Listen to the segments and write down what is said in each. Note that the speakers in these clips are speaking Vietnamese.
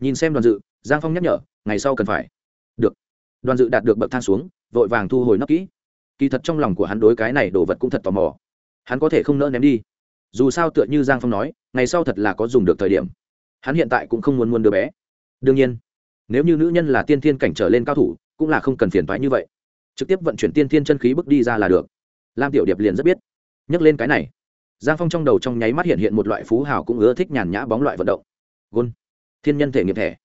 nhìn xem đoàn dự, giang phong nhắc nhở, ngày sau cần phải. Được. Đoàn dự đạt được bậc thang xuống, vội vàng thu hồi nắp kỹ. Kỳ thật trong lòng của hắn đối cái này đồ vật cũng thật tò mò. Hắn có thể không nỡ ném đi. Dù sao tựa như giang phong nói, ngày sau thật là có dùng được thời điểm. Hắn hiện tại cũng không muốn muốn đứa bé. Đương nhiên, nếu như nữ nhân là tiên thiên cảnh trở lên cao thủ, cũng là không cần phiền thoái như vậy. Trực tiếp vận chuyển tiên thiên chân khí bước đi ra là được. Lam tiểu điệp liền rất biết. Nhắc lên cái này, giang phong trong đầu trong nháy mắt hiện hiện một loại phú hào cũng ưa thích nhàn nhã bóng loại vận động. Gôn thiên nhân thể nghiệp thẻ.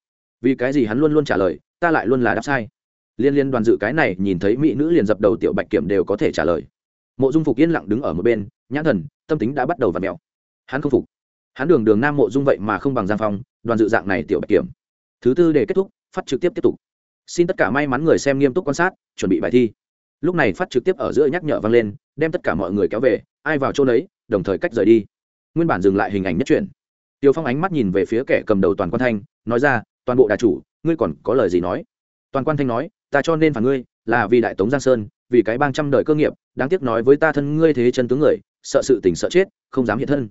Vì cái gì hắn luôn luôn trả lời, ta lại luôn là đáp sai. Liên liên đoàn dự cái này nhìn thấy mỹ nữ liền dập đầu tiểu bạch kiểm đều có thể trả lời. Mộ dung phục yên lặng đứng ở một bên, nhãn thần, tâm tính đã bắt đầu v ặ mẹo hắn không phục. Hắn đường đường nam mộ dung vậy mà không bằng giang phong, đoàn dự dạng này tiểu bạch kiểm. Thứ tư để kết thúc, phát trực tiếp tiếp tục. Xin tất cả may mắn người xem nghiêm túc quan sát, chuẩn bị bài thi. Lúc này phát trực tiếp ở giữa nhắc nhở vang lên, đem tất cả mọi người kéo về, ai vào chỗ đấy đồng thời cách rời đi. Nguyên bản dừng lại hình ảnh nhất chuyển tiêu phong ánh mắt nhìn về phía kẻ cầm đầu toàn quan thanh, nói ra, toàn bộ đà chủ, ngươi còn có lời gì nói? Toàn quan thanh nói, ta cho nên phản ngươi, là vì đại tống giang sơn, vì cái bang trăm đời cơ nghiệp, đáng tiếc nói với ta thân ngươi thế chân tướng người, sợ sự tình sợ chết, không dám hiện thân.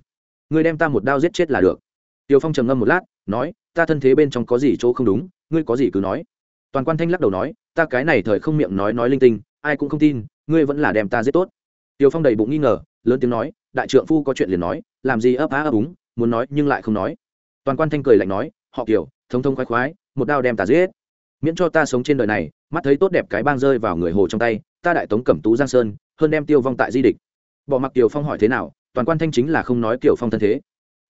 Ngươi đem ta một đao giết chết là được. Tiêu phong trầm ngâm một lát, nói, ta thân thế bên trong có gì chỗ không đúng, ngươi có gì cứ nói. Toàn quan thanh lắc đầu nói, ta cái này thời không miệng nói nói linh tinh, ai cũng không tin, ngươi vẫn là đem ta giết tốt. Tiêu phong đầy bụng nghi ngờ, lớn tiếng nói, đại trượng phu có chuyện liền nói, làm gì ấp á ấp úng muốn nói nhưng lại không nói. Toàn quan thanh cười lạnh nói họ kiểu thông thông khoái khoái một đao đem ta giết. Miễn cho ta sống trên đời này mắt thấy tốt đẹp cái bang rơi vào người hồ trong tay ta đại tống cẩm tú giang sơn hơn đem tiêu vong tại di địch. Bỏ mặc kiều phong hỏi thế nào toàn quan thanh chính là không nói kiều phong thân thế.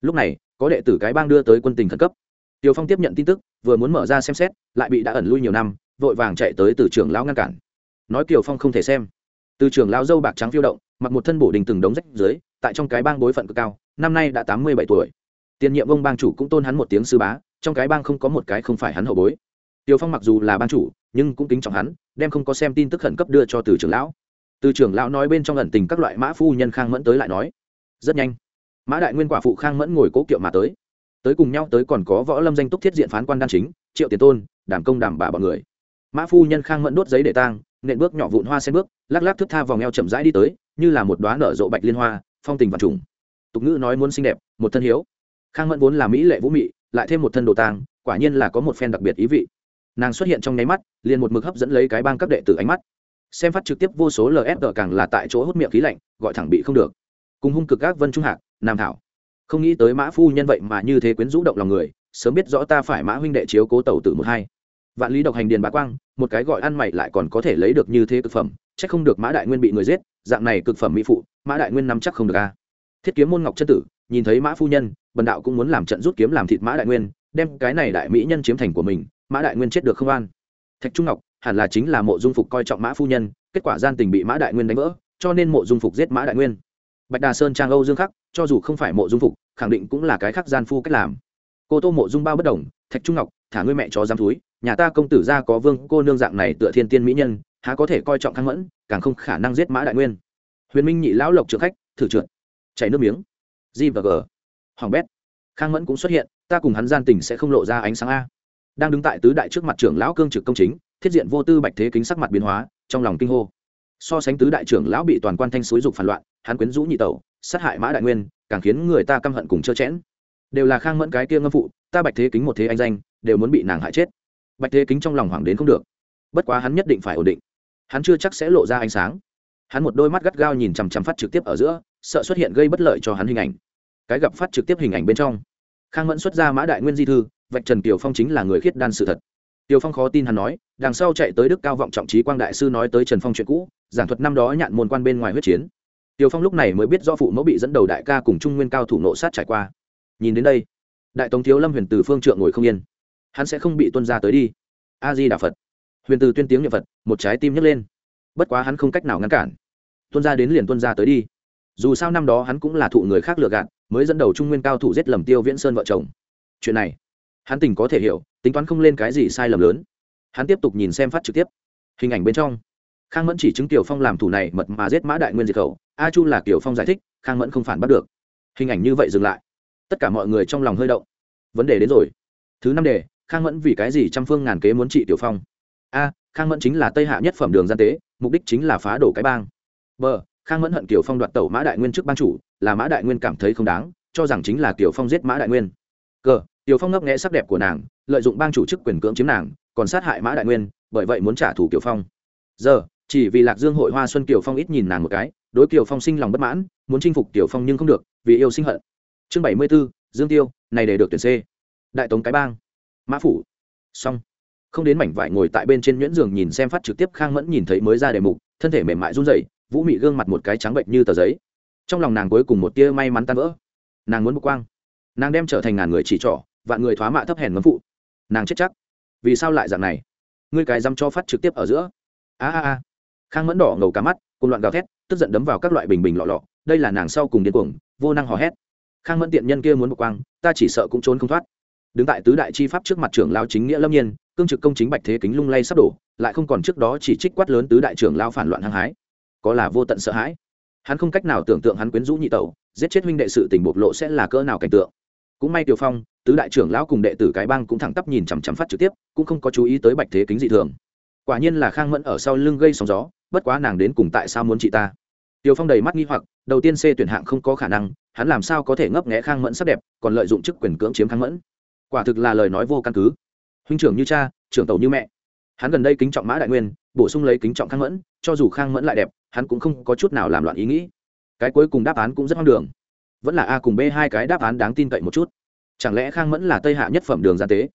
Lúc này có đệ tử cái bang đưa tới quân tình khẩn cấp. Tiêu Phong tiếp nhận tin tức, vừa muốn mở ra xem xét, lại bị đã ẩn lui nhiều năm, vội vàng chạy tới từ trưởng lão ngăn cản. Nói tiểu Phong không thể xem. Từ trưởng lão dâu bạc trắng phiêu động, mặc một thân bổ đình từng đống rách dưới, tại trong cái bang bối phận cực cao, năm nay đã tám mươi bảy tuổi. Tiền nhiệm ông bang chủ cũng tôn hắn một tiếng sư bá, trong cái bang không có một cái không phải hắn hậu bối. Tiêu Phong mặc dù là bang chủ, nhưng cũng kính trọng hắn, đem không có xem tin tức khẩn cấp đưa cho từ trưởng lão. Từ trưởng lão nói bên trong ẩn tình các loại mã phu nhân khang mẫn tới lại nói, rất nhanh, mã đại nguyên quả phụ khang mẫn ngồi cố kiệu mà tới tới cùng nhau tới còn có võ lâm danh túc thiết diện phán quan đan chính triệu tiền tôn đảm công đảm bà bọn người mã phu nhân khang mẫn đốt giấy để tang nện bước nhỏ vụn hoa sen bước lắc lắc thức tha vòng eo chậm rãi đi tới như là một đoá nở rộ bạch liên hoa phong tình và trùng tục ngữ nói muốn xinh đẹp một thân hiếu. Khang mẫn vốn là mỹ lệ vũ mị lại thêm một thân đồ tàng, quả nhiên là có một phen đặc biệt ý vị. Nàng xuất hiện trong nháy mắt liền một mực hấp dẫn lấy cái bang các đệ tử ánh mắt. Xem phát trực tiếp vô số lsg càng là tại chỗ hút miệng khí lạnh gọi thẳng bị không được. Cùng hung cực các vân trung hạc nam thảo. Không nghĩ tới mã phu nhân vậy mà như thế quyến rũ động lòng người sớm biết rõ ta phải mã huynh đệ chiếu cố tàu tử một hai. Vạn lý độc hành điền bá quang một cái gọi ăn mày lại còn có thể lấy được như thế cực phẩm c h ắ c không được mã đại nguyên bị người giết dạng này cực phẩm mỹ phụ mã đại nguyên nắm chắc không được a thiết kiếm môn ngọc chân tử, nhìn thấy mã phu nhân, bần đạo cũng muốn làm trận rút kiếm làm thịt mã đại nguyên, đem cái này đại mỹ nhân chiếm thành của mình, mã đại nguyên chết được không an. Thạch trung ngọc, hẳn là chính là mộ dung phục coi trọng mã phu nhân, kết quả gian tình bị mã đại nguyên đánh vỡ, cho nên mộ dung phục giết mã đại nguyên. Bạch đà sơn trang âu dương khắc, cho dù không phải mộ dung phục, khẳng định cũng là cái khác gian phu cách làm. Cô tô mộ dung bao bất đồng, thạch trung ngọc, thả ngươi mẹ chó dám thúi nhà ta công tử gia có vương, cô nương dạng này tựa thiên tiên mỹ nhân, há có thể coi trọng khang mẫn, càng không khả năng giết mã đại nguyên. Huyền minh nhị lão lộc trượng khách, thử trượt chảy nước miếng. G và g. Hoàng bét. Khang mẫn cũng xuất hiện, ta cùng hắn gian tình sẽ không lộ ra ánh sáng a. Đang đứng tại tứ đại trước mặt trưởng lão cương trực công chính, thiết diện vô tư bạch thế kính sắc mặt biến hóa, trong lòng kinh hô. So sánh tứ đại trưởng lão bị toàn quan thanh xối dục phản loạn, hắn quyến rũ nhị tẩu, sát hại mã đại nguyên, càng khiến người ta căm hận cùng chơ chẽn. Đều là khang mẫn cái kia ngâm phụ, ta bạch thế kính một thế anh danh, đều muốn bị nàng hại chết. Bạch thế kính trong lòng hoảng đến không được. Bất quá hắn nhất định phải ổn định. Hắn chưa chắc sẽ lộ ra ánh sáng. Hắn một đôi mắt gắt gao nhìn chằm chằm phát trực tiếp ở giữa sợ xuất hiện gây bất lợi cho hắn hình ảnh cái gặp phát trực tiếp hình ảnh bên trong khang mẫn xuất ra mã đại nguyên di thư vạch trần kiều phong chính là người khiết đan sự thật Tiêu Phong khó tin hắn nói, đằng sau chạy tới Đức Cao vọng trọng trí quang đại sư nói tới Trần Phong chuyện cũ, giảng thuật năm đó nhạn môn quan bên ngoài huyết chiến. Tiêu Phong lúc này mới biết do phụ mẫu bị dẫn đầu đại ca cùng trung nguyên cao thủ nộ sát trải qua. Nhìn đến đây, đại tống thiếu Lâm Huyền Từ phương trượng ngồi không yên. Hắn sẽ không bị tuân ra tới đi. A Di Đà Phật. Huyền Từ tuyên tiếng niệm Phật, một trái tim nhấc lên. Bất quá hắn không cách nào ngăn cản. Tuân ra đến liền tuân ra tới đi. Dù sao năm đó hắn cũng là thụ người khác lừa gạt, mới dẫn đầu trung nguyên cao thủ giết lầm Tiêu Viễn Sơn vợ chồng. Chuyện này, hắn tình có thể hiểu tính toán không lên cái gì sai lầm lớn. Hắn tiếp tục nhìn xem phát trực tiếp. Hình ảnh bên trong khang mẫn chỉ chứng tiểu phong làm thủ này mật mà giết mã đại nguyên diệt khẩu a chu là tiểu phong giải thích khang mẫn không phản bắt được. Hình ảnh như vậy dừng lại. Tất cả mọi người trong lòng hơi động. Vấn đề đến rồi. Thứ năm đề khang mẫn vì cái gì trăm phương ngàn kế muốn trị tiểu phong? A khang mẫn chính là tây hạ nhất phẩm đường gian tế mục đích chính là phá đổ cái bang. B khang mẫn hận kiều phong đoạt tẩu mã đại nguyên trước ban chủ, là mã đại nguyên cảm thấy không đáng, cho rằng chính là kiều phong giết mã đại nguyên. Cờ, kiều phong ngấp nghẽ sắc đẹp của nàng, lợi dụng bang chủ chức quyền cưỡng chiếm nàng, còn sát hại mã đại nguyên, bởi vậy muốn trả thù kiều phong. Giờ, chỉ vì lạc dương hội hoa xuân kiều phong ít nhìn nàng một cái, đối kiều phong sinh lòng bất mãn, muốn chinh phục kiều phong nhưng không được, vì yêu sinh hận. Chương bảy mươi b ố dương tiêu, này để được tuyển c. Đại tống cái bang. Mã phủ. Xong. Không đến mảnh vải ngồi tại bên trên nhuyễn giường nhìn xem phát trực tiếp khang mẫn nhìn thấy mới ra đề mục, thân thể mềm mại run rẩy vũ mị gương mặt một cái trắng bệnh như tờ giấy. Trong lòng nàng cuối cùng một tia may mắn tan vỡ. Nàng muốn bực quang. Nàng đem trở thành ngàn người chỉ trỏ, vạn người thoá mạ thấp hèn ngấm phụ. Nàng chết chắc. Vì sao lại dạng này? Ngươi cái dăm cho phát trực tiếp ở giữa. A a a. Khang mẫn đỏ ngầu cá mắt cùng loạn gào thét, tức giận đấm vào các loại bình bình lọ lọ. Đây là nàng sau cùng điên cuồng, vô năng hò hét. Khang mẫn tiện nhân kia muốn bực quang, ta chỉ sợ cũng trốn không thoát. Đứng tại tứ đại chi pháp trước mặt trưởng lao chính nghĩa lâm nhiên, cương trực công chính bạch thế kính lung lay sắp đổ, lại không còn trước đó chỉ trích quát lớn tứ đại trưởng lao phản loạn hăng hái có là vô tận sợ hãi. Hắn không cách nào tưởng tượng hắn quyến rũ nhị tẩu, giết chết huynh đệ sự tình bộc lộ sẽ là cỡ nào cảnh tượng. Cũng may tiểu phong, tứ đại trưởng lão cùng đệ tử cái bang cũng thẳng tắp nhìn chằm chằm phát trực tiếp, cũng không có chú ý tới bạch thế kính dị thường. Quả nhiên là khang mẫn ở sau lưng gây sóng gió, bất quá nàng đến cùng tại sao muốn chị ta? Tiểu phong đầy mắt nghi hoặc, đầu tiên c tuyển hạng không có khả năng, hắn làm sao có thể ngấp nghẽ khang mẫn sắc đẹp, còn lợi dụng chức quyền cưỡng chiếm khang mẫn? Quả thực là lời nói vô căn cứ. Huynh trưởng như cha, trưởng tàu như mẹ. Hắn gần đây kính trọng mã đại nguyên, bổ sung lấy kính trọng khang mẫn, cho dù khang mẫn lại đẹp hắn cũng không có chút nào làm loạn ý nghĩ. Cái cuối cùng đáp án cũng rất hoang đường. Vẫn là a cùng b hai cái đáp án đáng tin cậy một chút. Chẳng lẽ khang mẫn là tây hạ nhất phẩm đường gian tế?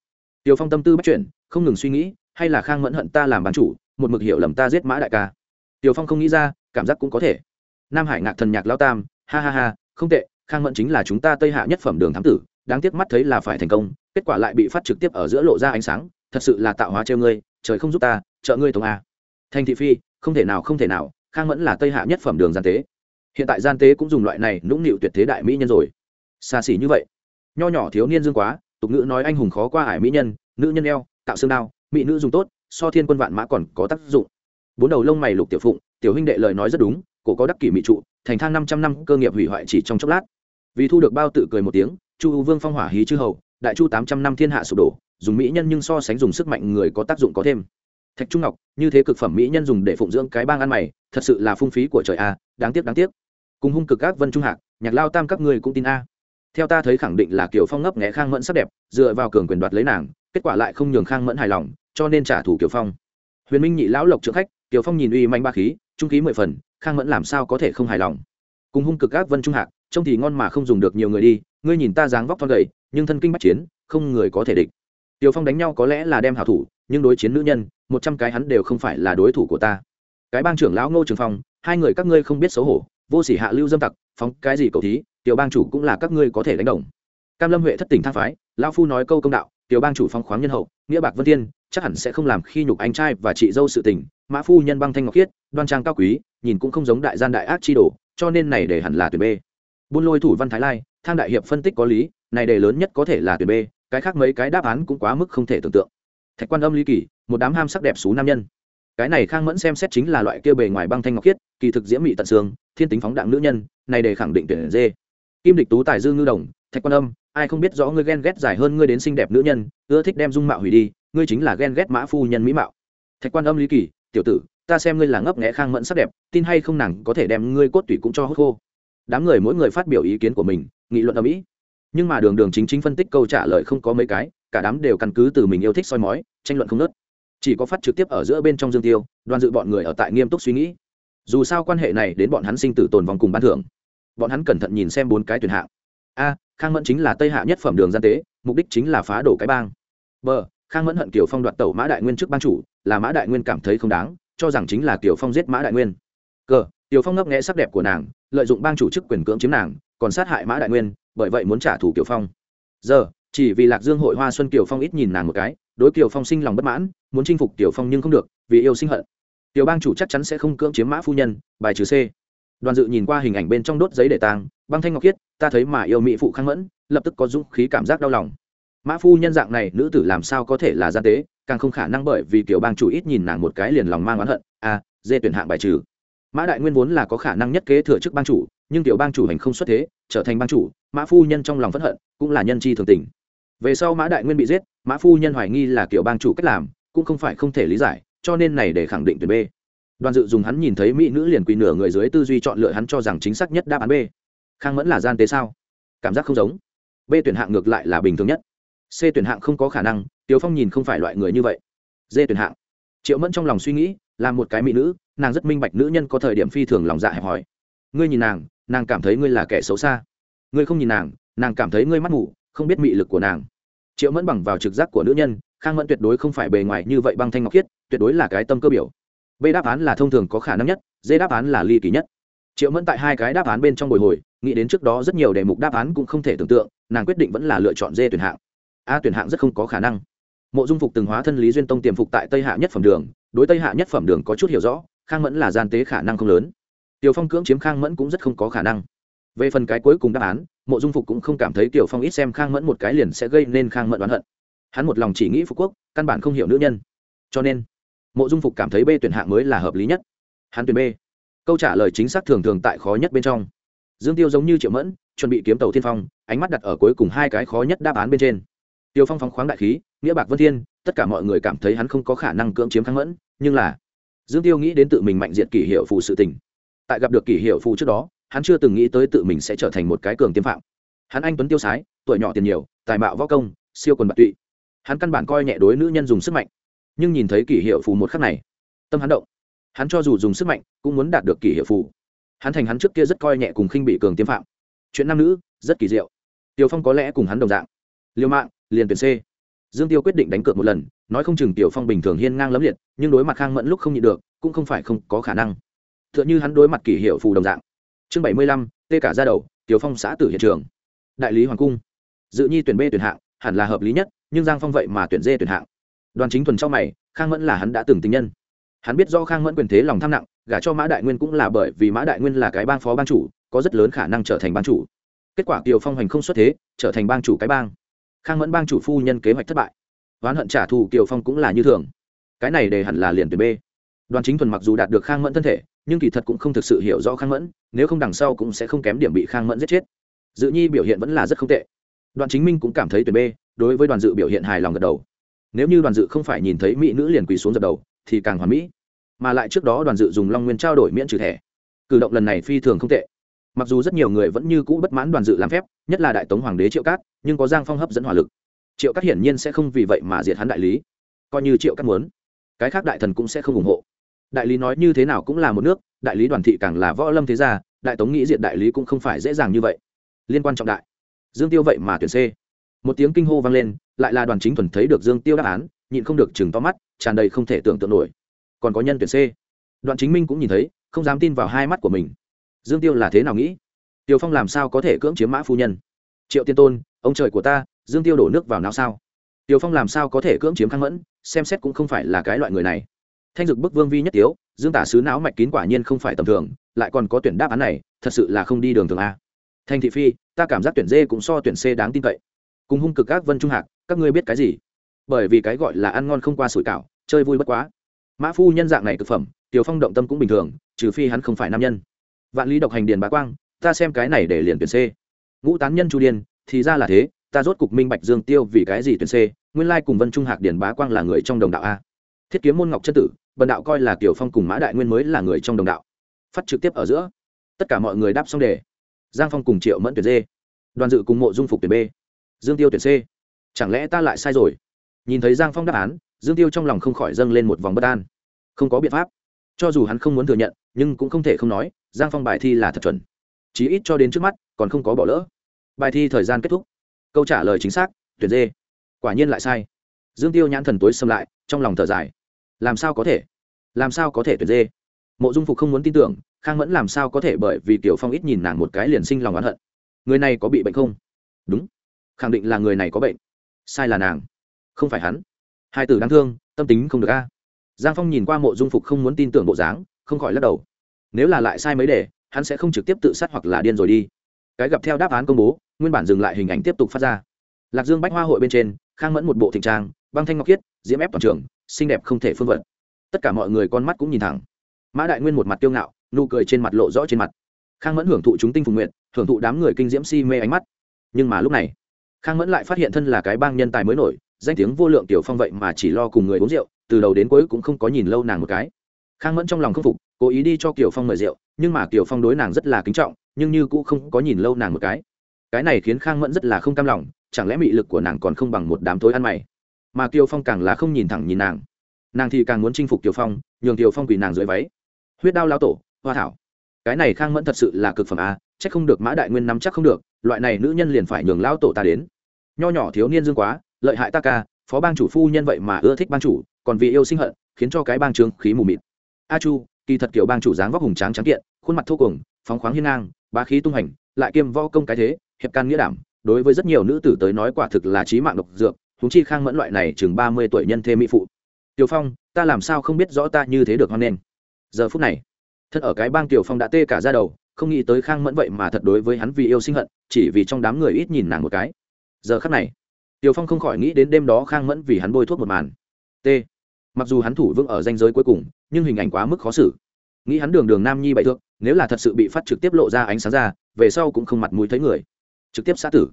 Tiêu phong tâm tư bắt chuyển không ngừng suy nghĩ, hay là khang mẫn hận ta làm bán chủ, một mực hiểu lầm ta giết mã đại ca? Tiêu phong không nghĩ ra, cảm giác cũng có thể. Nam hải ngạc thần nhạc lao tam, ha ha ha, không tệ, khang mẫn chính là chúng ta tây hạ nhất phẩm đường thám tử, đáng tiếc mắt thấy là phải thành công, kết quả lại bị phát trực tiếp ở giữa lộ ra ánh sáng, thật sự là tạo hóa treo ngươi, trời không giúp ta, trợ ngươi tống a. Thành thị phi, không thể nào, không thể nào khang mẫn là tây hạ nhất phẩm đường gian tế. Hiện tại gian tế cũng dùng loại này nũng nịu tuyệt thế đại mỹ nhân rồi. Xa xỉ như vậy. Nho nhỏ thiếu niên dương quá, tục ngữ nói anh hùng khó qua ải mỹ nhân, nữ nhân eo tạo xương đao, mỹ nữ dùng tốt, so thiên quân vạn mã còn có tác dụng. Bốn đầu lông mày lục tiểu phụng, tiểu huynh đệ lời nói rất đúng, cổ có đắc kỷ mỹ trụ, thành thang năm trăm năm cơ nghiệp hủy hoại chỉ trong chốc lát. Vì thu được bao tự cười một tiếng, chu vương phong hỏa hí chư hầu, đại chu tám trăm năm thiên hạ sụp đổ, dùng mỹ nhân nhưng so sánh dùng sức mạnh người có tác dụng có thêm thạch trung ngọc, như thế cực phẩm mỹ nhân dùng để phụng dưỡng cái bang ăn mày, thật sự là phung phí của trời a, đáng tiếc đáng tiếc. Cùng hung cực các vân trung hạc, nhạc lao tam các ngươi cũng tin a. Theo ta thấy khẳng định là kiểu phong ngấp nghẽ khang mẫn sắc đẹp, dựa vào cường quyền đoạt lấy nàng, kết quả lại không nhường khang mẫn hài lòng, cho nên trả thù kiểu phong. Huyền minh nhị lão lộc trượng khách kiểu phong nhìn uy manh ba khí, trung khí mười phần, khang mẫn làm sao có thể không hài lòng? Cùng hung cực các vân trung hạc, trông thì ngon mà không dùng được nhiều người đi, ngươi nhìn ta dáng vóc thon gầy, nhưng thân kinh bắt chiến, không người có thể địch. Tiểu phong đánh nhau có lẽ là đem hảo thủ nhưng đối chiến nữ nhân, một trăm cái hắn đều không phải là đối thủ của ta. Cái bang trưởng lão ngô trường phong, hai người các ngươi không biết xấu hổ, vô sỉ hạ lưu dâm tặc, phóng cái gì cầu thí, tiểu bang chủ cũng là các ngươi có thể đánh đồng. Cam lâm huệ thất tình thang phái, lão phu nói câu công đạo, tiểu bang chủ phong khoáng nhân hậu, nghĩa bạc vân thiên, chắc hẳn sẽ không làm khi nhục anh trai và chị dâu sự tình, mã phu nhân băng thanh ngọc khiết, đoan trang cao quý, nhìn cũng không giống đại gian đại ác chi đồ, cho nên này để hẳn là tuyển b buôn lôi thủ văn thái lai thang đại hiệp phân tích có lý, này đề lớn nhất có thể là tuyển b cái khác mấy cái đáp án cũng quá mức không thể tưởng tượng thạch quan âm ly kỳ, một đám ham sắc đẹp xú nam nhân. Cái này khang mẫn xem xét chính là loại kia bề ngoài băng thanh ngọc khiết, kỳ thực diễm mị tận xương, thiên tính phóng đạn nữ nhân, này để khẳng định tuyển dê. Kim địch tú, tài dương ngư đồng, thạch quan âm, ai không biết rõ ngươi ghen ghét dài hơn ngươi đến xinh đẹp nữ nhân, ưa thích đem dung mạo hủy đi, ngươi chính là ghen ghét mã phu nhân mỹ mạo. Thạch quan âm ly kỳ, tiểu tử, ta xem ngươi là ngấp nghẽ khang mẫn sắc đẹp, tin hay không nàng có thể đem ngươi cốt tủy cũng cho hốt khô. Đám người mỗi người phát biểu ý kiến của mình, nghị luận ở mỹ nhưng mà đường đường chính chính phân tích câu trả lời không có mấy cái cả đám đều căn cứ từ mình yêu thích soi mói, tranh luận không nớt chỉ có phát trực tiếp ở giữa bên trong dương tiêu, đoàn dự bọn người ở tại nghiêm túc suy nghĩ. Dù sao quan hệ này đến bọn hắn sinh tử tồn vòng cùng ban thưởng. Bọn hắn cẩn thận nhìn xem bốn cái tuyển hạng. A, khang mẫn chính là tây hạ nhất phẩm đường gian tế, mục đích chính là phá đổ cái bang. B, khang mẫn hận kiểu phong đoạt tẩu mã đại nguyên trước ban chủ, là mã đại nguyên cảm thấy không đáng, cho rằng chính là kiểu phong giết mã đại nguyên. C tiểu phong ngấp nghẽ sắc đẹp của nàng, lợi dụng bang chủ chức quyền cưỡng chiếm nàng, còn sát hại mã đại nguyên, bởi vậy muốn trả thù kiểu phong. Giờ chỉ vì lạc dương hội hoa xuân kiều phong ít nhìn nàng một cái đối kiều phong sinh lòng bất mãn muốn chinh phục kiều phong nhưng không được vì yêu sinh hận. Tiểu bang chủ chắc chắn sẽ không cưỡng chiếm mã phu nhân bài trừ c. Đoàn dự nhìn qua hình ảnh bên trong đốt giấy để tàng băng thanh ngọc khiết ta thấy mà yêu mỹ phụ khang mẫn lập tức có dũng khí cảm giác đau lòng. Mã phu nhân dạng này nữ tử làm sao có thể là gian tế càng không khả năng bởi vì kiểu bang chủ ít nhìn nàng một cái liền lòng mang oán hận a à, dê tuyển hạng bài trừ. Mã đại nguyên vốn là có khả năng nhất kế thừa chức bang chủ nhưng tiểu bang chủ hành không xuất thế trở thành bang chủ mã phu nhân trong lòng phẫn hận cũng là nhân chi thường tình về sau mã đại nguyên bị giết, mã phu nhân hoài nghi là kiểu bang chủ cách làm, cũng không phải không thể lý giải, cho nên này để khẳng định tuyển b. Đoàn dự dùng hắn nhìn thấy mỹ nữ liền quỳ nửa người dưới tư duy chọn lựa hắn cho rằng chính xác nhất đáp án b. Khang mẫn là gian tế sao? Cảm giác không giống. B tuyển hạng ngược lại là bình thường nhất. C tuyển hạng không có khả năng, tiếu phong nhìn không phải loại người như vậy. D tuyển hạng. Triệu mẫn trong lòng suy nghĩ, là một cái mỹ nữ, nàng rất minh bạch nữ nhân có thời điểm phi thường lòng dạ hẹp hòi. Ngươi nhìn nàng nàng cảm thấy ngươi là kẻ xấu xa. Ngươi không nhìn nàng nàng cảm thấy ngươi mắt ngủ không biết mị lực của nàng. Triệu mẫn bằng vào trực giác của nữ nhân, khang mẫn tuyệt đối không phải bề ngoài như vậy băng thanh ngọc khiết, tuyệt đối là cái tâm cơ biểu. B đáp án là thông thường có khả năng nhất d đáp án là ly kỳ nhất. Triệu mẫn tại hai cái đáp án bên trong bồi hồi, nghĩ đến trước đó rất nhiều đề mục đáp án cũng không thể tưởng tượng, nàng quyết định vẫn là lựa chọn d tuyển hạng. A tuyển hạng rất không có khả năng. Mộ dung phục từng hóa thân lý duyên tông tiềm phục tại tây hạ nhất phẩm đường, đối tây hạ nhất phẩm đường có chút hiểu rõ, khang mẫn là gian tế khả năng không lớn. Tiểu phong cưỡng chiếm khang mẫn cũng rất không có khả năng. Về phần cái cuối cùng đáp án mộ dung phục cũng không cảm thấy tiểu phong ít xem khang mẫn một cái liền sẽ gây nên khang mẫn oán hận. Hắn một lòng chỉ nghĩ phú quốc, căn bản không hiểu nữ nhân. Cho nên, mộ dung phục cảm thấy b tuyển hạng mới là hợp lý nhất. Hắn tuyển b. Câu trả lời chính xác thường thường tại khó nhất bên trong. Dương tiêu giống như triệu mẫn, chuẩn bị kiếm tàu thiên phong, ánh mắt đặt ở cuối cùng hai cái khó nhất đáp án bên trên. Tiêu phong phóng khoáng đại khí, nghĩa bạc vân thiên, tất cả mọi người cảm thấy hắn không có khả năng cưỡng chiếm kháng mẫn, nhưng là dương tiêu nghĩ đến tự mình mạnh diện kỷ hiệu phụ sự tình. Tại gặp được kỷ hiệu phụ trước đó hắn chưa từng nghĩ tới tự mình sẽ trở thành một cái cường tiêm phạm. Hắn anh tuấn tiêu sái, tuổi nhỏ tiền nhiều, tài mạo võ công, siêu quần bạc tụy. Hắn căn bản coi nhẹ đối nữ nhân dùng sức mạnh, nhưng nhìn thấy kỷ hiệu phù một khắc này, tâm hắn động. Hắn cho dù dùng sức mạnh, cũng muốn đạt được kỷ hiệu phù. Hắn thành hắn trước kia rất coi nhẹ cùng khinh bị cường tiêm phạm. Chuyện nam nữ, rất kỳ diệu. Tiểu phong có lẽ cùng hắn đồng dạng. Liêu mạng, liền tuyển c. Dương tiêu quyết định đánh cược một lần, nói không chừng tiểu phong bình thường hiên ngang lấm liệt, nhưng đối mặt khang mẫn lúc không nhịn được, cũng không phải không có khả năng. T h ư ợ n h ư hắn đối mặt kỷ hiệu phù đồng dạng chương bảy mươi lăm, tê cả ra đầu, tiểu phong xã tử hiện trường. Đại lý hoàng cung. Dự nhi tuyển b tuyển hạng, hẳn là hợp lý nhất, nhưng giang phong vậy mà tuyển d tuyển hạng. Đoàn chính thuần trong mày, khang mẫn là hắn đã từng tình nhân. Hắn biết do khang mẫn quyền thế lòng tham nặng, gả cho mã đại nguyên cũng là bởi vì mã đại nguyên là cái bang phó ban chủ, có rất lớn khả năng trở thành ban chủ. Kết quả kiều phong hành không xuất thế, trở thành bang chủ cái bang. Khang mẫn bang chủ phu nhân kế hoạch thất bại. Oán hận trả thù kiều phong cũng là như thường. Cái này để hẳn là liền tuyển b đoàn chính thuần mặc dù đạt được khang mẫn thân thể nhưng kỳ thật cũng không thực sự hiểu rõ khang mẫn, nếu không đằng sau cũng sẽ không kém điểm bị khang mẫn giết chết. Dự nhi biểu hiện vẫn là rất không tệ. Đoàn chính minh cũng cảm thấy tuyển b đối với đoàn dự biểu hiện hài lòng gật đầu. Nếu như đoàn dự không phải nhìn thấy mỹ nữ liền quỳ xuống dập đầu, thì càng hoàn mỹ. Mà lại trước đó đoàn dự dùng long nguyên trao đổi miễn trừ thẻ. Cử động lần này phi thường không tệ. Mặc dù rất nhiều người vẫn như cũ bất mãn đoàn dự làm phép, nhất là đại tống hoàng đế triệu cát, nhưng có giang phong hấp dẫn hỏa lực. Triệu cát hiển nhiên sẽ không vì vậy mà diệt hắn đại lý. Coi như triệu cát muốn, cái khác đại thần cũng sẽ không ủng hộ đại lý nói như thế nào cũng là một nước, đại lý đoàn thị càng là võ lâm thế gia, đại tống nghĩ diện đại lý cũng không phải dễ dàng như vậy. Liên quan trọng đại. Dương tiêu vậy mà tuyển c. Một tiếng kinh hô vang lên, lại là đoàn chính thuần thấy được dương tiêu đáp án, nhịn không được chừng to mắt, tràn đầy không thể tưởng tượng nổi. Còn có nhân tuyển c. Đoàn chính minh cũng nhìn thấy, không dám tin vào hai mắt của mình. Dương tiêu là thế nào nghĩ? Tiêu phong làm sao có thể cưỡng chiếm mã phu nhân? Triệu tiên tôn, ông trời của ta, dương tiêu đổ nước vào não sao? Tiêu phong làm sao có thể cưỡng chiếm khang mẫn, xem xét cũng không phải là cái loại người này thanh dực bức vương vi nhất tiếu, dương tả sứ não mạch kín quả nhiên không phải tầm thường, lại còn có tuyển đáp án này, thật sự là không đi đường thường a. Thanh thị phi, ta cảm giác tuyển d cũng so tuyển c đáng tin cậy. Cùng hung cực các vân trung hạc, các ngươi biết cái gì? Bởi vì cái gọi là ăn ngon không qua sủi cảo, chơi vui bất quá. Mã phu nhân dạng này thực phẩm, tiểu phong động tâm cũng bình thường, trừ phi hắn không phải nam nhân. Vạn lý độc hành điền bá quang, ta xem cái này để liền tuyển c. Ngũ tán nhân chu điên, thì ra là thế, ta rốt cục minh bạch dương tiêu vì cái gì tuyển c, nguyên lai cùng vân trung hạc điền bá quang là người trong đồng đạo a. Thiết kiếm môn ngọc chân tử bần đạo coi là kiều phong cùng mã đại nguyên mới là người trong đồng đạo. Phát trực tiếp ở giữa, tất cả mọi người đáp xong đề. Giang phong cùng triệu mẫn tuyển d đoàn dự cùng mộ dung phục tuyển b. Dương tiêu tuyển c. Chẳng lẽ ta lại sai rồi? Nhìn thấy giang phong đáp án, dương tiêu trong lòng không khỏi dâng lên một vòng bất an. Không có biện pháp. Cho dù hắn không muốn thừa nhận, nhưng cũng không thể không nói, giang phong bài thi là thật chuẩn. Chí ít cho đến trước mắt, còn không có bỏ lỡ. Bài thi thời gian kết thúc. Câu trả lời chính xác, tuyển d. Quả nhiên lại sai. Dương tiêu nhãn thần tối xâm lại, trong lòng thở dài. Làm sao có thể? Làm sao có thể tuyệt dê? Mộ dung phục không muốn tin tưởng, khang mẫn làm sao có thể bởi vì tiểu phong ít nhìn nàng một cái liền sinh lòng oán hận? Người này có bị bệnh không? Đúng. Khẳng định là người này có bệnh. Sai là nàng, không phải hắn. Hai từ đáng thương, tâm tính không được a. Giang phong nhìn qua mộ dung phục không muốn tin tưởng bộ dáng, không khỏi lắc đầu. Nếu là lại sai mấy đề, hắn sẽ không trực tiếp tự sát hoặc là điên rồi đi. Cái gặp theo đáp án công bố, nguyên bản dừng lại hình ảnh tiếp tục phát ra. Lạc dương bách hoa hội bên trên, khang mẫn một bộ thịnh trang, băng thanh ngọc khiết, diễm ép toàn trường, xinh đẹp không thể phương vận tất cả mọi người con mắt cũng nhìn thẳng. Mã đại nguyên một mặt tiêu ngạo, nụ cười trên mặt lộ rõ trên mặt. Khang mẫn hưởng thụ chúng tinh phùng nguyện, hưởng thụ đám người kinh diễm si mê ánh mắt. Nhưng mà lúc này, khang mẫn lại phát hiện thân là cái bang nhân tài mới nổi, danh tiếng vô lượng tiểu phong vậy mà chỉ lo cùng người uống rượu, từ đầu đến cuối cũng không có nhìn lâu nàng một cái. Khang mẫn trong lòng khâm phục, cố ý đi cho kiều phong mời rượu, nhưng mà kiều phong đối nàng rất là kính trọng, nhưng như cũng không có nhìn lâu nàng một cái. Cái này khiến khang mẫn rất là không cam lòng, chẳng lẽ mị lực của nàng còn không bằng một đám tối ăn mày. Mà kiều phong càng là không nhìn thẳng nhìn nàng nàng thì càng muốn chinh phục tiểu phong, nhường tiểu phong quỳ nàng dưới váy. Huyết đao lao tổ, hoa thảo. Cái này khang mẫn thật sự là cực phẩm a c h ắ c không được mã đại nguyên nắm chắc không được, loại này nữ nhân liền phải nhường lao tổ ta đến. Nho nhỏ thiếu niên dương quá, lợi hại ta ca, phó bang chủ phu nhân vậy mà ưa thích bang chủ, còn vì yêu sinh hận, khiến cho cái bang trướng khí mù mịt. A chu, kỳ thật kiểu bang chủ dáng vóc hùng tráng trắng kiện, khuôn mặt thô cùng phóng khoáng hiên ngang, bá khí tung hành, lại kiêm võ công cái thế, hiệp can nghĩa đảm, đối với rất nhiều nữ tử tới nói quả thực là trí mạng độc dược húng chi khang mẫn loại này chừng ba mươi tuổi nhân thêm mỹ phụ tiểu phong, ta làm sao không biết rõ ta như thế được hoan nghênh? Giờ phút này, thân ở cái bang tiểu phong đã tê cả ra đầu, không nghĩ tới khang mẫn vậy mà thật đối với hắn vì yêu sinh hận, chỉ vì trong đám người ít nhìn nàng một cái. Giờ khắc này, tiểu phong không khỏi nghĩ đến đêm đó khang mẫn vì hắn bôi thuốc một màn. T. Mặc dù hắn thủ vững ở danh giới cuối cùng, nhưng hình ảnh quá mức khó xử. Nghĩ hắn đường đường nam nhi bậy thượng, nếu là thật sự bị phát trực tiếp lộ ra ánh sáng ra, về sau cũng không mặt mũi thấy người. Trực tiếp xã tử.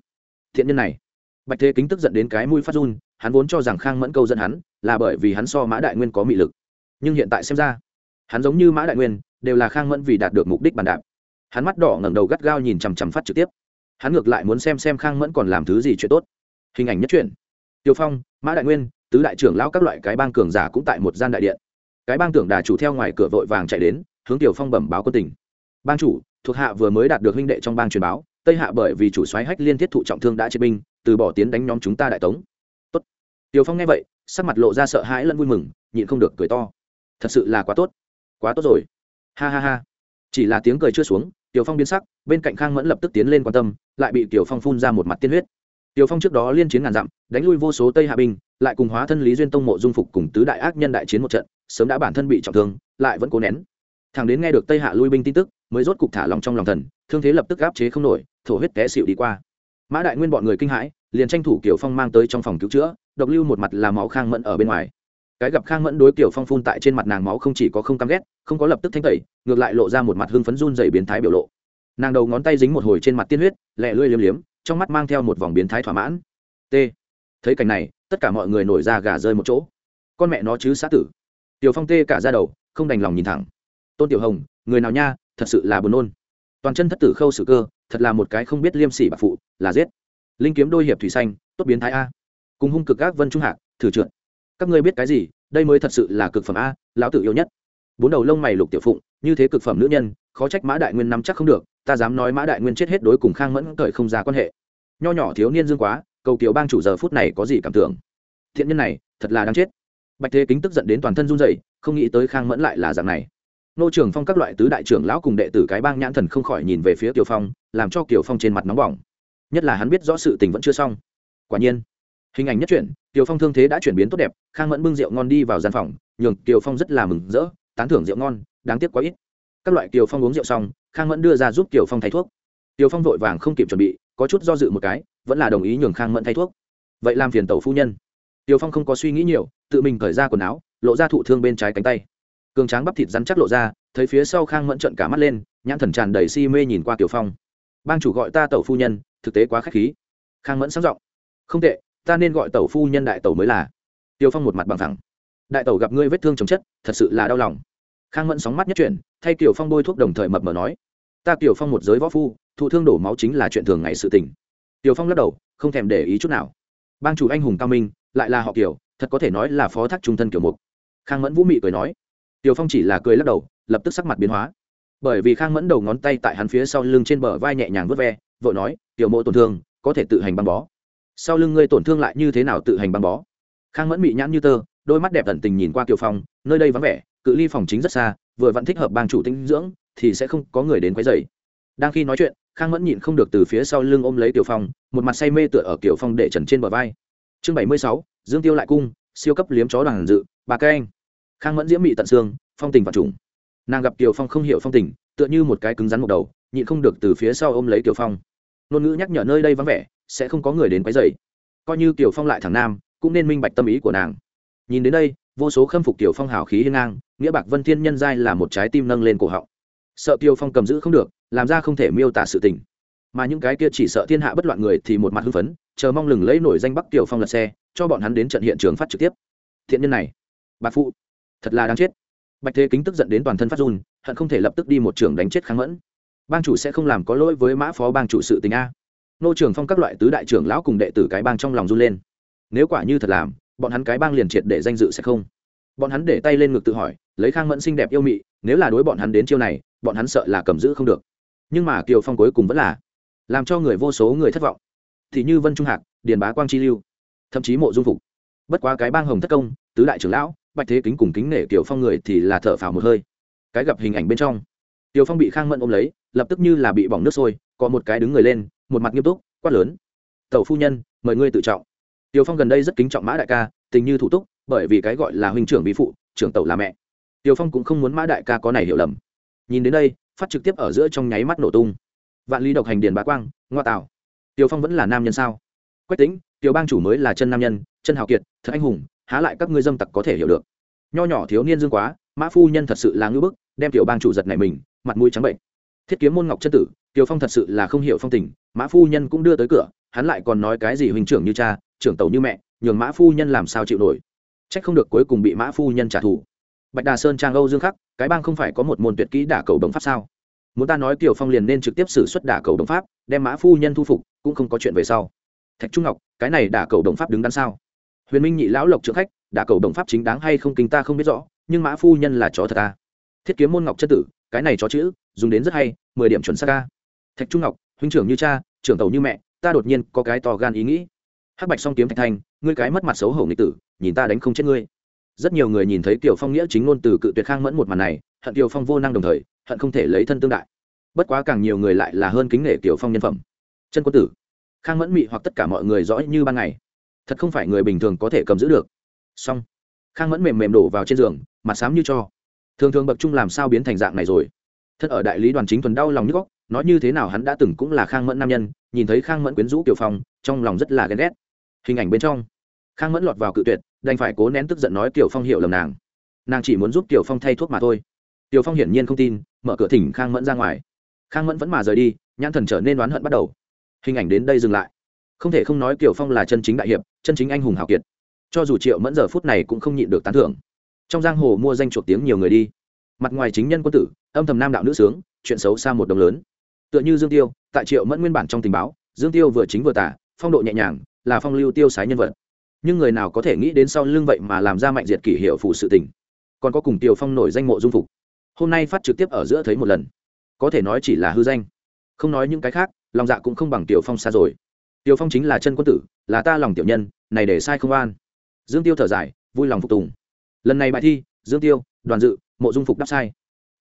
Thiện nhân này. Bạch thế kính tức giận đến cái mũi phát run hắn vốn cho rằng khang mẫn câu dẫn hắn là bởi vì hắn so mã đại nguyên có mị lực. Nhưng hiện tại xem ra, hắn giống như mã đại nguyên, đều là khang mẫn vì đạt được mục đích bàn đạp. Hắn mắt đỏ ngẩng đầu gắt gao nhìn chằm chằm phát trực tiếp. Hắn ngược lại muốn xem xem khang mẫn còn làm thứ gì chuyện tốt. Hình ảnh nhất truyện. Tiêu phong, mã đại nguyên, tứ đại trưởng lão các loại cái bang cường giả cũng tại một gian đại điện. Cái bang tưởng đà chủ theo ngoài cửa vội vàng chạy đến, hướng tiểu phong bẩm báo quân tình. Bang chủ, thuộc hạ vừa mới đạt được huynh đệ trong bang truyền báo, tây hạ bởi vì chủ soái hách liên thiết thụ trọng thương đã chế binh, từ bỏ tiến đánh nhóm chúng ta đại tống tiểu phong nghe vậy, sắc mặt lộ ra sợ hãi lẫn vui mừng, nhịn không được cười to. Thật sự là quá tốt quá tốt rồi. Ha ha ha. Chỉ là tiếng cười chưa xuống, tiểu phong biến sắc, bên cạnh khang mẫn lập tức tiến lên quan tâm, lại bị tiểu phong phun ra một mặt tiên huyết. Tiểu phong trước đó liên chiến ngàn dặm, đánh lui vô số tây hạ binh, lại cùng hóa thân lý duyên tông mộ dung phục cùng tứ đại ác nhân đại chiến một trận, sớm đã bản thân bị trọng thương, lại vẫn cố nén. Thằng đến nghe được tây hạ lui binh tin tức, mới rốt cục thả lòng trong lòng thần, thương thế lập tức áp chế không nổi, thổ huyết té xịu đi qua. Mã đại nguyên bọn người kinh hãi, liền tranh thủ kiểu phong mang tới trong phòng cứu chữa độc lưu một mặt là máu khang mẫn ở bên ngoài. Cái gặp khang mẫn đối kiểu phong phun tại trên mặt nàng máu không chỉ có không căm ghét, không có lập tức thanh tẩy, ngược lại lộ ra một mặt hưng phấn run dày biến thái biểu lộ. Nàng đầu ngón tay dính một hồi trên mặt tiên huyết, lẹ lưỡi liếm liếm, trong mắt mang theo một vòng biến thái thỏa mãn. T. Thấy cảnh này, tất cả mọi người nổi ra gà rơi một chỗ. Con mẹ nó chứ xã tử. Tiểu phong tê cả ra đầu, không đành lòng nhìn thẳng. Tôn tiểu hồng, người nào nha, thật sự là buồn nôn. Toàn chân thất tử khâu sử cơ, thật là một cái không biết liêm sỉ bạc phụ, là giết. Linh kiếm đôi hiệp thủy xanh, tốt biến thái a cùng hung cực các vân trung hạc, thử trượt. Các ngươi biết cái gì? Đây mới thật sự là cực phẩm a, lão tử yêu nhất. Bốn đầu lông mày lục tiểu phụng, như thế cực phẩm nữ nhân, khó trách mã đại nguyên nắm chắc không được, ta dám nói mã đại nguyên chết hết đối cùng khang mẫn cởi không ra quan hệ. Nho nhỏ thiếu niên dương quá, cầu tiểu bang chủ giờ phút này có gì cảm tưởng? Thiện nhân này, thật là đáng chết. Bạch thế kính tức giận đến toàn thân run rẩy, không nghĩ tới khang mẫn lại là dạng này. Nô trưởng phong các loại tứ đại trưởng lão cùng đệ tử cái bang nhãn thần không khỏi nhìn về phía kiều phong, làm cho kiều phong trên mặt nóng bỏng. Nhất là hắn biết rõ sự tình vẫn chưa xong. Quả nhiên hình ảnh nhất chuyển tiểu phong thương thế đã chuyển biến tốt đẹp, khang mẫn bưng rượu ngon đi vào gian phòng, nhường tiểu phong rất là mừng rỡ, tán thưởng rượu ngon, đáng tiếc quá ít. Các loại tiểu phong uống rượu xong, khang mẫn đưa ra giúp tiểu phong thay thuốc. Tiểu phong vội vàng không kịp chuẩn bị, có chút do dự một cái, vẫn là đồng ý nhường khang mẫn thay thuốc. Vậy làm phiền tẩu phu nhân. Tiều phong không có suy nghĩ nhiều, tự mình cởi ra quần áo, lộ ra thụ thương bên trái cánh tay. Cường tráng bắp thịt rắn chắc lộ ra, thấy phía sau khang mẫn trận cả mắt lên, nhãn thần tràn đầy si mê nhìn qua tiểu phong. Bang chủ gọi ta tẩu phu nhân, thực tế quá k h á c h khí. Khang mẫn sáng giọng. Không tệ ta nên gọi tẩu phu nhân đại tẩu mới là. Tiêu phong một mặt bằng thẳng. Đại tẩu gặp ngươi vết thương chồng chất, thật sự là đau lòng. Khang mẫn sóng mắt nhất chuyển, thay tiểu phong bôi thuốc đồng thời mập mờ nói, ta tiểu phong một giới võ phu, thụ thương đổ máu chính là chuyện thường ngày sự tình. Tiểu phong lắc đầu, không thèm để ý chút nào. Bang chủ anh hùng cao minh, lại là họ kiểu thật có thể nói là phó thác trung thân kiểu mục. Khang mẫn vũ mị cười nói. Tiểu phong chỉ là cười lắc đầu, lập tức sắc mặt biến hóa. Bởi vì khang mẫn đầu ngón tay tại hắn phía sau lưng trên bờ vai nhẹ nhàng vớt ve, vội nói, tiểu mộ tổn thương, có thể tự hành băng bó sau lưng ngươi tổn thương lại như thế nào tự hành băng bó? Khang mẫn mị nhãn như tơ, đôi mắt đẹp tận tình nhìn qua tiểu phong, nơi đây vắng vẻ, cự ly phòng chính rất xa, vừa vẫn thích hợp bang chủ tinh dưỡng, thì sẽ không có người đến quấy rầy. Đang khi nói chuyện, khang mẫn nhịn không được từ phía sau lưng ôm lấy tiểu phong, một mặt say mê tựa ở kiều phong để trần trên bờ vai. Chương bảy mươi sáu, dương tiêu lại cung, siêu cấp liếm chó đoàn dự, bà các anh. Khang mẫn diễm mị tận xương, phong tình và trùng. Nàng gặp kiều phong không hiểu phong tình, tựa như một cái cứng rắn một đầu, nhịn không được từ phía sau ôm lấy kiều phong. Ngôn ngữ nhắc nhở nơi đây vắng vẻ sẽ không có người đến quấy rầy. coi như kiều phong lại thẳng nam, cũng nên minh bạch tâm ý của nàng. Nhìn đến đây, vô số khâm phục kiều phong hào khí hiên ngang, nghĩa bạc vân thiên nhân giai là một trái tim nâng lên cổ họng. Sợ kiều phong cầm giữ không được, làm ra không thể miêu tả sự tình. Mà những cái kia chỉ sợ thiên hạ bất loạn người thì một mặt hưng phấn, chờ mong lừng lấy nổi danh bắc kiều phong lật xe, cho bọn hắn đến trận hiện trường phát trực tiếp. Thiện nhân này bạc phụ, thật là đáng chết. Bạch thế kính tức giận đến toàn thân phát run, hận không thể lập tức đi một trường đánh chết kháng mẫn. Bang chủ sẽ không làm có lỗi với mã phó bang chủ sự tình a nô trường phong các loại tứ đại trưởng lão cùng đệ tử cái bang trong lòng run lên. Nếu quả như thật làm, bọn hắn cái bang liền triệt để danh dự sẽ không. Bọn hắn để tay lên ngực tự hỏi, lấy khang mẫn xinh đẹp yêu mị, nếu là đối bọn hắn đến chiêu này, bọn hắn sợ là cầm giữ không được. Nhưng mà kiều phong cuối cùng vẫn là làm cho người vô số người thất vọng. Thì như vân trung hạc, điền bá quang chi lưu, thậm chí mộ dung phục. Bất quá cái bang hồng thất công, tứ đại trưởng lão, bạch thế kính cùng kính nể kiều phong người thì là thở phào một hơi. Cái gặp hình ảnh bên trong, kiều phong bị khang mẫn ôm lấy, lập tức như là bị bỏng nước sôi, có một cái đứng người lên một mặt nghiêm túc, quát lớn. Tẩu phu nhân, mời ngươi tự trọng. Tiều phong gần đây rất kính trọng mã đại ca, tình như thủ túc, bởi vì cái gọi là huynh trưởng bí phụ, trưởng tẩu là mẹ. Tiều phong cũng không muốn mã đại ca có này hiểu lầm. Nhìn đến đây, phát trực tiếp ở giữa trong nháy mắt nổ tung. Vạn lý độc hành điền bá quang, ngoa tạo. Tiều phong vẫn là nam nhân sao? Quách tính tiều bang chủ mới là chân nam nhân, chân hào kiệt, thật anh hùng, há lại các ngươi dâm tặc có thể hiểu được. Nho nhỏ thiếu niên dương quá, mã phu nhân thật sự là ngưỡng bức, đem tiểu bang chủ giật này mình, mặt mũi trắng bệnh thiết kiếm môn ngọc chân tử, Kiều phong thật sự là không hiểu phong tình, mã phu nhân cũng đưa tới cửa, hắn lại còn nói cái gì huynh trưởng như cha, trưởng tàu như mẹ, nhường mã phu nhân làm sao chịu nổi. Trách không được cuối cùng bị mã phu nhân trả thù. Bạch đà sơn trang âu dương khắc, cái bang không phải có một môn tuyệt kỹ đả cầu đồng pháp sao? Muốn ta nói Kiều phong liền nên trực tiếp xử suất đả cầu đồng pháp, đem mã phu nhân thu phục, cũng không có chuyện về sau. Thạch trung ngọc, cái này đả cầu đồng pháp đứng đắn sau huyền minh nhị lão lộc trưởng khách, đả cầu đồng pháp chính đáng hay không kinh ta không biết rõ, nhưng mã phu nhân là chó thật ta thiết kiếm môn ngọc chất tử, cái này chó chữ dùng đến rất hay, mười điểm chuẩn xác ca thạch trung ngọc, huynh trưởng như cha, trưởng tàu như mẹ, ta đột nhiên có cái to gan ý nghĩ. Hắc bạch song kiếm thạch thanh, ngươi cái mất mặt xấu hổ nghịch tử, nhìn ta đánh không chết ngươi. Rất nhiều người nhìn thấy tiểu phong nghĩa chính ngôn từ cự tuyệt khang mẫn một màn này, hận tiểu phong vô năng đồng thời, hận không thể lấy thân tương đại. Bất quá càng nhiều người lại là hơn kính nể tiểu phong nhân phẩm. Chân quân tử. Khang mẫn mị hoặc tất cả mọi người rõ như ban ngày. Thật không phải người bình thường có thể cầm giữ được. Song khang mẫn mềm mềm đổ vào trên giường, mặt xám như cho. Thường thường bậc trung làm sao biến thành dạng này rồi? Thật ở đại lý đoàn chính thuần đau lòng nhức góc, nói như thế nào hắn đã từng cũng là khang mẫn nam nhân, nhìn thấy khang mẫn quyến rũ kiều phong, trong lòng rất là ghen ghét. Hình ảnh bên trong, khang mẫn lọt vào cự tuyệt, đành phải cố nén tức giận nói kiều phong hiểu lầm nàng. Nàng chỉ muốn giúp kiều phong thay thuốc mà thôi. Kiều phong hiển nhiên không tin, mở cửa thỉnh khang mẫn ra ngoài. Khang mẫn vẫn mà rời đi, nhãn thần trở nên oán hận bắt đầu. Hình ảnh đến đây dừng lại. Không thể không nói kiều phong là chân chính đại hiệp, chân chính anh hùng hào kiệt. Cho dù triệu mẫn giờ phút này cũng không nhịn được tán thưởng. Trong giang hồ mua danh chuộc tiếng nhiều người đi. Mặt ngoài chính nhân quân tử âm thầm nam đạo nữ sướng, chuyện xấu xa một đồng lớn. Tựa như dương tiêu, tại triệu mẫn nguyên bản trong tình báo, dương tiêu vừa chính vừa tả, phong độ nhẹ nhàng, là phong lưu tiêu sái nhân vật. Nhưng người nào có thể nghĩ đến sau lưng vậy mà làm ra mạnh diệt kỷ hiệu phụ sự tình. Còn có cùng tiêu phong nổi danh mộ dung phục. Hôm nay phát trực tiếp ở giữa thấy một lần. Có thể nói chỉ là hư danh. Không nói những cái khác, lòng dạ cũng không bằng tiểu phong xa rồi. Tiểu phong chính là chân quân tử, là ta lòng tiểu nhân, này để sai không an. Dương tiêu thở dài, vui lòng phục tùng. Lần này bài thi, dương tiêu, đoàn dự, mộ dung phục đáp sai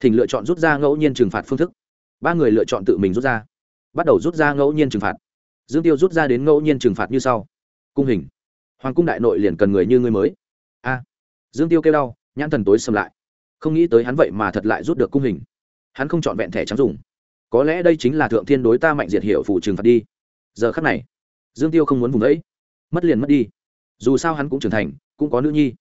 thỉnh lựa chọn rút ra ngẫu nhiên trừng phạt phương thức. Ba người lựa chọn tự mình rút ra. Bắt đầu rút ra ngẫu nhiên trừng phạt. Dương tiêu rút ra đến ngẫu nhiên trừng phạt như sau. Cung hình. Hoàng cung đại nội liền cần người như người mới. A. Dương tiêu kêu đau, nhãn thần tối xâm lại. Không nghĩ tới hắn vậy mà thật lại rút được cung hình. Hắn không chọn vẹn thẻ trắng dùng. Có lẽ đây chính là thượng thiên đối ta mạnh diệt hiệu phủ trừng phạt đi. Giờ khắc này, dương tiêu không muốn vùng ấy mất liền mất đi. Dù sao hắn cũng trưởng thành, cũng có nữ nhi.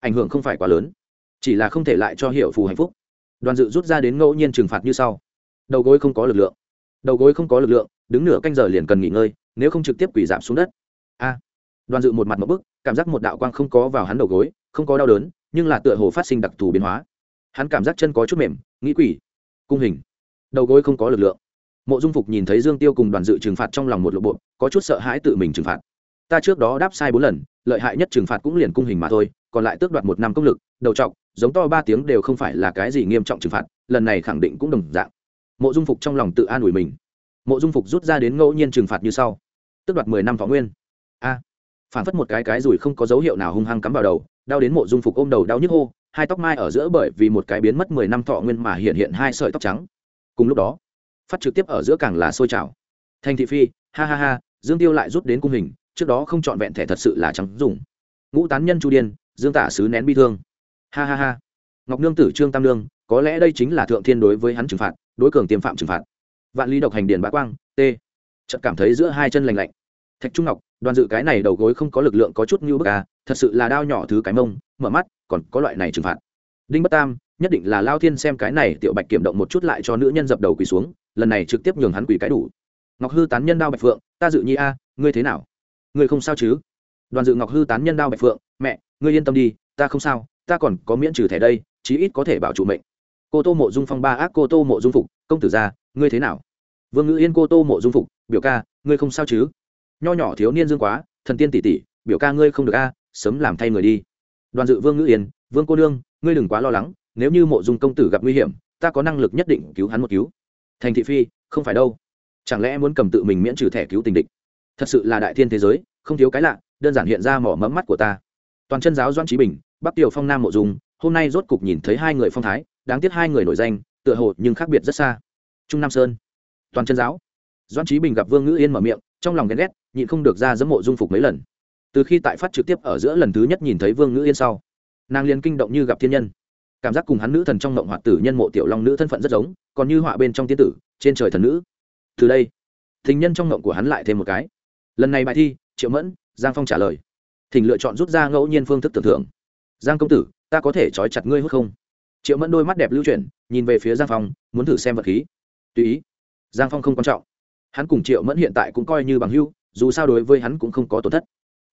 Ảnh hưởng không phải quá lớn. Chỉ là không thể lại cho hiệu phù hạnh phúc đoàn dự rút ra đến ngẫu nhiên trừng phạt như sau. Đầu gối không có lực lượng. Đầu gối không có lực lượng, đứng nửa canh giờ liền cần nghỉ ngơi, nếu không trực tiếp quỷ giảm xuống đất. A. Đoàn dự một mặt một bức, cảm giác một đạo quang không có vào hắn đầu gối, không có đau đớn, nhưng là tựa hồ phát sinh đặc thù biến hóa. Hắn cảm giác chân có chút mềm, nghĩ quỷ. Cung hình. Đầu gối không có lực lượng. Mộ dung phục nhìn thấy dương tiêu cùng đoàn dự trừng phạt trong lòng một lộ bộ, có chút sợ hãi tự mình trừng phạt. Ta trước đó đáp sai bốn lần lợi hại nhất trừng phạt cũng liền cung hình mà thôi, còn lại tước đoạt một năm công lực, đầu trọc, giống to ba tiếng đều không phải là cái gì nghiêm trọng trừng phạt, lần này khẳng định cũng đồng dạng. Mộ dung phục trong lòng tự an ủi mình. Mộ dung phục rút ra đến ngẫu nhiên trừng phạt như sau. Tước đoạt mười năm võ nguyên. A. Phản phất một cái cái rùi không có dấu hiệu nào hung hăng cắm vào đầu, đau đến mộ dung phục ôm đầu đau nhức hô, hai tóc mai ở giữa bởi vì một cái biến mất mười năm thọ nguyên mà hiện hiện hai sợi tóc trắng. Cùng lúc đó, phát trực tiếp ở giữa càng là sôi trào. Thành thị phi, ha ha ha, dương tiêu lại rút đến cung hình trước đó không trọn vẹn thẻ thật sự là trắng dùng. Ngũ tán nhân chu điên, dương tả sứ nén bi thương. Ha ha ha. Ngọc nương tử trương tam nương, có lẽ đây chính là thượng thiên đối với hắn trừng phạt, đối cường tiêm phạm trừng phạt. Vạn ly độc hành điền bá quang, t. Chợt cảm thấy giữa hai chân lành lạnh. Thạch trung ngọc, đoàn dự cái này đầu gối không có lực lượng có chút như bức à thật sự là đao nhỏ thứ cái mông, mở mắt, còn có loại này trừng phạt. Đinh bất tam, nhất định là lao thiên xem cái này tiểu bạch kiểm động một chút lại cho nữ nhân dập đầu quỳ xuống, lần này trực tiếp nhường hắn quỳ cái đủ. Ngọc hư tán nhân đao bạch phượng, ta dự nhi a, ngươi thế nào? Ngươi không sao chứ? Đoàn dự ngọc hư tán nhân đao bạch phượng, mẹ, ngươi yên tâm đi, ta không sao, ta còn có miễn trừ thẻ đây, chí ít có thể bảo trụ mệnh. Cô tô mộ dung phong ba ác, cô tô mộ dung phục, công tử gia, ngươi thế nào? Vương ngữ yên, cô tô mộ dung phục, biểu ca, ngươi không sao chứ? Nho nhỏ thiếu niên dương quá, thần tiên tỷ tỷ, biểu ca ngươi không được a, sớm làm thay người đi. Đoàn dự vương ngữ yên, vương cô nương, ngươi đừng quá lo lắng, nếu như mộ dung công tử gặp nguy hiểm, ta có năng lực nhất định cứu hắn một cứu. Thành thị phi, không phải đâu. Chẳng lẽ muốn cầm tự mình miễn trừ thẻ cứu tình địch? Thật sự là đại thiên thế giới, không thiếu cái lạ, đơn giản hiện ra mỏ mẫm mắt của ta. Toàn chân giáo doan trí bình, bắc tiểu phong nam mộ dung, hôm nay rốt cục nhìn thấy hai người phong thái, đáng tiếc hai người nổi danh, tựa hồ nhưng khác biệt rất xa. Trung nam sơn. Toàn chân giáo. Doan trí bình gặp vương ngữ yên mở miệng, trong lòng ghen ghét, nhịn không được ra dẫm mộ dung phục mấy lần. Từ khi tại phát trực tiếp ở giữa lần thứ nhất nhìn thấy vương ngữ yên sau, nàng liền kinh động như gặp thiên nhân. Cảm giác cùng hắn nữ thần trong mộng hoạt tử nhân mộ tiểu long nữ thân phận rất giống, còn như họa bên trong tiên tử, trên trời thần nữ. Từ đây thình nhân trong mộng của hắn lại thêm một cái lần này bài thi, triệu mẫn, giang phong trả lời. Thỉnh lựa chọn rút ra ngẫu nhiên phương thức tưởng thưởng giang công tử, ta có thể trói chặt ngươi hút không? Triệu mẫn đôi mắt đẹp lưu chuyển, nhìn về phía giang phong, muốn thử xem vật khí. Tùy ý. Giang phong không quan trọng. Hắn cùng triệu mẫn hiện tại cũng coi như bằng hưu dù sao đối với hắn cũng không có tổn thất.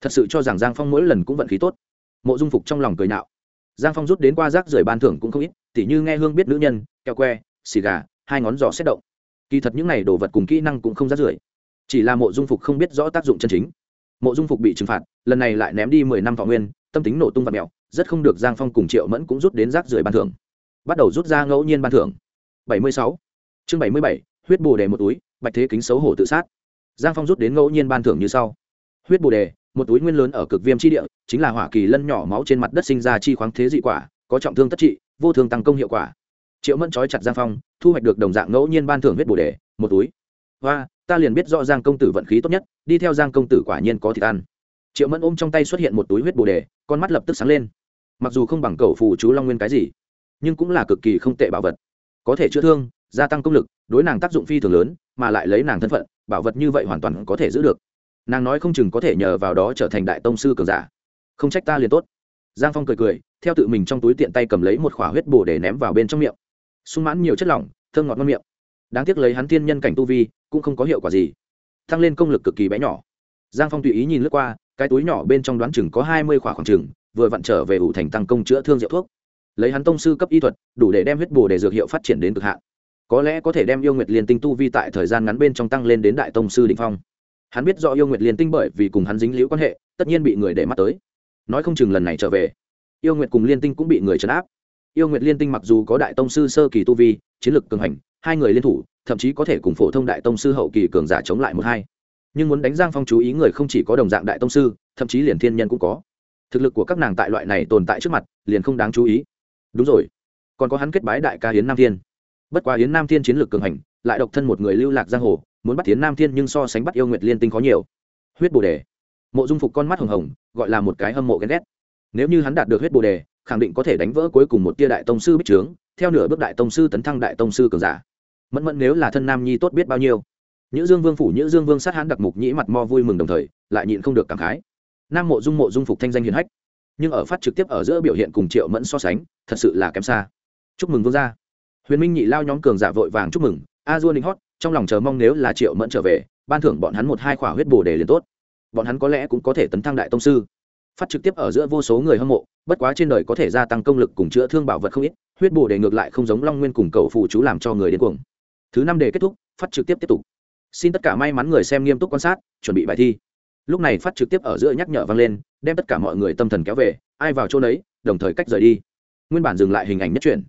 Thật sự cho rằng giang phong mỗi lần cũng vận khí tốt. Mộ dung phục trong lòng cười nạo. Giang phong rút đến qua rác rưởi ban thưởng cũng không ít, tỉ như nghe hương biết nữ nhân keo que, xì gà, hai ngón giò xét động. Kỳ thật những n à y đồ vật cùng kỹ năng cũng không rác rưởi chỉ là mộ dung phục không biết rõ tác dụng chân chính. Mộ dung phục bị trừng phạt, lần này lại ném đi mười năm thọ nguyên, tâm tính nổ tung và mèo rất không được giang phong cùng triệu mẫn cũng rút đến rác rưởi ban thưởng. Bắt đầu rút ra ngẫu nhiên ban thưởng. Bảy mươi sáu. Chương bảy mươi bảy, huyết bồ đề một túi, bạch thế kính xấu hổ tự sát. Giang phong rút đến ngẫu nhiên ban thưởng như sau. Huyết bồ đề, một túi nguyên lớn ở cực viêm chi địa, chính là hỏa kỳ lân nhỏ máu trên mặt đất sinh ra chi khoáng thế dị quả, có trọng thương tất trị, vô thương tăng công hiệu quả. Triệu mẫn trói chặt giang phong, thu hoạch được đồng dạng ngẫu nhiên ban thưởng huyết bồ đề, một túi và ta liền biết rõ giang công tử vận khí tốt nhất, đi theo giang công tử quả nhiên có thịt ăn. Triệu mẫn ôm trong tay xuất hiện một túi huyết bồ đề, con mắt lập tức sáng lên. Mặc dù không bằng cầu phù chú long nguyên cái gì, nhưng cũng là cực kỳ không tệ bảo vật. Có thể chữa thương, gia tăng công lực, đối nàng tác dụng phi thường lớn, mà lại lấy nàng thân phận, bảo vật như vậy hoàn toàn có thể giữ được. Nàng nói không chừng có thể nhờ vào đó trở thành đại tông sư cường giả. Không trách ta liền tốt. Giang phong cười cười, theo tự mình trong túi tiện tay cầm lấy một khỏa huyết bồ để ném vào bên trong miệng. Sung mãn nhiều chất lỏng, thơm ngọt ngon miệng đáng tiếc lấy hắn thiên nhân cảnh tu vi, cũng không có hiệu quả gì. Tăng lên công lực cực kỳ bé nhỏ. Giang phong tùy ý nhìn lướt qua, cái túi nhỏ bên trong đoán chừng có hai mươi khỏa khoảng chừng, vừa vặn trở về ủ thành tăng công chữa thương rượu thuốc. Lấy hắn tông sư cấp y thuật, đủ để đem huyết bồ để dược hiệu phát triển đến cực hạn. Có lẽ có thể đem yêu nguyệt liên tinh tu vi tại thời gian ngắn bên trong tăng lên đến đại tông sư định phong. Hắn biết do yêu nguyệt liên tinh bởi vì cùng hắn dính liễu quan hệ, tất nhiên bị người để mắt tới. Nói không chừng lần này trở về, yêu nguyệt cùng liên tinh cũng bị người trấn áp. Yêu nguyệt liên tinh mặc dù có đại tông sư sơ kỳ tu vi, chiến lược cường hành hai người liên thủ, thậm chí có thể cùng phổ thông đại tông sư hậu kỳ cường giả chống lại một hai. Nhưng muốn đánh giang phong chú ý người không chỉ có đồng dạng đại tông sư, thậm chí liền thiên nhân cũng có. Thực lực của các nàng tại loại này tồn tại trước mặt, liền không đáng chú ý. Đúng rồi. Còn có hắn kết bái đại ca hiến nam thiên. Bất quá hiến nam thiên chiến lược cường hành, lại độc thân một người lưu lạc giang hồ, muốn bắt hiến nam thiên nhưng so sánh bắt yêu nguyệt liên tinh có nhiều. Huyết bồ đề. Mộ dung phục con mắt hồng hồng, gọi là một cái hâm mộ ghen ghét. Nếu như hắn đạt được huyết bồ đề, khẳng định có thể đánh vỡ cuối cùng một tia đại tông sư bích trướng, theo nửa bước đại tông sư tấn thăng đại tông sư cường giả mẫn mẫn nếu là thân nam nhi tốt biết bao nhiêu. Nhữ dương vương phủ, nhữ dương vương sát hãn đặc mục nhĩ mặt mo vui mừng đồng thời, lại nhịn không được cảm khái. Nam mộ dung mộ dung phục thanh danh hiền hách. Nhưng ở phát trực tiếp ở giữa biểu hiện cùng triệu mẫn so sánh, thật sự là kém xa. Chúc mừng vương gia. Huyền minh nhị lao nhóm cường giả vội vàng chúc mừng. A dua ninh hót, trong lòng chờ mong nếu là triệu mẫn trở về, ban thưởng bọn hắn một hai khỏa huyết bồ đề liền tốt. Bọn hắn có lẽ cũng có thể tấn thăng đại tông sư. Phát trực tiếp ở giữa vô số người hâm mộ, bất quá trên đời có thể gia tăng công lực cùng chữa thương bảo vật không ít, huyết bồ đề ngược lại không giống long nguyên cùng cầu phụ chú làm cho người đến cuồng thứ năm đề kết thúc, phát trực tiếp tiếp tục. Xin tất cả may mắn người xem nghiêm túc quan sát, chuẩn bị bài thi. Lúc này phát trực tiếp ở giữa nhắc nhở vang lên, đem tất cả mọi người tâm thần kéo về, ai vào chỗ đấy đồng thời cách rời đi. Nguyên bản dừng lại hình ảnh nhất truyền.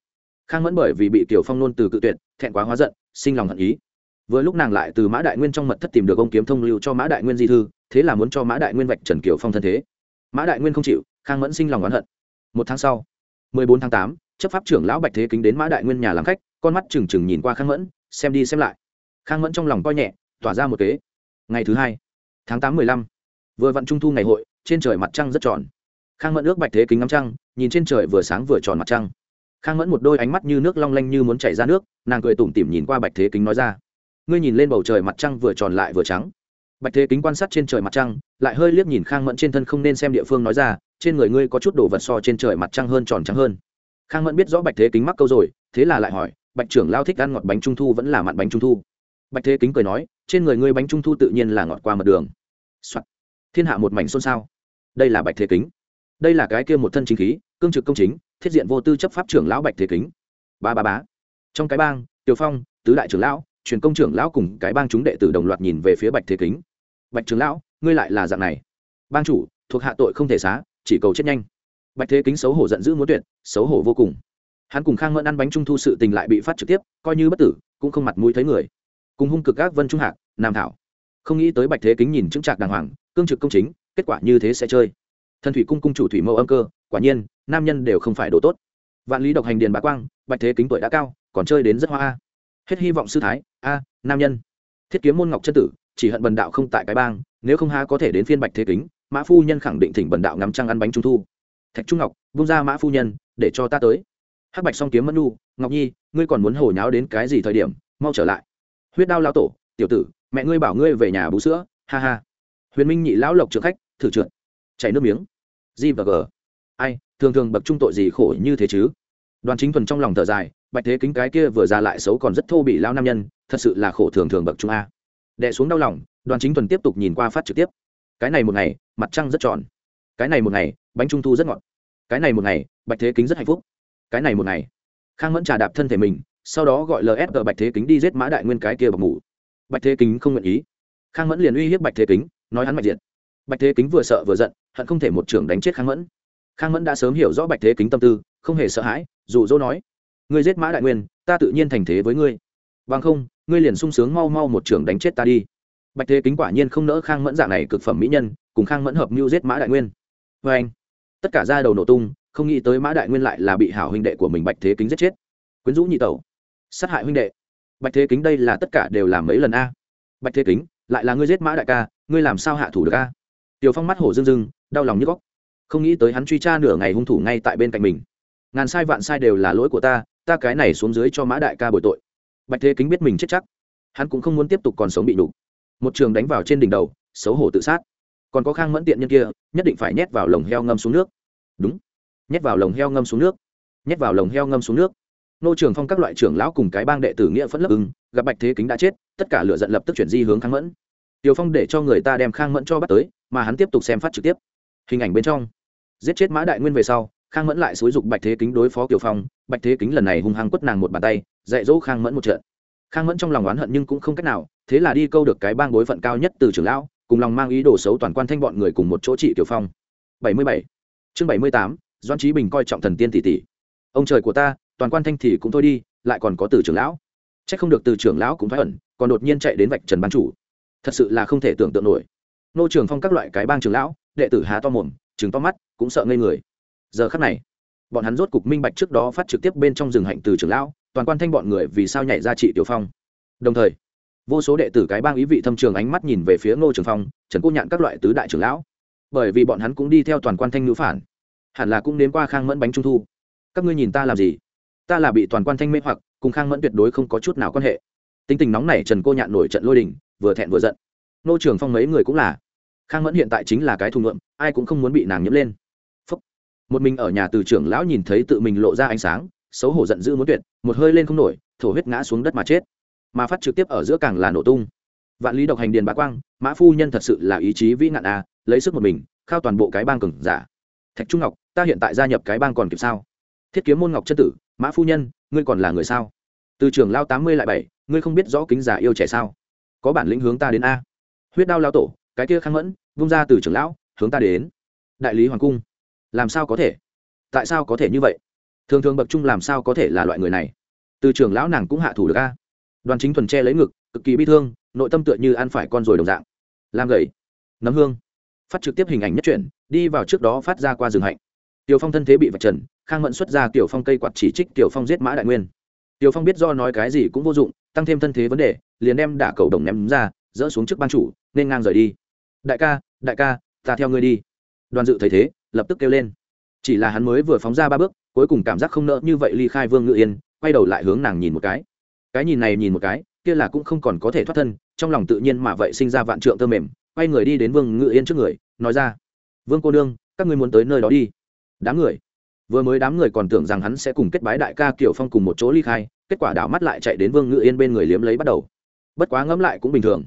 khang mẫn bởi vì bị tiểu phong nôn từ cự tuyệt, thẹn quá hóa giận, sinh lòng hận ý. Vừa lúc nàng lại từ mã đại nguyên trong mật thất tìm được ông kiếm thông lưu cho mã đại nguyên di thư, thế là muốn cho mã đại nguyên vạch trần kiều phong thân thế. Mã đại nguyên không chịu, khang mẫn sinh lòng oán hận. Một tháng sau, mười bốn tháng tám, chấp pháp trưởng lão bạch thế kính đến mã đại nguyên nhà làm khách, con mắt trừng trừng nhìn qua khang mẫn xem đi xem lại. Khang mẫn trong lòng coi nhẹ, tỏa ra một kế. Ngày thứ hai, tháng tám mười lăm, vừa vặn trung thu ngày hội, trên trời mặt trăng rất tròn. Khang mẫn ước bạch thế kính ngắm trăng, nhìn trên trời vừa sáng vừa tròn mặt trăng. Khang mẫn một đôi ánh mắt như nước long lanh như muốn chảy ra nước, nàng cười tủm tỉm nhìn qua bạch thế kính nói ra. Ngươi nhìn lên bầu trời mặt trăng vừa tròn lại vừa trắng. Bạch thế kính quan sát trên trời mặt trăng, lại hơi liếc nhìn khang mẫn trên thân không nên xem địa phương nói ra, trên người ngươi có chút đồ vật so trên trời mặt trăng hơn tròn trắng hơn. Khang mẫn biết rõ bạch thế kính mắc câu rồi, thế là lại hỏi bạch trưởng lao thích ăn ngọt bánh trung thu vẫn là mặn bánh trung thu. Bạch thế kính cười nói, trên người ngươi bánh trung thu tự nhiên là ngọt qua mật đường、Soạn. thiên hạ một mảnh xôn xao. Đây là bạch thế kính. Đây là cái kia một thân chính khí, cương trực công chính, thiết diện vô tư chấp pháp trưởng lão bạch thế kính. Ba ba bá trong cái bang, tiểu phong, tứ đại trưởng lão, truyền công trưởng lão cùng cái bang chúng đệ tử đồng loạt nhìn về phía bạch thế kính. Bạch trưởng lão, ngươi lại là dạng này. Bang chủ, thuộc hạ tội không thể xá, chỉ cầu chết nhanh. Bạch thế kính xấu hổ giận dữ muốn tuyệt, xấu hổ vô cùng hắn cùng khang mẫn ăn bánh trung thu sự tình lại bị phát trực tiếp, coi như bất tử, cũng không mặt mũi thấy người. Cùng hung cực các vân trung hạc, nam thảo. Không nghĩ tới bạch thế kính nhìn chứng trạc đàng hoàng, cương trực công chính, kết quả như thế sẽ chơi. Thần thủy cung cung chủ thủy mẫu âm cơ, quả nhiên, nam nhân đều không phải đồ tốt. Vạn lý độc hành điền bá quang, bạch thế kính tuổi đã cao, còn chơi đến rất hoa a. Hết hy vọng sư thái, a, nam nhân. Thiết kiếm môn ngọc chân tử, chỉ hận bần đạo không tại cái bang, nếu không ha có thể đến phiên bạch thế kính, mã phu nhân khẳng định thỉnh bần đạo ngắm trăng ăn bánh trung thu. Thạch trung ngọc, vung ra mã phu nhân, để cho ta tới hắc bạch song kiếm mẫn nu ngọc nhi, ngươi còn muốn hồ nháo đến cái gì thời điểm, mau trở lại. Huyết đao lao tổ, tiểu tử, mẹ ngươi bảo ngươi về nhà bú sữa, ha ha. Huyền minh nhị lão lộc trượng khách, thử trượt. Chảy nước miếng. G và g. Ai, thường thường bậc trung tội gì khổ như thế chứ? Đoàn chính thuần trong lòng thở dài, bạch thế kính cái kia vừa ra lại xấu còn rất thô bị lao nam nhân, thật sự là khổ thường thường bậc trung a. Đẻ xuống đau lòng, đoàn chính thuần tiếp tục nhìn qua phát trực tiếp. Cái này một ngày, mặt trăng rất tròn. Cái này một ngày, bánh trung thu rất ngọt. Cái này một ngày, bạch thế kính rất hạnh phúc cái này một ngày. Khang mẫn trà đạp thân thể mình, sau đó gọi lsg bạch thế kính đi giết mã đại nguyên cái kia bọc mủ. Bạch thế kính không nguyện ý. Khang mẫn liền uy hiếp bạch thế kính, nói hắn mạch diện bạch thế kính vừa sợ vừa giận, hận không thể một trưởng đánh chết khang mẫn. Khang mẫn đã sớm hiểu rõ bạch thế kính tâm tư, không hề sợ hãi dù dỗ nói, ngươi giết mã đại nguyên, ta tự nhiên thành thế với ngươi. Bằng không, ngươi liền sung sướng mau mau một trưởng đánh chết ta đi. Bạch thế kính quả nhiên không nỡ khang mẫn dạng này cực phẩm mỹ nhân, cùng khang mẫn hợp mưu giết mã đại nguyên. Vê anh, tất cả ra đầu nổ tung không nghĩ tới mã đại nguyên lại là bị hảo huynh đệ của mình bạch thế kính giết chết. Quyến rũ nhị tẩu, sát hại huynh đệ. Bạch thế kính đây là tất cả đều làm mấy lần a? Bạch thế kính, lại là ngươi giết mã đại ca, ngươi làm sao hạ thủ được a? Tiểu phong mắt hổ dưng dưng đau lòng như góc. Không nghĩ tới hắn truy tra nửa ngày hung thủ ngay tại bên cạnh mình. Ngàn sai vạn sai đều là lỗi của ta ta cái này xuống dưới cho mã đại ca bồi tội. Bạch thế kính biết mình chết chắc. Hắn cũng không muốn tiếp tục còn sống bị đủ một trường đánh vào trên đỉnh đầu, xấu hổ tự sát. Còn có khang mẫn tiện nhân kia, nhất định phải nhét vào lồng heo ngâm xuống nước. Đúng nhét vào lồng heo ngâm xuống nước. Nhét vào lồng heo ngâm xuống nước. Nô trường phong các loại trưởng lão cùng cái bang đệ tử nghĩa phẫn lấp ưng gặp bạch thế kính đã chết, tất cả lựa giận lập tức chuyển di hướng khang mẫn. Tiều phong để cho người ta đem khang mẫn cho bắt tới, mà hắn tiếp tục xem phát trực tiếp. Hình ảnh bên trong. Giết chết mã đại nguyên về sau, khang mẫn lại xúi dục bạch thế kính đối phó kiều phong. Bạch thế kính lần này hung hăng quất nàng một bàn tay, dạy dỗ khang mẫn một trận. Khang mẫn trong lòng oán hận nhưng cũng không cách nào, thế là đi câu được cái bang bối phận cao nhất từ trưởng lão, cùng lòng mang ý đồ xấu toàn quan thanh bọn người cùng một chỗ trị kiều phong. Bảy mươi bảy. Chương bảy mươi tám doan trí bình coi trọng thần tiên tỷ tỷ. Ông trời của ta, toàn quan thanh thì cũng thôi đi, lại còn có từ trưởng lão. C h ắ c không được từ trưởng lão cũng thoái ẩn, còn đột nhiên chạy đến vạch trần ban chủ. Thật sự là không thể tưởng tượng nổi. Nô trường phong các loại cái bang trưởng lão, đệ tử há to mồm chừng to mắt, cũng sợ ngây người. Giờ khắc này, bọn hắn rốt cục minh bạch trước đó phát trực tiếp bên trong rừng hạnh từ trưởng lão, toàn quan thanh bọn người vì sao nhảy ra trị tiểu phong. Đồng thời, vô số đệ tử cái bang ý vị thâm trường ánh mắt nhìn về phía ngô trường phong, trần cô nhạn các loại tứ đại trưởng lão. Bởi vì bọn hắn cũng đi theo toàn quan thanh ngữ phản hẳn là cũng đến qua khang mẫn bánh trung thu. Các ngươi nhìn ta làm gì? Ta là bị toàn quan thanh mê hoặc, cùng khang mẫn tuyệt đối không có chút nào quan hệ. Tính tình nóng này trần cô nhạn nổi trận lôi đình, vừa thẹn vừa giận. Nô trường phong mấy người cũng là. Khang mẫn hiện tại chính là cái thù ngượm ai cũng không muốn bị nàng nhiễm lên. Phúc. một mình ở nhà từ trưởng lão nhìn thấy tự mình lộ ra ánh sáng, xấu hổ giận dữ muốn tuyệt, một hơi lên không nổi, thổ huyết ngã xuống đất mà chết. Mà phát trực tiếp ở giữa càng là nổ tung. Vạn lý độc hành điền bá quang, mã phu nhân thật sự là ý chí vĩ nạn à lấy sức một mình, khao toàn bộ cái bang cừng giả thạch trung ngọc, ta hiện tại gia nhập cái bang còn kịp sao? Thiết kiếm môn ngọc chân tử, mã phu nhân, ngươi còn là người sao? Từ trường lao tám mươi lại bảy, ngươi không biết rõ kính giả yêu trẻ sao? Có bản lĩnh hướng ta đến a. Huyết đao lao tổ, cái kia khang mẫn, vung ra từ trường lão, hướng ta đến. Đại lý hoàng cung, làm sao có thể? Tại sao có thể như vậy? Thường thường bậc trung làm sao có thể là loại người này? Từ trường lão nàng cũng hạ thủ được a. Đoàn chính thuần che lấy ngực, cực kỳ bi thương, nội tâm tựa như ăn phải con rồi đồng dạng. Làm gầy, nấm hương phát trực tiếp hình ảnh nhất truyện đi vào trước đó phát ra qua rừng hạnh. Tiểu phong thân thế bị vạch trần, khang mẫn xuất ra tiểu phong cây quạt chỉ trích tiểu phong giết mã đại nguyên. Tiểu phong biết do nói cái gì cũng vô dụng, tăng thêm thân thế vấn đề, liền đem đả cầu đồng ném ra, dỡ xuống trước ban chủ, nên ngang rời đi. Đại ca đại ca, ta theo ngươi đi. Đoàn dự thấy thế, lập tức kêu lên. Chỉ là hắn mới vừa phóng ra ba bước, cuối cùng cảm giác không nỡ như vậy ly khai vương ngự yên, quay đầu lại hướng nàng nhìn một cái. Cái nhìn này nhìn một cái, kia là cũng không còn có thể thoát thân, trong lòng tự nhiên mà vậy sinh ra vạn trượng tơ mềm quay người đi đến vương ngự yên trước người, nói ra, vương cô nương, các ngươi muốn tới nơi đó đi. Đám người, vừa mới đám người còn tưởng rằng hắn sẽ cùng kết bái đại ca kiểu phong cùng một chỗ ly khai, kết quả đảo mắt lại chạy đến vương ngự yên bên người liếm lấy bắt đầu. Bất quá ngẫm lại cũng bình thường,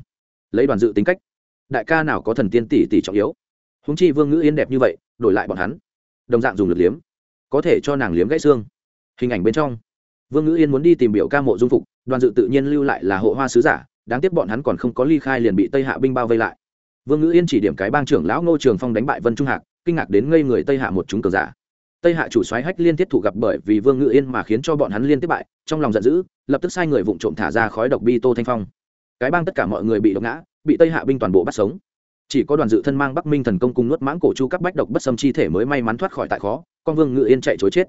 lấy đoàn dự tính cách, đại ca nào có thần tiên tỷ tỷ trọng yếu? Húng chi vương ngự yên đẹp như vậy, đổi lại bọn hắn, đồng dạng dùng lực liếm, có thể cho nàng liếm gãy xương. Hình ảnh bên trong, vương ngự yên muốn đi tìm biểu ca mộ dung phục, đoàn dự tự nhiên lưu lại là hộ hoa sứ giả, đáng tiếc bọn hắn còn không có ly khai liền bị tây hạ binh bao vây lại vương ngữ yên chỉ điểm cái bang trưởng lão ngô trường phong đánh bại vân trung hạc kinh ngạc đến ngây người tây hạ một chúng cờ giả tây hạ chủ soái hách liên tiếp thủ gặp bởi vì vương ngữ yên mà khiến cho bọn hắn liên tiếp bại trong lòng giận dữ lập tức sai người vụng trộm thả ra khói độc bi tô thanh phong cái bang tất cả mọi người bị độc ngã bị tây hạ binh toàn bộ bắt sống chỉ có đoàn dự thân mang bắc minh thần công cùng nuốt mãng cổ chu các bách độc bất xâm chi thể mới may mắn thoát khỏi tại khó con vương ngự yên chạy chối chết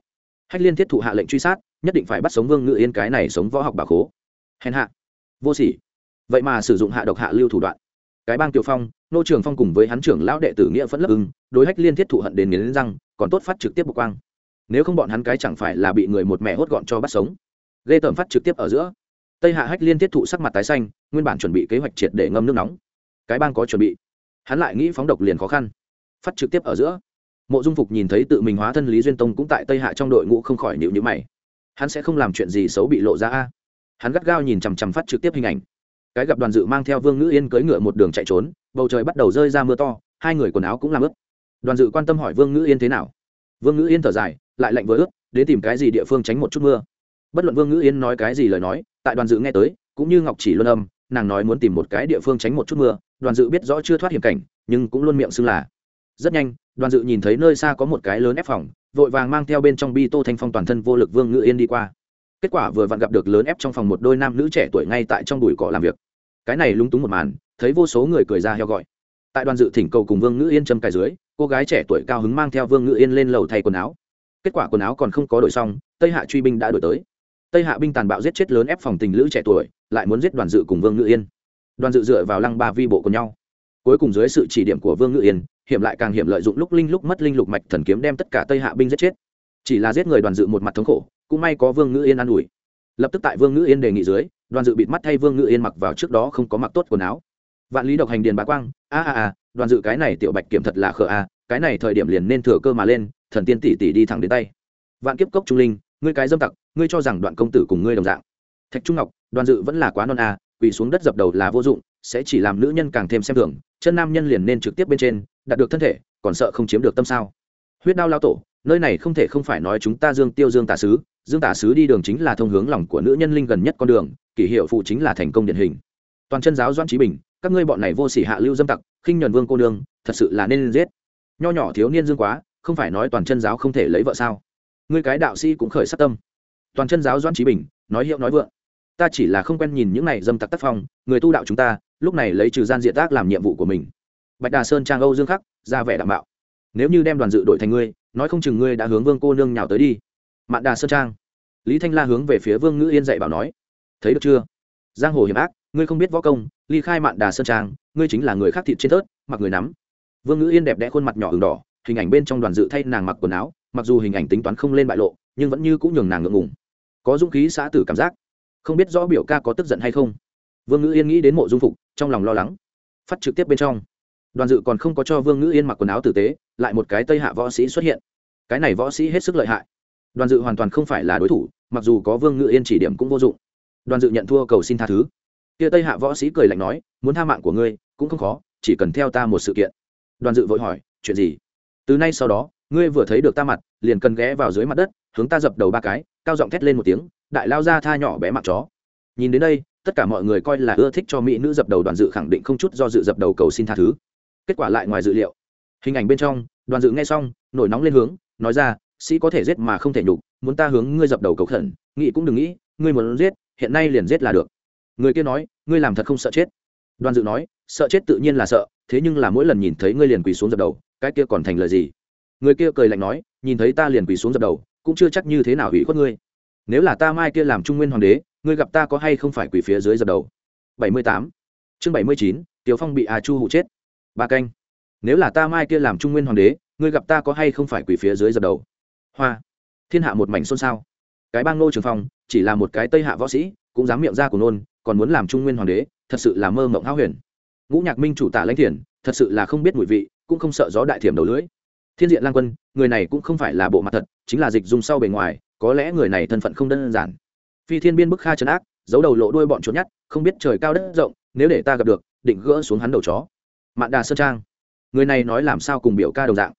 hách liên thiết Thủ hạ lệnh truy sát nhất định phải bắt sống vương ngự yên cái này sống võ học bà khố hèn hạ vô sỉ vậy mà sử dụng hạ độc hạ lưu thủ đoạn cái bang tiểu phong nô trường phong cùng với hắn trưởng lão đệ tử nghĩa phẫn lấp ưng, đối hách liên thiết thụ hận đến nghiến răng, còn tốt phát trực tiếp bộc quang. Nếu không bọn hắn cái chẳng phải là bị người một mẹ hốt gọn cho bắt sống. Ghê tởm phát trực tiếp ở giữa. Tây hạ hách liên thiết thụ sắc mặt tái xanh, nguyên bản chuẩn bị kế hoạch triệt để ngâm nước nóng. Cái bang có chuẩn bị. Hắn lại nghĩ phóng độc liền khó khăn. Phát trực tiếp ở giữa. Mộ dung phục nhìn thấy tự mình hóa thân lý duyên tông cũng tại tây hạ trong đội ngũ không khỏi nịu nhữ mày. Hắn sẽ không làm chuyện gì xấu bị lộ ra a. Hắn gắt gao nhìn chằm chằm phát trực tiếp hình ảnh cái gặp đoàn dự mang theo vương ngữ yên cưỡi ngựa một đường chạy trốn, bầu trời bắt đầu rơi ra mưa to, hai người quần áo cũng làm ướt. Đoàn dự quan tâm hỏi vương ngữ yên thế nào. Vương ngữ yên thở dài, lại lạnh vừa ướt, đến tìm cái gì địa phương tránh một chút mưa. Bất luận vương ngữ yên nói cái gì lời nói, tại đoàn dự nghe tới, cũng như ngọc chỉ luân âm, nàng nói muốn tìm một cái địa phương tránh một chút mưa, đoàn dự biết rõ chưa thoát hiểm cảnh, nhưng cũng luôn miệng xưng là. Rất nhanh, đoàn dự nhìn thấy nơi xa có một cái lớn ép phòng, vội vàng mang theo bên trong bi tô thanh phong toàn thân vô lực vương ngự yên đi qua. Kết quả vừa vặn gặp được lớn ép trong phòng một đôi nam nữ trẻ tuổi ngay tại trong bụi cỏ làm việc cái này lúng túng một màn, thấy vô số người cười ra heo gọi. Tại đoàn dự thỉnh cầu cùng vương ngữ yên châm cài dưới, cô gái trẻ tuổi cao hứng mang theo vương ngữ yên lên lầu thay quần áo. Kết quả quần áo còn không có đổi xong, tây hạ truy binh đã đổi tới. Tây hạ binh tàn bạo giết chết lớn ép phòng tình lữ trẻ tuổi, lại muốn giết đoàn dự cùng vương ngữ yên. Đoàn dự dựa vào lăng ba vi bộ của nhau. Cuối cùng dưới sự chỉ điểm của vương ngữ yên, hiểm lại càng hiểm lợi dụng lúc linh lúc mất linh lục mạch thần kiếm đem tất cả tây hạ binh giết chết. Chỉ là giết người đoàn dự một mặt thống khổ, cũng may có vương ngữ yên an ủi. Lập tức tại vương ngữ yên đề nghị dưới đoàn dự bịt mắt thay vương Ngự yên mặc vào trước đó không có mặc tốt quần áo. Vạn lý độc hành điền bá quang, a a a, đoàn dự cái này tiểu bạch kiểm thật là khờ a, cái này thời điểm liền nên thừa cơ mà lên, thần tiên tỷ tỷ đi thẳng đến tay. Vạn kiếp cốc trung linh, ngươi cái dâm tặc, ngươi cho rằng đoạn công tử cùng ngươi đồng dạng. Thạch trung ngọc, đoàn dự vẫn là quá non a, quỳ xuống đất dập đầu là vô dụng, sẽ chỉ làm nữ nhân càng thêm xem thường, chân nam nhân liền nên trực tiếp bên trên, đạt được thân thể, còn sợ không chiếm được tâm sao. Huyết đao lao tổ, nơi này không thể không phải nói chúng ta dương tiêu dương tả sứ dương tả sứ đi đường chính là thông hướng lòng của nữ nhân linh gần nhất con đường, kỷ hiệu phụ chính là thành công điển hình. Toàn chân giáo doan trí bình, các ngươi bọn này vô sỉ hạ lưu dâm tặc, khinh nhuần vương cô nương, thật sự là nên giết. Nho nhỏ thiếu niên dương quá, không phải nói toàn chân giáo không thể lấy vợ sao? Ngươi cái đạo sĩ cũng khởi sát tâm. Toàn chân giáo doan trí bình, nói hiệu nói vượng. Ta chỉ là không quen nhìn những này dâm tặc tác phong, người tu đạo chúng ta, lúc này lấy trừ gian diện tác làm nhiệm vụ của mình. Bạch đà sơn trang âu dương khắc, ra vẻ đảm bảo nếu như đem đoàn dự đội thành ngươi, nói không chừng ngươi đã hướng vương cô nương nhào tới đi mạn đà sơn trang. Lý thanh la hướng về phía vương ngữ yên dạy bảo nói, thấy được chưa? Giang hồ hiểm ác, ngươi không biết võ công, ly khai mạn đà sơn trang, ngươi chính là người khác thịt trên tớt mặc người nắm. Vương ngữ yên đẹp đẽ khuôn mặt nhỏ h đỏ, hình ảnh bên trong đoàn dự thay nàng mặc quần áo, mặc dù hình ảnh tính toán không lên bại lộ, nhưng vẫn như cũng nhường nàng ngượng ngùng. Có dũng khí xã tử cảm giác. Không biết rõ biểu ca có tức giận hay không. Vương ngữ yên nghĩ đến mộ dung phục, trong lòng lo lắng. Phát trực tiếp bên trong, đoàn dự còn không có cho vương ngữ yên mặc quần áo tử tế, lại một cái tây hạ võ sĩ xuất hiện. Cái này võ sĩ hết sức lợi hại đoàn dự hoàn toàn không phải là đối thủ, mặc dù có vương Ngự yên chỉ điểm cũng vô dụng. Đoàn dự nhận thua cầu xin tha thứ. Kia tây hạ võ sĩ cười lạnh nói, muốn tha mạng của ngươi cũng không khó, chỉ cần theo ta một sự kiện. Đoàn dự vội hỏi, chuyện gì? Từ nay sau đó, ngươi vừa thấy được ta mặt, liền cần ghé vào dưới mặt đất, hướng ta dập đầu ba cái, cao giọng thét lên một tiếng, đại lao ra tha nhỏ bé mặc chó. Nhìn đến đây, tất cả mọi người coi là ưa thích cho mỹ nữ dập đầu đoàn dự khẳng định không chút do dự dập đầu cầu xin tha thứ. Kết quả lại ngoài dự liệu. Hình ảnh bên trong, đoàn dự nghe xong, nổi nóng lên hướng, nói ra sĩ có thể giết mà không thể nhục, muốn ta hướng ngươi dập đầu cầu khẩn, nghĩ cũng đừng nghĩ, ngươi muốn giết, hiện nay liền giết là được. Người kia nói, ngươi làm thật không sợ chết. Đoàn dự nói, sợ chết tự nhiên là sợ, thế nhưng là mỗi lần nhìn thấy ngươi liền quỳ xuống dập đầu, cái kia còn thành lời gì? Người kia cười lạnh nói, nhìn thấy ta liền quỳ xuống dập đầu, cũng chưa chắc như thế nào hủy khuất ngươi. Nếu là ta mai kia làm trung nguyên hoàng đế, ngươi gặp ta có hay không phải quỳ phía dưới dập đầu? Bảy mươi tám. Chương bảy mươi chín tiếu phong bị à chu hụ chết. Ba canh. Nếu là ta mai kia làm trung nguyên hoàng đế, ngươi gặp ta có hay không phải quỳ phía dưới dập đầu? Hoa. Thiên hạ một mảnh xôn xao. Cái bang nô trường phong, chỉ là một cái tây hạ võ sĩ, cũng dám miệng ra của nôn, còn muốn làm trung nguyên hoàng đế, thật sự là mơ mộng háo huyền. Ngũ nhạc minh chủ tả lãnh thiền thật sự là không biết mùi vị, cũng không sợ gió đại thiểm đầu lưỡi. Thiên diện lang quân, người này cũng không phải là bộ mặt thật, chính là dịch dùng sau bề ngoài, có lẽ người này thân phận không đơn giản. Phi thiên biên bức kha trấn ác, giấu đầu lộ đuôi bọn trốn nhát không biết trời cao đất rộng, nếu để ta gặp được, định gỡ xuống hắn đầu chó. Mạn đà sơn trang, người này nói làm sao cùng biểu ca đồng dạng.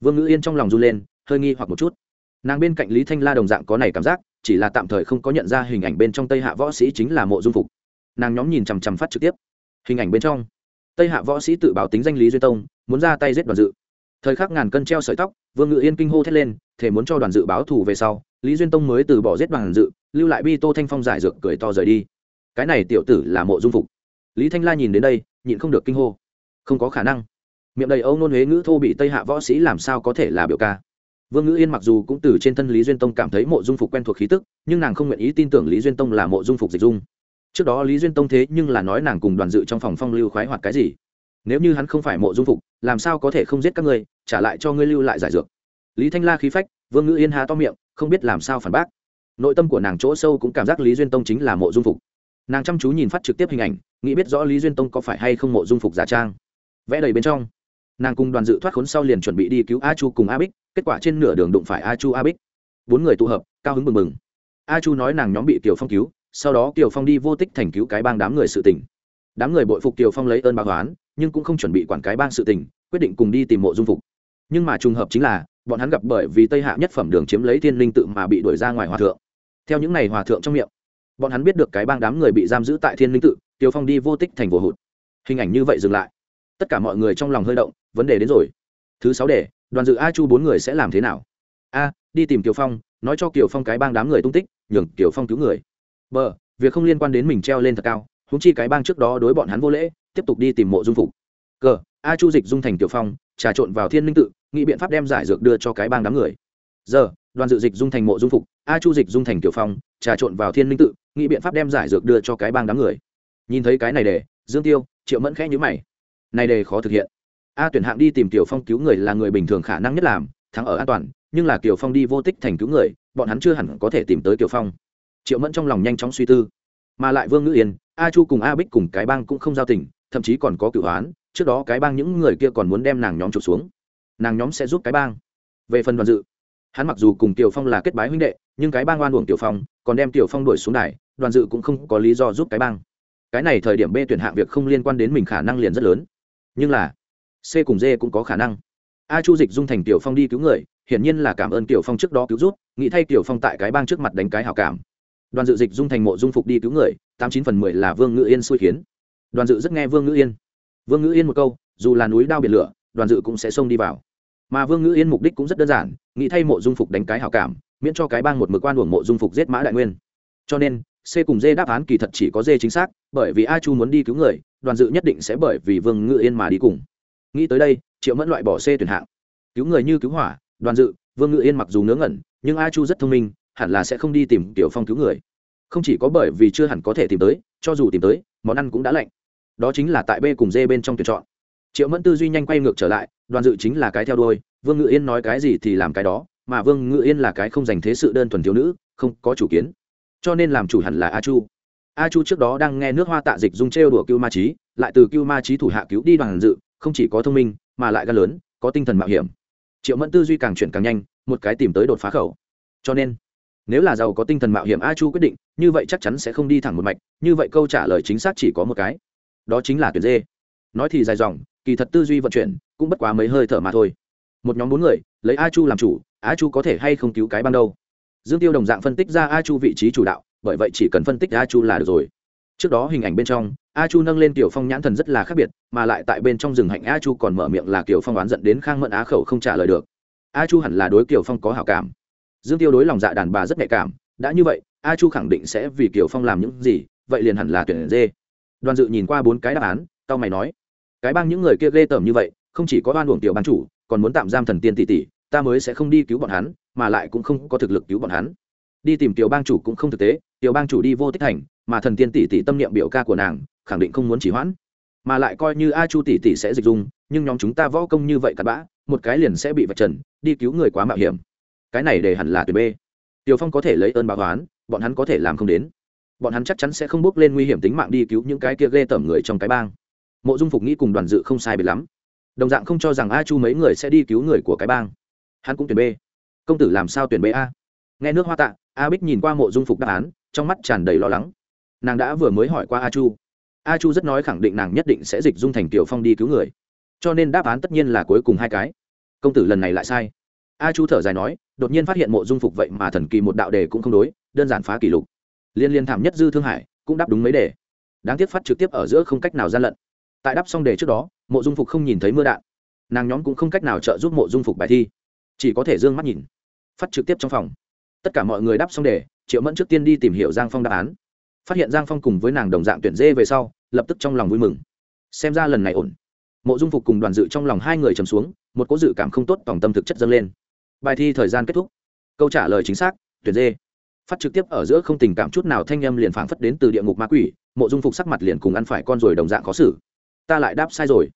Vương ngữ yên trong lòng run lên, hơi nghi hoặc một chút nàng bên cạnh lý thanh la đồng dạng có này cảm giác, chỉ là tạm thời không có nhận ra hình ảnh bên trong tây hạ võ sĩ chính là mộ dung phục. Nàng nhóm nhìn chằm chằm phát trực tiếp. Hình ảnh bên trong, tây hạ võ sĩ tự báo tính danh lý duy tông, muốn ra tay giết đoàn dự. Thời khắc ngàn cân treo sợi tóc, vương ngự yên kinh hô thét lên thể muốn cho đoàn dự báo thù về sau, lý duyên tông mới từ bỏ giết đoàn dự, lưu lại bi tô thanh phong giải dược cười to rời đi. Cái này tiểu tử là mộ dung phục. Lý thanh la nhìn đến đây, nhịn không được kinh hô. Không có khả năng. Miệng đầy âu nôn huế ngữ thô bị tây hạ võ sĩ làm sao có thể là biểu ca? Vương ngữ yên mặc dù cũng từ trên thân lý duyên tông cảm thấy mộ dung phục quen thuộc khí tức, nhưng nàng không nguyện ý tin tưởng lý duyên tông là mộ dung phục dịch dung. Trước đó lý duyên tông thế nhưng là nói nàng cùng đoàn dự trong phòng phong lưu khoái hoạt cái gì? Nếu như hắn không phải mộ dung phục, làm sao có thể không giết các ngươi, trả lại cho ngươi lưu lại giải dược? Lý thanh la khí phách, vương ngữ yên há to miệng, không biết làm sao phản bác. Nội tâm của nàng chỗ sâu cũng cảm giác lý duyên tông chính là mộ dung phục. Nàng chăm chú nhìn phát trực tiếp hình ảnh, nghĩ biết rõ lý duyên tông có phải hay không mộ dung phục giả trang. Vẽ đầy bên trong, nàng cùng đoàn dự thoát khốn sau liền chuẩn bị đi cứu a chu cùng a bích kết quả trên nửa đường đụng phải a chu a bích bốn người tụ hợp, cao hứng mừng mừng a chu nói nàng nhóm bị tiểu phong cứu, sau đó tiểu phong đi vô tích thành cứu cái bang đám người sự tình. Đám người bội phục tiểu phong lấy ơn báo oán, nhưng cũng không chuẩn bị quản cái bang sự tình, quyết định cùng đi tìm mộ dung phục. Nhưng mà trùng hợp chính là, bọn hắn gặp bởi vì tây hạ nhất phẩm đường chiếm lấy thiên linh tự mà bị đuổi ra ngoài hòa thượng. Theo những ngày hòa thượng trong miệng, bọn hắn biết được cái bang đám người bị giam giữ tại thiên linh tự Tiêu phong đi vô tích thành vô hụt. Hình ảnh như vậy dừng lại. Tất cả mọi người trong lòng hơi động, vấn đề đến rồi. Thứ sáu để đoàn dự a chu bốn người sẽ làm thế nào? A, đi tìm kiều phong, nói cho kiều phong cái bang đám người tung tích, nhường kiều phong cứu người. B, việc không liên quan đến mình treo lên thật cao húng chi cái bang trước đó đối bọn hắn vô lễ, tiếp tục đi tìm mộ dung phục. C a chu dịch dung thành kiều phong, trà trộn vào thiên minh tự, nghĩ biện pháp đem giải dược đưa cho cái bang đám người. Giờ đoàn dự dịch dung thành mộ dung phục, a chu dịch dung thành kiều phong, trà trộn vào thiên minh tự, nghĩ biện pháp đem giải dược đưa cho cái bang đám người. Nhìn thấy cái này để, dương tiêu, triệu mẫn khẽ nhữ mày. Này đề khó thực hiện a tuyển hạng đi tìm tiểu phong cứu người là người bình thường khả năng nhất làm, thắng ở an toàn, nhưng là Tiểu phong đi vô tích thành cứu người, bọn hắn chưa hẳn có thể tìm tới Tiểu phong. Triệu mẫn trong lòng nhanh chóng suy tư. Mà lại vương ngữ yên, a chu cùng a bích cùng cái bang cũng không giao tình, thậm chí còn có cửu hoán, trước đó cái bang những người kia còn muốn đem nàng nhóm trục xuống. Nàng nhóm sẽ giúp cái bang. Về phần đoàn dự, hắn mặc dù cùng tiểu phong là kết bái huynh đệ, nhưng cái bang oan uổng tiểu phong, còn đem tiểu phong đuổi xuống đài, đoàn dự cũng không có lý do giúp cái bang. Cái này thời điểm b tuyển hạng việc không liên quan đến mình khả năng liền rất lớn. Nhưng là c cùng d cũng có khả năng. A chu dịch dung thành tiểu phong đi cứu người, hiển nhiên là cảm ơn tiểu phong trước đó cứu rút nghĩ thay tiểu phong tại cái bang trước mặt đánh cái hảo cảm. Đoàn dự dịch dung thành mộ dung phục đi cứu người, tám chín phần mười là vương ngữ yên xui khiến. Đoàn dự rất nghe vương ngữ yên. Vương ngữ yên một câu, dù là núi đao biển lửa, đoàn dự cũng sẽ xông đi vào. Mà vương ngữ yên mục đích cũng rất đơn giản, nghĩ thay mộ dung phục đánh cái hảo cảm, miễn cho cái bang một mực quan uổng mộ dung phục giết mã đại nguyên. Cho nên, c cùng d đáp án kỳ thật chỉ có d chính xác, bởi vì a chu muốn đi cứu người, đoàn dự nhất định sẽ bởi vì vương ngự yên mà đi cùng nghĩ tới đây, triệu mẫn loại bỏ c tuyển hạng. Cứu người như cứu hỏa, đoàn dự, vương ngự yên mặc dù ngớ ngẩn, nhưng a chu rất thông minh, hẳn là sẽ không đi tìm tiểu phong cứu người. Không chỉ có bởi vì chưa hẳn có thể tìm tới, cho dù tìm tới, món ăn cũng đã lạnh. Đó chính là tại b cùng d bên trong tuyển chọn. Triệu mẫn tư duy nhanh quay ngược trở lại, đoàn dự chính là cái theo đôi vương ngự yên nói cái gì thì làm cái đó, mà vương ngự yên là cái không dành thế sự đơn thuần thiếu nữ, không có chủ kiến. Cho nên làm chủ hẳn là a chu. A chu trước đó đang nghe nước hoa tạ dịch dung trêu đùa cưu ma trí lại từ cưu ma trí thủ hạ cứu đi đoàn dự không chỉ có thông minh, mà lại gan lớn, có tinh thần mạo hiểm. Triệu mẫn tư duy càng chuyển càng nhanh, một cái tìm tới đột phá khẩu. Cho nên, nếu là giàu có tinh thần mạo hiểm a chu quyết định, như vậy chắc chắn sẽ không đi thẳng một mạch, như vậy câu trả lời chính xác chỉ có một cái. Đó chính là tuyển dê. Nói thì dài dòng, kỳ thật tư duy vận chuyển cũng bất quá mấy hơi thở mà thôi. Một nhóm bốn người, lấy a chu làm chủ, a chu có thể hay không cứu cái ban đâu? Dương tiêu đồng dạng phân tích ra a chu vị trí chủ đạo, bởi vậy chỉ cần phân tích a chu là được rồi trước đó hình ảnh bên trong, a chu nâng lên tiểu phong nhãn thần rất là khác biệt, mà lại tại bên trong rừng hạnh a chu còn mở miệng là kiểu phong oán dẫn đến khang mẫn á khẩu không trả lời được. A chu hẳn là đối kiểu phong có hảo cảm. Dương tiêu đối lòng dạ đàn bà rất nhạy cảm, đã như vậy, a chu khẳng định sẽ vì kiểu phong làm những gì, vậy liền hẳn là tuyển dê. Đoàn dự nhìn qua bốn cái đáp án tao mày nói, cái bang những người kia ghê tởm như vậy, không chỉ có oan uổng tiểu ban chủ, còn muốn tạm giam thần tiên tỷ tỷ, ta mới sẽ không đi cứu bọn hắn, mà lại cũng không có thực lực cứu bọn hắn. Đi tìm tiểu bang chủ cũng không thực tế, tiểu bang chủ đi vô tích thành mà thần tiên tỷ tỷ tâm niệm biểu ca của nàng khẳng định không muốn chỉ hoãn, mà lại coi như a chu tỷ tỷ sẽ dịch dung, nhưng nhóm chúng ta võ công như vậy cặn bã, một cái liền sẽ bị vạch trần, đi cứu người quá mạo hiểm. Cái này để hẳn là tuyệt b tiều phong có thể lấy ơn báo oán, bọn hắn có thể làm không đến. Bọn hắn chắc chắn sẽ không bước lên nguy hiểm tính mạng đi cứu những cái kia ghê tởm người trong cái bang. Mộ dung phục nghĩ cùng đoàn dự không sai biệt lắm. Đồng dạng không cho rằng a chu mấy người sẽ đi cứu người của cái bang. Hắn cũng tuyển b công tử làm sao tuyển b a? Nghe nước hoa tạ, a bích nhìn qua mộ dung phục đáp án, trong mắt tràn đầy lo lắng nàng đã vừa mới hỏi qua a chu. A chu rất nói khẳng định nàng nhất định sẽ dịch dung thành tiểu phong đi cứu người. Cho nên đáp án tất nhiên là cuối cùng hai cái. Công tử lần này lại sai. A chu thở dài nói, đột nhiên phát hiện mộ dung phục vậy mà thần kỳ một đạo đề cũng không đối, đơn giản phá kỷ lục. Liên liên thảm nhất dư thương hải, cũng đáp đúng mấy đề. Đáng tiếc phát trực tiếp ở giữa không cách nào gian lận. Tại đáp xong đề trước đó, mộ dung phục không nhìn thấy mưa đạn. Nàng nhóm cũng không cách nào trợ giúp mộ dung phục bài thi. Chỉ có thể d ư ơ n g mắt nhìn. Phát trực tiếp trong phòng. Tất cả mọi người đáp xong đề, triệu mẫn trước tiên đi tìm hiểu giang phong đáp án phát hiện giang phong cùng với nàng đồng dạng tuyển dê về sau, lập tức trong lòng vui mừng. Xem ra lần này ổn. Mộ dung phục cùng đoàn dự trong lòng hai người trầm xuống, một cố dự cảm không tốt tòng tâm thực chất dâng lên. Bài thi thời gian kết thúc. Câu trả lời chính xác, tuyển dê. Phát trực tiếp ở giữa không tình cảm chút nào thanh âm liền phảng phất đến từ địa ngục ma quỷ, mộ dung phục sắc mặt liền cùng ăn phải con rồi đồng dạng khó xử. Ta lại đáp sai rồi.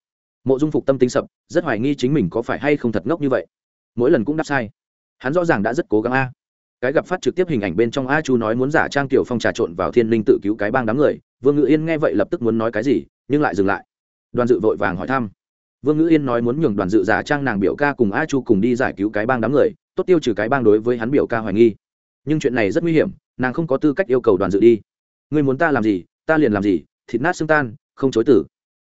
Mộ dung phục tâm tính sập, rất hoài nghi chính mình có phải hay không thật ngốc như vậy. Mỗi lần cũng đáp sai. Hắn rõ ràng đã rất cố gắng a cái gặp phát trực tiếp hình ảnh bên trong a chu nói muốn giả trang tiểu phong trà trộn vào thiên linh tự cứu cái bang đám người. Vương ngự yên nghe vậy lập tức muốn nói cái gì, nhưng lại dừng lại. Đoàn dự vội vàng hỏi thăm. Vương ngự yên nói muốn nhường đoàn dự giả trang nàng biểu ca cùng a chu cùng đi giải cứu cái bang đám người, tốt tiêu trừ cái bang đối với hắn biểu ca hoài nghi. Nhưng chuyện này rất nguy hiểm, nàng không có tư cách yêu cầu đoàn dự đi. Người muốn ta làm gì, ta liền làm gì, thịt nát xương tan, không chối tử.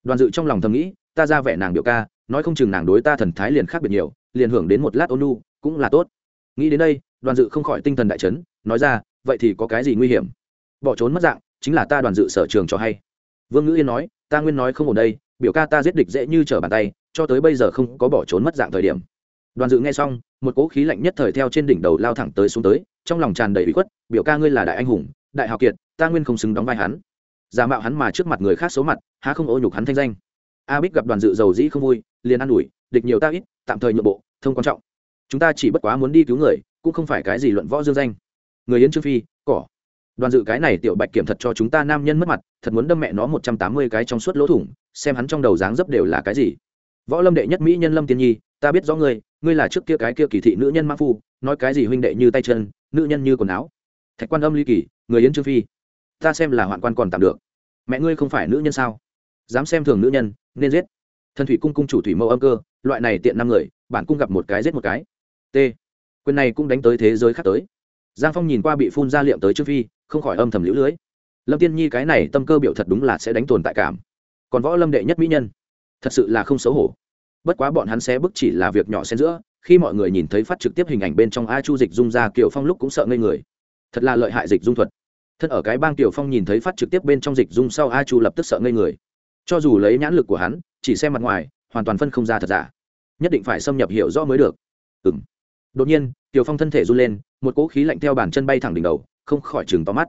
Đoàn dự trong lòng thầm nghĩ, ta ra vẻ nàng biểu ca, nói không chừng nàng đối ta thần thái liền khác biệt nhiều, liền hưởng đến một lát ôn nu cũng là tốt. Nghĩ đến đây đoàn dự không khỏi tinh thần đại chấn, nói ra, vậy thì có cái gì nguy hiểm? Bỏ trốn mất dạng, chính là ta đoàn dự sở trường cho hay. Vương ngữ yên nói, ta nguyên nói không ổn đây, biểu ca ta giết địch dễ như trở bàn tay, cho tới bây giờ không có bỏ trốn mất dạng thời điểm. Đoàn dự nghe xong, một cỗ khí lạnh nhất thời theo trên đỉnh đầu lao thẳng tới xuống tới, trong lòng tràn đầy ủy khuất, biểu ca ngươi là đại anh hùng, đại hào kiệt, ta nguyên không xứng đóng vai hắn. Giả mạo hắn mà trước mặt người khác số mặt, há không ô nhục hắn thanh danh. A bích gặp đoàn dự giàu dĩ không vui, liền an ủi, địch nhiều ta ít, tạm thời nhượng bộ, thông quan trọng. Chúng ta chỉ bất quá muốn đi cứu người cũng không phải cái gì luận võ dương danh. Người yến trương phi, cỏ. Đoàn dự cái này tiểu bạch kiểm thật cho chúng ta nam nhân mất mặt, thật muốn đâm mẹ nó một trăm tám mươi cái trong suốt lỗ thủng, xem hắn trong đầu dáng dấp đều là cái gì. Võ lâm đệ nhất mỹ nhân lâm tiên nhi, ta biết rõ ngươi ngươi là trước kia cái kia kỳ thị nữ nhân mã phu, nói cái gì huynh đệ như tay chân, nữ nhân như quần áo. Thạch quan âm ly kỳ, người yến trương phi, ta xem là hoạn quan còn tạm được. Mẹ ngươi không phải nữ nhân sao? Dám xem thường nữ nhân, nên giết. Thần thủy cung cung chủ thủy mẫu âm cơ, loại này tiện năm người, bản cung gặp một cái giết một cái. T quyền này cũng đánh tới thế giới khác tới. Giang phong nhìn qua bị phun ra liệm tới trương phi, không khỏi âm thầm lũ lưới. Lâm tiên nhi cái này tâm cơ biểu thật đúng là sẽ đánh tồn tại cảm. Còn võ lâm đệ nhất mỹ nhân, thật sự là không xấu hổ. Bất quá bọn hắn sẽ bức chỉ là việc nhỏ xen giữa, khi mọi người nhìn thấy phát trực tiếp hình ảnh bên trong a chu dịch dung ra kiểu phong lúc cũng sợ ngây người. Thật là lợi hại dịch dung thuật. Thân ở cái bang tiểu phong nhìn thấy phát trực tiếp bên trong dịch dung sau a chu lập tức sợ ngây người. Cho dù lấy nhãn lực của hắn, chỉ xem mặt ngoài, hoàn toàn phân không ra thật giả. Nhất định phải xâm nhập hiểu rõ mới được. Ừ m đột nhiên, Tiểu phong thân thể run lên, một cỗ khí lạnh theo bàn chân bay thẳng đỉnh đầu, không khỏi chừng to mắt.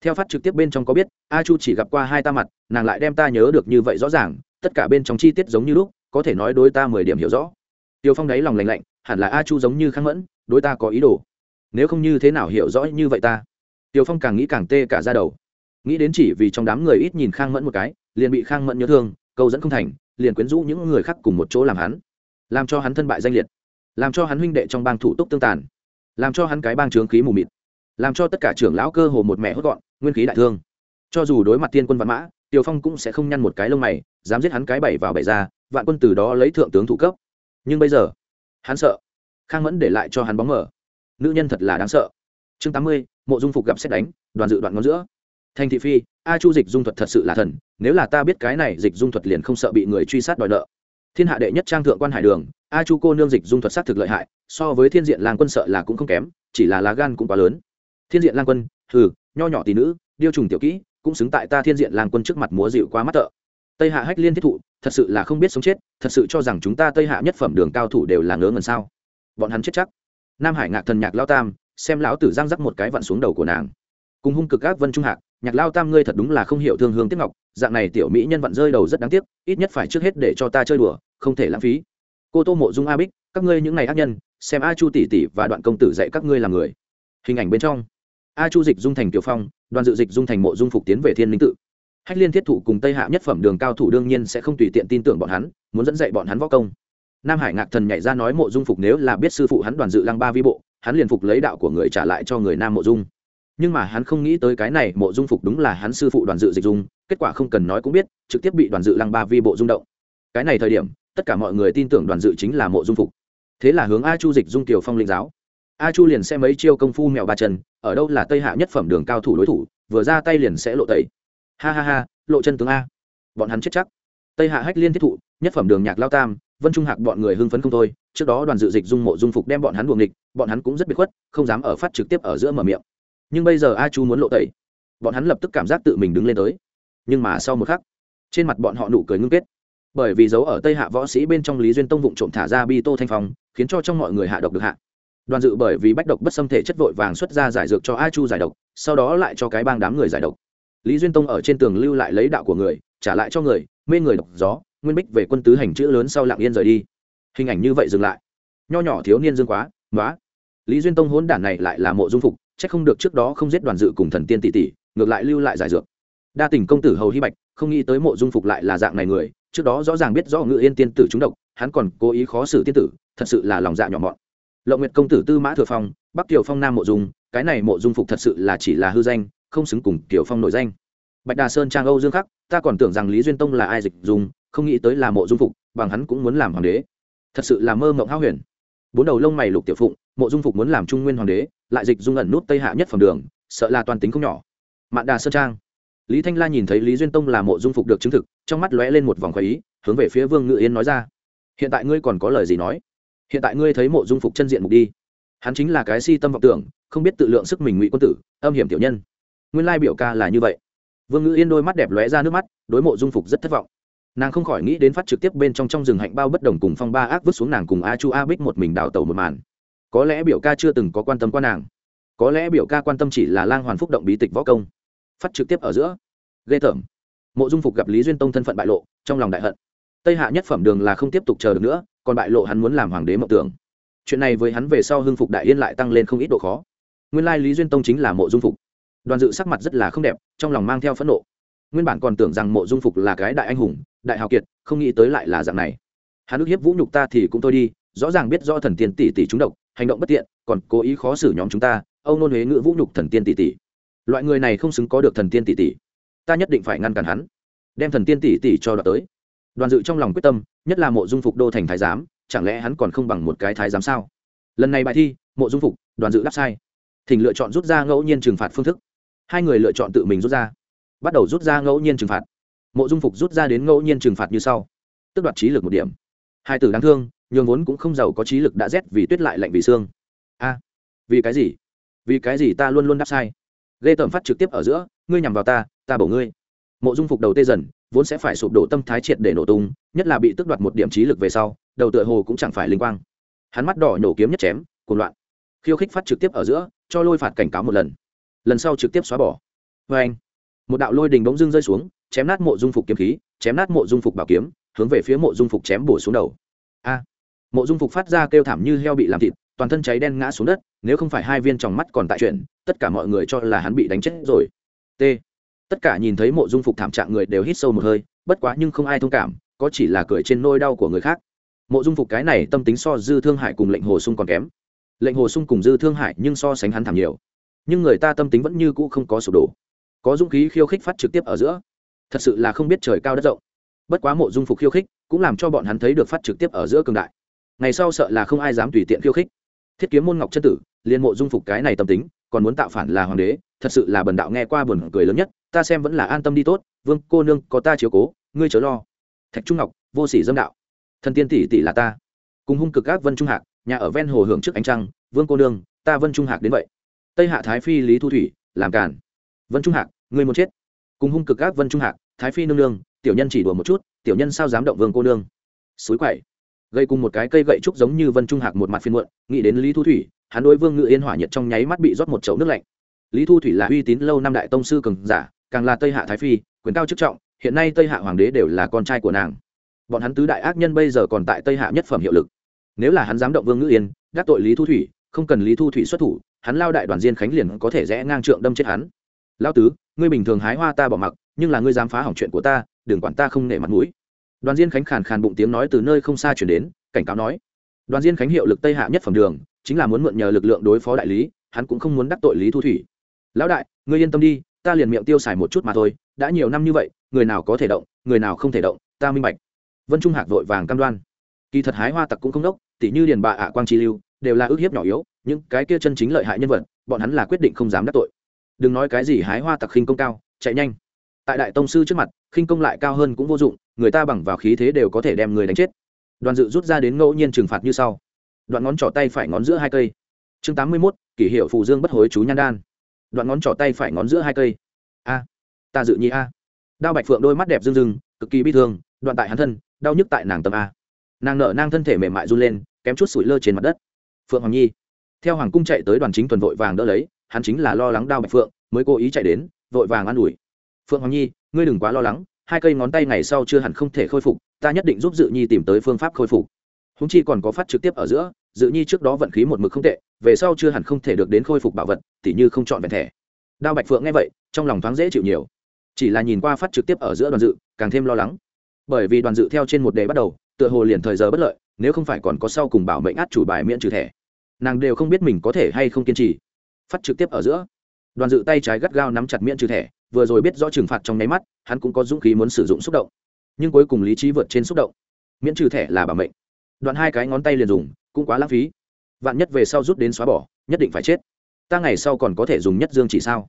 Theo phát trực tiếp bên trong có biết, a chu chỉ gặp qua hai ta mặt, nàng lại đem ta nhớ được như vậy rõ ràng, tất cả bên trong chi tiết giống như lúc, có thể nói đối ta mười điểm hiểu rõ. Tiêu phong đáy lòng lành lạnh, hẳn là a chu giống như khang mẫn, đối ta có ý đồ. Nếu không như thế nào hiểu rõ như vậy ta? Tiêu phong càng nghĩ càng tê cả ra đầu. Nghĩ đến chỉ vì trong đám người ít nhìn khang mẫn một cái, liền bị khang mẫn nhớ thương, câu dẫn không thành, liền quyến rũ những người khác cùng một chỗ làm hắn, làm cho hắn thân bại danh liệt làm cho hắn huynh đệ trong bang thủ túc tương tàn, làm cho hắn cái bang trướng khí mù mịt, làm cho tất cả trưởng lão cơ hồ một mẹ hốt gọn, nguyên khí đại thương. Cho dù đối mặt tiên quân văn mã tiều phong cũng sẽ không nhăn một cái lông mày, dám giết hắn cái bảy vào bảy ra, vạn quân từ đó lấy thượng tướng thủ cấp. Nhưng bây giờ, hắn sợ, khang mẫn để lại cho hắn bóng mở nữ nhân thật là đáng sợ. Chương tám mươi, mộ dung phục gặp xét đánh, đoàn dự đoạn ngón giữa. Thành thị phi, a chu dịch dung thuật thật sự là thần, nếu là ta biết cái này dịch dung thuật liền không sợ bị người truy sát đòi nợ. Thiên hạ đệ nhất trang thượng quan hải đường a chu cô nương dịch dung thuật s á t thực lợi hại, so với thiên diện làng quân sợ là cũng không kém, chỉ là lá gan cũng quá lớn. Thiên diện lang quân, hừ, nho nhỏ tỷ nữ, điêu trùng tiểu kỹ, cũng xứng tại ta thiên diện lang quân trước mặt múa dịu quá mắt tợ tây hạ hách liên thiết thụ, thật sự là không biết sống chết, thật sự cho rằng chúng ta tây hạ nhất phẩm đường cao thủ đều là ngớ ngần sao. Bọn hắn chết chắc. Nam hải ngạc thần nhạc lao tam, xem lão tử giang dắt một cái vặn xuống đầu của nàng. Cùng hung cực ác vân trung hạc, nhạc lao tam ngươi thật đúng là không hiểu thương hương tiếp ngọc, dạng này tiểu mỹ nhân vặn rơi đầu rất đáng tiếc, ít nhất phải trước hết để cho ta chơi đùa, không thể lãng phí cô tô mộ dung a bích, các ngươi những ngày ác nhân, xem a chu tỷ tỷ và đoạn công tử dạy các ngươi làm người. Hình ảnh bên trong. A chu dịch dung thành tiểu phong, đoàn dự dịch dung thành mộ dung phục tiến về thiên linh tự. Hách liên thiết thụ cùng tây hạ nhất phẩm đường cao thủ đương nhiên sẽ không tùy tiện tin tưởng bọn hắn, muốn dẫn dạy bọn hắn võ công. Nam hải ngạc thần nhảy ra nói mộ dung phục nếu là biết sư phụ hắn đoàn dự lăng ba vi bộ, hắn liền phục lấy đạo của người trả lại cho người nam mộ dung. Nhưng mà hắn không nghĩ tới cái này mộ dung phục đúng là hắn sư phụ đoàn dự dịch dung, kết quả không cần nói cũng biết, trực tiếp bị đoàn dự lăng ba vi bộ rung động. Cái này thời điểm tất cả mọi người tin tưởng đoàn dự chính là mộ dung phục. Thế là hướng a chu dịch dung tiểu phong linh giáo. A chu liền sẽ mấy chiêu công phu mèo ba chân, ở đâu là tây hạ nhất phẩm đường cao thủ đối thủ, vừa ra tay liền sẽ lộ tẩy. Ha ha ha, lộ chân tướng a. Bọn hắn chết chắc. Tây hạ hách liên thiết thụ, nhất phẩm đường nhạc lao tam, vân trung hạc bọn người hưng phấn không thôi, trước đó đoàn dự dịch dung mộ dung phục đem bọn hắn buồng địch bọn hắn cũng rất bị khuất, không dám ở phát trực tiếp ở giữa mở miệng. Nhưng bây giờ a chu muốn lộ tẩy, bọn hắn lập tức cảm giác tự mình đứng lên tới. Nhưng mà sau một khắc, trên mặt bọn họ nụ cười ngưng kết bởi vì dấu ở tây hạ võ sĩ bên trong lý duyên tông vụng trộm thả ra bi tô thanh phong, khiến cho trong mọi người hạ độc được hạ. Đoàn dự bởi vì bách độc bất xâm thể chất vội vàng xuất ra giải dược cho a chu giải độc, sau đó lại cho cái bang đám người giải độc. Lý duyên tông ở trên tường lưu lại lấy đạo của người, trả lại cho người, mê người độc gió, nguyên bích về quân tứ hành chữ lớn sau lạng yên rời đi. Hình ảnh như vậy dừng lại. Nho nhỏ thiếu niên dương quá nói lý duyên tông hỗn đản này lại là mộ dung phục c h ắ c không được trước đó không giết đoàn dự cùng thần tiên tỷ tỷ, ngược lại lưu lại giải dược. Đa tình công tử hầu hy bạch, không nghĩ tới mộ dung phục lại là dạng này người trước đó rõ ràng biết rõ ngự yên tiên tử trúng độc, hắn còn cố ý khó xử tiên tử, thật sự là lòng dạ nhỏ mọn. Lộng nguyệt công tử tư mã thừa phong, bắc kiều phong nam mộ dung, cái này mộ dung phục thật sự là chỉ là hư danh, không xứng cùng kiều phong nổi danh. Bạch đà sơn trang âu dương khắc, ta còn tưởng rằng lý duyên tông là ai dịch dùng, không nghĩ tới là mộ dung phục, bằng hắn cũng muốn làm hoàng đế. Thật sự là mơ mộng háo huyền. Bốn đầu lông mày lục tiểu phụng, mộ dung phục muốn làm trung nguyên hoàng đế, lại dịch dung ẩn nút tây hạ nhất phẩm đường, sợ là toàn tính không nhỏ. Mạn đà sơn trang lý thanh la nhìn thấy lý duyên tông là mộ dung phục được chứng thực, trong mắt lóe lên một vòng khoái ý, hướng về phía vương ngự yên nói ra. Hiện tại ngươi còn có lời gì nói? Hiện tại ngươi thấy mộ dung phục chân diện mục đi. Hắn chính là cái si tâm vọng tưởng, không biết tự lượng sức mình ngụy quân tử, âm hiểm tiểu nhân. Nguyên lai biểu ca là như vậy. Vương ngự yên đôi mắt đẹp lóe ra nước mắt, đối mộ dung phục rất thất vọng. Nàng không khỏi nghĩ đến phát trực tiếp bên trong trong rừng hạnh bao bất đồng cùng phong ba ác vứt xuống nàng cùng a chu a bích một mình đào tàu một màn. Có lẽ biểu ca chưa từng có quan tâm qua nàng. Có lẽ biểu ca quan tâm chỉ là lang hoàn phúc động bí tịch võ công phát trực tiếp ở giữa. Ghê tởm. Mộ dung phục gặp lý duyên tông thân phận bại lộ, trong lòng đại hận. Tây hạ nhất phẩm đường là không tiếp tục chờ được nữa, còn bại lộ hắn muốn làm hoàng đế mộng tưởng. Chuyện này với hắn về sau hưng phục đại yên lại tăng lên không ít độ khó. Nguyên lai lý duyên tông chính là mộ dung phục. Đoàn dự sắc mặt rất là không đẹp, trong lòng mang theo phẫn nộ. Nguyên bản còn tưởng rằng mộ dung phục là cái đại anh hùng, đại hào kiệt, không nghĩ tới lại là dạng này. Hắn ức hiếp vũ nhục ta thì cũng thôi đi, rõ ràng biết do thần tiên tỷ tỷ chúng độc, hành động bất tiện, còn cố ý khó xử nhóm chúng ta, âu nôn huế ngữ vũ nhục thần tiên tỷ tỷ loại người này không xứng có được thần tiên tỷ tỷ. Ta nhất định phải ngăn cản hắn. Đem thần tiên tỷ tỷ cho đoạt tới. Đoàn dự trong lòng quyết tâm, nhất là mộ dung phục đô thành thái giám, chẳng lẽ hắn còn không bằng một cái thái giám sao? Lần này bài thi, mộ dung phục, đoàn dự đáp sai. Thỉnh lựa chọn rút ra ngẫu nhiên trừng phạt phương thức. Hai người lựa chọn tự mình rút ra. Bắt đầu rút ra ngẫu nhiên trừng phạt. Mộ dung phục rút ra đến ngẫu nhiên trừng phạt như sau. Tức đoạt trí lực một điểm. Hai tử đáng thương, nhường vốn cũng không giàu có trí lực đã rét vì tuyết lại lạnh vì xương. A, vì cái gì? Vì cái gì ta luôn luôn đáp sai? Ghê tởm phát trực tiếp ở giữa, ngươi nhằm vào ta ta bổ ngươi. Mộ dung phục đầu tê dần, vốn sẽ phải sụp đổ tâm thái triệt để nổ tung, nhất là bị tước đoạt một điểm trí lực về sau, đầu tựa hồ cũng chẳng phải linh quang. Hắn mắt đỏ nhổ kiếm nhất chém, cuồng loạn. Khiêu khích phát trực tiếp ở giữa, cho lôi phạt cảnh cáo một lần. Lần sau trực tiếp xóa bỏ. Vê anh, một đạo lôi đình bỗng dưng rơi xuống, chém nát mộ dung phục kiếm khí, chém nát mộ dung phục bảo kiếm, hướng về phía mộ dung phục chém bổ xuống đầu. A. Mộ dung phục phát ra kêu thảm như heo bị làm thịt toàn thân cháy đen ngã xuống đất, nếu không phải hai viên trong mắt còn tại chuyện, tất cả mọi người cho là hắn bị đánh chết rồi. T. Tất cả nhìn thấy mộ dung phục thảm trạng người đều hít sâu một hơi, bất quá nhưng không ai thông cảm, có chỉ là cười trên nôi đau của người khác. Mộ dung phục cái này tâm tính so dư thương hại cùng lệnh hồ sung còn kém. Lệnh hồ sung cùng dư thương hại nhưng so sánh hắn thảm nhiều. Nhưng người ta tâm tính vẫn như cũ không có sụp đổ. Có dũng khí khiêu khích phát trực tiếp ở giữa. Thật sự là không biết trời cao đất rộng. Bất quá mộ dung phục khiêu khích cũng làm cho bọn hắn thấy được phát trực tiếp ở giữa cường đại. Ngày sau sợ là không ai dám tùy tiện khiêu khích thiết kiếm môn ngọc chân tử, liên mộ dung phục cái này tâm tính, còn muốn tạo phản là hoàng đế, thật sự là bần đạo nghe qua buồn cười lớn nhất, ta xem vẫn là an tâm đi tốt, vương cô nương, có ta chiếu cố, ngươi chớ lo. Thạch trung ngọc, vô sỉ dâm đạo. Thần tiên tỷ tỷ là ta. Cùng hung cực các vân trung hạc, nhà ở ven hồ hưởng trước ánh trăng, vương cô nương, ta vân trung hạc đến vậy. Tây hạ thái phi lý thu thủy, làm cản vân trung hạc, ngươi muốn chết. Cùng hung cực các vân trung hạc, thái phi nương nương, tiểu nhân chỉ đùa một chút, tiểu nhân sao dám động vương cô nương. Suối quậy gây cùng một cái cây gậy trúc giống như vân trung hạc một mặt phiên muộn, nghĩ đến lý thu thủy, hắn đối vương ngự yên hỏa nhiệt trong nháy mắt bị rót một chậu nước lạnh. Lý thu thủy là uy tín lâu năm đại tông sư cường giả, càng là tây hạ thái phi, quyền cao chức trọng, hiện nay tây hạ hoàng đế đều là con trai của nàng. Bọn hắn tứ đại ác nhân bây giờ còn tại tây hạ nhất phẩm hiệu lực. Nếu là hắn dám động vương ngự yên gác tội lý thu thủy, không cần lý thu thủy xuất thủ, hắn lao đại đoàn diên khánh liền có thể rẽ ngang trượng đâm chết hắn. Lao tứ, ngươi bình thường hái hoa ta bỏ mặc, nhưng là ngươi dám phá hỏng chuyện của ta, đừng quản ta không nể mặt mũi đoàn diên khánh khàn khàn bụng tiếng nói từ nơi không xa chuyển đến, cảnh cáo nói, đoàn diên khánh hiệu lực tây hạ nhất phẩm đường, chính là muốn mượn nhờ lực lượng đối phó đại lý, hắn cũng không muốn đắc tội lý thu thủy. Lão đại, ngươi yên tâm đi, ta liền miệng tiêu xài một chút mà thôi, đã nhiều năm như vậy, người nào có thể động, người nào không thể động, ta minh bạch. Vân trung hạc vội vàng cam đoan. Kỳ thật hái hoa tặc cũng không đốc tỷ như điền bạ ạ quang chi lưu, đều là ước hiếp nhỏ yếu, những cái kia chân chính lợi hại nhân vật, bọn hắn là quyết định không dám đắc tội. Đừng nói cái gì hái hoa tặc khinh công cao, chạy nhanh tại đại tông sư trước mặt, khinh công lại cao hơn cũng vô dụng, người ta bằng vào khí thế đều có thể đem người đánh chết. Đoàn dự rút ra đến ngẫu nhiên trừng phạt như sau. Đoạn ngón trỏ tay phải ngón giữa hai cây. Chương tám mươi mốt, kỷ hiệu phù dương bất hối chú nhan đan. Đoạn ngón trỏ tay phải ngón giữa hai cây. A. Ta dự nhi a. Đao bạch phượng đôi mắt đẹp rưng rưng, cực kỳ bi thương, đoạn tại hắn thân, đau nhức tại nàng tâm a. Nàng nợ nang thân thể mềm mại run lên, kém chút sủi lơ trên mặt đất. Phượng hoàng nhi. Theo hoàng cung chạy tới đoàn chính thuần vội vàng đỡ lấy, hắn chính là lo lắng đao bạch phượng, mới cố ý chạy đến, vội vàng an ủi phượng hoàng nhi, ngươi đừng quá lo lắng, hai cây ngón tay ngày sau chưa hẳn không thể khôi phục, ta nhất định giúp dự nhi tìm tới phương pháp khôi phục. Húng chi còn có phát trực tiếp ở giữa, dự nhi trước đó vận khí một mực không tệ, về sau chưa hẳn không thể được đến khôi phục bảo vật, tỉ như không chọn vẹn thẻ. Đao bạch phượng nghe vậy, trong lòng thoáng dễ chịu nhiều. Chỉ là nhìn qua phát trực tiếp ở giữa đoàn dự, càng thêm lo lắng. Bởi vì đoàn dự theo trên một đề bắt đầu, tựa hồ liền thời giờ bất lợi, nếu không phải còn có sau cùng bảo mệnh át chủ bài miễn trừ thẻ. Nàng đều không biết mình có thể hay không kiên trì. Phát trực tiếp ở giữa, đoàn dự tay trái gắt gao nắm chặt miễn trừ thẻ vừa rồi biết rõ trừng phạt trong nháy mắt, hắn cũng có dũng khí muốn sử dụng xúc động. Nhưng cuối cùng lý trí vượt trên xúc động. Miễn trừ thẻ là bảo mệnh. Đoạn hai cái ngón tay liền dùng, cũng quá lãng phí. Vạn nhất về sau rút đến xóa bỏ, nhất định phải chết. Ta ngày sau còn có thể dùng nhất dương chỉ sao?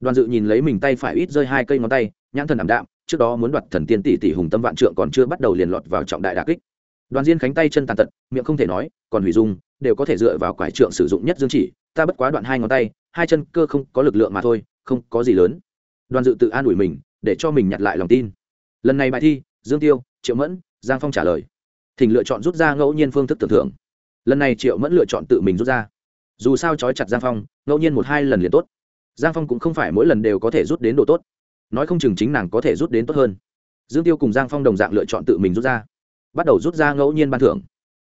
Đoàn dự nhìn lấy mình tay phải ít rơi hai cây ngón tay, nhãn thần ảm đạm, trước đó muốn đoạt thần tiên tỷ tỷ hùng tâm vạn trượng còn chưa bắt đầu liền lọt vào trọng đại đà kích. Đoàn diên khánh tay chân tàn tật, miệng không thể nói, còn hủy dung, đều có thể dựa vào quải trượng sử dụng nhất dương chỉ, ta bất quá đoạn hai ngón tay, hai chân cơ không có lực lượng mà thôi, không có gì lớn đoàn dự tự an ủi mình, để cho mình nhặt lại lòng tin. Lần này bài thi, dương tiêu, triệu mẫn, giang phong trả lời. Thỉnh lựa chọn rút ra ngẫu nhiên phương thức tưởng thưởng. Lần này triệu mẫn lựa chọn tự mình rút ra. Dù sao trói chặt giang phong, ngẫu nhiên một hai lần liền tốt. Giang phong cũng không phải mỗi lần đều có thể rút đến độ tốt. Nói không chừng chính nàng có thể rút đến tốt hơn. Dương tiêu cùng giang phong đồng dạng lựa chọn tự mình rút ra. Bắt đầu rút ra ngẫu nhiên ban thưởng.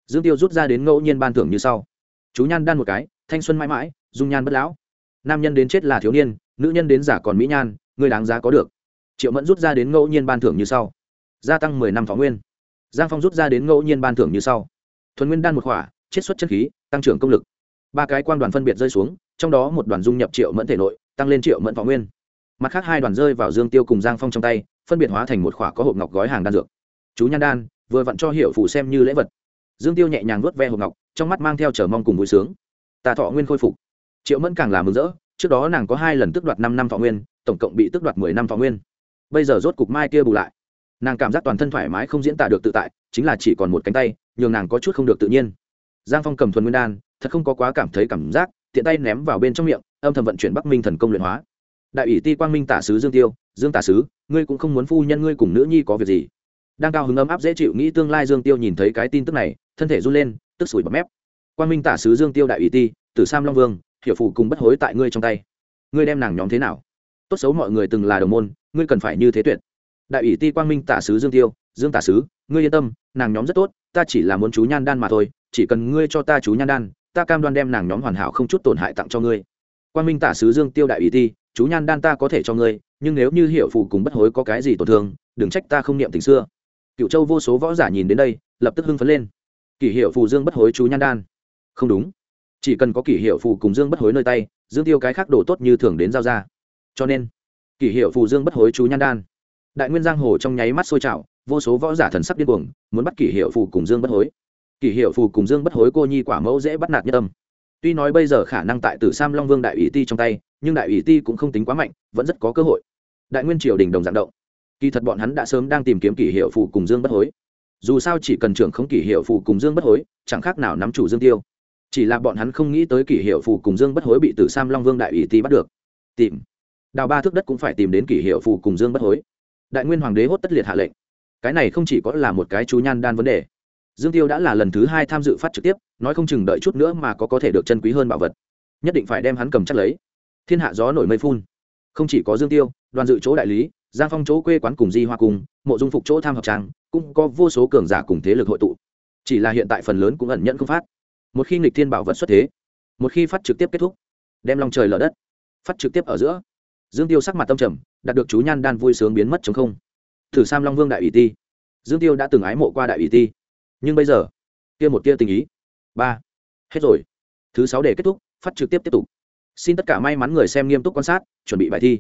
Dương tiêu rút ra đến ngẫu nhiên ban thưởng như sau. Chú nhan đan một cái, thanh xuân mãi mãi, dung nhan bất lão. Nam nhân đến chết là thiếu niên, nữ nhân đến giả còn mỹ nhan người đáng giá có được. Triệu mẫn rút ra đến ngẫu nhiên ban thưởng như sau. Gia tăng mười năm phó nguyên. Giang phong rút ra đến ngẫu nhiên ban thưởng như sau. Thuần nguyên đan một khỏa, chiết xuất chất khí, tăng trưởng công lực. Ba cái quan đoàn phân biệt rơi xuống, trong đó một đoàn dung nhập triệu mẫn thể nội, tăng lên triệu mẫn phó nguyên. Mặt khác hai đoàn rơi vào dương tiêu cùng giang phong trong tay, phân biệt hóa thành một khỏa có hộp ngọc gói hàng đan dược. Chú nhan đan, vừa vặn cho hiệu phủ xem như lễ vật. Dương tiêu nhẹ nhàng nuốt ve hộp ngọc, trong mắt mang theo chờ mong cùng vui sướng. Tà thọ nguyên khôi phục. Triệu mẫn càng làm mừng rỡ, trước đó nàng có hai lần tước đoạt năm năm thọ nguyên tổng cộng bị tước đoạt mười năm thọ nguyên. Bây giờ rốt cục mai kia bù lại. Nàng cảm giác toàn thân thoải mái không diễn tả được tự tại, chính là chỉ còn một cánh tay, nhường nàng có chút không được tự nhiên. Giang phong cầm thuần nguyên đan, thật không có quá cảm thấy cảm giác, tiện tay ném vào bên trong miệng, âm thầm vận chuyển bắc minh thần công luyện hóa. Đại ủy ti quang minh tả sứ dương tiêu, dương tả sứ, ngươi cũng không muốn phu nhân ngươi cùng nữ nhi có việc gì? Đang cao hứng ấm áp dễ chịu nghĩ tương lai dương tiêu nhìn thấy cái tin tức này, thân thể run lên, tức sủi bọt mép. Quang minh tả sứ dương tiêu đại ủy ti, tử sam long vương, hiểu phụ cùng bất hối tại ngươi trong tay. Ngươi đem nàng nhóm thế nào? Tốt xấu mọi người từng là đồng môn, ngươi cần phải như thế tuyệt. Đại ủy ti quang minh tả sứ dương tiêu, dương tả sứ, ngươi yên tâm, nàng nhóm rất tốt, ta chỉ là muốn chú nhan đan mà thôi, chỉ cần ngươi cho ta chú nhan đan, ta cam đoan đem nàng nhóm hoàn hảo không chút tổn hại tặng cho ngươi. Quang minh tả sứ dương tiêu đại ủy ti, chú nhan đan ta có thể cho ngươi, nhưng nếu như hiệu phụ cùng bất hối có cái gì tổn thương, đừng trách ta không niệm tình xưa. Cựu châu vô số võ giả nhìn đến đây, lập tức hưng phấn lên. Kỷ hiệu phù dương bất hối chú nhan đan. Không đúng. Chỉ cần có kỷ hiệu phù cùng dương bất hối nơi tay, dương tiêu cái khác đổ tốt như thường đến giao ra cho nên, kỷ hiệu phù dương bất hối chú nhan đan. Đại nguyên giang hồ trong nháy mắt sôi trào, vô số võ giả thần sắc điên cuồng, muốn bắt kỷ hiệu phù cùng dương bất hối. Kỷ hiệu phù cùng dương bất hối cô nhi quả mẫu dễ bắt nạt nhất âm. Tuy nói bây giờ khả năng tại tử sam long vương đại ủy ti trong tay, nhưng đại ủy ti cũng không tính quá mạnh, vẫn rất có cơ hội. Đại nguyên triều đình đồng dạng động. Kỳ thật bọn hắn đã sớm đang tìm kiếm kỷ hiệu phù cùng dương bất hối. Dù sao chỉ cần trưởng không kỷ hiệu phù cùng dương bất hối, chẳng khác nào nắm chủ dương tiêu. Chỉ là bọn hắn không nghĩ tới kỷ hiệu phù cùng dương bất hối bị tử sam long vương đại ủy ti bắt được. Tìm đào ba thước đất cũng phải tìm đến kỷ hiệu phù cùng dương bất hối. Đại nguyên hoàng đế hốt tất liệt hạ lệnh. Cái này không chỉ có là một cái chú nhan đan vấn đề. Dương tiêu đã là lần thứ hai tham dự phát trực tiếp, nói không chừng đợi chút nữa mà có có thể được chân quý hơn bảo vật. Nhất định phải đem hắn cầm chắc lấy. Thiên hạ gió nổi mây phun. Không chỉ có dương tiêu, đoàn dự chỗ đại lý, giang phong chỗ quê quán cùng di hoa cùng, mộ dung phục chỗ tham hợp trang, cũng có vô số cường giả cùng thế lực hội tụ. Chỉ là hiện tại phần lớn cũng ẩn nhận không phát. Một khi nghịch thiên bảo vật xuất thế, một khi phát trực tiếp kết thúc, đem lòng trời lở đất, phát trực tiếp ở giữa dương tiêu sắc mặt tâm trầm, đạt được chú nhan đan vui sướng biến mất chống không. Thử sam long vương đại ủy ti. Dương tiêu đã từng ái mộ qua đại ủy ti. Nhưng bây giờ, kia một kia tình ý. Ba. Hết rồi. Thứ sáu để kết thúc, phát trực tiếp tiếp tục. Xin tất cả may mắn người xem nghiêm túc quan sát, chuẩn bị bài thi.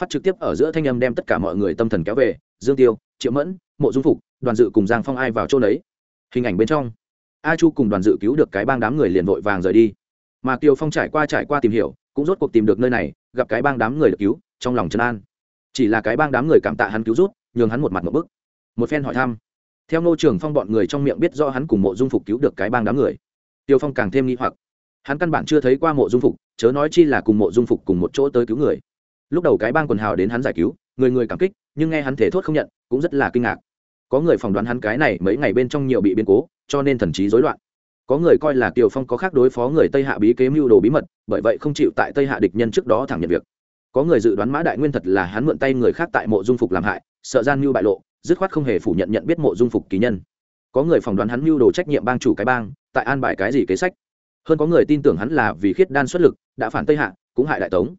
Phát trực tiếp ở giữa thanh âm đem tất cả mọi người tâm thần kéo về. Dương tiêu, triệu mẫn, mộ dung phục, đoàn dự cùng giang phong ai vào chỗ đấy hình ảnh bên trong, a chu cùng đoàn dự cứu được cái bang đám người liền vội vàng rời đi. Mà kiều phong trải qua trải qua tìm hiểu cũng rốt cuộc tìm được nơi này, gặp cái bang đám người được cứu, trong lòng trấn an. Chỉ là cái bang đám người cảm tạ hắn cứu rút nhường hắn một mặt một bức. Một phen hỏi thăm, theo ngô trường phong bọn người trong miệng biết do hắn cùng mộ dung phục cứu được cái bang đám người. Tiêu phong càng thêm nghi hoặc. Hắn căn bản chưa thấy qua mộ dung phục, chớ nói chi là cùng mộ dung phục cùng một chỗ tới cứu người. Lúc đầu cái bang quần hào đến hắn giải cứu, người người cảm kích, nhưng nghe hắn thể thốt không nhận, cũng rất là kinh ngạc. Có người phỏng đoán hắn cái này mấy ngày bên trong nhiều bị biến cố, cho nên thần trí rối loạn có người coi là kiều phong có khác đối phó người tây hạ bí kế mưu đồ bí mật, bởi vậy không chịu tại tây hạ địch nhân trước đó thẳng nhận việc. Có người dự đoán mã đại nguyên thật là hắn mượn tay người khác tại mộ dung phục làm hại, sợ gian mưu bại lộ, dứt khoát không hề phủ nhận nhận biết mộ dung phục ký nhân. Có người phỏng đoán hắn mưu đồ trách nhiệm bang chủ cái bang, tại an bài cái gì kế sách. Hơn có người tin tưởng hắn là vì khiết đan xuất lực, đã phản tây hạ, cũng hại đại tống.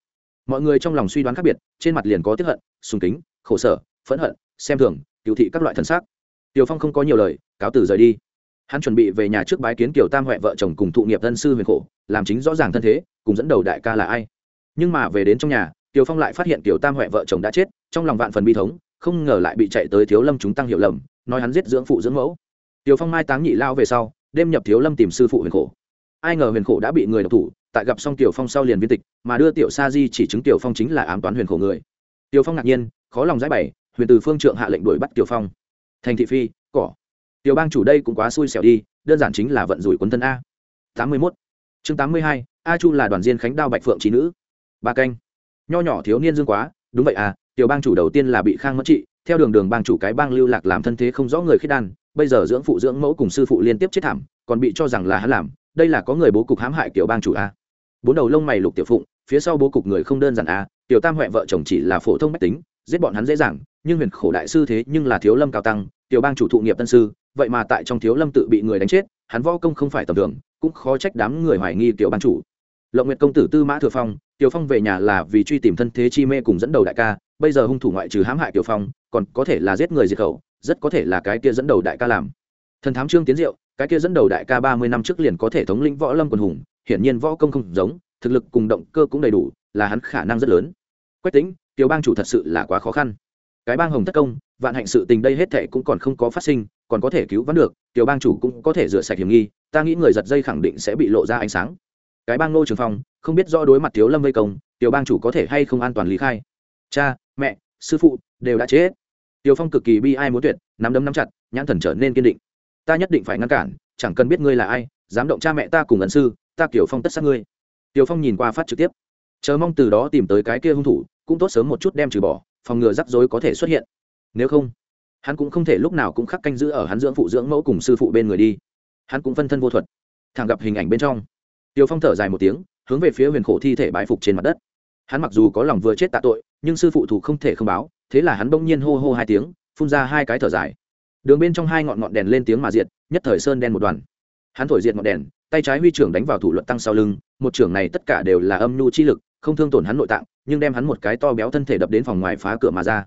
Mọi người trong lòng suy đoán khác biệt, trên mặt liền có tiếp hận, sùng kính, khổ sở, phẫn hận, xem thường cựu thị các loại thần sắc. Tiều phong không có nhiều lời, cáo từ rời đi hắn chuẩn bị về nhà trước bái kiến kiều tam huệ vợ chồng cùng thụ nghiệp thân sư huyền khổ, làm chính rõ ràng thân thế, cùng dẫn đầu đại ca là ai. Nhưng mà về đến trong nhà tiểu phong lại phát hiện kiều tam huệ vợ chồng đã chết, trong lòng vạn phần bi thống, không ngờ lại bị chạy tới thiếu lâm chúng tăng hiểu lầm, nói hắn giết dưỡng phụ dưỡng mẫu. Tiểu phong mai táng nhị lao về sau, đêm nhập thiếu lâm tìm sư phụ huyền khổ. Ai ngờ huyền khổ đã bị người độc thủ, tại gặp xong tiểu phong sau liền viên tịch, mà đưa tiểu sa di chỉ chứng tiểu phong chính là ám toán huyền khổ người. Tiểu phong ngạc nhiên, khó lòng giải bày, huyền từ phương trượng hạ lệnh đuổi bắt tiểu phong. Thành thị phi, cỏ tiểu bang chủ đây cũng quá xui xẻo đi, đơn giản chính là vận rủi quấn thân a. Tám mươi mốt. Chương tám mươi hai, a chu là đoàn diên khánh đao bạch phượng trí nữ. Ba canh. Nho nhỏ thiếu niên dương quá, đúng vậy à tiểu bang chủ đầu tiên là bị khang mất trị, theo đường đường bang chủ cái bang lưu lạc làm thân thế không rõ người khiết đan, bây giờ dưỡng phụ dưỡng mẫu cùng sư phụ liên tiếp chết thảm, còn bị cho rằng là hắn làm, đây là có người bố cục hãm hại kiểu bang chủ a. Bốn đầu lông mày lục tiểu phụng, phía sau bố cục người không đơn giản a, tiểu tam huệ vợ chồng chỉ là phổ thông mách tính, giết bọn hắn dễ dàng, nhưng huyền khổ đại sư thế nhưng là thiếu lâm cao tăng, tiểu bang chủ thụ nghiệp tân sư vậy mà tại trong thiếu lâm tự bị người đánh chết, hắn võ công không phải tầm thường, cũng khó trách đám người hoài nghi tiểu bang chủ. Lộng nguyệt công tử tư mã thừa phong, tiểu phong về nhà là vì truy tìm thân thế chi mê cùng dẫn đầu đại ca, bây giờ hung thủ ngoại trừ hãm hại tiểu phong, còn có thể là giết người diệt khẩu, rất có thể là cái kia dẫn đầu đại ca làm. Thần thám trương tiến diệu, cái kia dẫn đầu đại ca ba mươi năm trước liền có thể thống lĩnh võ lâm quần hùng, hiển nhiên võ công không giống, thực lực cùng động cơ cũng đầy đủ, là hắn khả năng rất lớn. Quách tính tiểu bang chủ thật sự là quá khó khăn. Cái bang hồng thất công vạn hạnh sự tình đây hết thệ cũng còn không có phát sinh, còn có thể cứu vãn được, tiểu bang chủ cũng có thể rửa sạch hiểm nghi, ta nghĩ người giật dây khẳng định sẽ bị lộ ra ánh sáng. Cái bang ngô trường phong, không biết do đối mặt thiếu lâm vây công, tiểu bang chủ có thể hay không an toàn lý khai. Cha, mẹ, sư phụ, đều đã chết. Tiểu phong cực kỳ bi ai muốn tuyệt, nắm đấm nắm chặt, nhãn thần trở nên kiên định. Ta nhất định phải ngăn cản, chẳng cần biết ngươi là ai, dám động cha mẹ ta cùng ẩn sư, ta kiểu phong tất sát ngươi. Tiểu phong nhìn qua phát trực tiếp. Chờ mong từ đó tìm tới cái kia hung thủ, cũng tốt sớm một chút đem trừ bỏ, phòng ngừa rắc rối có thể xuất hiện nếu không, hắn cũng không thể lúc nào cũng khắc canh giữ ở hắn dưỡng phụ dưỡng mẫu cùng sư phụ bên người đi. Hắn cũng phân thân vô thuật, thẳng gặp hình ảnh bên trong. Tiểu phong thở dài một tiếng, hướng về phía huyền khổ thi thể bãi phục trên mặt đất. Hắn mặc dù có lòng vừa chết tạ tội, nhưng sư phụ thủ không thể không báo, thế là hắn bỗng nhiên hô hô hai tiếng, phun ra hai cái thở dài. Đường bên trong hai ngọn ngọn đèn lên tiếng mà diệt, nhất thời sơn đen một đoàn. Hắn thổi diệt ngọn đèn, tay trái huy trưởng đánh vào thủ luật tăng sau lưng, một trưởng này tất cả đều là âm nhu chi lực, không thương tổn hắn nội tạng, nhưng đem hắn một cái to béo thân thể đập đến phòng ngoài phá cửa mà ra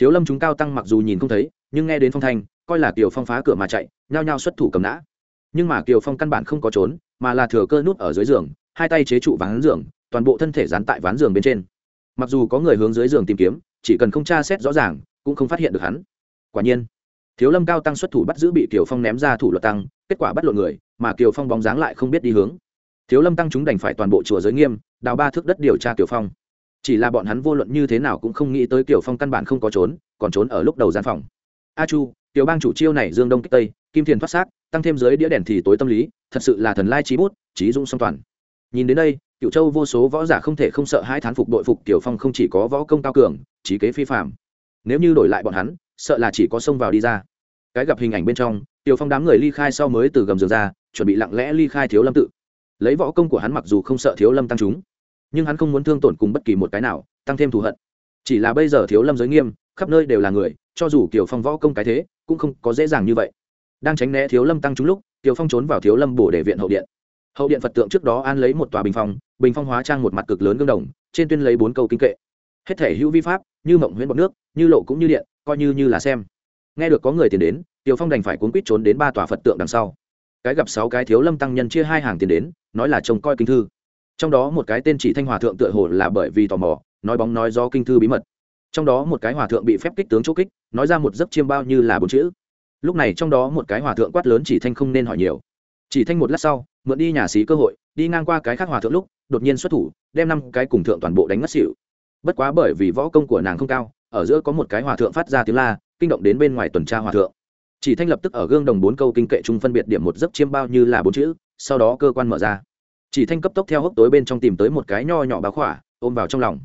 thiếu lâm chúng cao tăng mặc dù nhìn không thấy, nhưng nghe đến phong thanh, coi là kiều phong phá cửa mà chạy, nhao nhao xuất thủ cầm nã. Nhưng mà kiều phong căn bản không có trốn, mà là thừa cơ nút ở dưới giường, hai tay chế trụ ván giường, toàn bộ thân thể dán tại ván giường bên trên. Mặc dù có người hướng dưới giường tìm kiếm, chỉ cần không tra xét rõ ràng, cũng không phát hiện được hắn. Quả nhiên, thiếu lâm cao tăng xuất thủ bắt giữ bị kiều phong ném ra thủ luật tăng, kết quả bắt lộn người, mà kiều phong bóng dáng lại không biết đi hướng. Thiếu lâm tăng chúng đành phải toàn bộ chùa giới nghiêm, đào ba thước đất điều tra kiều phong chỉ là bọn hắn vô luận như thế nào cũng không nghĩ tới tiểu phong căn bản không có trốn, còn trốn ở lúc đầu gian phòng. A chu, tiểu bang chủ chiêu này dương đông kích tây, kim thiền thoát xác, tăng thêm dưới đĩa đèn thì tối tâm lý, thật sự là thần lai trí bút trí dung song toàn. Nhìn đến đây cựu châu vô số võ giả không thể không sợ hai thán phục đội phục tiểu phong không chỉ có võ công cao cường trí kế phi phạm nếu như đổi lại bọn hắn, sợ là chỉ có xông vào đi ra. Cái gặp hình ảnh bên trong, tiểu phong đám người ly khai sau mới từ gầm giường ra, chuẩn bị lặng lẽ ly khai thiếu lâm tự. Lấy võ công của hắn mặc dù không sợ thiếu lâm tăng chúng nhưng hắn không muốn thương tổn cùng bất kỳ một cái nào, tăng thêm thù hận. Chỉ là bây giờ thiếu lâm giới nghiêm, khắp nơi đều là người, cho dù kiều phong võ công cái thế, cũng không có dễ dàng như vậy. Đang tránh né thiếu lâm tăng chúng lúc, kiều phong trốn vào thiếu lâm bổ để viện hậu điện. Hậu điện phật tượng trước đó an lấy một tòa bình phong bình phong hóa trang một mặt cực lớn gương đồng, trên tuyên lấy bốn câu kinh kệ. Hết thể hữu vi pháp, như mộng huyễn bọc nước, như lộ cũng như điện, coi như như là xem. Nghe được có người tiền đến tiều phong đành phải cuốn quýt trốn đến ba tòa phật tượng đằng sau. Cái gặp sáu cái thiếu lâm tăng nhân chia hai hàng tiền đến, nói là trông coi kinh thư trong đó một cái tên chỉ thanh hòa thượng tựa hồ là bởi vì tò mò, nói bóng nói do kinh thư bí mật. Trong đó một cái hòa thượng bị phép kích tướng chỗ kích, nói ra một giấc chiêm bao như là bốn chữ. Lúc này trong đó một cái hòa thượng quát lớn chỉ thanh không nên hỏi nhiều. Chỉ thanh một lát sau, mượn đi nhà xí cơ hội, đi ngang qua cái khác hòa thượng lúc, đột nhiên xuất thủ, đem năm cái cùng thượng toàn bộ đánh ngất xỉu. Bất quá bởi vì võ công của nàng không cao, ở giữa có một cái hòa thượng phát ra tiếng la, kinh động đến bên ngoài tuần tra hòa thượng. Chỉ thanh lập tức ở gương đồng bốn câu kinh kệ chung phân biệt điểm một giấc chiêm bao như là bốn chữ, sau đó cơ quan mở ra chỉ thanh cấp tốc theo hốc tối bên trong tìm tới một cái nho nhỏ báo khỏa, ôm vào trong lòng.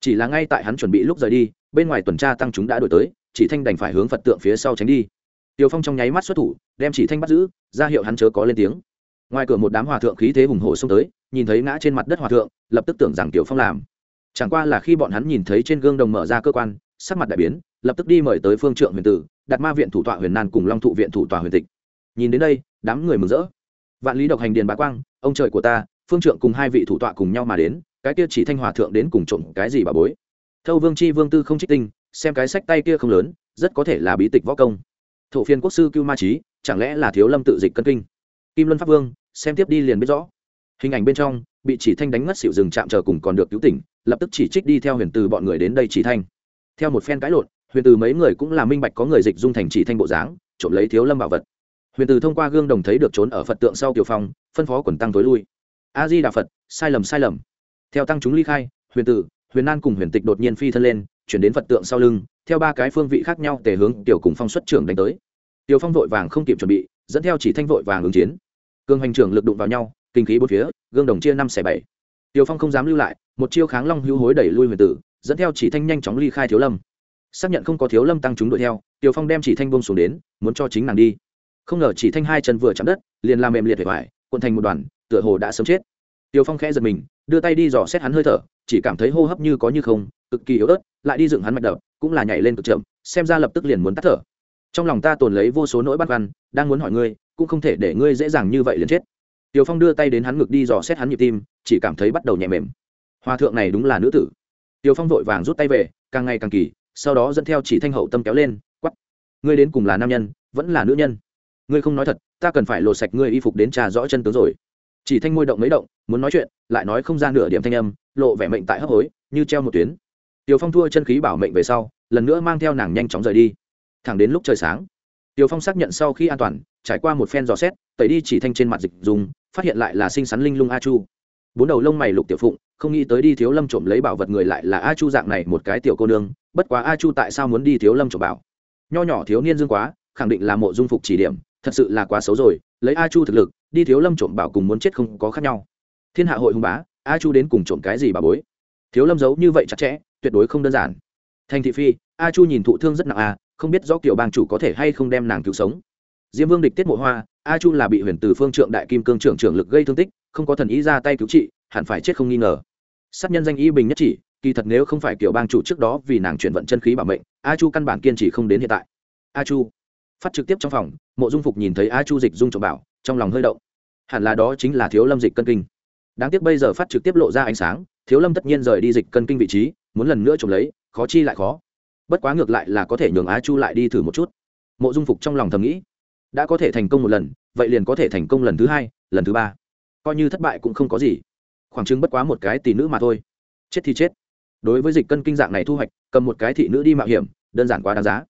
Chỉ là ngay tại hắn chuẩn bị lúc rời đi, bên ngoài tuần tra tăng chúng đã đổi tới, chỉ thanh đành phải hướng phật tượng phía sau tránh đi. Tiều phong trong nháy mắt xuất thủ, đem chỉ thanh bắt giữ, ra hiệu hắn chớ có lên tiếng. Ngoài cửa một đám hòa thượng khí thế hùng hồ xông tới, nhìn thấy ngã trên mặt đất hòa thượng, lập tức tưởng rằng tiểu phong làm. Chẳng qua là khi bọn hắn nhìn thấy trên gương đồng mở ra cơ quan, sắc mặt đại biến, lập tức đi mời tới phương trượng huyền tử, đặt ma viện thủ tọa huyền nan cùng long thụ viện thủ tọa huyền tịch. Nhìn đến đây, đám người mừng rỡ. Vạn lý độc hành điền bá quang ông trời của ta, phương trượng cùng hai vị thủ tọa cùng nhau mà đến, cái kia chỉ thanh hòa thượng đến cùng trộm cái gì bà bối? Thâu vương chi vương tư không trích tinh, xem cái sách tay kia không lớn, rất có thể là bí tịch võ công. Thổ phiên quốc sư cưu ma trí chẳng lẽ là thiếu lâm tự dịch cân kinh? Kim luân pháp vương, xem tiếp đi liền biết rõ. Hình ảnh bên trong, bị chỉ thanh đánh ngất xịu rừng chạm chờ cùng còn được cứu tỉnh, lập tức chỉ trích đi theo huyền từ bọn người đến đây chỉ thanh. Theo một phen cãi lộn, huyền từ mấy người cũng là minh bạch có người dịch dung thành chỉ thanh bộ dáng, trộm lấy thiếu lâm bảo vật. Huyền từ thông qua gương đồng thấy được trốn ở phật tượng sau kiều phong phân phó quần tăng tối lui. A di đà phật, sai lầm sai lầm. Theo tăng chúng ly khai, huyền tử, huyền an cùng huyền tịch đột nhiên phi thân lên, chuyển đến phật tượng sau lưng, theo ba cái phương vị khác nhau tề hướng tiểu cùng phong xuất trưởng đánh tới. Tiểu phong vội vàng không kịp chuẩn bị, dẫn theo chỉ thanh vội vàng ứng chiến. Cương hành trưởng lực đụng vào nhau, kinh khí bốn phía, gương đồng chia năm xẻ bảy. Tiểu phong không dám lưu lại, một chiêu kháng long hữu hối đẩy lui huyền tử, dẫn theo chỉ thanh nhanh chóng ly khai thiếu lâm. Xác nhận không có thiếu lâm tăng chúng đuổi theo, tiểu phong đem chỉ thanh bông xuống đến, muốn cho chính nàng đi. Không ngờ chỉ thanh hai chân vừa chạm đất, liền làm mềm liệt vẻ vải cuộn thành một đoàn, tựa hồ đã sớm chết. Tiêu phong khẽ giật mình, đưa tay đi dò xét hắn hơi thở, chỉ cảm thấy hô hấp như có như không, cực kỳ yếu ớt, lại đi dựng hắn mạch đập, cũng là nhảy lên cực chậm, xem ra lập tức liền muốn tắt thở. Trong lòng ta tồn lấy vô số nỗi băn khoăn, đang muốn hỏi ngươi, cũng không thể để ngươi dễ dàng như vậy liền chết. Tiêu phong đưa tay đến hắn ngực đi dò xét hắn nhịp tim, chỉ cảm thấy bắt đầu nhẹ mềm. Hòa thượng này đúng là nữ tử. Tiêu phong vội vàng rút tay về, càng ngày càng kỳ, sau đó dẫn theo chỉ thanh hậu tâm kéo lên, quắc. ngươi đến cùng là nam nhân, vẫn là nữ nhân ngươi không nói thật, ta cần phải lột sạch ngươi y phục đến trà rõ chân tướng rồi. Chỉ thanh môi động mấy động, muốn nói chuyện, lại nói không ra nửa điểm thanh âm, lộ vẻ mệnh tại hấp hối, như treo một tuyến. Tiểu phong thua chân khí bảo mệnh về sau, lần nữa mang theo nàng nhanh chóng rời đi. Thẳng đến lúc trời sáng, tiểu phong xác nhận sau khi an toàn, trải qua một phen dò xét, tẩy đi chỉ thanh trên mặt dịch dùng, phát hiện lại là sinh sắn linh lung a chu. Bốn đầu lông mày lục tiểu phụng, không nghĩ tới đi thiếu lâm trộm lấy bảo vật người lại là a chu dạng này một cái tiểu cô nương, bất quá a chu tại sao muốn đi thiếu lâm trộm bảo? Nho nhỏ thiếu niên dương quá, khẳng định là mộ dung phục chỉ điểm thật sự là quá xấu rồi, lấy a chu thực lực, đi thiếu lâm trộm bảo cùng muốn chết không có khác nhau. Thiên hạ hội hùng bá, a chu đến cùng trộm cái gì bà bối? Thiếu lâm giấu như vậy chặt chẽ, tuyệt đối không đơn giản. Thành thị phi, a chu nhìn thụ thương rất nặng à? không biết do kiểu bang chủ có thể hay không đem nàng cứu sống. Diêm vương địch tiết mộ hoa, a chu là bị huyền từ phương trượng đại kim cương trưởng trưởng lực gây thương tích, không có thần ý ra tay cứu trị, hẳn phải chết không nghi ngờ. Sát nhân danh y bình nhất chỉ, kỳ thật nếu không phải kiểu bang chủ trước đó vì nàng chuyển vận chân khí bảo mệnh, a chu căn bản kiên trì không đến hiện tại. A chu phát trực tiếp trong phòng, mộ dung phục nhìn thấy a chu dịch dung trộm bảo, trong lòng hơi động. Hẳn là đó chính là thiếu lâm dịch cân kinh. Đáng tiếc bây giờ phát trực tiếp lộ ra ánh sáng, thiếu lâm tất nhiên rời đi dịch cân kinh vị trí, muốn lần nữa trộm lấy, khó chi lại khó. Bất quá ngược lại là có thể nhường a chu lại đi thử một chút. Mộ dung phục trong lòng thầm nghĩ, đã có thể thành công một lần, vậy liền có thể thành công lần thứ hai, lần thứ ba. Coi như thất bại cũng không có gì. Khoảng chứng bất quá một cái tỷ nữ mà thôi. Chết thì chết. Đối với dịch cân kinh dạng này thu hoạch, cầm một cái thị nữ đi mạo hiểm, đơn giản quá đáng giá.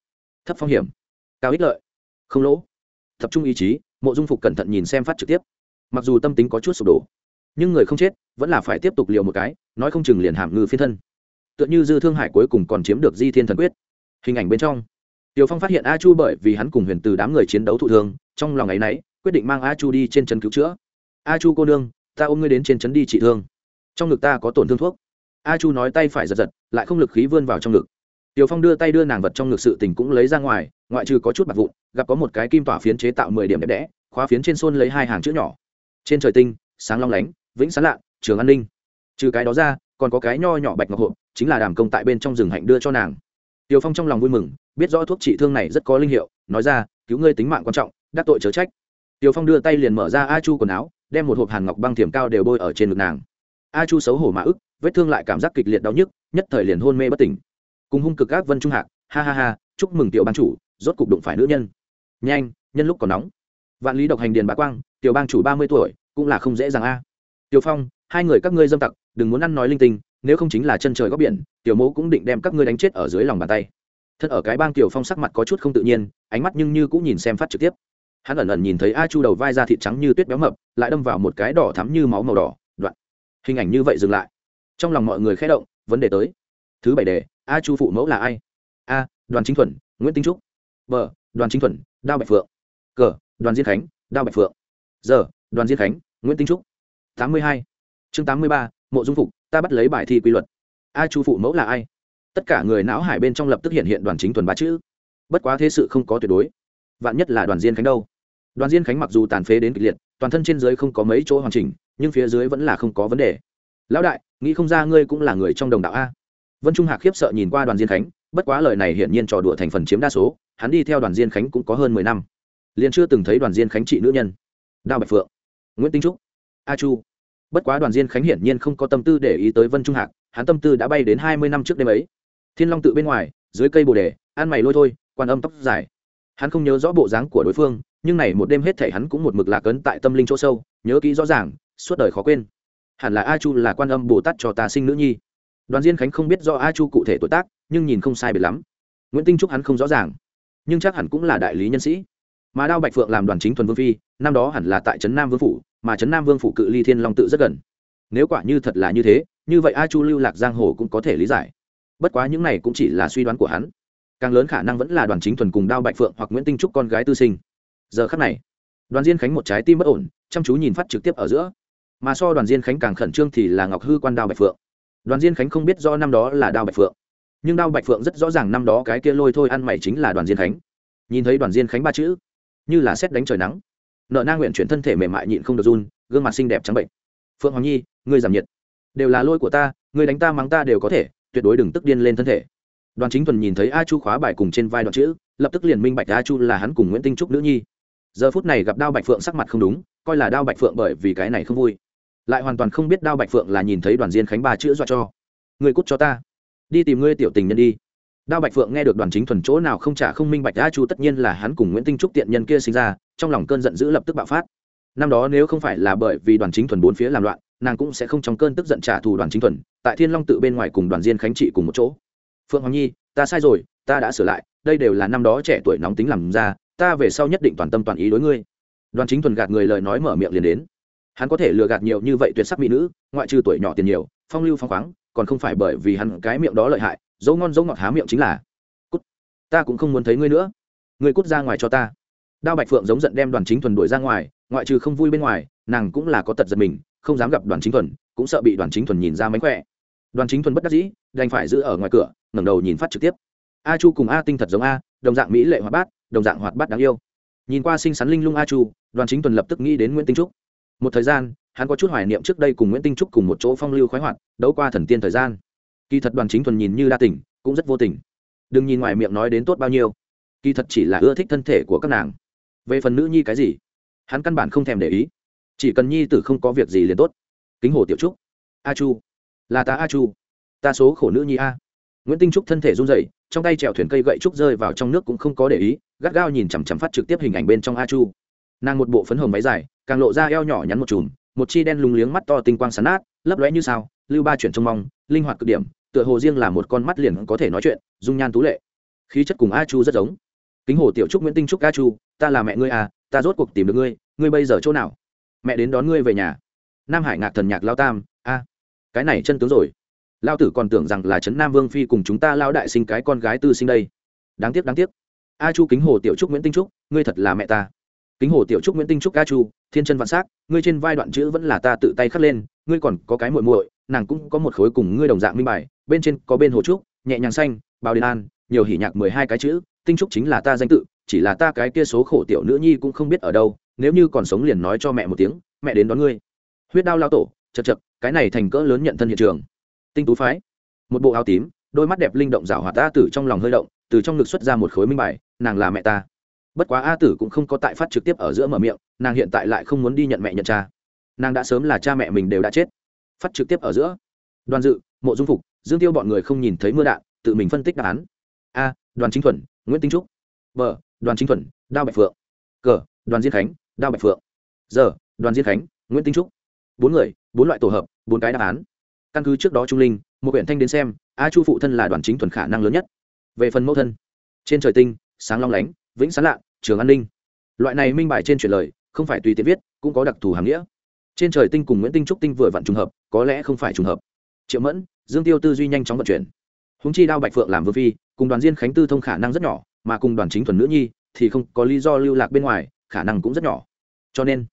Thấp phong hiểm cao ích lợi không lỗ tập trung ý chí mộ dung phục cẩn thận nhìn xem phát trực tiếp mặc dù tâm tính có chút sụp đổ nhưng người không chết vẫn là phải tiếp tục liều một cái nói không chừng liền hàm ngư phiên thân tựa như dư thương hải cuối cùng còn chiếm được di thiên thần quyết hình ảnh bên trong Tiểu Phong phát hiện A Chu bởi vì hắn cùng Huyền Từ đám người chiến đấu thụ thương, trong lòng ấy nấy, quyết định mang A Chu đi trên trấn cứu chữa. "A Chu cô nương, ta ôm ngươi đến trên trấn đi trị thương. Trong ngực ta có tổn thương thuốc." A Chu nói tay phải giật giật, lại không lực khí vươn vào trong ngực. Tiểu Phong đưa tay đưa nàng vật trong ngực sự tình cũng lấy ra ngoài, ngoại trừ có chút bạc vụn, gặp có một cái kim tỏa phiến chế tạo mười điểm đẹp đẽ, khóa phiến trên xôn lấy hai hàng chữ nhỏ. Trên trời tinh, sáng long lánh, vĩnh sáng lạ, trường an ninh. Trừ cái đó ra, còn có cái nho nhỏ bạch ngọc hộp, chính là đàm công tại bên trong rừng hạnh đưa cho nàng. Tiểu Phong trong lòng vui mừng, biết rõ thuốc trị thương này rất có linh hiệu, nói ra, cứu ngươi tính mạng quan trọng, đắc tội chớ trách. Tiểu Phong đưa tay liền mở ra A Chu quần áo, đem một hộp hàn ngọc băng thiểm cao đều bôi ở trên ngực nàng. A Chu xấu hổ mà ức, vết thương lại cảm giác kịch liệt đau nhức, nhất thời liền hôn mê bất tỉnh. Cùng hung cực các Vân Trung Hạc, ha ha ha, chúc mừng tiểu ban chủ, rốt cục đụng phải nữ nhân. Nhanh, nhân lúc còn nóng. Vạn Lý độc hành điền bá quang, tiểu bang chủ ba mươi tuổi, cũng là không dễ dàng a. Tiểu Phong, hai người các ngươi dâm tặc, đừng muốn ăn nói linh tinh, nếu không chính là chân trời góc biển, tiểu mẫu cũng định đem các ngươi đánh chết ở dưới lòng bàn tay. Thân ở cái bang tiểu phong sắc mặt có chút không tự nhiên ánh mắt nhưng như cũng nhìn xem phát trực tiếp. Hắn ẩn ẩn nhìn thấy a chu đầu vai ra thịt trắng như tuyết béo mập lại đâm vào một cái đỏ thắm như máu màu đỏ đoạn. Hình ảnh như vậy dừng lại. Trong lòng mọi người khẽ động vấn đề tới. Thứ bảy đề a chu phụ mẫu là ai? A đoàn chính thuần nguyễn tinh trúc b, đoàn chính thuần, đao bạch phượng. c đoàn diên khánh, đao bạch phượng. giờ đoàn diên khánh, nguyễn tinh trúc. tám mươi hai. chương tám mươi ba, mộ dung phục, ta bắt lấy bài thi quy luật. A chu phụ mẫu là ai? Tất cả người não hải bên trong lập tức hiện hiện đoàn chính thuần ba chữ. Bất quá thế sự không có tuyệt đối. Vạn nhất là đoàn diên khánh đâu? Đoàn diên khánh mặc dù tàn phế đến kịch liệt, toàn thân trên dưới không có mấy chỗ hoàn chỉnh, nhưng phía dưới vẫn là không có vấn đề. Lão đại, nghĩ không ra ngươi cũng là người trong đồng đạo a. Vân trung hạc khiếp sợ nhìn qua đoàn diên khánh bất quá lời này hiển nhiên trò đùa thành phần chiếm đa số, hắn đi theo đoàn diên khánh cũng có hơn mười năm. Liền chưa từng thấy đoàn diên khánh trị nữ nhân. Đao bạch phượng, nguyễn tinh trúc, a chu. Bất quá đoàn diên khánh hiển nhiên không có tâm tư để ý tới vân trung hạc, hắn tâm tư đã bay đến hai mươi năm trước đêm ấy. Thiên long tự bên ngoài, dưới cây bồ đề, ăn mày lôi thôi, quan âm tóc dài. Hắn không nhớ rõ bộ dáng của đối phương, nhưng này một đêm hết thể hắn cũng một mực lạc ấn tại tâm linh chỗ sâu, nhớ kỹ rõ ràng, suốt đời khó quên. Hẳn là a chu là quan âm bồ tát cho ta sinh nữ nhi. Đoàn diên khánh không biết do a chu cụ thể tuổi tác nhưng nhìn không sai biệt lắm. Nguyễn tinh trúc hắn không rõ ràng, nhưng chắc hẳn cũng là đại lý nhân sĩ. Mà đao bạch phượng làm đoàn chính thuần vương phi, năm đó hẳn là tại trấn nam vương phủ, mà trấn nam vương phủ cự ly thiên long tự rất gần. Nếu quả như thật là như thế, như vậy a chu lưu lạc giang hồ cũng có thể lý giải. Bất quá những này cũng chỉ là suy đoán của hắn. Càng lớn khả năng vẫn là đoàn chính thuần cùng đao bạch phượng hoặc nguyễn tinh trúc con gái tư sinh. Giờ khắc này, đoàn diên khánh một trái tim bất ổn, chăm chú nhìn phát trực tiếp ở giữa. Mà so đoàn diên khánh càng khẩn trương thì là ngọc hư quan đao bạch phượng. Đoàn diên khánh không biết do năm đó là đao bạch phượng nhưng đao bạch phượng rất rõ ràng năm đó cái kia lôi thôi ăn mày chính là đoàn diên khánh nhìn thấy đoàn diên khánh ba chữ như là xét đánh trời nắng nợ na nguyện chuyển thân thể mềm mại nhịn không được run gương mặt xinh đẹp trắng bệnh phượng hoàng nhi ngươi giảm nhiệt đều là lôi của ta ngươi đánh ta mắng ta đều có thể tuyệt đối đừng tức điên lên thân thể đoàn chính thuần nhìn thấy a chu khóa bài cùng trên vai đoạn chữ lập tức liền minh bạch a chu là hắn cùng nguyễn tinh trúc nữ nhi giờ phút này gặp đao bạch phượng sắc mặt không đúng coi là đao bạch phượng bởi vì cái này không vui lại hoàn toàn không biết đao bạch phượng là nhìn thấy đoàn diên khánh ba chữ dọa cho người cút cho ta đi tìm ngươi tiểu tình nhân đi. Đao bạch phượng nghe được đoàn chính thuần chỗ nào không trả không minh bạch, a chu tất nhiên là hắn cùng nguyễn tinh trúc tiện nhân kia sinh ra, trong lòng cơn giận dữ lập tức bạo phát. Năm đó nếu không phải là bởi vì đoàn chính thuần bốn phía làm loạn, nàng cũng sẽ không trong cơn tức giận trả thù đoàn chính thuần, tại thiên long tự bên ngoài cùng đoàn diên khánh trị cùng một chỗ. Phượng hoàng nhi, ta sai rồi, ta đã sửa lại, đây đều là năm đó trẻ tuổi nóng tính làm ra, ta về sau nhất định toàn tâm toàn ý đối ngươi. Đoàn chính thuần gạt người lời nói mở miệng liền đến. Hắn có thể lừa gạt nhiều như vậy tuyệt sắc mỹ nữ, ngoại trừ tuổi nhỏ tiền nhiều, phong lưu phong khoáng còn không phải bởi vì hắn cái miệng đó lợi hại, dấu ngon dấu ngọt há miệng chính là. Cút. Ta cũng không muốn thấy ngươi nữa. Ngươi cút ra ngoài cho ta. Đao bạch phượng giống giận đem đoàn chính thuần đuổi ra ngoài, ngoại trừ không vui bên ngoài, nàng cũng là có tật giật mình, không dám gặp đoàn chính thuần, cũng sợ bị đoàn chính thuần nhìn ra mánh khỏe. Đoàn chính thuần bất đắc dĩ, đành phải giữ ở ngoài cửa, ngẩng đầu nhìn phát trực tiếp. A chu cùng a tinh thật giống a, đồng dạng mỹ lệ hoạt bát, đồng dạng hoạt bát đáng yêu. Nhìn qua xinh xắn linh lung a chu, đoàn chính thuần lập tức nghĩ đến nguyễn tinh trúc. Một thời gian hắn có chút hoài niệm trước đây cùng nguyễn tinh trúc cùng một chỗ phong lưu khoái hoạt đấu qua thần tiên thời gian. Kỳ thật đoàn chính thuần nhìn như đa tỉnh, cũng rất vô tình. Đừng nhìn ngoài miệng nói đến tốt bao nhiêu. Kỳ thật chỉ là ưa thích thân thể của các nàng. Về phần nữ nhi cái gì hắn căn bản không thèm để ý. Chỉ cần nhi tử không có việc gì liền tốt. Kính hồ tiểu trúc. A chu. Là ta a chu. Ta số khổ nữ nhi a. Nguyễn tinh trúc thân thể run rẩy trong tay trèo thuyền cây gậy trúc rơi vào trong nước cũng không có để ý gắt gao nhìn chằm chằm phát trực tiếp hình ảnh bên trong a chu. Nàng một bộ phấn hồng váy dài càng lộ ra eo nhỏ nhắn một chùm một chi đen lùng liếng mắt to tinh quang sán át lấp lóe như sao, lưu ba chuyển trông mong, linh hoạt cực điểm, tựa hồ riêng là một con mắt liền có thể nói chuyện, dung nhan tú lệ. Khí chất cùng a chu rất giống. Kính hồ tiểu trúc nguyễn tinh trúc a chu, ta là mẹ ngươi à ta rốt cuộc tìm được ngươi ngươi bây giờ chỗ nào? Mẹ đến đón ngươi về nhà. Nam hải ngạc thần nhạc lao tam, a, cái này chân tướng rồi. Lao tử còn tưởng rằng là trấn nam vương phi cùng chúng ta lao đại sinh cái con gái tư sinh đây. Đáng tiếc đáng tiếc. A chu kính hồ tiểu trúc nguyễn tinh trúc, ngươi thật là mẹ ta kính hồ tiểu trúc nguyễn tinh trúc ca chu, thiên chân vạn s á c ngươi trên vai đoạn chữ vẫn là ta tự tay khắc lên, ngươi còn có cái muội muội, nàng cũng có một khối cùng ngươi đồng dạng minh bài, bên trên có bên hồ trúc, nhẹ nhàng xanh, bao đền an, nhiều hỉ nhạc mười hai cái chữ, tinh trúc chính là ta danh tự, chỉ là ta cái kia số khổ tiểu nữ nhi cũng không biết ở đâu, nếu như còn sống liền nói cho mẹ một tiếng, mẹ đến đón ngươi. Huyết đao lao tổ, chật chật, cái này thành cỡ lớn nhận thân hiện trường. Tinh tú phái, một bộ áo tím, đôi mắt đẹp linh động rảo hỏa ta tử trong lòng hơi động, từ trong ngực xuất ra một khối minh bài, nàng là mẹ ta bất quá a tử cũng không có tại phát trực tiếp ở giữa mở miệng, nàng hiện tại lại không muốn đi nhận mẹ nhận cha. Nàng đã sớm là cha mẹ mình đều đã chết. Phát trực tiếp ở giữa. Đoàn dự, mộ dung phục, dương tiêu bọn người không nhìn thấy mưa đạn, tự mình phân tích đáp án. A, đoàn chính thuần, nguyễn tinh trúc. B, đoàn chính thuần, đao bạch phượng. C, đoàn diên khánh, đao bạch phượng. Giờ đoàn diên khánh, nguyễn tinh trúc. Bốn người, bốn loại tổ hợp, bốn cái đáp án. Căn cứ trước đó trung linh, một huyện thanh đến xem, a chu phụ thân là đoàn chính thuần khả năng lớn nhất. Về phần mẫu thân, trên trời tinh, sáng long lánh, vĩnh sán lạ trường an ninh. Loại này minh bài trên truyền lời, không phải tùy tiện viết, cũng có đặc thù hàm nghĩa. Trên trời tinh cùng nguyễn tinh trúc tinh vừa vặn trùng hợp, có lẽ không phải trùng hợp. Triệu mẫn, dương tiêu tư duy nhanh chóng vận chuyển. Húng chi đao bạch phượng làm vương phi, cùng đoàn diên khánh tư thông khả năng rất nhỏ, mà cùng đoàn chính thuần nữ nhi, thì không có lý do lưu lạc bên ngoài, khả năng cũng rất nhỏ. Cho nên,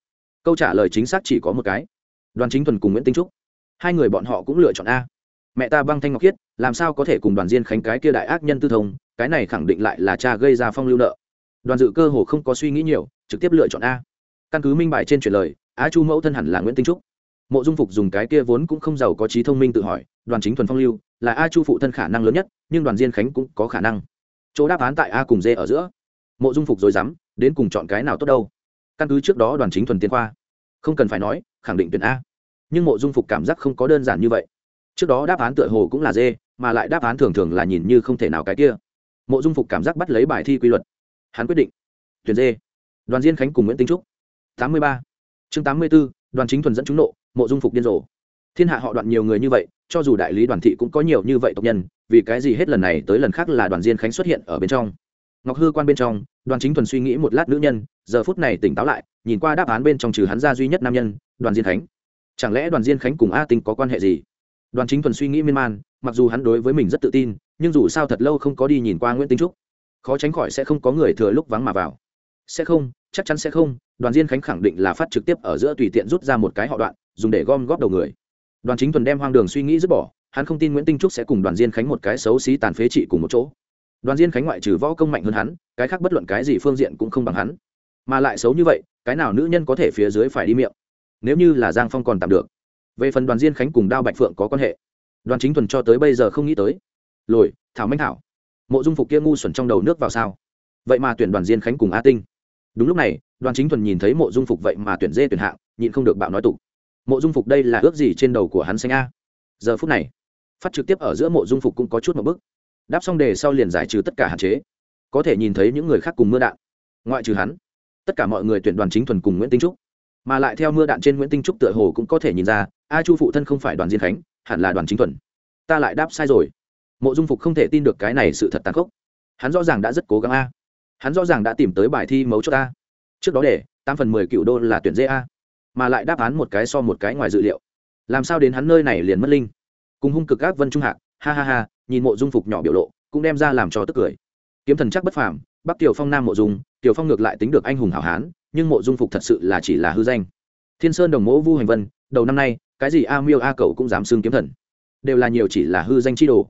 câu trả lời chính xác chỉ có một cái. Đoàn chính thuần cùng nguyễn tinh trúc. Hai người bọn họ cũng lựa chọn a. Mẹ ta băng thanh ngọc khiết, làm sao có thể cùng đoàn diên khánh cái kia đại ác nhân tư thông, cái này khẳng định lại là cha gây ra phong lưu nợ đoàn dự cơ hồ không có suy nghĩ nhiều, trực tiếp lựa chọn a. Căn cứ minh bài trên truyền lời, á chu mẫu thân hẳn là nguyễn tinh trúc. Mộ dung phục dùng cái kia vốn cũng không giàu có trí thông minh tự hỏi, đoàn chính thuần phong lưu, là a chu phụ thân khả năng lớn nhất, nhưng đoàn diên khánh cũng có khả năng. Chỗ đáp án tại a cùng d ở giữa. Mộ dung phục rồi dám, đến cùng chọn cái nào tốt đâu. Căn cứ trước đó đoàn chính thuần tiên khoa. Không cần phải nói, khẳng định tuyển a. Nhưng mộ dung phục cảm giác không có đơn giản như vậy. Trước đó đáp án tựa hồ cũng là d, mà lại đáp án thường thường là nhìn như không thể nào cái kia. Mộ dung phục cảm giác bắt lấy bài thi quy luật hắn quyết định. Tuyển dê đoàn diên khánh cùng nguyễn tinh trúc. Tám mươi ba. Chương tám mươi b ố đoàn chính thuần dẫn trúng nộ, mộ dung phục điên rồ. Thiên hạ họ đoạn nhiều người như vậy, cho dù đại lý đoàn thị cũng có nhiều như vậy tộc nhân, vì cái gì hết lần này tới lần khác là đoàn diên khánh xuất hiện ở bên trong? Ngọc hư quan bên trong, đoàn chính thuần suy nghĩ một lát nữ nhân, giờ phút này tỉnh táo lại, nhìn qua đáp án bên trong trừ hắn ra duy nhất nam nhân, đoàn diên khánh. Chẳng lẽ đoàn diên khánh cùng a tinh có quan hệ gì? Đoàn chính thuần suy nghĩ miên man, mặc dù hắn đối với mình rất tự tin, nhưng dù sao thật lâu không có đi nhìn qua nguyễn tinh trúc khó tránh khỏi sẽ không có người thừa lúc vắng mà vào. Sẽ không, chắc chắn sẽ không, đoàn diên khánh khẳng định là phát trực tiếp ở giữa tùy tiện rút ra một cái họ đoạn, dùng để gom góp đầu người. Đoàn chính thuần đem hoang đường suy nghĩ dứt bỏ, hắn không tin nguyễn tinh trúc sẽ cùng đoàn diên khánh một cái xấu xí tàn phế trị cùng một chỗ. Đoàn diên khánh ngoại trừ võ công mạnh hơn hắn, cái khác bất luận cái gì phương diện cũng không bằng hắn. Mà lại xấu như vậy, cái nào nữ nhân có thể phía dưới phải đi miệng? Nếu như là giang phong còn tạm được. Về phần đoàn diên khánh cùng đao bạch phượng có quan hệ. Đoàn chính thuần cho tới bây giờ không nghĩ tới. Lồi, thảo minh thảo mộ dung phục kia ngu xuẩn trong đầu nước vào sao? Vậy mà tuyển đoàn diên khánh cùng a tinh. Đúng lúc này, đoàn chính thuần nhìn thấy mộ dung phục vậy mà tuyển dê tuyển hạng, nhịn không được bạo nói tục. Mộ dung phục đây là ước gì trên đầu của hắn xanh a? Giờ phút này, phát trực tiếp ở giữa mộ dung phục cũng có chút một bức đáp xong đề sau liền giải trừ tất cả hạn chế. Có thể nhìn thấy những người khác cùng mưa đạn. Ngoại trừ hắn, tất cả mọi người tuyển đoàn chính thuần cùng nguyễn tinh trúc. Mà lại theo mưa đạn trên nguyễn tinh trúc tựa hồ cũng có thể nhìn ra, a chu phụ thân không phải đoàn diên khánh, hẳn là đoàn chính thuần. Ta lại đáp sai rồi mộ dung phục không thể tin được cái này sự thật tàn khốc. Hắn rõ ràng đã rất cố gắng a. Hắn rõ ràng đã tìm tới bài thi mấu chốt a. Trước đó để, tám phần mười cựu đô là tuyển dê a. Mà lại đáp án một cái so một cái ngoài dự liệu. Làm sao đến hắn nơi này liền mất linh? Cùng hung cực các vân trung hạc, ha ha ha, nhìn mộ dung phục nhỏ biểu lộ, cũng đem ra làm cho tức cười. Kiếm thần chắc bất phàm, bắc tiểu phong nam mộ dung, tiểu phong ngược lại tính được anh hùng hảo hán, nhưng mộ dung phục thật sự là chỉ là hư danh. Thiên sơn đồng mẫu vu hành vân, đầu năm nay, cái gì a miêu a cậu cũng dám xưng kiếm thần. Đều là nhiều chỉ là hư danh chi đồ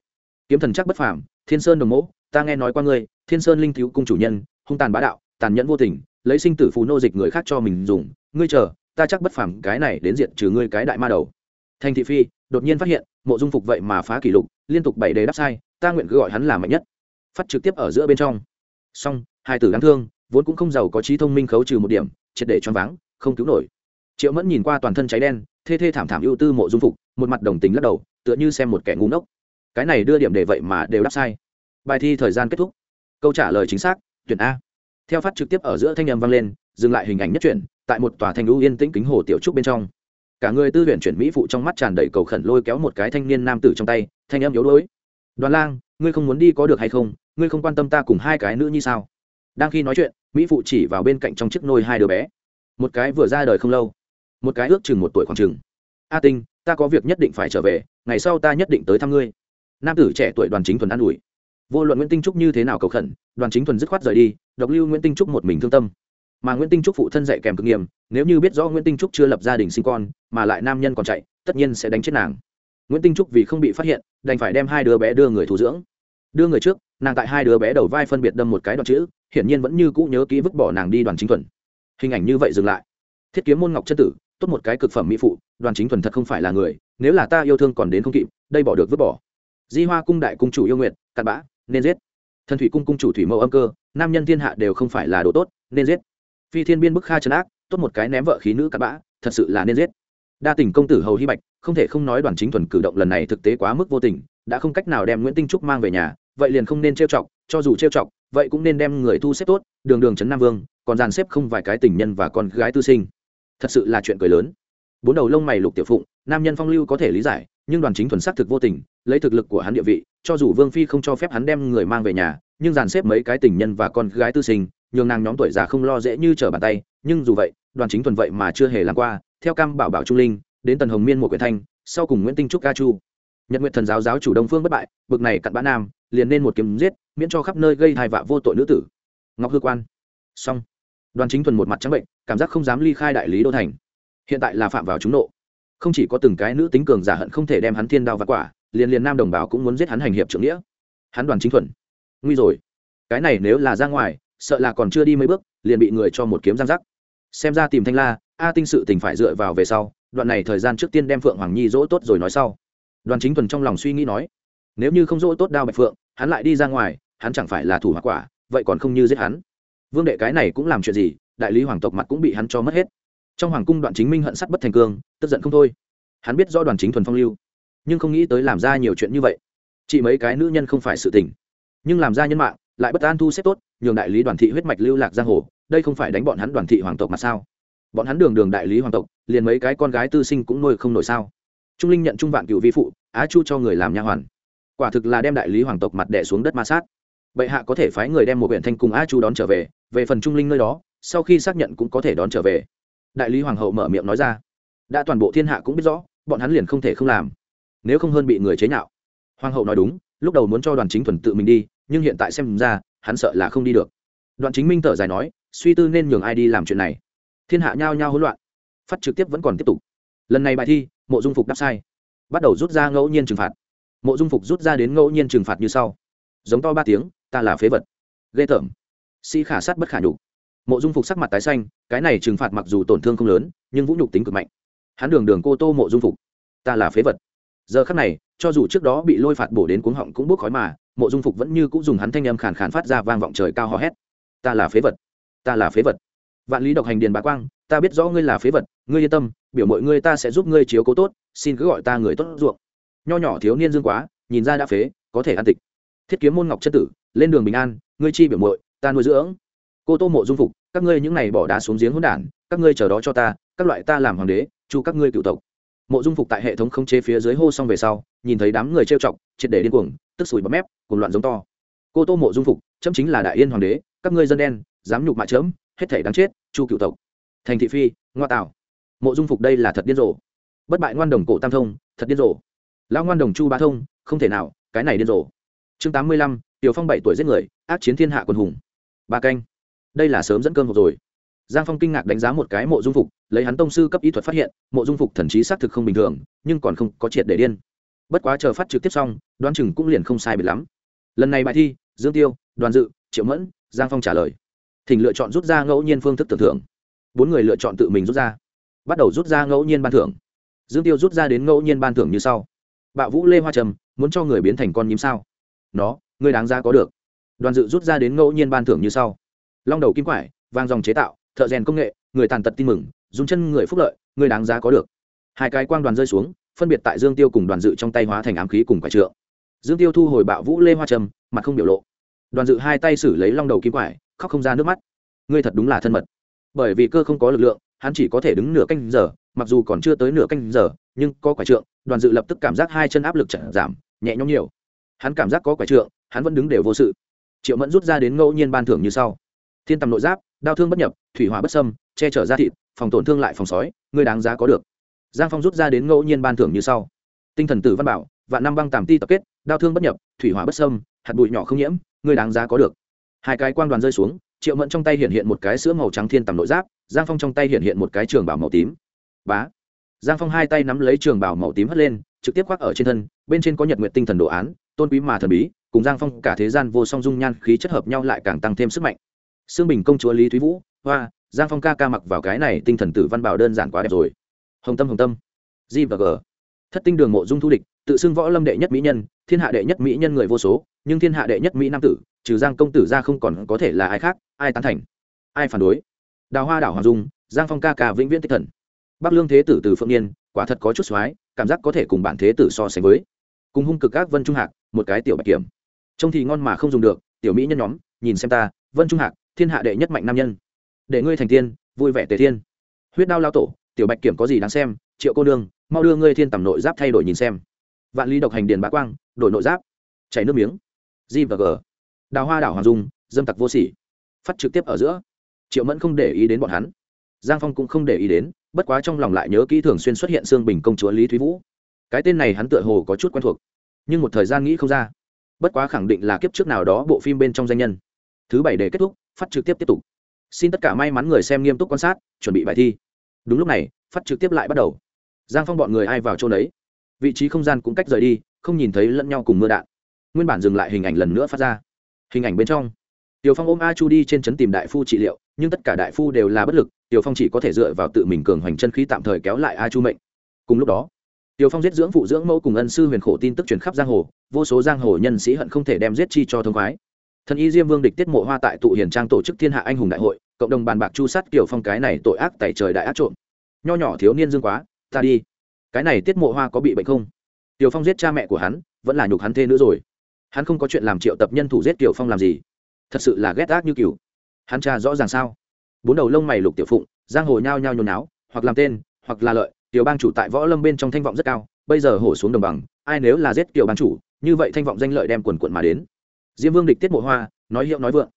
kiếm thần chắc bất phàm, thiên sơn đồng mẫu ta nghe nói qua ngươi, thiên sơn linh thiếu cung chủ nhân, hung tàn bá đạo, tàn nhẫn vô tình, lấy sinh tử phù nô dịch người khác cho mình dùng, ngươi chờ, ta chắc bất phàm cái này đến diện trừ ngươi cái đại ma đầu. Thành thị phi đột nhiên phát hiện, mộ dung phục vậy mà phá kỷ lục, liên tục bảy đề đáp sai, ta nguyện cứ gọi hắn là mạnh nhất. Phát trực tiếp ở giữa bên trong. Song hai tử đáng thương, vốn cũng không giàu có trí thông minh khấu trừ một điểm, triệt để choáng váng, không cứu nổi. Triệu mẫn nhìn qua toàn thân cháy đen, thê thê thảm thảm ưu tư mộ dung phục, một mặt đồng tình lắc đầu, tựa như xem một kẻ ngu ngốc cái này đưa điểm để vậy mà đều đáp sai. Bài thi thời gian kết thúc. Câu trả lời chính xác, tuyển a. Theo phát trực tiếp ở giữa thanh âm vang lên, dừng lại hình ảnh nhất truyền. tại một tòa thanh lũ yên tĩnh kính hồ tiểu trúc bên trong. Cả người tư huyện chuyển mỹ phụ trong mắt tràn đầy cầu khẩn lôi kéo một cái thanh niên nam tử trong tay, thanh âm yếu đuối. Đoàn lang, ngươi không muốn đi có được hay không? Ngươi không quan tâm ta cùng hai cái nữ như sao? Đang khi nói chuyện, mỹ phụ chỉ vào bên cạnh trong chiếc nôi hai đứa bé. Một cái vừa ra đời không lâu, một cái ước chừng một tuổi khoảng chừng. A tinh, ta có việc nhất định phải trở về, ngày sau ta nhất định tới thăm ngươi nam tử trẻ tuổi đoàn chính thuần an ủi. Vô luận nguyễn tinh trúc như thế nào cầu khẩn, đoàn chính thuần dứt khoát rời đi, độc lưu nguyễn tinh trúc một mình thương tâm. Mà nguyễn tinh trúc phụ thân dạy kèm cực nghiêm, nếu như biết rõ nguyễn tinh trúc chưa lập gia đình sinh con, mà lại nam nhân còn chạy, tất nhiên sẽ đánh chết nàng. Nguyễn tinh trúc vì không bị phát hiện, đành phải đem hai đứa bé đưa người thủ dưỡng. Đưa người trước, nàng tại hai đứa bé đầu vai phân biệt đâm một cái đoạn chữ, hiển nhiên vẫn như cũ nhớ kỹ vứt bỏ nàng đi đoàn chính thuần. Hình ảnh như vậy dừng lại. Thiết kiếm môn ngọc chân tử, tốt một cái cực phẩm mỹ phụ, đoàn chính thuần thật không phải là người, nếu là ta yêu thương còn đến không kịp, đây bỏ được vứt bỏ di hoa cung đại cung chủ yêu nguyện cặn bã, nên giết. Thần thủy cung cung chủ thủy mẫu âm cơ, nam nhân thiên hạ đều không phải là đồ tốt, nên giết. Phi thiên biên bức kha trấn ác, tốt một cái ném vợ khí nữ cặn bã, thật sự là nên giết. Đa tình công tử hầu hy bạch, không thể không nói đoàn chính thuần cử động lần này thực tế quá mức vô tình, đã không cách nào đem nguyễn tinh trúc mang về nhà, vậy liền không nên trêu chọc, cho dù trêu chọc, vậy cũng nên đem người thu xếp tốt, đường đường trấn nam vương, còn dàn xếp không vài cái tình nhân và con gái tư sinh. Thật sự là chuyện cười lớn. Bốn đầu lông mày lục tiểu phụng, nam nhân phong lưu có thể lý giải nhưng đoàn chính thuần xác thực vô tình, lấy thực lực của hắn địa vị, cho dù vương phi không cho phép hắn đem người mang về nhà, nhưng dàn xếp mấy cái tình nhân và con gái tư sinh, nhường nàng nhóm tuổi già không lo dễ như trở bàn tay, nhưng dù vậy, đoàn chính thuần vậy mà chưa hề làm qua, theo cam bảo bảo trung linh, đến tần hồng miên một quyển thanh, sau cùng nguyễn tinh trúc ca chu. Nhật nguyện thần giáo giáo chủ đông phương bất bại, bực này cặn bã nam, liền nên một kiếm giết, miễn cho khắp nơi gây hài vạ vô tội nữ tử. Ngọc hư quan. Xong. Đoàn chính thuần một mặt trắng bệnh, cảm giác không dám ly khai đại lý đô thành. Hiện tại là phạm vào chúng nộ không chỉ có từng cái nữ tính cường giả hận không thể đem hắn thiên đao và quả, liền liền nam đồng bào cũng muốn giết hắn hành hiệp trưởng nghĩa. Hắn đoàn chính thuần. Nguy rồi. Cái này nếu là ra ngoài, sợ là còn chưa đi mấy bước, liền bị người cho một kiếm giang rắc xem ra tìm thanh la, a tinh sự tình phải dựa vào về sau, đoạn này thời gian trước tiên đem phượng hoàng nhi dỗ tốt rồi nói sau. Đoàn chính thuần trong lòng suy nghĩ nói, nếu như không dỗ tốt đao bạch phượng, hắn lại đi ra ngoài, hắn chẳng phải là thủ hoặc quả, vậy còn không như giết hắn. Vương đệ cái này cũng làm chuyện gì, đại lý hoàng tộc mặt cũng bị hắn cho mất hết trong hoàng cung đoạn chính minh hận sắt bất thành cương, tức giận không thôi. Hắn biết do đoàn chính thuần phong lưu, nhưng không nghĩ tới làm ra nhiều chuyện như vậy. Chỉ mấy cái nữ nhân không phải sự tình. Nhưng làm ra nhân mạng, lại bất an thu xếp tốt, nhường đại lý đoàn thị huyết mạch lưu lạc giang hồ, đây không phải đánh bọn hắn đoàn thị hoàng tộc mà sao? Bọn hắn đường đường đại lý hoàng tộc, liền mấy cái con gái tư sinh cũng nuôi không nổi sao? Trung linh nhận trung vạn cựu vi phụ, á chu cho người làm nha hoàn. Quả thực là đem đại lý hoàng tộc mặt đẻ xuống đất ma sát. Bệ hạ có thể phái người đem một huyện thanh cùng á chu đón trở về về phần trung linh nơi đó, sau khi xác nhận cũng có thể đón trở về đại lý hoàng hậu mở miệng nói ra. Đã toàn bộ thiên hạ cũng biết rõ, bọn hắn liền không thể không làm. Nếu không hơn bị người chế nhạo. Hoàng hậu nói đúng, lúc đầu muốn cho đoàn chính thuần tự mình đi, nhưng hiện tại xem ra, hắn sợ là không đi được. Đoàn chính minh thở dài nói, suy tư nên nhường ai đi làm chuyện này. Thiên hạ nhao nhao hỗn loạn. Phát trực tiếp vẫn còn tiếp tục. Lần này bài thi, mộ dung phục đáp sai. Bắt đầu rút ra ngẫu nhiên trừng phạt. Mộ dung phục rút ra đến ngẫu nhiên trừng phạt như sau. Giống to ba tiếng, ta là phế vật. Ghê tởm. Sĩ khả sát bất khả nhục mộ dung phục sắc mặt tái xanh, cái này trừng phạt mặc dù tổn thương không lớn, nhưng vũ nhục tính cực mạnh. Hắn đường đường cô tô mộ dung phục. Ta là phế vật. Giờ khắc này, cho dù trước đó bị lôi phạt bổ đến cuống họng cũng bốc khói mà, mộ dung phục vẫn như cũng dùng hắn thanh âm khàn khàn phát ra vang vọng trời cao hò hét. Ta là phế vật. Ta là phế vật. Vạn lý độc hành điền bá quang, ta biết rõ ngươi là phế vật, ngươi yên tâm, biểu mọi ngươi ta sẽ giúp ngươi chiếu cố tốt, xin cứ gọi ta người tốt ruộng. Nho nhỏ thiếu niên dương quá, nhìn ra đã phế, có thể an tịch. Thiết kiếm môn ngọc chất tử, lên đường bình an, ngươi chi biểu mội, ta nuôi dưỡng cô tô mộ dung phục, các ngươi những này bỏ đá xuống giếng hỗn đản, các ngươi chờ đó cho ta, các loại ta làm hoàng đế, chu các ngươi cựu tộc. Mộ dung phục tại hệ thống không chế phía dưới hô xong về sau, nhìn thấy đám người trêu chọc, triệt để điên cuồng, tức sủi bấm mép cùng loạn giống to. Cô tô mộ dung phục, chấm chính là đại yên hoàng đế, các ngươi dân đen, dám nhục mạ chớm hết thể đáng chết, chu cựu tộc. Thành thị phi, ngoa tạo. Mộ dung phục đây là thật điên rồ. Bất bại ngoan đồng cổ tam thông, thật điên rồ. Lão ngoan đồng chu ba thông, không thể nào, cái này điên rồ. Chương tám mươi lăm, tiểu phong bảy tuổi giết người, ác chiến thiên hạ quân hùng. Ba canh đây là sớm dẫn cơm hộp rồi. Giang phong kinh ngạc đánh giá một cái mộ dung phục, lấy hắn tông sư cấp ý thuật phát hiện, mộ dung phục thần trí xác thực không bình thường, nhưng còn không có triệt để điên. Bất quá chờ phát trực tiếp xong, đoán chừng cũng liền không sai biệt lắm. Lần này bài thi, dương tiêu, đoàn dự, triệu mẫn, giang phong trả lời. Thỉnh lựa chọn rút ra ngẫu nhiên phương thức tưởng thưởng. Bốn người lựa chọn tự mình rút ra. Bắt đầu rút ra ngẫu nhiên ban thưởng. Dương tiêu rút ra đến ngẫu nhiên ban thưởng như sau. Bạo vũ lê hoa trầm, muốn cho người biến thành con nhím sao? Nó, người đáng ra có được. Đoàn dự rút ra đến ngẫu nhiên ban thưởng như sau long đầu kim quải, vang dòng chế tạo, thợ rèn công nghệ, người tàn tật tin mừng, dùng chân người phúc lợi, người đáng giá có được. Hai cái quang đoàn rơi xuống, phân biệt tại dương tiêu cùng đoàn dự trong tay hóa thành ám khí cùng quả trượng. Dương tiêu thu hồi bạo vũ lê hoa trầm, mặt không biểu lộ. Đoàn dự hai tay xử lấy long đầu kim quải, khóc không ra nước mắt. Ngươi thật đúng là thân mật. Bởi vì cơ không có lực lượng, hắn chỉ có thể đứng nửa canh giờ, mặc dù còn chưa tới nửa canh giờ, nhưng có quả trượng, đoàn dự lập tức cảm giác hai chân áp lực chậm giảm, nhẹ nhõm nhiều. Hắn cảm giác có quả trượng, hắn vẫn đứng đều vô sự. Triệu mẫn rút ra đến ngẫu nhiên ban thưởng như sau thiên tầm nội giáp đau thương bất nhập, thủy hỏa bất sâm che chở ra thịt, phòng tổn thương lại phòng sói, ngươi đáng giá có được. Giang phong rút ra đến ngẫu nhiên ban thưởng như sau. Tinh thần tử văn bảo, vạn năm băng tàm ti tập kết đau thương bất nhập, thủy hỏa bất sâm hạt bụi nhỏ không nhiễm, ngươi đáng giá có được. Hai cái quang đoàn rơi xuống, triệu mẫn trong tay hiện hiện một cái sữa màu trắng thiên tầm nội giáp, giang phong trong tay hiện hiện một cái trường bảo màu tím. Bá. Giang phong hai tay nắm lấy trường bảo màu tím hất lên, trực tiếp khoác ở trên thân, bên trên có nhật nguyện tinh thần đồ án, tôn quý mà thần bí, cùng giang phong cả thế gian vô song dung nhan khí chất hợp nhau lại càng tăng thêm sức mạnh xương bình công chúa lý thúy vũ, hoa, giang phong ca ca mặc vào cái này tinh thần tử văn bảo đơn giản quá đẹp rồi. Hồng tâm hồng tâm. G và g. Thất tinh đường mộ dung thu địch, tự xưng võ lâm đệ nhất mỹ nhân, thiên hạ đệ nhất mỹ nhân người vô số, nhưng thiên hạ đệ nhất mỹ nam tử, trừ giang công tử ra không còn có thể là ai khác, ai tán thành, ai phản đối. Đào hoa đảo hoàng dung, giang phong ca ca vĩnh viễn tích thần. Bắc lương thế tử từ phượng niên, quả thật có chút xoái, cảm giác có thể cùng bản thế tử so sánh với. Cùng hung cực các vân trung hạc, một cái tiểu bạch kiểm. Trông thì ngon mà không dùng được, tiểu mỹ nhân nhóm, nhìn xem ta, vân trung hạc thiên hạ đệ nhất mạnh nam nhân. Để ngươi thành tiên, vui vẻ tề thiên. Huyết đao lao tổ, tiểu bạch kiểm có gì đáng xem, triệu cô nương, mau đưa ngươi thiên tầm nội giáp thay đổi nhìn xem. Vạn lý độc hành điền bá quang, đổi nội giáp. Chảy nước miếng. G và g. Đào hoa đảo hoàng dung, dâm tặc vô sỉ. Phát trực tiếp ở giữa. Triệu mẫn không để ý đến bọn hắn. Giang phong cũng không để ý đến, bất quá trong lòng lại nhớ kỹ thường xuyên xuất hiện xương bình công chúa lý thúy vũ. Cái tên này hắn tựa hồ có chút quen thuộc, nhưng một thời gian nghĩ không ra. Bất quá khẳng định là kiếp trước nào đó bộ phim bên trong danh nhân. Thứ bảy để kết thúc phát trực tiếp tiếp tục. Xin tất cả may mắn người xem nghiêm túc quan sát, chuẩn bị bài thi. Đúng lúc này, phát trực tiếp lại bắt đầu. Giang phong bọn người ai vào chỗ đấy vị trí không gian cũng cách rời đi, không nhìn thấy lẫn nhau cùng mưa đạn. Nguyên bản dừng lại hình ảnh lần nữa phát ra. Hình ảnh bên trong. Tiểu phong ôm a chu đi trên trấn tìm đại phu trị liệu, nhưng tất cả đại phu đều là bất lực, tiểu phong chỉ có thể dựa vào tự mình cường hoành chân khí tạm thời kéo lại a chu mệnh. Cùng lúc đó, tiểu phong giết dưỡng phụ dưỡng mẫu cùng ân sư huyền khổ tin tức truyền khắp giang hồ, vô số giang hồ nhân sĩ hận không thể đem giết chi cho thông khoái thần y diêm vương địch tiết mộ hoa tại tụ hiền trang tổ chức thiên hạ anh hùng đại hội, cộng đồng bàn bạc chu sát kiểu phong cái này tội ác tại trời đại ác trộm. Nho nhỏ thiếu niên dương quá, ta đi. Cái này tiết mộ hoa có bị bệnh không? Tiểu phong giết cha mẹ của hắn, vẫn là nhục hắn thê nữa rồi. Hắn không có chuyện làm triệu tập nhân thủ giết tiểu phong làm gì. Thật sự là ghét ác như cừu. Hắn cha rõ ràng sao? Bốn đầu lông mày lục tiểu phụng, giang hồ nhao nhao nhốn náo hoặc làm tên, hoặc là lợi tiểu bang chủ tại võ lâm bên trong thanh vọng rất cao, bây giờ hổ xuống đồng bằng, ai nếu là giết tiểu bang chủ, như vậy thanh vọng danh lợi đem quần quận mà đến diêm vương địch tiết mộ hoa, nói hiệu nói vượng.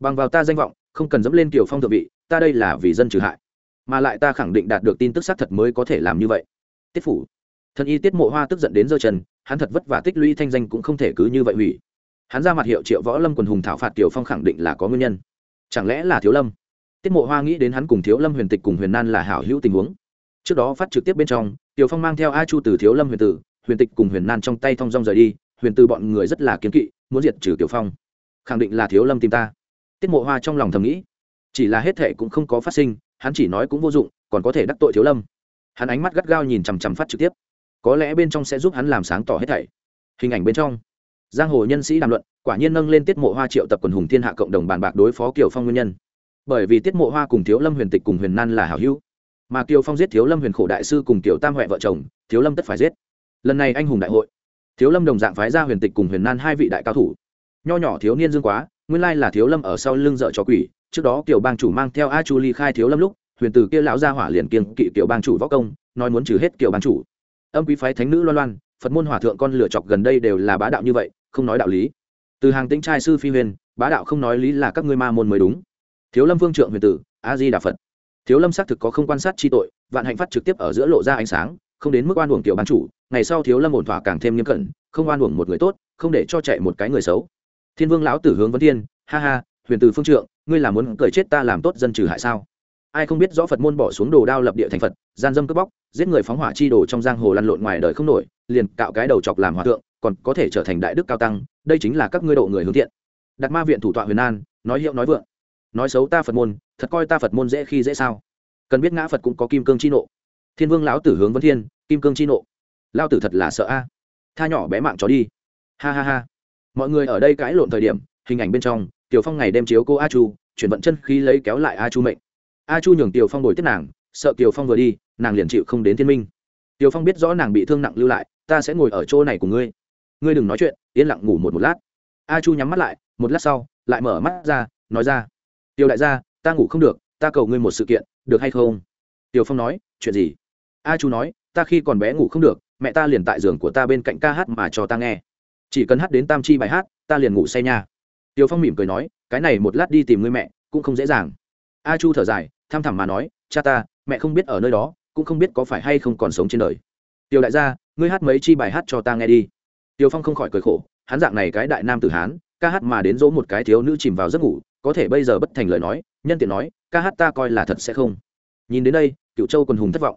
Bằng vào ta danh vọng, không cần dẫm lên kiểu phong thượng vị, ta đây là vì dân trừ hại. Mà lại ta khẳng định đạt được tin tức xác thật mới có thể làm như vậy. Tiết phủ. Thần y tiết mộ hoa tức giận đến giơ chân, hắn thật vất vả tích lũy thanh danh cũng không thể cứ như vậy hủy. Hắn ra mặt hiệu triệu võ lâm quần hùng thảo phạt tiểu phong khẳng định là có nguyên nhân. Chẳng lẽ là thiếu lâm? Tiết mộ hoa nghĩ đến hắn cùng thiếu lâm huyền tịch cùng huyền nan là hảo hữu tình huống. Trước đó phát trực tiếp bên trong, tiểu phong mang theo a chu từ thiếu lâm huyền tử, huyền tịch cùng huyền nan trong tay thong dong rời đi, huyền từ bọn người rất là kiến kỵ muốn diệt trừ tiểu phong. Khẳng định là thiếu lâm tìm ta. Tiết mộ hoa trong lòng thầm nghĩ. Chỉ là hết thệ cũng không có phát sinh, hắn chỉ nói cũng vô dụng, còn có thể đắc tội thiếu lâm. Hắn ánh mắt gắt gao nhìn chằm chằm phát trực tiếp. Có lẽ bên trong sẽ giúp hắn làm sáng tỏ hết thảy. Hình ảnh bên trong. Giang hồ nhân sĩ đàm luận, quả nhiên nâng lên tiết mộ hoa triệu tập quần hùng thiên hạ cộng đồng bàn bạc đối phó kiều phong nguyên nhân. Bởi vì tiết mộ hoa cùng thiếu lâm huyền tịch cùng huyền nan là hảo hữu. Mà kiều phong giết thiếu lâm huyền khổ đại sư cùng tiểu tam huệ vợ chồng, thiếu lâm tất phải giết. Lần này anh hùng đại hội thiếu lâm đồng dạng phái ra huyền tịch cùng huyền nan hai vị đại cao thủ. Nho nhỏ thiếu niên dương quá, nguyên lai là thiếu lâm ở sau lưng dợ cho quỷ, trước đó kiểu bang chủ mang theo a chu ly khai thiếu lâm lúc, huyền từ kia lão gia hỏa liền kiên kỵ kiểu bang chủ võ công, nói muốn trừ hết kiểu bang chủ. Âm quý phái thánh nữ loan loan, phật môn hòa thượng con lửa chọc gần đây đều là bá đạo như vậy, không nói đạo lý. Từ hàng tĩnh trai sư phi huyền, bá đạo không nói lý là các ngươi ma môn mới đúng. Thiếu lâm vương trượng huyền tử, a di đà phật. Thiếu lâm xác thực có không quan sát chi tội, vạn hạnh phát trực tiếp ở giữa lộ ra ánh sáng, không đến mức oan uổng tiểu bán chủ ngày sau thiếu lâm ổn thỏa càng thêm nghiêm cẩn, không oan uổng một người tốt, không để cho chạy một cái người xấu. Thiên vương lão tử hướng vấn thiên, ha ha, huyền từ phương trượng, ngươi là muốn cười chết ta làm tốt dân trừ hại sao? Ai không biết rõ phật môn bỏ xuống đồ đao lập địa thành phật, gian dâm cướp bóc, giết người phóng hỏa chi đồ trong giang hồ lăn lộn ngoài đời không nổi, liền cạo cái đầu chọc làm hòa thượng, còn có thể trở thành đại đức cao tăng, đây chính là các ngươi độ người hướng thiện. Đặt ma viện thủ tọa huyền an, nói hiệu nói vượng. Nói xấu ta phật môn, thật coi ta phật môn dễ khi dễ sao? Cần biết ngã phật cũng có kim cương chi nộ. Thiên vương lão tử hướng vấn thiên, kim cương chi nộ lao tử thật là sợ a. À. Tha nhỏ bé mạng chó đi. Ha ha ha. Mọi người ở đây cãi lộn thời điểm, hình ảnh bên trong, tiểu phong ngày đem chiếu cô a chu, chuyển vận chân khí lấy kéo lại a chu mệnh. A chu nhường tiểu phong bồi tiếp nàng, sợ tiểu phong vừa đi, nàng liền chịu không đến thiên minh. Tiểu phong biết rõ nàng bị thương nặng lưu lại, ta sẽ ngồi ở chỗ này cùng ngươi. Ngươi đừng nói chuyện, yên lặng ngủ một một lát. A chu nhắm mắt lại, một lát sau, lại mở mắt ra, nói ra, tiểu đại gia, ta ngủ không được, ta cầu ngươi một sự kiện, được hay không? Tiểu phong nói, chuyện gì? A chu nói, ta khi còn bé ngủ không được mẹ ta liền tại giường của ta bên cạnh ca hát mà cho ta nghe. Chỉ cần hát đến tam chi bài hát, ta liền ngủ say nha. Tiêu phong mỉm cười nói, cái này một lát đi tìm người mẹ, cũng không dễ dàng. A chu thở dài, tham thẳm mà nói, cha ta, mẹ không biết ở nơi đó, cũng không biết có phải hay không còn sống trên đời. Tiêu đại gia, ngươi hát mấy chi bài hát cho ta nghe đi. Tiêu phong không khỏi cười khổ, hắn dạng này cái đại nam tử hán, ca hát mà đến dỗ một cái thiếu nữ chìm vào giấc ngủ, có thể bây giờ bất thành lời nói, nhân tiện nói, ca hát ta coi là thật sẽ không. Nhìn đến đây cựu châu quần hùng thất vọng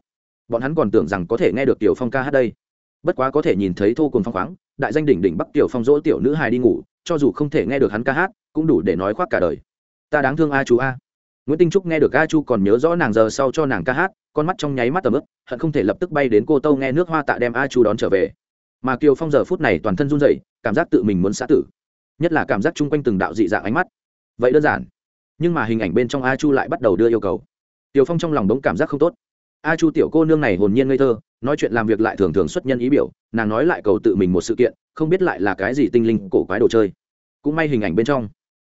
bọn hắn còn tưởng rằng có thể nghe được tiểu phong ca hát đây. Bất quá có thể nhìn thấy thô cùng phong khoáng, đại danh đỉnh đỉnh bắc tiểu phong dỗ tiểu nữ hài đi ngủ, cho dù không thể nghe được hắn ca hát, cũng đủ để nói khoác cả đời. Ta đáng thương a chú a. Nguyễn tinh trúc nghe được a chu còn nhớ rõ nàng giờ sau cho nàng ca hát, con mắt trong nháy mắt tầm ức hận không thể lập tức bay đến cô tâu nghe nước hoa tạ đem a chu đón trở về. Mà kiều phong giờ phút này toàn thân run rẩy, cảm giác tự mình muốn xã tử. Nhất là cảm giác chung quanh từng đạo dị dạng ánh mắt. Vậy đơn giản. Nhưng mà hình ảnh bên trong a chu lại bắt đầu đưa yêu cầu. Tiều phong trong lòng đống cảm giác không tốt a chu tiểu cô nương này hồn nhiên ngây thơ, nói chuyện làm việc lại thường thường xuất nhân ý biểu, nàng nói lại cầu tự mình một sự kiện, không biết lại là cái gì tinh linh cổ quái đồ chơi. Cũng may hình ảnh bên trong,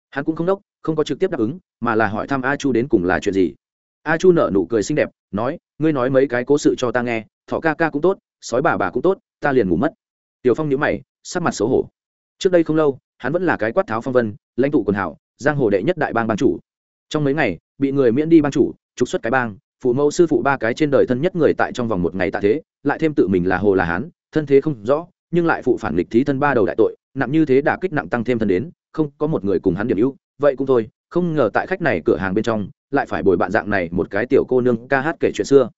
hắn cũng không đốc, không có trực tiếp đáp ứng, mà là hỏi thăm a chu đến cùng là chuyện gì. A chu nở nụ cười xinh đẹp, nói, ngươi nói mấy cái cố sự cho ta nghe, thọ ca ca cũng tốt, sói bà bà cũng tốt, ta liền ngủ mất. Tiểu phong nhữ mày, sắc mặt xấu hổ. Trước đây không lâu, hắn vẫn là cái quát tháo phong vân, lãnh tụ quần hảo, giang hồ đệ nhất đại bang ban chủ. Trong mấy ngày, bị người miễn đi ban chủ, trục xuất cái bang phụ mẫu sư phụ ba cái trên đời thân nhất người tại trong vòng một ngày tạ thế, lại thêm tự mình là hồ là hán, thân thế không rõ, nhưng lại phụ phản nghịch thí thân ba đầu đại tội, nặng như thế đã kích nặng tăng thêm thân đến, không có một người cùng hắn điểm ưu, vậy cũng thôi, không ngờ tại khách này cửa hàng bên trong, lại phải bồi bạn dạng này một cái tiểu cô nương ca hát kể chuyện xưa.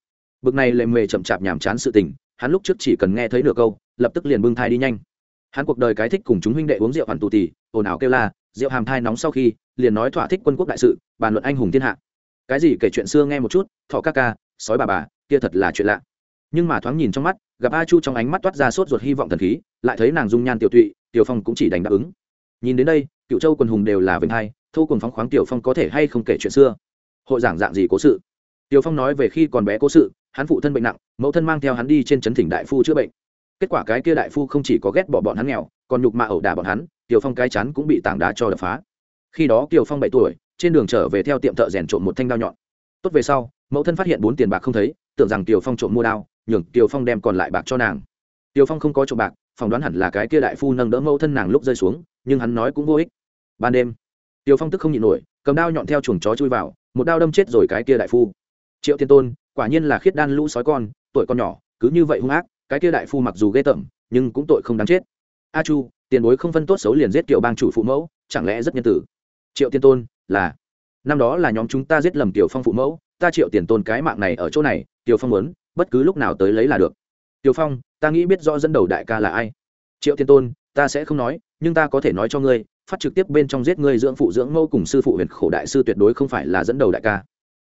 Bực này lệ mề chậm chạp nhàm chán sự tình, hắn lúc trước chỉ cần nghe thấy nửa câu, lập tức liền bưng thai đi nhanh. Hắn cuộc đời cái thích cùng chúng huynh đệ uống rượu hoàn tù tì, ồn ào kêu la, rượu hàm thai nóng sau khi, liền nói thỏa thích quân quốc đại sự, bàn luận anh hùng thiên hạ cái gì kể chuyện xưa nghe một chút, thọ ca ca, sói bà bà, kia thật là chuyện lạ. Nhưng mà thoáng nhìn trong mắt, gặp a chu trong ánh mắt toát ra sốt ruột hy vọng thần khí, lại thấy nàng dung nhan tiểu tụy, tiểu phong cũng chỉ đành đáp ứng. Nhìn đến đây, cựu châu quần hùng đều là vinh hai, thô cùng phóng khoáng tiểu phong có thể hay không kể chuyện xưa? Hội giảng dạng gì cố sự? Tiểu phong nói về khi còn bé cố sự, hắn phụ thân bệnh nặng, mẫu thân mang theo hắn đi trên trấn thỉnh đại phu chữa bệnh. Kết quả cái kia đại phu không chỉ có ghét bỏ bọn hắn nghèo, còn nhục mạ ẩu đả bọn hắn, tiểu phong cái chắn cũng bị tảng đá cho đập phá. Khi đó tiểu phong bảy tuổi trên đường trở về theo tiệm thợ rèn trộm một thanh đao nhọn. Tốt về sau, mẫu thân phát hiện bốn tiền bạc không thấy, tưởng rằng tiều phong trộm mua đao, nhường tiều phong đem còn lại bạc cho nàng. Tiều phong không có trộm bạc, phỏng đoán hẳn là cái kia đại phu nâng đỡ mẫu thân nàng lúc rơi xuống, nhưng hắn nói cũng vô ích. Ban đêm tiều phong tức không nhịn nổi, cầm đao nhọn theo chuồng chó chui vào, một đao đâm chết rồi cái kia đại phu. Triệu tiên tôn, quả nhiên là khiết đan lũ sói con, tuổi con nhỏ, cứ như vậy hung ác, cái kia đại phu mặc dù ghê tởm, nhưng cũng tội không đáng chết. A chu, tiền bối không phân tốt xấu liền giết tiểu bang chủ phụ mẫu, chẳng lẽ rất nhân tử? Triệu tiên tôn là, năm đó là nhóm chúng ta giết lầm tiểu phong phụ mẫu, ta triệu tiền tôn cái mạng này ở chỗ này, tiểu phong muốn, bất cứ lúc nào tới lấy là được. Tiểu phong, ta nghĩ biết rõ dẫn đầu đại ca là ai. Triệu tiền tôn, ta sẽ không nói, nhưng ta có thể nói cho ngươi, phát trực tiếp bên trong giết ngươi dưỡng phụ dưỡng mẫu cùng sư phụ huyền khổ đại sư tuyệt đối không phải là dẫn đầu đại ca.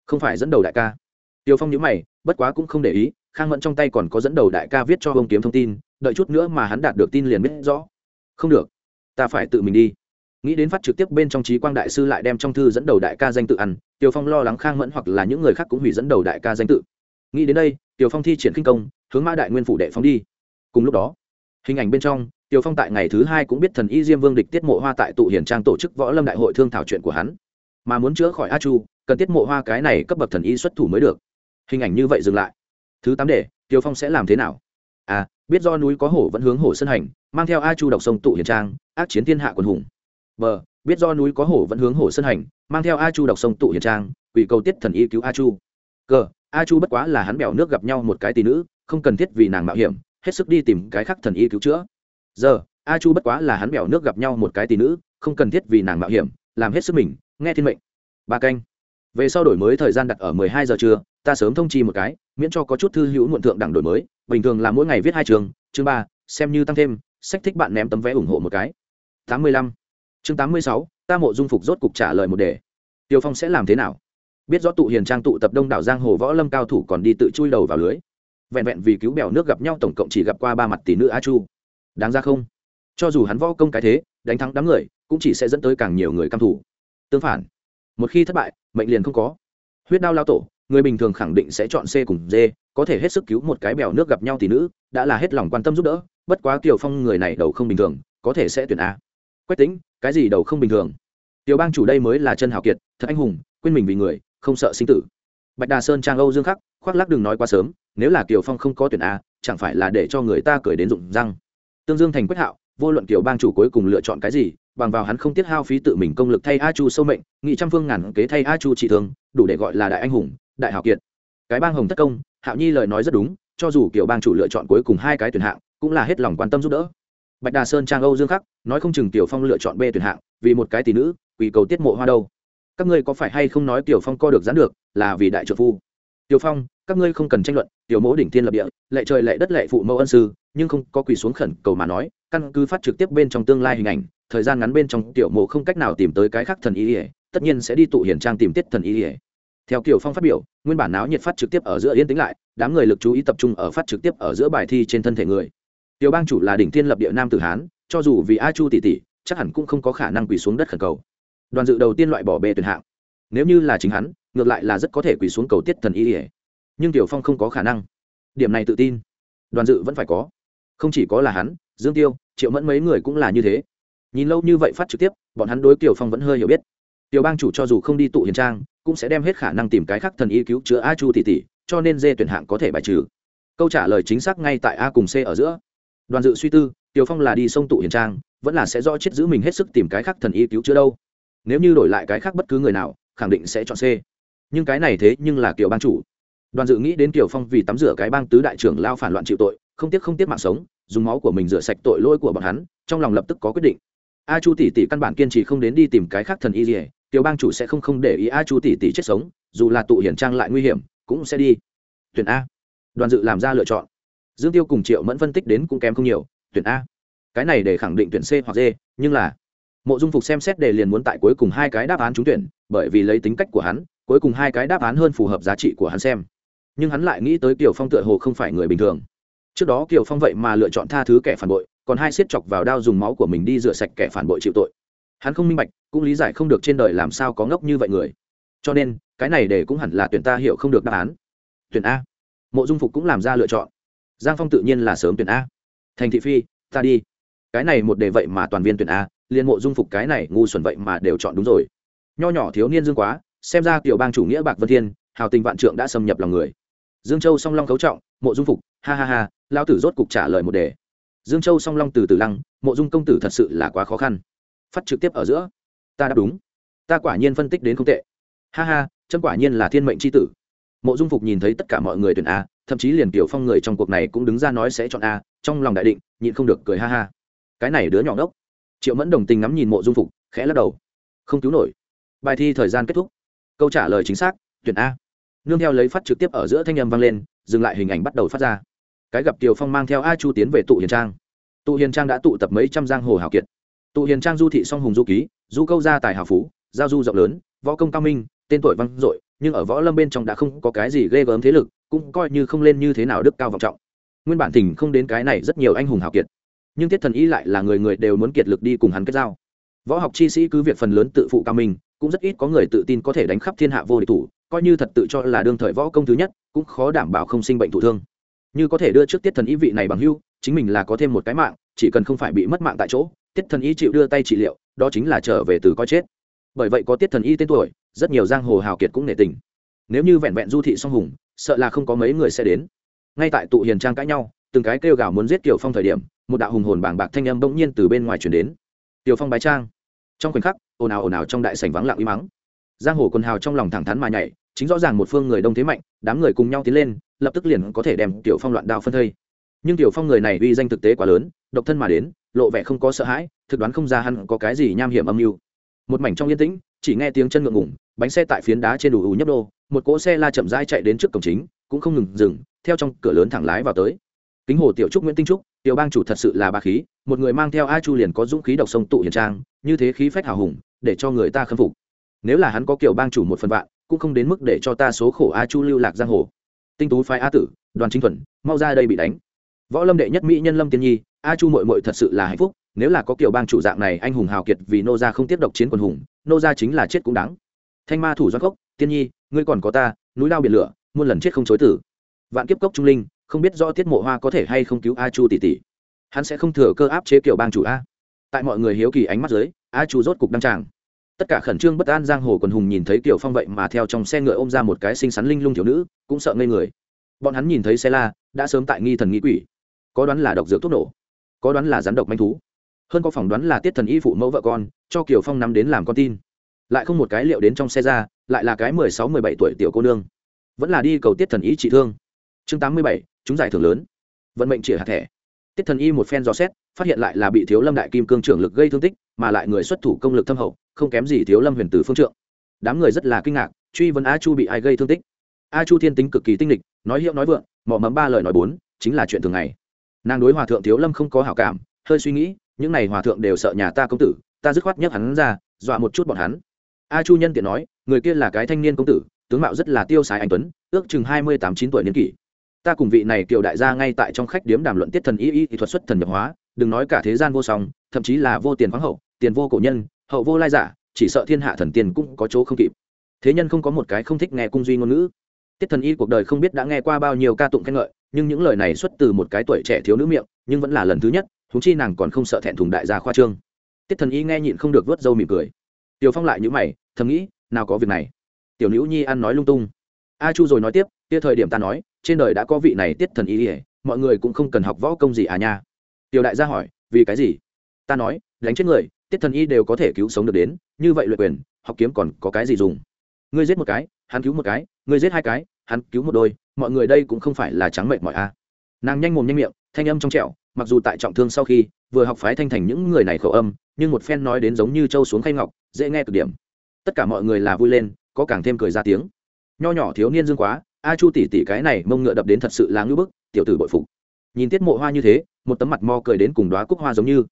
Không phải dẫn đầu đại ca. Tiêu phong nhớ mày, bất quá cũng không để ý, khang mẫn trong tay còn có dẫn đầu đại ca viết cho ông kiếm thông tin, đợi chút nữa mà hắn đạt được tin liền biết rõ. Không được, ta phải tự mình đi nghĩ đến phát trực tiếp bên trong trí quang đại sư lại đem trong thư dẫn đầu đại ca danh tự ăn, tiểu phong lo lắng khang mẫn hoặc là những người khác cũng hủy dẫn đầu đại ca danh tự. Nghĩ đến đây, tiểu phong thi triển kinh công, hướng mã đại nguyên phủ đệ phóng đi. Cùng lúc đó, hình ảnh bên trong, tiểu phong tại ngày thứ hai cũng biết thần y diêm vương địch tiết mộ hoa tại tụ hiền trang tổ chức võ lâm đại hội thương thảo chuyện của hắn. Mà muốn chữa khỏi a chu, cần tiết mộ hoa cái này cấp bậc thần y xuất thủ mới được. Hình ảnh như vậy dừng lại. Thứ tám để tiểu phong sẽ làm thế nào? À biết do núi có hổ vẫn hướng hổ sân hành, mang theo a chu độc sông tụ hiền trang, ác chiến thiên hạ quần hùng bờ, biết do núi có hổ vẫn hướng hổ sân hành, mang theo a chu độc sông tụ hiền trang, quỷ cầu tiết thần y cứu a chu. Cờ, a chu bất quá là hắn bèo nước gặp nhau một cái tỷ nữ, không cần thiết vì nàng mạo hiểm, hết sức đi tìm cái khác thần y cứu chữa. Giờ, a chu bất quá là hắn bèo nước gặp nhau một cái tỷ nữ, không cần thiết vì nàng mạo hiểm, làm hết sức mình, nghe thiên mệnh. Ba canh. Về sau đổi mới thời gian đặt ở mười hai giờ trưa, ta sớm thông chi một cái, miễn cho có chút thư hữu muộn thượng đẳng đổi mới. Bình thường là mỗi ngày viết hai trường, chương ba, xem như tăng thêm, sách thích bạn ném tấm vé ủng hộ một cái. Tám mươi lăm chương tám mươi sáu, ta mộ dung phục rốt cục trả lời một đề. Tiêu phong sẽ làm thế nào? Biết rõ tụ hiền trang tụ tập đông đảo giang hồ võ lâm cao thủ còn đi tự chui đầu vào lưới. Vẹn vẹn vì cứu bèo nước gặp nhau tổng cộng chỉ gặp qua ba mặt tỷ nữ a chu. Đáng ra không? Cho dù hắn võ công cái thế, đánh thắng đám người, cũng chỉ sẽ dẫn tới càng nhiều người căm thủ tương phản, một khi thất bại, mệnh liền không có. Huyết đao lao tổ, người bình thường khẳng định sẽ chọn c cùng d, có thể hết sức cứu một cái bèo nước gặp nhau tỷ nữ, đã là hết lòng quan tâm giúp đỡ, bất quá kiều phong người này đầu không bình thường, có thể sẽ tuyển a quách tính cái gì đầu không bình thường? Tiểu bang chủ đây mới là chân hào kiệt, thật anh hùng, quên mình vì người, không sợ sinh tử. Bạch đà sơn trang âu dương khắc, khoác lắc đừng nói quá sớm, nếu là kiều phong không có tuyển a, chẳng phải là để cho người ta cười đến rụng răng. Tương dương thành quách hạo, vô luận kiểu bang chủ cuối cùng lựa chọn cái gì, bằng vào hắn không tiết hao phí tự mình công lực thay a chu sâu mệnh, nghị trăm phương ngàn kế thay a chu trị thương, đủ để gọi là đại anh hùng, đại hào kiệt. Cái bang hồng tất công, hạo nhi lời nói rất đúng, cho dù kiểu bang chủ lựa chọn cuối cùng hai cái tuyển hạng, cũng là hết lòng quan tâm giúp đỡ bạch đà sơn trang âu dương khắc, nói không chừng tiểu phong lựa chọn b tuyển hạng, vì một cái tỷ nữ quỳ cầu tiết mộ hoa đâu. Các ngươi có phải hay không nói tiểu phong co được gián được, là vì đại trợ phu? Tiểu phong, các ngươi không cần tranh luận, tiểu mỗ đỉnh thiên lập địa, lệ trời lệ đất lệ phụ mẫu ân sư, nhưng không có quỳ xuống khẩn cầu mà nói, căn cứ phát trực tiếp bên trong tương lai hình ảnh, thời gian ngắn bên trong tiểu mộ không cách nào tìm tới cái khác thần y ỉa tất nhiên sẽ đi tụ hiển trang tìm tiết thần y ỉa theo kiểu phong phát biểu, nguyên bản náo nhiệt phát trực tiếp ở giữa yên tĩnh lại, đám người lực chú ý tập trung ở phát trực tiếp ở giữa bài thi trên thân thể người tiểu bang chủ là đỉnh thiên lập địa nam tử hán, cho dù vì a chu tỷ tỷ, chắc hẳn cũng không có khả năng quỳ xuống đất khẩn cầu. Đoàn dự đầu tiên loại bỏ bê tuyển hạng. Nếu như là chính hắn, ngược lại là rất có thể quỳ xuống cầu tiết thần y ỉa nhưng tiểu phong không có khả năng. Điểm này tự tin. Đoàn dự vẫn phải có. Không chỉ có là hắn, dương tiêu, triệu mẫn mấy người cũng là như thế. Nhìn lâu như vậy phát trực tiếp, bọn hắn đối Tiểu phong vẫn hơi hiểu biết. Tiểu bang chủ cho dù không đi tụ hiền trang, cũng sẽ đem hết khả năng tìm cái khác thần y cứu chữa a chu tỷ tỷ, cho nên dê tuyển hạng có thể bài trừ. Câu trả lời chính xác ngay tại a cùng c ở giữa đoàn dự suy tư, tiểu phong là đi sông tụ hiền trang, vẫn là sẽ do chết giữ mình hết sức tìm cái khác thần y cứu chữa đâu. Nếu như đổi lại cái khác bất cứ người nào, khẳng định sẽ chọn c. Nhưng cái này thế nhưng là kiểu bang chủ. Đoàn dự nghĩ đến kiều phong vì tắm rửa cái bang tứ đại trưởng lao phản loạn chịu tội, không tiếc không tiếc mạng sống, dùng máu của mình rửa sạch tội lỗi của bọn hắn, trong lòng lập tức có quyết định. A chu tỷ tỷ căn bản kiên trì không đến đi tìm cái khác thần y gì tiểu bang chủ sẽ không không để ý a chu tỷ tỷ chết sống, dù là tụ hiển trang lại nguy hiểm, cũng sẽ đi. Tuyển a. Đoàn dự làm ra lựa chọn dương tiêu cùng triệu mẫn phân tích đến cũng kém không nhiều, tuyển a. Cái này để khẳng định tuyển c hoặc d, nhưng là, mộ dung phục xem xét đề liền muốn tại cuối cùng hai cái đáp án trúng tuyển, bởi vì lấy tính cách của hắn, cuối cùng hai cái đáp án hơn phù hợp giá trị của hắn xem. Nhưng hắn lại nghĩ tới kiều phong tựa hồ không phải người bình thường. Trước đó kiều phong vậy mà lựa chọn tha thứ kẻ phản bội, còn hai siết chọc vào đao dùng máu của mình đi rửa sạch kẻ phản bội chịu tội. Hắn không minh bạch, cũng lý giải không được trên đời làm sao có ngốc như vậy người. Cho nên, cái này để cũng hẳn là tuyển ta hiểu không được đáp án. Tuyển a. Mộ dung phục cũng làm ra lựa chọn giang phong tự nhiên là sớm tuyển a. Thành thị phi, ta đi. Cái này một đề vậy mà toàn viên tuyển a liên mộ dung phục cái này ngu xuẩn vậy mà đều chọn đúng rồi. Nho nhỏ thiếu niên dương quá, xem ra kiểu bang chủ nghĩa bạc vân thiên, hào tình vạn trượng đã xâm nhập lòng người. Dương châu song long cấu trọng, mộ dung phục, ha ha ha lao tử rốt cục trả lời một đề. Dương châu song long từ từ lăng, mộ dung công tử thật sự là quá khó khăn. Phát trực tiếp ở giữa. Ta đáp đúng. Ta quả nhiên phân tích đến không tệ. Ha ha chân quả nhiên là thiên mệnh c h i tử. Mộ dung phục nhìn thấy tất cả mọi người tuyển a thậm chí liền tiểu phong người trong cuộc này cũng đứng ra nói sẽ chọn a, trong lòng đại định, nhịn không được cười ha ha. Cái này đứa nhỏ ngốc. Triệu mẫn đồng tình ngắm nhìn mộ dung phục, khẽ lắc đầu. Không cứu nổi. Bài thi thời gian kết thúc. Câu trả lời chính xác, tuyển a. Nương theo lấy phát trực tiếp ở giữa thanh âm vang lên, dừng lại hình ảnh bắt đầu phát ra. Cái gặp tiều phong mang theo a chu tiến về tụ hiền trang. Tụ hiền trang đã tụ tập mấy trăm giang hồ hào kiệt. Tụ hiền trang du thị song hùng du ký, du câu gia tài hào phú, giao du rộng lớn, võ công cao minh, tên tuổi vang dội nhưng ở võ lâm bên trong đã không có cái gì ghê gớm thế lực cũng coi như không lên như thế nào đức cao vọng trọng. Nguyên bản thỉnh không đến cái này rất nhiều anh hùng hào kiệt nhưng tiết thần y lại là người người đều muốn kiệt lực đi cùng hắn kết giao. Võ học chi sĩ cứ việc phần lớn tự phụ cao mình, cũng rất ít có người tự tin có thể đánh khắp thiên hạ vô địch thủ coi như thật tự cho là đương thời võ công thứ nhất cũng khó đảm bảo không sinh bệnh thụ thương. Như có thể đưa trước tiết thần y vị này bằng hưu chính mình là có thêm một cái mạng chỉ cần không phải bị mất mạng tại chỗ tiết thần y chịu đưa tay trị liệu đó chính là trở về từ coi chết. Bởi vậy có tiết thần y tên tuổi rất nhiều giang hồ hào kiệt cũng nể tình. Nếu như vẹn vẹn du thị song hùng, sợ là không có mấy người sẽ đến. Ngay tại tụ hiền trang cãi nhau, từng cái kêu gào muốn giết kiều phong thời điểm, một đạo hùng hồn bảng bạc thanh âm bỗng nhiên từ bên ngoài chuyển đến. Tiểu phong bái trang. Trong khoảnh khắc, ồn ào ồn ào trong đại sảnh vắng lặng im mắng. Giang hồ quần hào trong lòng thẳng thắn mà nhảy, chính rõ ràng một phương người đông thế mạnh, đám người cùng nhau tiến lên, lập tức liền có thể đem tiểu phong loạn đao phân thây. Nhưng tiểu phong người này uy danh thực tế quá lớn, độc thân mà đến, lộ vẻ không có sợ hãi, thực đoán không ra hắn có cái gì nham hiểm âm mưu. Một mảnh trong yên tĩnh chỉ nghe tiếng chân ngượng ngủng bánh xe tại phiến đá trên đủ ù nhấp đô một cỗ xe la chậm rãi chạy đến trước cổng chính, cũng không ngừng dừng, theo trong cửa lớn thẳng lái vào tới. Kính hồ tiểu trúc nguyễn tinh trúc, tiểu bang chủ thật sự là ba khí, một người mang theo a chu liền có dũng khí độc sông tụ hiền trang, như thế khí phách hào hùng, để cho người ta khâm phục. Nếu là hắn có kiểu bang chủ một phần vạn, cũng không đến mức để cho ta số khổ a chu lưu lạc giang hồ. Tinh tú phái a tử, đoàn chính thuần, mau ra đây bị đánh. Võ lâm đệ nhất mỹ nhân lâm tiên nhi, a chu mội mội thật sự là hạnh phúc, nếu là có kiểu bang chủ dạng này anh hùng hào kiệt vì nô gia không tiếp độc chiến quần hùng nô gia chính là chết cũng đáng. Thanh ma thủ doan cốc, tiên nhi, ngươi còn có ta, núi lao biển lửa, muôn lần chết không chối tử. Vạn kiếp cốc trung linh, không biết do tiết mộ hoa có thể hay không cứu a chu tỷ tỷ. Hắn sẽ không thừa cơ áp chế kiểu bang chủ a. Tại mọi người hiếu kỳ ánh mắt dưới, a chu rốt cục đăng tràng. Tất cả khẩn trương bất an giang hồ quần hùng nhìn thấy kiểu phong vậy mà theo trong xe ngựa ôm ra một cái xinh xắn linh lung thiếu nữ, cũng sợ ngây người. Bọn hắn nhìn thấy xe la, đã sớm tại nghi thần nghi quỷ. Có đoán là độc dược thuốc nổ, có đoán là rắn độc manh thú hơn có phỏng đoán là tiết thần y phụ mẫu vợ con, cho kiều phong nắm đến làm con tin. Lại không một cái liệu đến trong xe ra, lại là cái mười sáu, mười bảy tuổi tiểu cô nương. Vẫn là đi cầu tiết thần y trị thương. Chương tám mươi bảy, chúng giải thưởng lớn. Vận mệnh chĩa hạt thẻ. Tiết thần y một phen dò xét, phát hiện lại là bị thiếu lâm đại kim cương trưởng lực gây thương tích, mà lại người xuất thủ công lực thâm hậu, không kém gì thiếu lâm huyền tử phương trượng. Đám người rất là kinh ngạc, truy vấn a chu bị ai gây thương tích. A chu thiên tính cực kỳ tinh lịch, nói hiệu nói vượng mỏ mẫm ba lời nói bốn, chính là chuyện thường ngày. Nàng đối hòa thượng thiếu lâm không có hảo cảm, hơi suy nghĩ những này hòa thượng đều sợ nhà ta công tử, ta dứt khoát nhấc hắn ra, dọa một chút bọn hắn. A chu nhân tiện nói, người kia là cái thanh niên công tử, tướng mạo rất là tiêu xài anh tuấn, ước chừng hai mươi tám chín tuổi niên kỷ. Ta cùng vị này kiều đại gia ngay tại trong khách điếm đàm luận tiết thần y y thuật xuất thần nhập hóa, đừng nói cả thế gian vô song, thậm chí là vô tiền khoáng hậu, tiền vô cổ nhân, hậu vô lai giả, chỉ sợ thiên hạ thần tiền cũng có chỗ không kịp. Thế nhân không có một cái không thích nghe cung duy ngôn ngữ. Tiết thần y cuộc đời không biết đã nghe qua bao nhiêu ca tụng khen ngợi, nhưng những lời này xuất từ một cái tuổi trẻ thiếu nữ miệng, nhưng vẫn là lần thứ nhất thúng chi nàng còn không sợ thẹn thùng đại gia khoa trương. Tiết thần y nghe nhịn không được vớt râu mỉm cười. Tiểu phong lại nhữ mày, thầm nghĩ, nào có việc này. Tiểu nữ nhi ăn nói lung tung. A chu rồi nói tiếp, kia thời điểm ta nói, trên đời đã có vị này tiết thần y ỉa mọi người cũng không cần học võ công gì à nha. Tiểu đại gia hỏi, vì cái gì? Ta nói, đánh chết người, tiết thần y đều có thể cứu sống được đến, như vậy luyện quyền, học kiếm còn có cái gì dùng? Ngươi giết một cái, hắn cứu một cái, ngươi giết hai cái, hắn cứu một đôi, mọi người đây cũng không phải là trắng mệt mỏi a nàng nhanh mồm nhanh miệng, thanh âm trong trẻo mặc dù tại trọng thương sau khi, vừa học phái thanh thành những người này khẩu âm, nhưng một phen nói đến giống như trâu xuống khay ngọc, dễ nghe cực điểm. Tất cả mọi người là vui lên, có càng thêm cười ra tiếng. Nho nhỏ thiếu niên dương quá, a chu tỷ tỷ cái này mông ngựa đập đến thật sự là ngưỡng bức, tiểu tử bội phục. Nhìn tiết mộ hoa như thế, một tấm mặt mo cười đến cùng đoá cúc hoa giống như.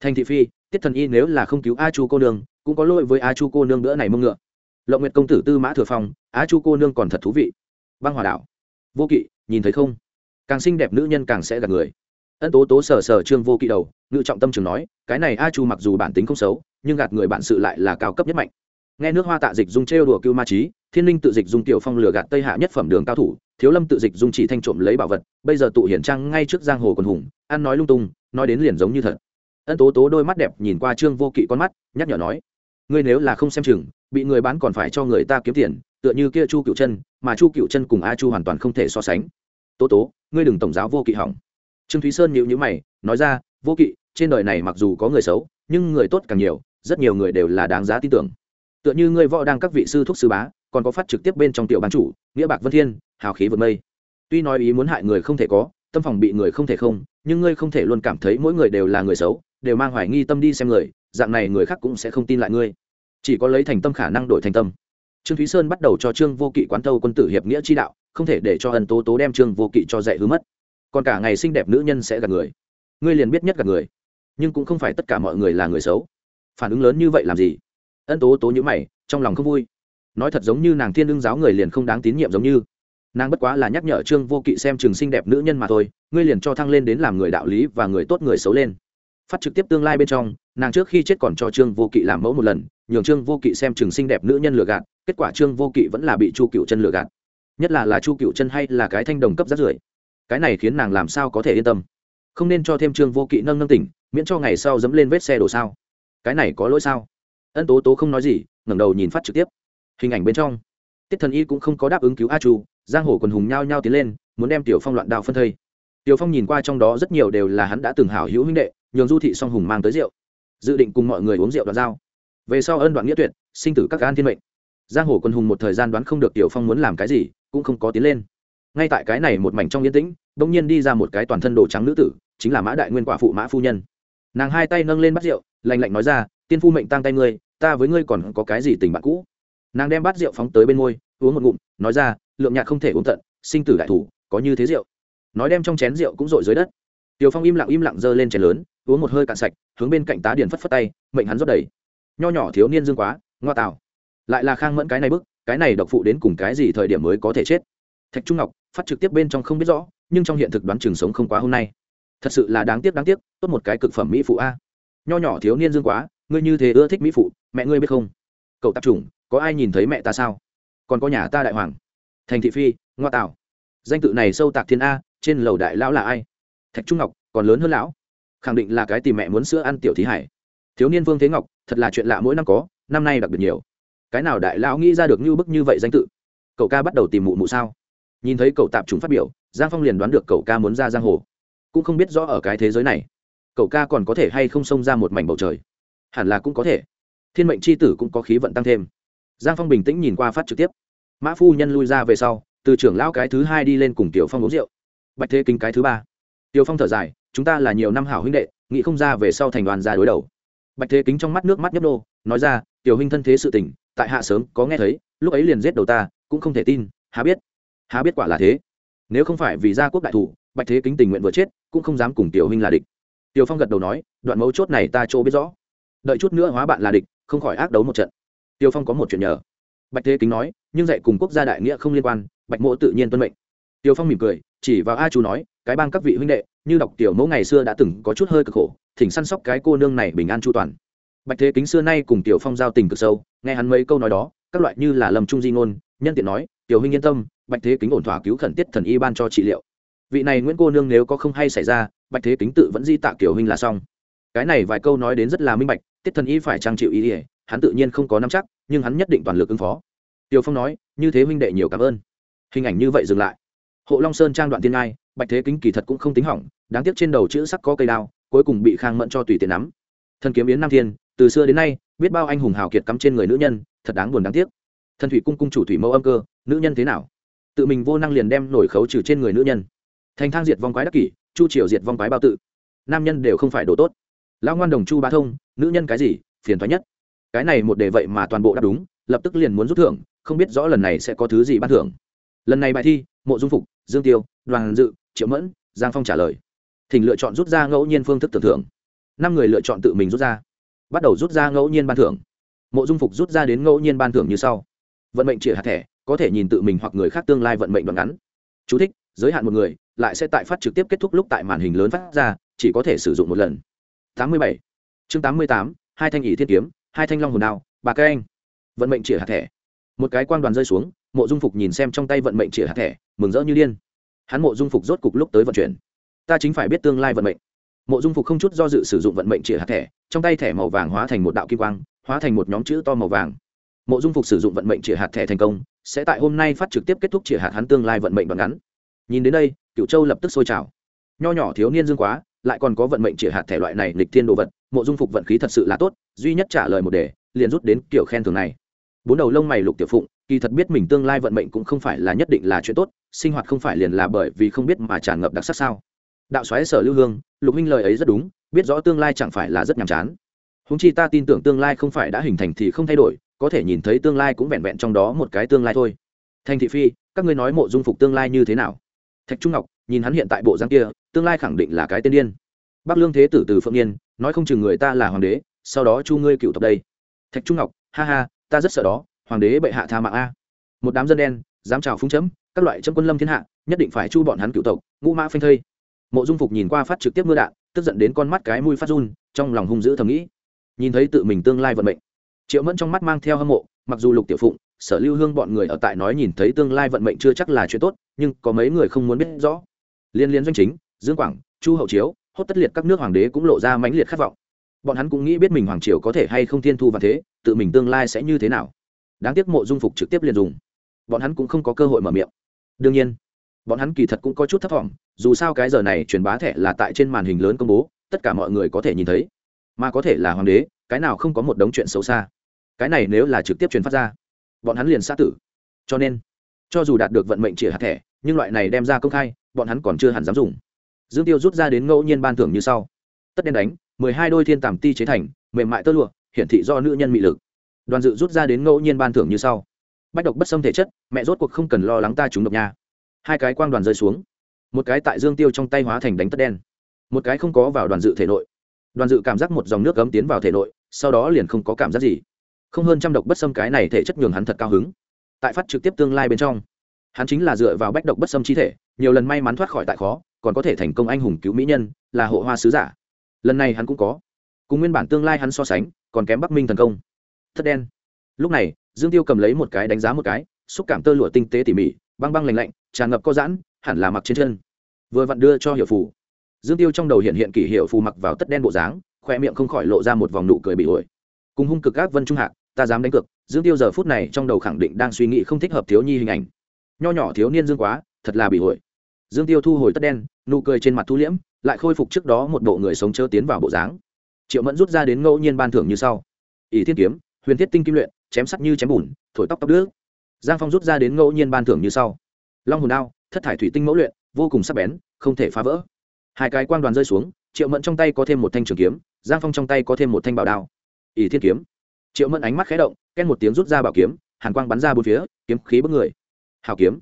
Thành thị phi, tiết thần y nếu là không cứu a chu cô nương, cũng có lỗi với a chu cô nương bữa này mông ngựa. Lộng nguyệt công tử tư mã thừa phong, a chu cô nương còn thật thú vị. Băng hòa đảo. Vô kỵ, nhìn thấy không? Càng xinh đẹp nữ nhân càng sẽ gạt người ân tố tố sờ sờ trương vô kỵ đầu, ngự trọng tâm trường nói, cái này a chu mặc dù bản tính không xấu, nhưng gạt người bản sự lại là cao cấp nhất mạnh. Nghe nước hoa tạ dịch dung trêu đùa cưu ma trí thiên linh tự dịch dung tiểu phong lừa gạt tây hạ nhất phẩm đường cao thủ, thiếu lâm tự dịch dung chỉ thanh trộm lấy bảo vật, bây giờ tụ hiển trang ngay trước giang hồ quần hùng, ăn nói lung tung, nói đến liền giống như thật. Ân tố tố đôi mắt đẹp nhìn qua trương vô kỵ con mắt, nhắc nhở nói, ngươi nếu là không xem chừng, bị người bán còn phải cho người ta kiếm tiền, tựa như kia chu cựu chân, mà chu cựu chân cùng a chu hoàn toàn không thể so sánh. Tố tố, ngươi đừng tổng giáo vô kỵ hỏng trương thúy sơn nhịu nhữ mày, nói ra, vô kỵ, trên đời này mặc dù có người xấu, nhưng người tốt càng nhiều, rất nhiều người đều là đáng giá tin tưởng. Tựa như ngươi võ đang các vị sư thúc sư bá, còn có phát trực tiếp bên trong tiểu bán chủ, nghĩa bạc vân thiên, hào khí vượt mây. Tuy nói ý muốn hại người không thể có, tâm phòng bị người không thể không, nhưng ngươi không thể luôn cảm thấy mỗi người đều là người xấu, đều mang hoài nghi tâm đi xem người, dạng này người khác cũng sẽ không tin lại ngươi. Chỉ có lấy thành tâm khả năng đổi thành tâm. Trương thúy sơn bắt đầu cho trương vô kỵ quán thâu quân tử hiệp nghĩa chi đạo, không thể để cho ân tố tố đem trương vô kỵ cho dạy hứa mất còn cả ngày xinh đẹp nữ nhân sẽ gạt người. Ngươi liền biết nhất gạt người, nhưng cũng không phải tất cả mọi người là người xấu. Phản ứng lớn như vậy làm gì? Ân tố tố nhữ mày, trong lòng không vui. Nói thật giống như nàng thiên lương giáo người liền không đáng tín nhiệm giống như. Nàng bất quá là nhắc nhở trương vô kỵ xem trường xinh đẹp nữ nhân mà thôi, ngươi liền cho thăng lên đến làm người đạo lý và người tốt người xấu lên. Phát trực tiếp tương lai bên trong, nàng trước khi chết còn cho trương vô kỵ làm mẫu một lần, nhường trương vô kỵ xem trường xinh đẹp nữ nhân lừa gạt, kết quả trương vô kỵ vẫn là bị chu cựu chân lừa gạt. Nhất là là chu cựu chân hay là cái thanh đồng cấp rất rưởi cái này khiến nàng làm sao có thể yên tâm? Không nên cho thêm trương vô kỵ nâng nâng tỉnh, miễn cho ngày sau dẫm lên vết xe đổ sao? Cái này có lỗi sao? Ân tố tố không nói gì, ngẩng đầu nhìn phát trực tiếp. Hình ảnh bên trong, tiết thần y cũng không có đáp ứng cứu a chu, giang hồ quần hùng nhao nhao tiến lên, muốn đem tiểu phong loạn đao phân thây. Tiểu phong nhìn qua trong đó rất nhiều đều là hắn đã từng hảo hữu huynh đệ, nhường du thị song hùng mang tới rượu. Dự định cùng mọi người uống rượu đoạn dao về sau ân đoạn nghĩa tuyệt, sinh tử các gan thiên mệnh. Giang hồ quần hùng một thời gian đoán không được tiểu phong muốn làm cái gì, cũng không có tiến lên ngay tại cái này một mảnh trong yên tĩnh, bỗng nhiên đi ra một cái toàn thân đồ trắng nữ tử, chính là mã đại nguyên quả phụ mã phu nhân. Nàng hai tay nâng lên bát rượu lành lạnh nói ra, tiên phu mệnh tăng tay ngươi, ta với ngươi còn có cái gì tình bạn cũ? Nàng đem bát rượu phóng tới bên môi, uống một ngụm, nói ra, lượng nhạc không thể uống tận, sinh tử đại thủ, có như thế rượu. Nói đem trong chén rượu cũng rội dưới đất. Tiểu phong im lặng im lặng giơ lên chén lớn, uống một hơi cạn sạch, hướng bên cạnh tá điền phất phất tay, mệnh hắn rót đầy. Nho nhỏ thiếu niên dương quá, ngoa tạo. Lại là khang mẫn cái này bức, cái này độc phụ đến cùng cái gì thời điểm mới có thể chết? Thạch trung ngọc phát trực tiếp bên trong không biết rõ, nhưng trong hiện thực đoán trường sống không quá hôm nay. Thật sự là đáng tiếc đáng tiếc, tốt một cái cực phẩm mỹ phụ a. Nho nhỏ thiếu niên dương quá, ngươi như thế ưa thích mỹ phụ, mẹ ngươi biết không? Cậu tạp chủng, có ai nhìn thấy mẹ ta sao? Còn có nhà ta đại hoàng. Thành thị phi, ngoa tảo danh tự này sâu tạc thiên a, trên lầu đại lão là ai? Thạch trung ngọc, còn lớn hơn lão. Khẳng định là cái tìm mẹ muốn sữa ăn tiểu thí hải. Thiếu niên vương thế ngọc, thật là chuyện lạ mỗi năm có, năm nay đặc biệt nhiều. Cái nào đại lão nghĩ ra được như bức như vậy danh tự? Cậu ca bắt đầu tìm mụ mụ sao? Nhìn thấy cậu tạp chúng phát biểu, giang phong liền đoán được cậu ca muốn ra giang hồ. Cũng không biết rõ ở cái thế giới này, cậu ca còn có thể hay không xông ra một mảnh bầu trời. Hẳn là cũng có thể. Thiên mệnh c h i tử cũng có khí vận tăng thêm. Giang phong bình tĩnh nhìn qua phát trực tiếp. Mã phu nhân lui ra về sau, từ trưởng lão cái thứ hai đi lên cùng tiểu phong uống rượu. Bạch thế kính cái thứ ba. Tiểu phong thở dài, chúng ta là nhiều năm hảo huynh đệ, nghĩ không ra về sau thành đoàn ra đối đầu. Bạch thế kính trong mắt nước mắt nhấp đô nói ra, tiểu huynh thân thế sự tình, tại hạ sớm có nghe thấy, lúc ấy liền giết đầu ta, cũng không thể tin, há biết? Há biết quả là thế. Nếu không phải vì gia quốc đại thủ, bạch thế kính tình nguyện vừa chết, cũng không dám cùng tiểu huynh là địch. Tiểu phong gật đầu nói, đoạn mấu chốt này ta chỗ biết rõ. Đợi chút nữa hóa bạn là địch, không khỏi ác đấu một trận. Tiểu phong có một chuyện nhờ. Bạch thế kính nói, nhưng dạy cùng quốc gia đại nghĩa không liên quan, bạch mộ tự nhiên tuân mệnh. Tiểu phong mỉm cười, chỉ vào a chú nói, cái bang các vị huynh đệ, như đọc tiểu mẫu ngày xưa đã từng có chút hơi cực khổ, thỉnh săn sóc cái cô nương này bình an chu toàn. Bạch thế kính xưa nay cùng tiểu phong giao tình cực sâu, nghe hắn mấy câu nói đó, các loại như là lầm trung di ngôn, nhân tiện nói, tiểu huynh yên tâm bạch thế kính ổn thỏa cứu khẩn tiết thần y ban cho trị liệu. Vị này nguyễn cô nương nếu có không hay xảy ra, bạch thế kính tự vẫn di tạ kiểu huynh là xong. Cái này vài câu nói đến rất là minh bạch, tiết thần y phải trang chịu ý ỉa hắn tự nhiên không có nắm chắc, nhưng hắn nhất định toàn lực ứng phó. Tiêu phong nói, như thế huynh đệ nhiều cảm ơn. Hình ảnh như vậy dừng lại. Hộ long sơn trang đoạn tiên ngai, bạch thế kính kỳ thật cũng không tính hỏng, đáng tiếc trên đầu chữ sắc có cây đao, cuối cùng bị khang mẫn cho tùy tiện nắm. Thần kiếm yến nam thiên, từ xưa đến nay, biết bao anh hùng hào kiệt cắm trên người nữ nhân, thật đáng buồn đáng tiếc. Thần thủy cung cung chủ thủy mẫu âm cơ, nữ nhân thế nào? Tự mình vô năng liền đem nổi khấu trừ trên người nữ nhân. Thành thang diệt vong quái đắc kỷ, chu triều diệt vong quái bao tự. Nam nhân đều không phải đồ tốt. Lão ngoan đồng chu bá thông, nữ nhân cái gì, phiền thoái nhất. Cái này một đề vậy mà toàn bộ đáp đúng, lập tức liền muốn rút thưởng, không biết rõ lần này sẽ có thứ gì ban thưởng. Lần này bài thi, mộ dung phục, dương tiêu, đoàn dự, triệu mẫn, giang phong trả lời. Thỉnh lựa chọn rút ra ngẫu nhiên phương thức tưởng thưởng. Năm người lựa chọn tự mình rút ra. Bắt đầu rút ra ngẫu nhiên ban thưởng. Mộ dung phục rút ra đến ngẫu nhiên ban thưởng như sau. Vận mệnh chĩa hạt thẻ có thể nhìn tự mình hoặc người khác tương lai vận mệnh đoạn ngắn. Chú thích, giới hạn một người lại sẽ tại phát trực tiếp kết thúc lúc tại màn hình lớn phát ra chỉ có thể sử dụng một lần. 87. chương 88, hai thanh ỷ thiên kiếm hai thanh long hồn đao bà các anh. Vận mệnh chĩa hạt thẻ. Một cái quan đoàn rơi xuống mộ dung phục nhìn xem trong tay vận mệnh chĩa hạt thẻ mừng rỡ như điên. Hắn mộ dung phục rốt cục lúc tới vận chuyển. Ta chính phải biết tương lai vận mệnh. Mộ dung phục không chút do dự sử dụng vận mệnh chĩa hạt thẻ trong tay thẻ màu vàng hóa thành một đạo kim quang hóa thành một nhóm chữ to màu vàng mộ dung phục sử dụng vận mệnh chĩa hạt thẻ thành công, sẽ tại hôm nay phát trực tiếp kết thúc chĩa hạt hắn tương lai vận mệnh đoạn ngắn. Nhìn đến đây cựu châu lập tức sôi trào. Nho nhỏ thiếu niên dương quá, lại còn có vận mệnh chĩa hạt thẻ loại này lịch thiên đồ vật, mộ dung phục vận khí thật sự là tốt, duy nhất trả lời một đề, liền rút đến kiểu khen thường này. Bốn đầu lông mày lục tiểu phụng, kỳ thật biết mình tương lai vận mệnh cũng không phải là nhất định là chuyện tốt, sinh hoạt không phải liền là bởi vì không biết mà tràn ngập đặc sắc sao. Đạo xoáy sở lưu hương, lục minh lời ấy rất đúng, biết rõ tương lai chẳng phải là rất nhàm chán. Húng chi ta tin tưởng tương lai không phải đã hình thành thì không thay đổi có thể nhìn thấy tương lai cũng vẹn vẹn trong đó một cái tương lai thôi. Thành thị phi, các ngươi nói mộ dung phục tương lai như thế nào? Thạch trung ngọc, nhìn hắn hiện tại bộ giang kia, tương lai khẳng định là cái tên điên. Bắc lương thế tử từ phượng niên nói không chừng người ta là hoàng đế, sau đó chu ngươi cựu tộc đây. Thạch trung ngọc, ha ha, ta rất sợ đó, hoàng đế bệ hạ tha mạng a. Một đám dân đen, dám chào phúng chấm, các loại chấm quân lâm thiên hạ, nhất định phải chu bọn hắn cựu tộc, ngũ mã phanh thây. Mộ dung phục nhìn qua phát trực tiếp mưa đạn, tức giận đến con mắt cái mũi phát run, trong lòng hung dữ thầm nghĩ. Nhìn thấy tự mình tương lai vận mệnh triệu mẫn trong mắt mang theo hâm mộ, mặc dù lục tiểu phụng, sở lưu hương bọn người ở tại nói nhìn thấy tương lai vận mệnh chưa chắc là chuyện tốt, nhưng có mấy người không muốn biết rõ. Liên liên doanh chính, dương quảng, chu hậu chiếu, hốt tất liệt các nước hoàng đế cũng lộ ra mãnh liệt khát vọng. Bọn hắn cũng nghĩ biết mình hoàng triều có thể hay không thiên thu và thế, tự mình tương lai sẽ như thế nào. Đáng tiếc mộ dung phục trực tiếp liền dùng. Bọn hắn cũng không có cơ hội mở miệng. Đương nhiên, bọn hắn kỳ thật cũng có chút thất vọng dù sao cái giờ này truyền bá thẻ là tại trên màn hình lớn công bố, tất cả mọi người có thể nhìn thấy. Mà có thể là hoàng đế, cái nào không có một đống chuyện xấu xa cái này nếu là trực tiếp truyền phát ra, bọn hắn liền xa tử. Cho nên, cho dù đạt được vận mệnh chỉ hạt thẻ, nhưng loại này đem ra công khai, bọn hắn còn chưa hẳn dám dùng. Dương tiêu rút ra đến ngẫu nhiên ban thưởng như sau. Tất đen đánh, mười hai đôi thiên tàm ti chế thành, mềm mại tơ lụa, hiển thị do nữ nhân mị lực. Đoàn dự rút ra đến ngẫu nhiên ban thưởng như sau. Bách độc bất xâm thể chất, mẹ rốt cuộc không cần lo lắng ta trúng độc nha. Hai cái quang đoàn rơi xuống. Một cái tại dương tiêu trong tay hóa thành đánh tất đen. Một cái không có vào đoàn dự thể nội. Đoàn dự cảm giác một dòng nước cấm tiến vào thể nội, sau đó liền không có cảm giác gì không hơn trăm độc bất xâm cái này thể chất nhường hắn thật cao hứng. Tại phát trực tiếp tương lai bên trong, hắn chính là dựa vào bách độc bất xâm chi thể, nhiều lần may mắn thoát khỏi tại khó, còn có thể thành công anh hùng cứu mỹ nhân, là hộ hoa sứ giả. Lần này hắn cũng có. Cùng nguyên bản tương lai hắn so sánh, còn kém bắc minh thần công. Thất đen. Lúc này, dương tiêu cầm lấy một cái đánh giá một cái, xúc cảm tơ lụa tinh tế tỉ mỉ, băng băng lành lạnh, tràn ngập có giãn, hẳn là mặc trên chân. Vừa vặn đưa cho hiệu phù. Dương tiêu trong đầu hiện hiện kỷ hiệu phù mặc vào tất đen bộ dáng, khoe miệng không khỏi lộ ra một vòng nụ cười bị ổi cùng hung cực các vân trung hạc, ta dám đánh cược, dương tiêu giờ phút này trong đầu khẳng định đang suy nghĩ không thích hợp thiếu nhi hình ảnh. Nho nhỏ thiếu niên dương quá, thật là bị ổi dương tiêu thu hồi tất đen, nụ cười trên mặt thu liễm, lại khôi phục trước đó một bộ người sống chớ tiến vào bộ dáng. Triệu mẫn rút ra đến ngẫu nhiên ban thưởng như sau. Ỷ thiên kiếm, huyền thiết tinh kim luyện, chém sắt như chém bùn, thổi tóc tóc đứt giang phong rút ra đến ngẫu nhiên ban thưởng như sau. Long hồn đao, thất thải thủy tinh mẫu luyện, vô cùng sắc bén, không thể phá vỡ. Hai cái quang đoàn rơi xuống, triệu mẫn trong tay có thêm một thanh trường kiếm, giang phong trong tay có thêm một thanh bảo đao ỷ thiên kiếm. Triệu mẫn ánh mắt khé động ken một tiếng rút ra bảo kiếm, hàn quang bắn ra bốn phía, kiếm khí bức người. Hào kiếm.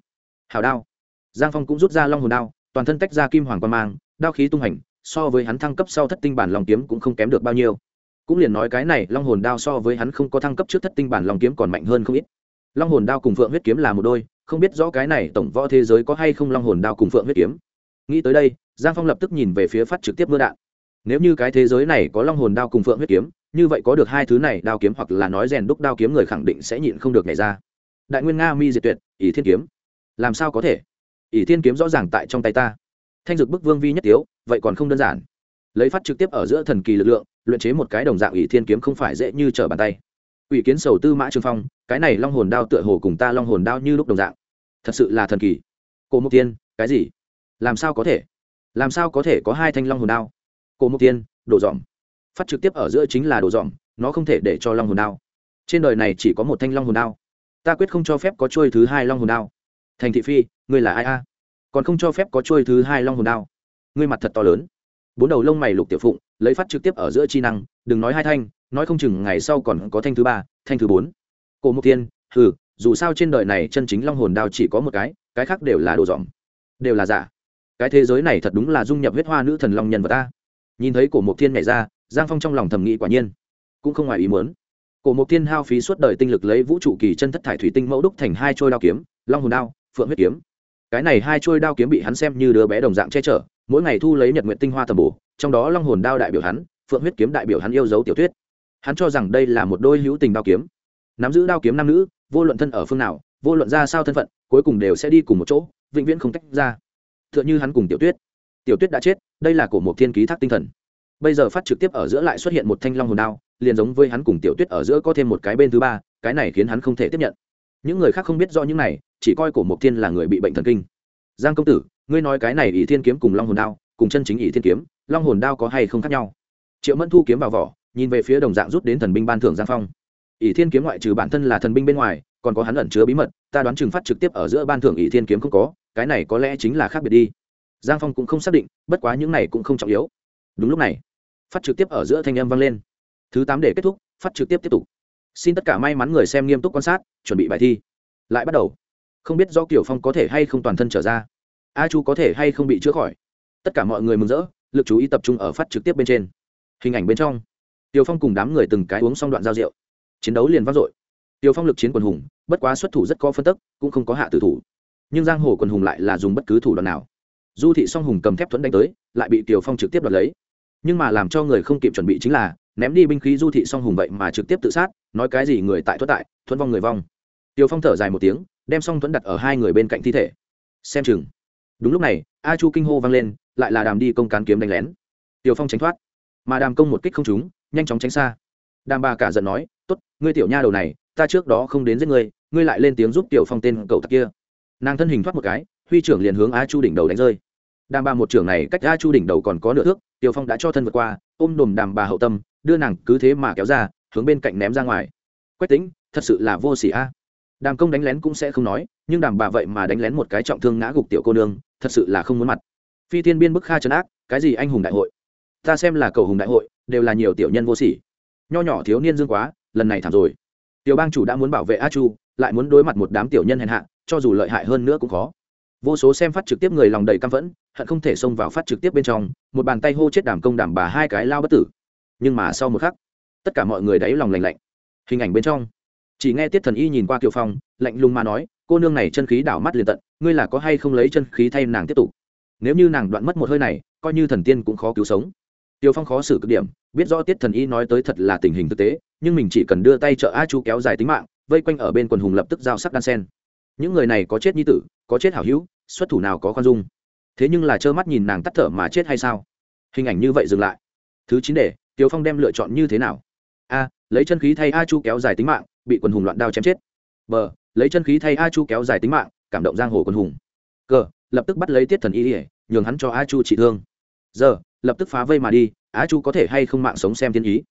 Hào đao. Giang phong cũng rút ra long hồn đao, toàn thân tách ra kim hoàng quang mang, đao khí tung hành, so với hắn thăng cấp sau thất tinh bản lòng kiếm cũng không kém được bao nhiêu. Cũng liền nói cái này, long hồn đao so với hắn không có thăng cấp trước thất tinh bản lòng kiếm còn mạnh hơn không ít. Long hồn đao cùng phượng huyết kiếm là một đôi, không biết rõ cái này tổng võ thế giới có hay không long hồn đao cùng phượng huyết kiếm. Nghĩ tới đây, giang phong lập tức nhìn về phía phát trực tiếp mưa đạn. Nếu như cái thế giới này có long hồn đao cùng phượng huyết kiếm như vậy có được hai thứ này, đao kiếm hoặc là nói rèn đúc đao kiếm người khẳng định sẽ nhịn không được nhảy ra. Đại nguyên nga mi diệt tuyệt, ỷ thiên kiếm. Làm sao có thể? Ỷ thiên kiếm rõ ràng tại trong tay ta. Thanh dực bức vương vi nhất tiếu, vậy còn không đơn giản. Lấy phát trực tiếp ở giữa thần kỳ lực lượng, luyện chế một cái đồng dạng ỷ thiên kiếm không phải dễ như trở bàn tay. Ủy kiến sầu tư mã trương phong, cái này long hồn đao tựa hồ cùng ta long hồn đao như lúc đồng dạng. Thật sự là thần kỳ. Cổ mục tiên, cái gì? Làm sao có thể? Làm sao có thể có hai thanh long hồn đao? Cổ mục tiên, đổ dòm phát trực tiếp ở giữa chính là đồ dòm nó không thể để cho long hồn đao. Trên đời này chỉ có một thanh long hồn đao. Ta quyết không cho phép có trôi thứ hai long hồn đao. Thành thị phi ngươi là ai a? Còn không cho phép có trôi thứ hai long hồn đao. Ngươi mặt thật to lớn. Bốn đầu lông mày lục tiểu phụng lấy phát trực tiếp ở giữa chi năng đừng nói hai thanh nói không chừng ngày sau còn có thanh thứ ba thanh thứ bốn. Cổ mục tiên hừ, dù sao trên đời này chân chính long hồn đao chỉ có một cái cái khác đều là đồ dòm đều là giả. Cái thế giới này thật đúng là dung nhập huyết hoa nữ thần long nhân vật ta. Nhìn thấy cổ Mục thiên nhảy ra giang phong trong lòng thầm nghĩ quả nhiên, cũng không ngoài ý muốn. Cổ mộc thiên hao phí suốt đời tinh lực lấy vũ trụ kỳ chân thất thải thủy tinh mẫu đúc thành hai trôi đao kiếm, long hồn đao, phượng huyết kiếm. Cái này hai trôi đao kiếm bị hắn xem như đứa bé đồng dạng che chở, mỗi ngày thu lấy nhật nguyện tinh hoa tầm bổ, trong đó long hồn đao đại biểu hắn, phượng huyết kiếm đại biểu hắn yêu dấu tiểu thuyết. Hắn cho rằng đây là một đôi hữu tình đao kiếm. Nắm giữ đao kiếm nam nữ, vô luận thân ở phương nào, vô luận ra sao thân phận, cuối cùng đều sẽ đi cùng một chỗ, vĩnh viễn không tách ra. T h ư ợ n h ư hắn cùng tiểu tuyết tiểu tuyết đã chết, đây là cổ mộc thiên ký thác tinh thần bây giờ phát trực tiếp ở giữa lại xuất hiện một thanh long hồn đao, liền giống với hắn cùng tiểu tuyết ở giữa có thêm một cái bên thứ ba, cái này khiến hắn không thể tiếp nhận. Những người khác không biết do những này, chỉ coi cổ mộc thiên là người bị bệnh thần kinh. Giang công tử, ngươi nói cái này ỷ thiên kiếm cùng long hồn đao, cùng chân chính ỷ thiên kiếm, long hồn đao có hay không khác nhau? Triệu mẫn thu kiếm vào vỏ, nhìn về phía đồng dạng rút đến thần binh ban thưởng giang phong. Ỷ thiên kiếm ngoại trừ bản thân là thần binh bên ngoài, còn có hắn ẩn chứa bí mật, ta đoán chừng phát trực tiếp ở giữa ban thưởng ỷ thiên kiếm không có, cái này có lẽ chính là khác biệt đi. Giang phong cũng không xác định, bất quá những này cũng không trọng yếu đúng lúc này phát trực tiếp ở giữa thanh âm vang lên. Thứ tám để kết thúc phát trực tiếp tiếp tục. Xin tất cả may mắn người xem nghiêm túc quan sát chuẩn bị bài thi. Lại bắt đầu. Không biết do kiểu phong có thể hay không toàn thân trở ra. A chu có thể hay không bị chữa khỏi. Tất cả mọi người mừng rỡ lực chú ý tập trung ở phát trực tiếp bên trên. Hình ảnh bên trong. Tiểu Phong cùng đám người từng cái uống xong đoạn giao rượu, chiến đấu liền vang dội. tiểu Phong lực chiến quần hùng, bất quá xuất thủ rất có phân tức, cũng không có hạ tử thủ. Nhưng giang hồ quần hùng lại là dùng bất cứ thủ đoạn nào. Du thị song hùng cầm thép thuẫn đánh tới, lại bị tiểu Phong trực tiếp đoạt lấy. Nhưng mà làm cho người không kịp chuẩn bị chính là, ném đi binh khí Du thị song hùng vậy mà trực tiếp tự sát, nói cái gì người tại thoát tại, thuẫn vong người vong. tiều Phong thở dài một tiếng, đem song thuẫn đặt ở hai người bên cạnh thi thể. Xem chừng. Đúng lúc này, A Chu kinh hô vang lên, lại là đàm đi công cán kiếm đánh lén. tiều Phong tránh thoát, mà đàm công một kích không trúng, nhanh chóng tránh xa đàm bà cả giận nói t ố t ngươi tiểu nha đầu này ta trước đó không đến giết ngươi ngươi lại lên tiếng giúp tiểu phong tên cậu tặc kia nàng thân hình thoát một cái huy trưởng liền hướng a chu đỉnh đầu đánh rơi đàm bà một trưởng này cách a chu đỉnh đầu còn có nửa thước tiểu phong đã cho thân vượt qua, ôm đồm đàm bà hậu tâm, đưa nàng cứ thế mà kéo ra, hướng bên cạnh ném ra ngoài. Quách tính thật sự là vô sỉ a. Đàm công đánh lén cũng sẽ không nói, nhưng đàm bà vậy mà đánh lén một cái trọng thương ngã gục tiểu cô nương, thật sự là không muốn mặt. Phi Thiên biên bức kha trấn ác, cái gì anh hùng đại hội? Ta xem là cầu hùng đại hội, đều là nhiều tiểu nhân vô sỉ. Nho nhỏ thiếu niên dương quá, lần này thảm rồi. Tiểu bang chủ đã muốn bảo vệ a chu, lại muốn đối mặt một đám tiểu nhân hèn hạ, cho dù lợi hại hơn nữa cũng khó. Vô số xem phát trực tiếp người lòng đầy căm phẫn hận không thể xông vào phát trực tiếp bên trong, một bàn tay hô chết đàm công đàm bà hai cái lao bất tử. Nhưng mà sau một khắc, tất cả mọi người đáy lòng lành lạnh. Hình ảnh bên trong, chỉ nghe tiết thần y nhìn qua kiều phong, lạnh lùng mà nói, cô nương này chân khí đảo mắt liền tận, ngươi là có hay không lấy chân khí thay nàng tiếp tục? Nếu như nàng đoạn mất một hơi này, coi như thần tiên cũng khó cứu sống. Tiêu phong khó xử cực điểm, biết rõ tiết thần y nói tới thật là tình hình thực tế, nhưng mình chỉ cần đưa tay trợ a chu kéo dài tính mạng, vây quanh ở bên quần hùng lập tức giao sắc đan sen. Những người này có chết như tử, có chết hảo hữu, xuất thủ nào có khoan dung thế nhưng là trơ mắt nhìn nàng tắt thở mà chết hay sao? Hình ảnh như vậy dừng lại. Thứ chín để tiêu phong đem lựa chọn như thế nào? A, lấy chân khí thay a chu kéo dài tính mạng, bị quần hùng loạn đao chém chết. B, lấy chân khí thay a chu kéo dài tính mạng, cảm động giang hồ quần hùng. C, lập tức bắt lấy tiết thần y ỉa nhường hắn cho a chu trị thương. Giờ lập tức phá vây mà đi, A chu có thể hay không mạng sống xem thiên ý.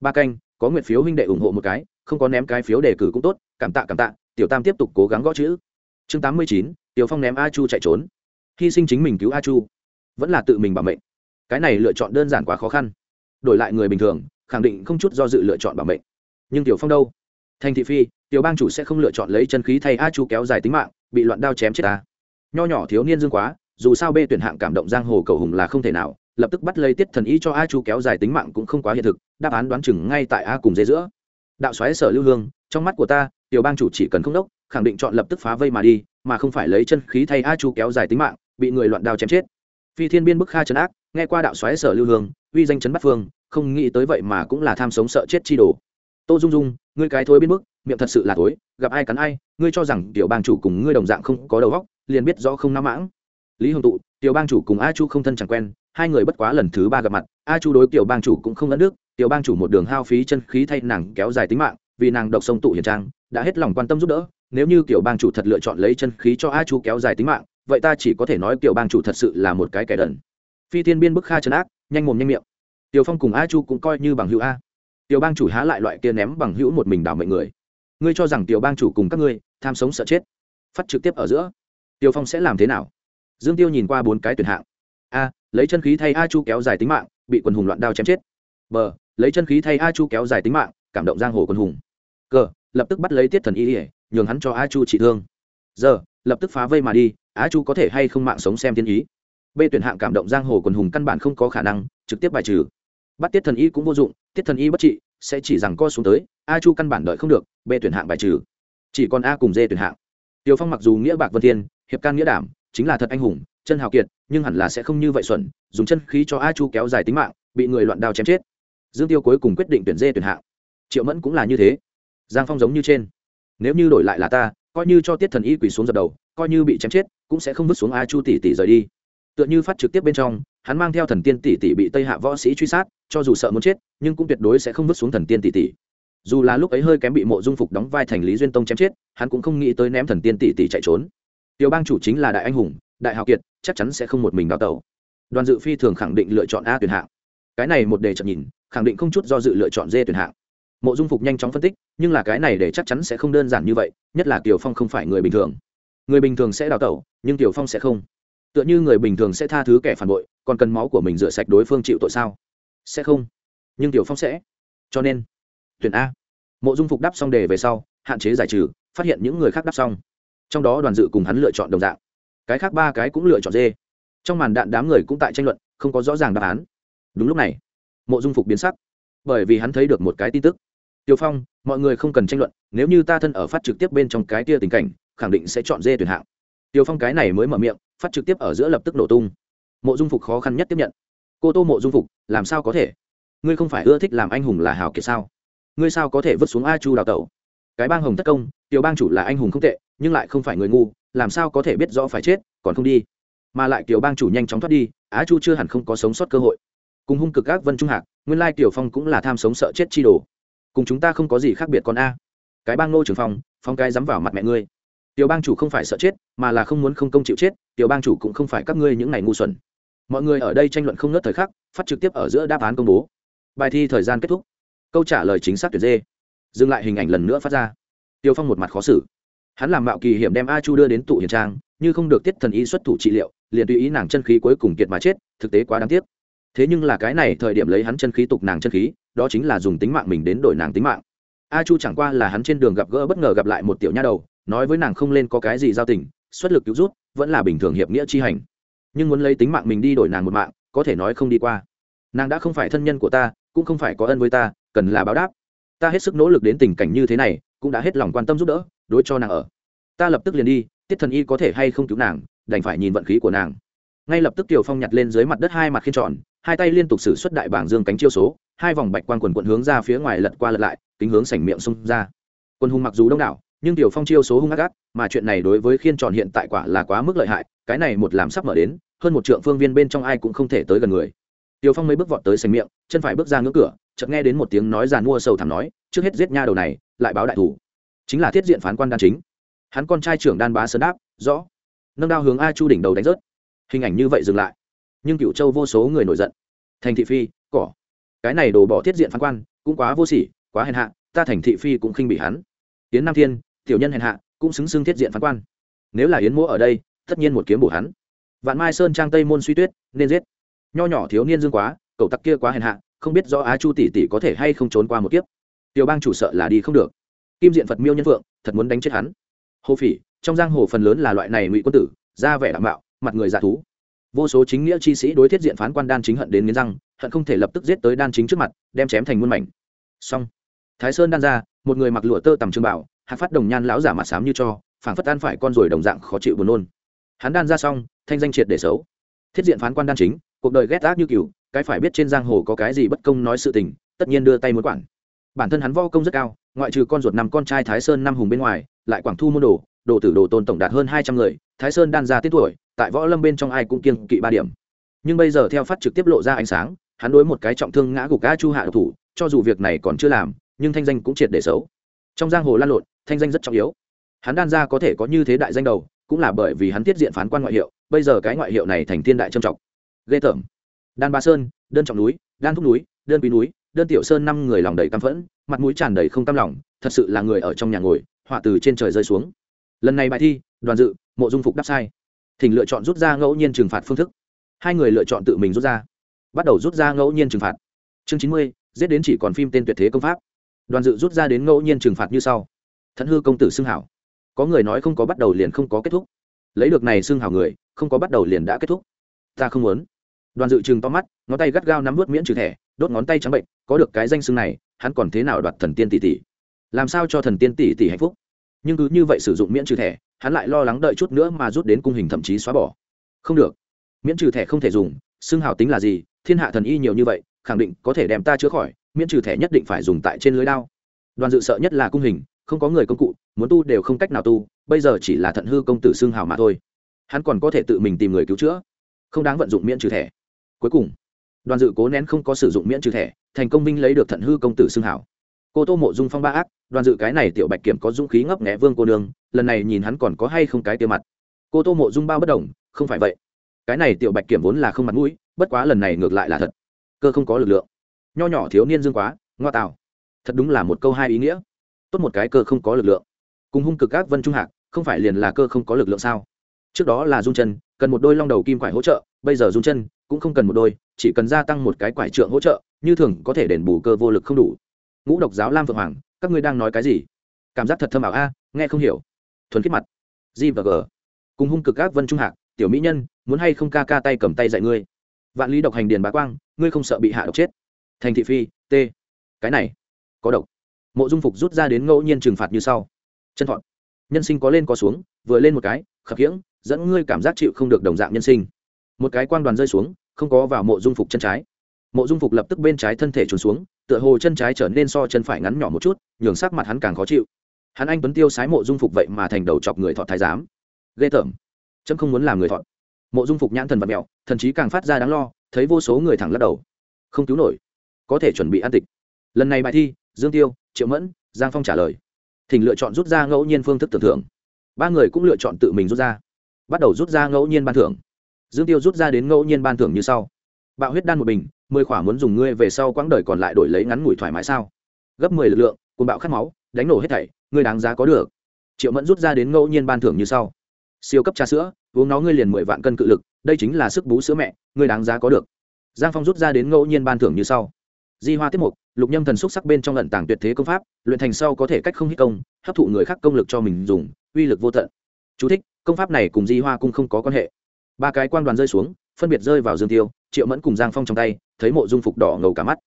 Ba canh, có nguyện phiếu huynh đệ ủng hộ một cái, không có ném cái phiếu đề cử cũng tốt, cảm tạ cảm tạ, tiểu tam tiếp tục cố gắng gõ chữ. Chương tám mươi chín, tiểu phong ném a chu chạy trốn hy sinh chính mình cứu a chu vẫn là tự mình bảo mệnh cái này lựa chọn đơn giản quá khó khăn đổi lại người bình thường khẳng định không chút do dự lựa chọn bảo mệnh nhưng tiểu phong đâu thành thị phi tiểu bang chủ sẽ không lựa chọn lấy chân khí thay a chu kéo dài tính mạng bị loạn đao chém chết ta nho nhỏ thiếu niên dương quá dù sao bê tuyển hạng cảm động giang hồ cầu hùng là không thể nào lập tức bắt lấy tiết thần ý cho a chu kéo dài tính mạng cũng không quá hiện thực đáp án đoán chừng ngay tại a cùng dây giữa đạo xoáy sở lưu hương trong mắt của ta tiểu bang chủ chỉ cần không đốc khẳng định chọn lập tức phá vây mà đi mà không phải lấy chân khí thay a chu kéo dài tính mạng bị người loạn đao chém chết. Phi thiên biên bức kha trấn ác, nghe qua đạo xoáy sở lưu hương, uy danh chấn bắt phương, không nghĩ tới vậy mà cũng là tham sống sợ chết chi đồ. Tô dung dung, ngươi cái thối biên bức, miệng thật sự là thối, gặp ai cắn ai, ngươi cho rằng tiểu bang chủ cùng ngươi đồng dạng không có đầu óc, liền biết rõ không nắm mãng. Lý hồng tụ, tiểu bang chủ cùng a chu không thân chẳng quen, hai người bất quá lần thứ ba gặp mặt, a chu đối tiểu bang chủ cũng không lẫn nước tiểu bang chủ một đường hao phí chân khí thay nàng kéo dài tính mạng, vì nàng độc sông tụ hiền trang, đã hết lòng quan tâm giúp đỡ, nếu như tiểu bang chủ thật lựa chọn lấy chân khí cho a chu kéo dài tính mạng vậy ta chỉ có thể nói tiểu bang chủ thật sự là một cái kẻ đần. Phi thiên biên bức kha trấn ác, nhanh mồm nhanh miệng. Tiểu phong cùng a chu cũng coi như bằng hữu a. Tiểu bang chủ há lại loại kia ném bằng hữu một mình đảo mệnh người. Ngươi cho rằng tiểu bang chủ cùng các ngươi, tham sống sợ chết. Phát trực tiếp ở giữa. Tiểu phong sẽ làm thế nào? Dương tiêu nhìn qua bốn cái tuyển hạng. A, lấy chân khí thay a chu kéo dài tính mạng, bị quần hùng loạn đao chém chết. B, lấy chân khí thay a chu kéo dài tính mạng, cảm động giang hồ quân hùng. C lập tức bắt lấy tiết thần y ỉa nhường hắn cho a chu trị thương. Giờ lập tức phá vây mà đi, á chu có thể hay không mạng sống xem thiên ý. B tuyển hạng cảm động giang hồ quần hùng căn bản không có khả năng, trực tiếp bài trừ. Bắt tiết thần y cũng vô dụng, tiết thần y bất trị, sẽ chỉ rằng co xuống tới a chu căn bản đợi không được b tuyển hạng bài trừ. Chỉ còn a cùng d tuyển hạng. Tiều phong mặc dù nghĩa bạc vân thiên, hiệp can nghĩa đảm, chính là thật anh hùng, chân hào kiệt, nhưng hẳn là sẽ không như vậy xuẩn, dùng chân khí cho a chu kéo dài tính mạng, bị người loạn đao chém chết. Dương tiêu cuối cùng quyết định tuyển dê tuyển hạng. Triệu mẫn cũng là như thế. Giang phong giống như trên. Nếu như đổi lại là ta coi như cho tiết thần y quỳ xuống dập đầu, coi như bị chém chết, cũng sẽ không vứt xuống a chu tỷ tỷ rời đi. Tựa như phát trực tiếp bên trong, hắn mang theo thần tiên tỷ tỷ bị tây hạ võ sĩ truy sát, cho dù sợ muốn chết, nhưng cũng tuyệt đối sẽ không vứt xuống thần tiên tỷ tỷ. Dù là lúc ấy hơi kém bị mộ dung phục đóng vai thành lý duyên tông chém chết, hắn cũng không nghĩ tới ném thần tiên tỷ tỷ chạy trốn. Tiểu bang chủ chính là đại anh hùng, đại hào kiệt, chắc chắn sẽ không một mình đào tẩu. Đoàn dự phi thường khẳng định lựa chọn a tuyển hạng. Cái này một đề chậm nhìn, khẳng định không chút do dự lựa chọn d tuyển hạng mộ dung phục nhanh chóng phân tích, nhưng là cái này để chắc chắn sẽ không đơn giản như vậy, nhất là kiều phong không phải người bình thường. Người bình thường sẽ đào tẩu, nhưng kiều phong sẽ không. Tựa như người bình thường sẽ tha thứ kẻ phản bội, còn cần máu của mình rửa sạch đối phương chịu tội sao? Sẽ không. Nhưng tiểu phong sẽ. Cho nên, tuyển a. Mộ dung phục đáp xong đề về sau, hạn chế giải trừ, phát hiện những người khác đáp xong. Trong đó đoàn dự cùng hắn lựa chọn đồng dạng. Cái khác ba cái cũng lựa chọn dê trong màn đạn đám người cũng tại tranh luận, không có rõ ràng đáp án. Đúng lúc này, mộ dung phục biến sắc. Bởi vì hắn thấy được một cái tin tức tiêu phong, mọi người không cần tranh luận, nếu như ta thân ở phát trực tiếp bên trong cái tia tình cảnh, khẳng định sẽ chọn dê tuyển hạng. Tiêu phong cái này mới mở miệng, phát trực tiếp ở giữa lập tức nổ tung. Mộ dung phục khó khăn nhất tiếp nhận. Cô tô mộ dung phục, làm sao có thể? Ngươi không phải ưa thích làm anh hùng là hào kiệt sao? Ngươi sao có thể vứt xuống a chu đào tẩu? Cái bang hồng tất công, tiểu bang chủ là anh hùng không tệ, nhưng lại không phải người ngu, làm sao có thể biết rõ phải chết, còn không đi. Mà lại tiểu bang chủ nhanh chóng thoát đi á chu chưa hẳn không có sống sót cơ hội. Cùng hung cực các vân trung hạc, nguyên lai tiểu phong cũng là tham sống sợ chết chi đồ cùng chúng ta không có gì khác biệt con a. Cái bang nô trường phong phong cái dám vào mặt mẹ ngươi. Tiểu bang chủ không phải sợ chết, mà là không muốn không công chịu chết, tiểu bang chủ cũng không phải các ngươi những ngày ngu xuẩn. Mọi người ở đây tranh luận không nớt thời khắc, phát trực tiếp ở giữa đáp án công bố. Bài thi thời gian kết thúc. Câu trả lời chính xác tuyệt dê. Dừng lại hình ảnh lần nữa phát ra. Tiêu phong một mặt khó xử. Hắn làm mạo kỳ hiểm đem a chu đưa đến tụ hiền trang, như không được tiết thần y xuất thủ trị liệu, liền tùy ý nàng chân khí cuối cùng kiệt mà chết, thực tế quá đáng tiếc thế nhưng là cái này thời điểm lấy hắn chân khí tục nàng chân khí, đó chính là dùng tính mạng mình đến đổi nàng tính mạng. A chu chẳng qua là hắn trên đường gặp gỡ bất ngờ gặp lại một tiểu nha đầu, nói với nàng không lên có cái gì giao tình, xuất lực cứu rút, vẫn là bình thường hiệp nghĩa chi hành. Nhưng muốn lấy tính mạng mình đi đổi nàng một mạng, có thể nói không đi qua. Nàng đã không phải thân nhân của ta, cũng không phải có ân với ta, cần là báo đáp. Ta hết sức nỗ lực đến tình cảnh như thế này, cũng đã hết lòng quan tâm giúp đỡ, đối cho nàng ở. Ta lập tức liền đi, tiết thần y có thể hay không cứu nàng, đành phải nhìn vận khí của nàng. Ngay lập tức tiểu phong nhặt lên dưới mặt đất hai mặt khiên tròn hai tay liên tục xử xuất đại bảng dương cánh chiêu số, hai vòng bạch quang quần quận hướng ra phía ngoài lật qua lật lại, kính hướng sảnh miệng xông ra. Quân hùng mặc dù đông đảo, nhưng tiểu phong chiêu số hung ác ác, mà chuyện này đối với khiên tròn hiện tại quả là quá mức lợi hại, cái này một làm sắp mở đến, hơn một trượng phương viên bên trong ai cũng không thể tới gần người. Tiểu phong mấy bước vọt tới sảnh miệng, chân phải bước ra ngưỡng cửa, chợt nghe đến một tiếng nói giàn mua sầu thảm nói, trước hết giết nha đầu này, lại báo đại thủ. Chính là thiết diện phán quan đan chính. Hắn con trai trưởng đan bá sơn đáp, rõ. Nâng đao hướng a chu đỉnh đầu đánh rớt. Hình ảnh như vậy dừng lại nhưng cựu châu vô số người nổi giận. Thành thị phi, cỏ. Cái này đồ bỏ thiết diện phán quan, cũng quá vô sỉ, quá hèn hạ, ta thành thị phi cũng khinh bị hắn. Yến nam thiên, tiểu nhân hèn hạ, cũng xứng xưng thiết diện phán quan. Nếu là yến mỗ ở đây, tất nhiên một kiếm bổ hắn. Vạn mai sơn trang tây môn suy tuyết, nên giết. Nho nhỏ thiếu niên dương quá, cậu tặc kia quá hèn hạ, không biết do á chu tỷ tỷ có thể hay không trốn qua một kiếp. Tiểu bang chủ sợ là đi không được. Kim diện phật miêu nhân vượng, thật muốn đánh chết hắn. Hồ phỉ, trong giang hồ phần lớn là loại này ngụy quân tử ra vẻ đảm bảo mặt người giả thú vô số chính nghĩa chi sĩ đối thiết diện phán quan đan chính hận đến nghiến răng, hận không thể lập tức giết tới đan chính trước mặt, đem chém thành muôn mảnh. Xong. Thái sơn đan ra, một người mặc lụa tơ tầm trương bảo hạc phát đồng nhan lão giả mặt xám như cho, phảng phất tan phải con ruồi đồng dạng khó chịu buồn nôn. Hắn đan ra xong, thanh danh triệt để xấu. Thiết diện phán quan đan chính, cuộc đời ghét ác như cừu, cái phải biết trên giang hồ có cái gì bất công nói sự tình, tất nhiên đưa tay muốn quản. Bản thân hắn vo công rất cao, ngoại trừ con ruột năm con trai thái sơn năm hùng bên ngoài, lại quảng thu môn đồ đồ tử đồ tôn tổng đạt hơn hai trăm người, thái sơn đan ra tiết tuổi tại võ lâm bên trong ai cũng kiêng kỵ ba điểm. Nhưng bây giờ theo phát trực tiếp lộ ra ánh sáng, hắn đối một cái trọng thương ngã gục a chu hạ độc thủ, cho dù việc này còn chưa làm, nhưng thanh danh cũng triệt để xấu. Trong giang hồ lan lộn, thanh danh rất trọng yếu. Hắn đan ra có thể có như thế đại danh đầu, cũng là bởi vì hắn tiết diện phán quan ngoại hiệu, bây giờ cái ngoại hiệu này thành thiên đại trâm trọng. Ghê tởm. Đan ba sơn, đơn trọng núi, đan thúc núi, đơn quý núi, đơn tiểu sơn năm người lòng đầy căm phẫn, mặt mũi tràn đầy không tâm lòng, thật sự là người ở trong nhà ngồi, họa từ trên trời rơi xuống. Lần này bài thi, đoàn dự, mộ dung phục đáp sai thỉnh lựa chọn rút ra ngẫu nhiên trừng phạt phương thức. Hai người lựa chọn tự mình rút ra. Bắt đầu rút ra ngẫu nhiên trừng phạt. Chương chín mươi, giết đến chỉ còn phim tên tuyệt thế công pháp. Đoàn dự rút ra đến ngẫu nhiên trừng phạt như sau. Thận hư công tử xưng hảo. Có người nói không có bắt đầu liền không có kết thúc. Lấy được này xưng hảo người, không có bắt đầu liền đã kết thúc. Ta không muốn. Đoàn dự trừng to mắt, ngón tay gắt gao nắm vớt miễn trừ thẻ, đốt ngón tay trắng bệnh, có được cái danh xưng này, hắn còn thế nào đoạt thần tiên tỷ tỷ? Làm sao cho thần tiên tỷ tỷ hạnh phúc? Nhưng cứ như vậy sử dụng miễn trừ thẻ hắn lại lo lắng đợi chút nữa mà rút đến cung hình thậm chí xóa bỏ. Không được. Miễn trừ thẻ không thể dùng, xưng hào tính là gì, thiên hạ thần y nhiều như vậy, khẳng định có thể đem ta chữa khỏi, miễn trừ thẻ nhất định phải dùng tại trên lưới đao. Đoàn dự sợ nhất là cung hình, không có người công cụ, muốn tu đều không cách nào tu, bây giờ chỉ là thận hư công tử xưng hào mà thôi. Hắn còn có thể tự mình tìm người cứu chữa, không đáng vận dụng miễn trừ thẻ. Cuối cùng, đoàn dự cố nén không có sử dụng miễn trừ thẻ, thành công minh lấy được thận hư công tử xưng hào cô tô mộ dung phong ba ác đoàn dự cái này tiểu bạch kiểm có dũng khí ngấp nghẽ vương cô nương lần này nhìn hắn còn có hay không cái tiêu mặt. Cô tô mộ dung bao bất đồng không phải vậy. Cái này tiểu bạch kiểm vốn là không mặt mũi bất quá lần này ngược lại là thật. Cơ không có lực lượng. Nho nhỏ thiếu niên dương quá ngoa tào, thật đúng là một câu hai ý nghĩa. Tốt một cái cơ không có lực lượng. Cùng hung cực các vân trung hạc không phải liền là cơ không có lực lượng sao? Trước đó là dung chân cần một đôi long đầu kim quải hỗ trợ bây giờ dung chân cũng không cần một đôi chỉ cần gia tăng một cái quải trượng hỗ trợ như thường có thể đền bù cơ vô lực không đủ ngũ độc giáo lam vượng hoàng, các ngươi đang nói cái gì? Cảm giác thật thâm ảo a, nghe không hiểu. Thuần khiết mặt. G và g. Cùng hung cực các vân trung hạc, tiểu mỹ nhân, muốn hay không ca ca tay cầm tay dạy ngươi? Vạn lý độc hành điền bá quang, ngươi không sợ bị hạ độc chết. Thành thị phi, t. Cái này, có độc. Mộ dung phục rút ra đến ngẫu nhiên trừng phạt như sau. Chân thọn nhân sinh có lên có xuống, vừa lên một cái, khập khiễng, dẫn ngươi cảm giác chịu không được đồng dạng nhân sinh. Một cái quang đoàn rơi xuống, không có vào mộ dung phục chân trái. Mộ dung phục lập tức bên trái thân thể trốn xuống tựa hồ chân trái trở nên so chân phải ngắn nhỏ một chút, nhường sắc mặt hắn càng khó chịu. Hắn anh tuấn tiêu sái mộ dung phục vậy mà thành đầu chọc người thọ thái giám. Ghê tởm. Chấm không muốn làm người thọ mộ dung phục nhãn thần vật mẹo, thần chí càng phát ra đáng lo, thấy vô số người thẳng lắc đầu. Không cứu nổi. Có thể chuẩn bị an tịch. Lần này bài thi, dương tiêu, triệu mẫn, giang phong trả lời. Thỉnh lựa chọn rút ra ngẫu nhiên phương thức tưởng thưởng. Ba người cũng lựa chọn tự mình rút ra. Bắt đầu rút ra ngẫu nhiên ban thưởng. Dương tiêu rút ra đến ngẫu nhiên ban thưởng như sau bạo huyết đan một bình mười khỏa muốn dùng ngươi về sau quãng đời còn lại đổi lấy ngắn ngủi thoải mái sao? Gấp mười lực lượng cùng bạo khát máu đánh nổ hết thảy ngươi đáng giá có được. Triệu mẫn rút ra đến ngẫu nhiên ban thưởng như sau. Siêu cấp trà sữa uống nó ngươi liền mười vạn cân cự lực đây chính là sức bú sữa mẹ ngươi đáng giá có được. Giang phong rút ra đến ngẫu nhiên ban thưởng như sau. Di hoa tiết mục lục nhâm thần xúc sắc bên trong lận tàng tuyệt thế công pháp luyện thành sau có thể cách không hít công hấp thụ người khác công lực cho mình dùng uy lực vô tận. Chú thích, công pháp này cùng di hoa cũng không có quan hệ. Ba cái quan đoàn rơi xuống phân biệt rơi vào dương tiêu, triệu mẫn cùng giang phong trong tay, thấy mộ dung phục đỏ ngầu cả mắt.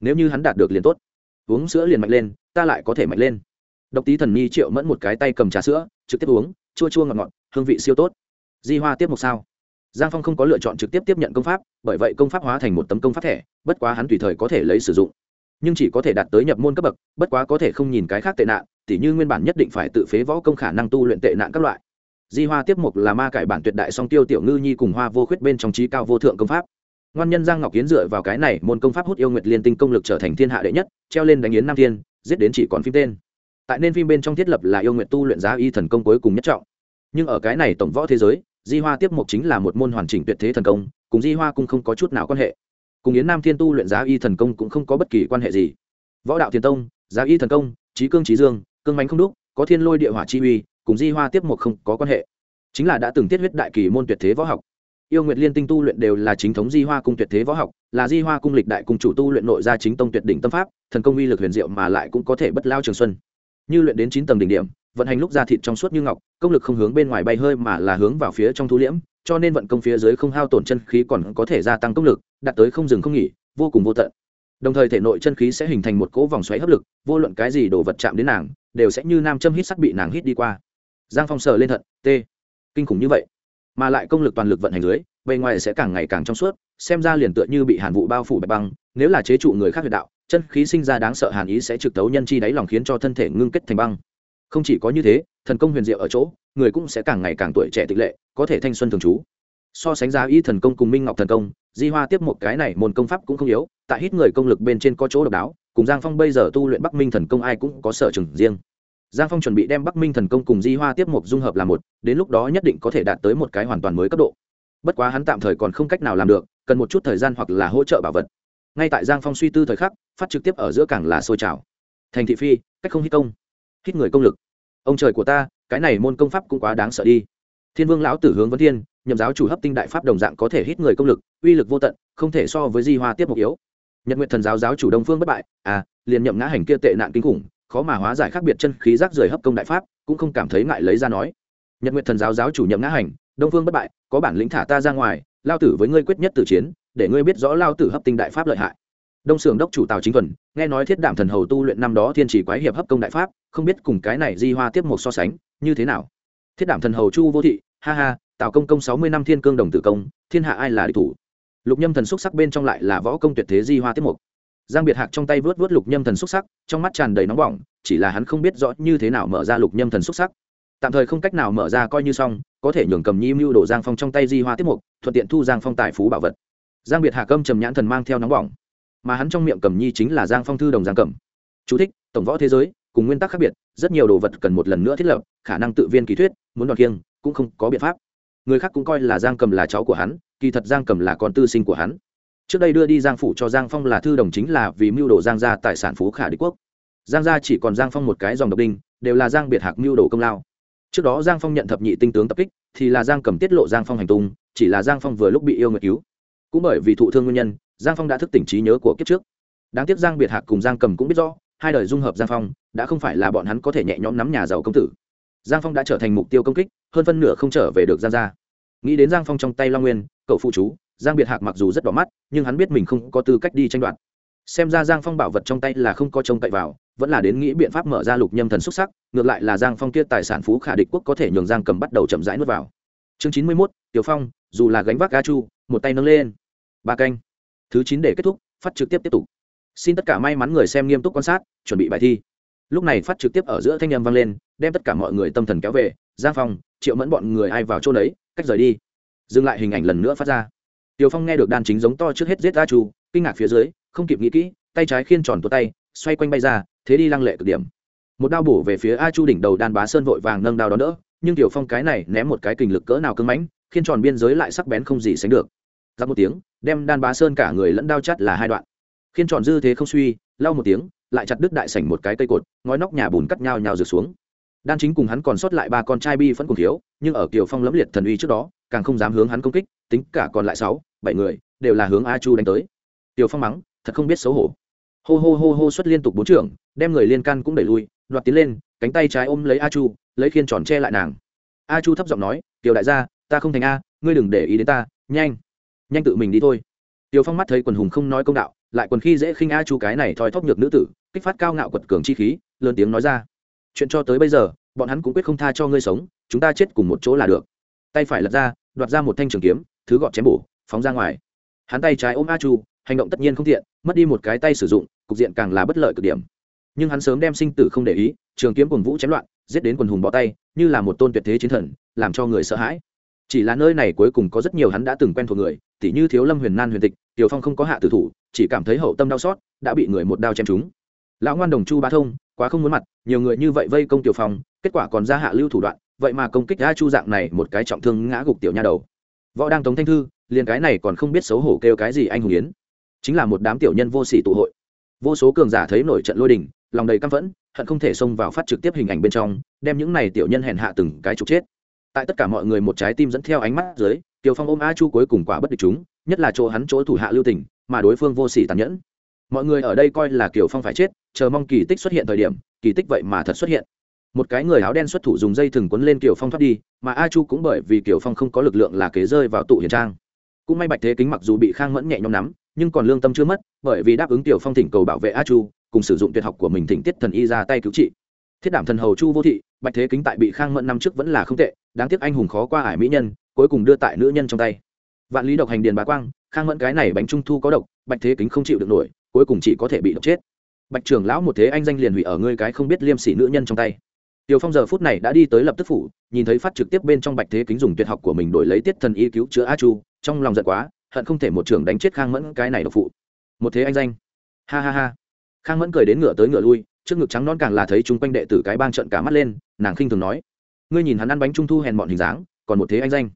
Nếu như hắn đạt được liền tốt. Uống sữa liền mạnh lên, ta lại có thể mạnh lên. Độc tí thần nhi triệu mẫn một cái tay cầm trà sữa, trực tiếp uống, chua chua ngọt ngọt, hương vị siêu tốt. Di hoa tiếp một sao? Giang phong không có lựa chọn trực tiếp tiếp nhận công pháp, bởi vậy công pháp hóa thành một tấm công pháp thẻ, bất quá hắn tùy thời có thể lấy sử dụng. Nhưng chỉ có thể đạt tới nhập môn cấp bậc, bất quá có thể không nhìn cái khác tệ nạn, tỉ như nguyên bản nhất định phải tự phế võ công khả năng tu luyện tệ nạn các loại di hoa tiếp mục là ma cải bản tuyệt đại song tiêu tiểu ngư nhi cùng hoa vô khuyết bên trong trí cao vô thượng công pháp. Ngoan nhân giang ngọc kiến dựa vào cái này môn công pháp hút yêu nguyệt liên tinh công lực trở thành thiên hạ đệ nhất, treo lên đánh yến nam thiên, giết đến chỉ còn phim tên. Tại nên phim bên trong thiết lập là yêu nguyệt tu luyện giá y thần công cuối cùng nhất trọng. Nhưng ở cái này tổng võ thế giới, di hoa tiếp mục chính là một môn hoàn chỉnh tuyệt thế thần công, cùng di hoa cũng không có chút nào quan hệ. Cùng yến nam thiên tu luyện giá y thần công cũng không có bất kỳ quan hệ gì. Võ đạo thiên tông, giá y thần công, trí cương trí dương, cương mánh không đúc, có thiên lôi địa hỏa chi uy cùng di hoa tiếp một không có quan hệ. Chính là đã từng tiết huyết đại kỳ môn tuyệt thế võ học. Yêu nguyệt liên tinh tu luyện đều là chính thống di hoa cung tuyệt thế võ học, là di hoa cung lịch đại cung chủ tu luyện nội gia chính tông tuyệt đỉnh tâm pháp, thần công uy lực huyền diệu mà lại cũng có thể bất lao trường xuân. Như luyện đến chín tầng đỉnh điểm, vận hành lúc ra thịt trong suốt như ngọc, công lực không hướng bên ngoài bay hơi mà là hướng vào phía trong thu liễm, cho nên vận công phía dưới không hao tổn chân khí còn có thể gia tăng công lực, đạt tới không dừng không nghỉ, vô cùng vô tận. Đồng thời thể nội chân khí sẽ hình thành một cỗ vòng xoáy hấp lực, vô luận cái gì đổ vật chạm đến nàng, đều sẽ như nam châm hít sắt bị nàng hít đi qua giang phong sờ lên thận, t, kinh khủng như vậy, mà lại công lực toàn lực vận hành dưới, bề ngoài sẽ càng ngày càng trong suốt, xem ra liền tựa như bị hàn vụ bao phủ bạch băng, nếu là chế trụ người khác huyệt đạo, chân khí sinh ra đáng sợ hàn ý sẽ trực tấu nhân chi đáy lòng khiến cho thân thể ngưng kết thành băng. Không chỉ có như thế, thần công huyền diệu ở chỗ, người cũng sẽ càng ngày càng tuổi trẻ tịch lệ, có thể thanh xuân thường trú. So sánh giá y thần công cùng minh ngọc thần công, di hoa tiếp một cái này môn công pháp cũng không yếu, tại hít người công lực bên trên có chỗ độc đáo, cùng giang phong bây giờ tu luyện bắc minh thần công ai cũng có sở trường riêng giang phong chuẩn bị đem bắc minh thần công cùng di hoa tiếp mục dung hợp là một, đến lúc đó nhất định có thể đạt tới một cái hoàn toàn mới cấp độ. Bất quá hắn tạm thời còn không cách nào làm được, cần một chút thời gian hoặc là hỗ trợ bảo vật. Ngay tại giang phong suy tư thời khắc, phát trực tiếp ở giữa cảng là sôi trào. Thành thị phi, cách không hít công. Hít người công lực. Ông trời của ta, cái này môn công pháp cũng quá đáng sợ đi. Thiên vương lão tử hướng vấn thiên, nhậm giáo chủ hấp tinh đại pháp đồng dạng có thể hít người công lực, uy lực vô tận, không thể so với di hoa tiếp mục yếu. Nhật nguyện thần giáo giáo chủ đông phương bất bại à liền nhậm ngã hành kia tệ nạn kinh khủng khó mà hóa giải khác biệt chân khí rác rời hấp công đại pháp, cũng không cảm thấy ngại lấy ra nói. Nhật nguyện thần giáo giáo chủ nhậm ngã hành, đông phương bất bại, có bản lĩnh thả ta ra ngoài, lao tử với ngươi quyết nhất tử chiến, để ngươi biết rõ lao tử hấp tinh đại pháp lợi hại. Đông xưởng đốc chủ tào chính thuần, nghe nói thiết đạm thần hầu tu luyện năm đó thiên chỉ quái hiệp hấp công đại pháp, không biết cùng cái này di hoa tiếp một so sánh, như thế nào? Thiết đạm thần hầu chu vô thị, ha ha, tào công công sáu mươi năm thiên cương đồng tử công, thiên hạ ai là địch thủ? Lục nhâm thần xúc sắc bên trong lại là võ công tuyệt thế di hoa tiếp mục giang biệt hạc trong tay vớt vớt lục nhâm thần xúc sắc trong mắt tràn đầy nóng bỏng chỉ là hắn không biết rõ như thế nào mở ra lục nhâm thần xúc sắc. Tạm thời không cách nào mở ra coi như xong có thể nhường cầm nhi mưu đồ giang phong trong tay di hoa tiếp mục thuận tiện thu giang phong tài phú bảo vật. Giang biệt hạc âm trầm nhãn thần mang theo nóng bỏng. Mà hắn trong miệng cầm nhi chính là giang phong thư đồng giang cầm. Chú thích, tổng võ thế giới cùng nguyên tắc khác biệt rất nhiều đồ vật cần một lần nữa thiết lập khả năng tự viên kỳ thuyết muốn đoạt kiêng cũng không có biện pháp. Người khác cũng coi là giang cầm là cháu của hắn kỳ thật giang cầm là con tư sinh của hắn trước đây đưa đi giang phủ cho giang phong là thư đồng chính là vì mưu đồ giang gia tài sản phú khả đế quốc. Giang gia chỉ còn giang phong một cái dòng độc đinh, đều là giang biệt hạc mưu đồ công lao. Trước đó giang phong nhận thập nhị tinh tướng tập kích, thì là giang cầm tiết lộ giang phong hành tung, chỉ là giang phong vừa lúc bị yêu người cứu. Cũng bởi vì thụ thương nguyên nhân, giang phong đã thức tỉnh trí nhớ của kiếp trước. Đáng tiếc giang biệt hạc cùng giang cầm cũng biết rõ, hai đời dung hợp giang phong, đã không phải là bọn hắn có thể nhẹ nhõm nắm nhà giàu công tử. Giang phong đã trở thành mục tiêu công kích, hơn phân nửa không trở về được giang gia. Nghĩ đến giang phong trong tay long nguyên, cậu phụ chú giang biệt hạc mặc dù rất đỏ mắt, nhưng hắn biết mình không có tư cách đi tranh đoạt. Xem ra giang phong bảo vật trong tay là không có trông cậy vào, vẫn là đến nghĩ biện pháp mở ra lục nhâm thần xuất sắc, ngược lại là giang phong kia tài sản phú khả địch quốc có thể nhường giang cầm bắt đầu chậm rãi nuốt vào. Chương chín mươi mốt, tiểu phong, dù là gánh vác ga chu, một tay nâng lên. Ba canh. Thứ chín để kết thúc, phát trực tiếp tiếp tục. Xin tất cả may mắn người xem nghiêm túc quan sát, chuẩn bị bài thi. Lúc này phát trực tiếp ở giữa thanh â m vang lên, đem tất cả mọi người tâm thần kéo về. Giang phong, triệu mẫn bọn người ai vào chỗ đấy, cách rời đi. Dừng lại hình ảnh lần nữa phát ra. Tiểu Phong nghe được Đan chính giống to trước hết giết A Chu, kinh ngạc phía dưới, không kịp nghĩ kỹ, tay trái khiên tròn tuột tay, xoay quanh bay ra, thế đi lăng lệ cực điểm. Một đao bổ về phía A Chu đỉnh đầu Đan bá sơn vội vàng nâng đao đó đỡ, nhưng Tiểu Phong cái này ném một cái kình lực cỡ nào cứng mãnh, khiên tròn biên giới lại sắc bén không gì sánh được. ra một tiếng, đem Đan bá sơn cả người lẫn đao chắt là hai đoạn. Khiên tròn dư thế không suy, lau một tiếng, lại chặt đứt đại sảnh một cái cây cột, ngói nóc nhà bùn cắt nhau nhào rượt xuống. Đan chính cùng hắn còn sót lại ba con trai bi vẫn còn thiếu, nhưng ở Kiều Phong lẫm liệt thần uy trước đó, càng không dám hướng hắn công kích, tính cả còn lại sáu, bảy người, đều là hướng a chu đánh tới. Tiểu phong mắng, thật không biết xấu hổ. Hô hô hô hô xuất liên tục bốn trưởng, đem người liên can cũng đẩy lui, đoạt tiến lên, cánh tay trái ôm lấy a chu, lấy khiên tròn che lại nàng. A chu thấp giọng nói, tiểu đại gia, ta không thành a, ngươi đừng để ý đến ta, nhanh nhanh tự mình đi thôi. Tiểu phong mắt thấy quần hùng không nói công đạo, lại quần khi dễ khinh a chu cái này thoi thóp nhược nữ tử, kích phát cao ngạo quật cường chi khí, lớn tiếng nói ra, chuyện cho tới bây giờ, bọn hắn cũng quyết không tha cho ngươi sống, chúng ta chết cùng một chỗ là được. Tay phải lật ra, đoạt ra một thanh trường kiếm, thứ gọt chém bổ phóng ra ngoài. Hắn tay trái ôm a chu, hành động tất nhiên không thiện, mất đi một cái tay sử dụng, cục diện càng là bất lợi cực điểm. Nhưng hắn sớm đem sinh tử không để ý, trường kiếm quần vũ chém loạn, giết đến quần hùng bỏ tay, như là một tôn tuyệt thế chiến thần, làm cho người sợ hãi. Chỉ là nơi này cuối cùng có rất nhiều hắn đã từng quen thuộc người, tỉ như thiếu lâm huyền nan huyền tịch, tiểu phong không có hạ tử thủ, chỉ cảm thấy hậu tâm đau xót, đã bị người một đao chém trúng. Lão ngoan đồng chu bá thông, quá không muốn mặt, nhiều người như vậy vây công tiểu phong, kết quả còn ra hạ lưu thủ đoạn, vậy mà công kích a chu dạng này một cái trọng thương ngã gục tiểu nha đầu. Võ đang tống thanh thư liền cái này còn không biết xấu hổ kêu cái gì anh hùng yến. Chính là một đám tiểu nhân vô sỉ tụ hội. Vô số cường giả thấy nổi trận lôi đình, lòng đầy căm phẫn, hận không thể xông vào phát trực tiếp hình ảnh bên trong, đem những này tiểu nhân hèn hạ từng cái trục chết. Tại tất cả mọi người một trái tim dẫn theo ánh mắt dưới tiểu phong ôm a chu cuối cùng quả bất địch chúng, nhất là chỗ hắn chỗ thủ hạ lưu tình, mà đối phương vô sỉ tàn nhẫn. Mọi người ở đây coi là kiều phong phải chết, chờ mong kỳ tích xuất hiện thời điểm, kỳ tích vậy mà thật xuất hiện. Một cái người áo đen xuất thủ dùng dây thừng quấn lên kiều phong thoát đi, mà a chu cũng bởi vì kiều phong không có lực lượng là kế rơi vào tụ hiền trang cũng may bạch thế kính mặc dù bị khang mẫn nhẹ nhõm nắm nhưng còn lương tâm chưa mất bởi vì đáp ứng tiểu phong thỉnh cầu bảo vệ a chu cùng sử dụng tuyệt học của mình thỉnh tiết thần y ra tay cứu trị. Thiết đảm thần hầu chu vô thị bạch thế kính tại bị khang mẫn năm trước vẫn là không tệ đáng tiếc anh hùng khó qua ải mỹ nhân cuối cùng đưa tại nữ nhân trong tay. Vạn lý độc hành điền bá quang khang mẫn cái này bánh trung thu có độc bạch thế kính không chịu được nổi cuối cùng chỉ có thể bị độc chết. Bạch trưởng lão một thế anh danh liền hủy ở ngươi cái không biết liêm sỉ nữ nhân trong tay. Tiểu Phong giờ phút này đã đi tới lập tức phủ, nhìn thấy phát trực tiếp bên trong Bạch Thế Kính dùng tuyệt học của mình đổi lấy Tiết Thần Y cứu chữa A Chu, trong lòng giận quá, hận không thể một trường đánh chết Khang Mẫn cái này độc phụ. Một thế anh danh. Ha ha ha. Khang Mẫn cười đến ngựa tới ngựa lui, trước ngực trắng non càng là thấy chúng quanh đệ tử cái bang trận cả mắt lên, nàng khinh thường nói: "Ngươi nhìn hắn ăn bánh trung thu hèn mọn hình dáng, còn một thế anh danh,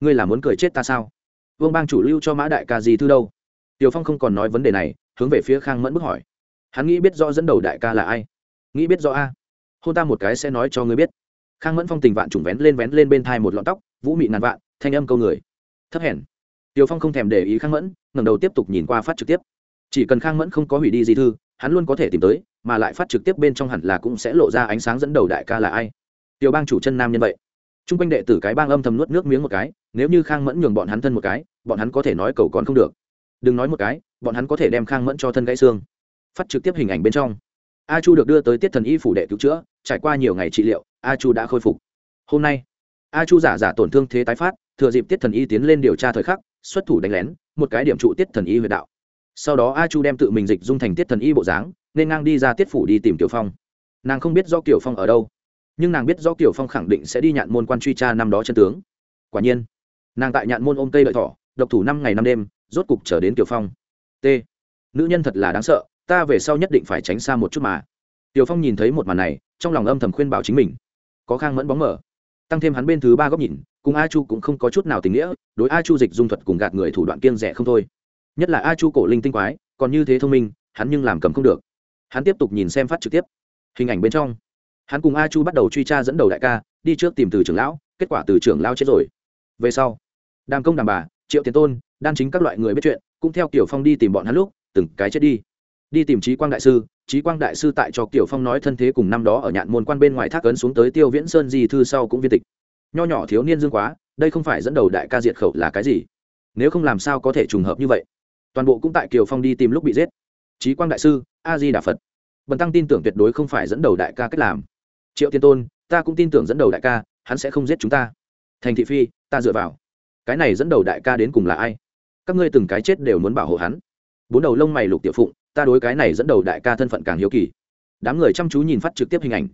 ngươi là muốn cười chết ta sao?" Vương bang chủ lưu cho Mã đại ca gì thư đâu? Tiểu Phong không còn nói vấn đề này, hướng về phía Khang Mẫn bước hỏi. Hắn nghĩ biết rõ dẫn đầu đại ca là ai? Nghĩ biết rõ a? hôn ta một cái sẽ nói cho ngươi biết khang mẫn phong tình vạn trùng vén lên vén lên bên thai một lọn tóc vũ mị ngàn vạn thanh âm câu người thấp hèn tiều phong không thèm để ý khang mẫn, ngẩng đầu tiếp tục nhìn qua phát trực tiếp. Chỉ cần khang mẫn không có hủy đi gì thư, hắn luôn có thể tìm tới, mà lại phát trực tiếp bên trong hẳn là cũng sẽ lộ ra ánh sáng dẫn đầu đại ca là ai. Tiểu bang chủ chân nam nhân vậy. T r u n g quanh đệ tử cái bang âm thầm nuốt nước miếng một cái, nếu như khang mẫn nhường bọn hắn thân một cái, bọn hắn có thể nói cầu còn không được. Đừng nói một cái, bọn hắn có thể đem khang mẫn cho thân gãy xương. Phát trực tiếp hình ảnh bên trong. A chu được đưa tới tiết thần y phủ đệ cứu chữa, trải qua nhiều ngày trị liệu, a chu đã khôi phục. Hôm nay, a chu giả giả tổn thương thế tái phát, thừa dịp tiết thần y tiến lên điều tra thời khắc xuất thủ đánh lén, một cái điểm trụ tiết thần y huyệt đạo. Sau đó a chu đem tự mình dịch dung thành tiết thần y bộ dáng, nên ngang đi ra tiết phủ đi tìm tiểu phong. Nàng không biết do tiểu phong ở đâu, nhưng nàng biết do tiểu phong khẳng định sẽ đi nhạn môn quan truy tra năm đó chân tướng. Quả nhiên, nàng tại nhạn môn ôm cây lợi thỏ, độc thủ năm ngày năm đêm, rốt cục trở đến tiểu phong. T. Nữ nhân thật là đáng sợ, ta về sau nhất định phải tránh xa một chút mà. Tiểu phong nhìn thấy một màn này, trong lòng âm thầm khuyên bảo chính mình. Có khang mẫn bóng mở tăng thêm hắn bên thứ ba góc nhìn, cùng a chu cũng không có chút nào tình nghĩa, đối a chu dịch dung thuật cùng gạt người thủ đoạn kiêng rẻ không thôi. Nhất là a chu cổ linh tinh quái, còn như thế thông minh, hắn nhưng làm cầm không được. Hắn tiếp tục nhìn xem phát trực tiếp. Hình ảnh bên trong, hắn cùng a chu bắt đầu truy tra dẫn đầu đại ca, đi trước tìm từ trưởng lão, kết quả từ trưởng lão chết rồi. Về sau, đàm công đàm bà, triệu tiền tôn, đan chính các loại người biết chuyện, cũng theo kiểu phong đi tìm bọn hắn lúc, từng cái chết đi đi tìm trí quang đại sư trí quang đại sư tại cho kiểu phong nói thân thế cùng năm đó ở nhạn môn quan bên ngoài thác ấn xuống tới tiêu viễn sơn di thư sau cũng viên tịch. Nho nhỏ thiếu niên dương quá, đây không phải dẫn đầu đại ca diệt khẩu là cái gì? Nếu không làm sao có thể trùng hợp như vậy? Toàn bộ cũng tại kiều phong đi tìm lúc bị giết. Trí quang đại sư a di đà phật. Bần tăng tin tưởng tuyệt đối không phải dẫn đầu đại ca cách làm. Triệu tiên tôn, ta cũng tin tưởng dẫn đầu đại ca, hắn sẽ không giết chúng ta. Thành thị phi, ta dựa vào. Cái này dẫn đầu đại ca đến cùng là ai? Các ngươi từng cái chết đều muốn bảo hộ hắn. Bốn đầu lông mày lục tiểu phụng ta đối cái này dẫn đầu đại ca thân phận càng hiếu kỳ đám người chăm chú nhìn phát trực tiếp hình ảnh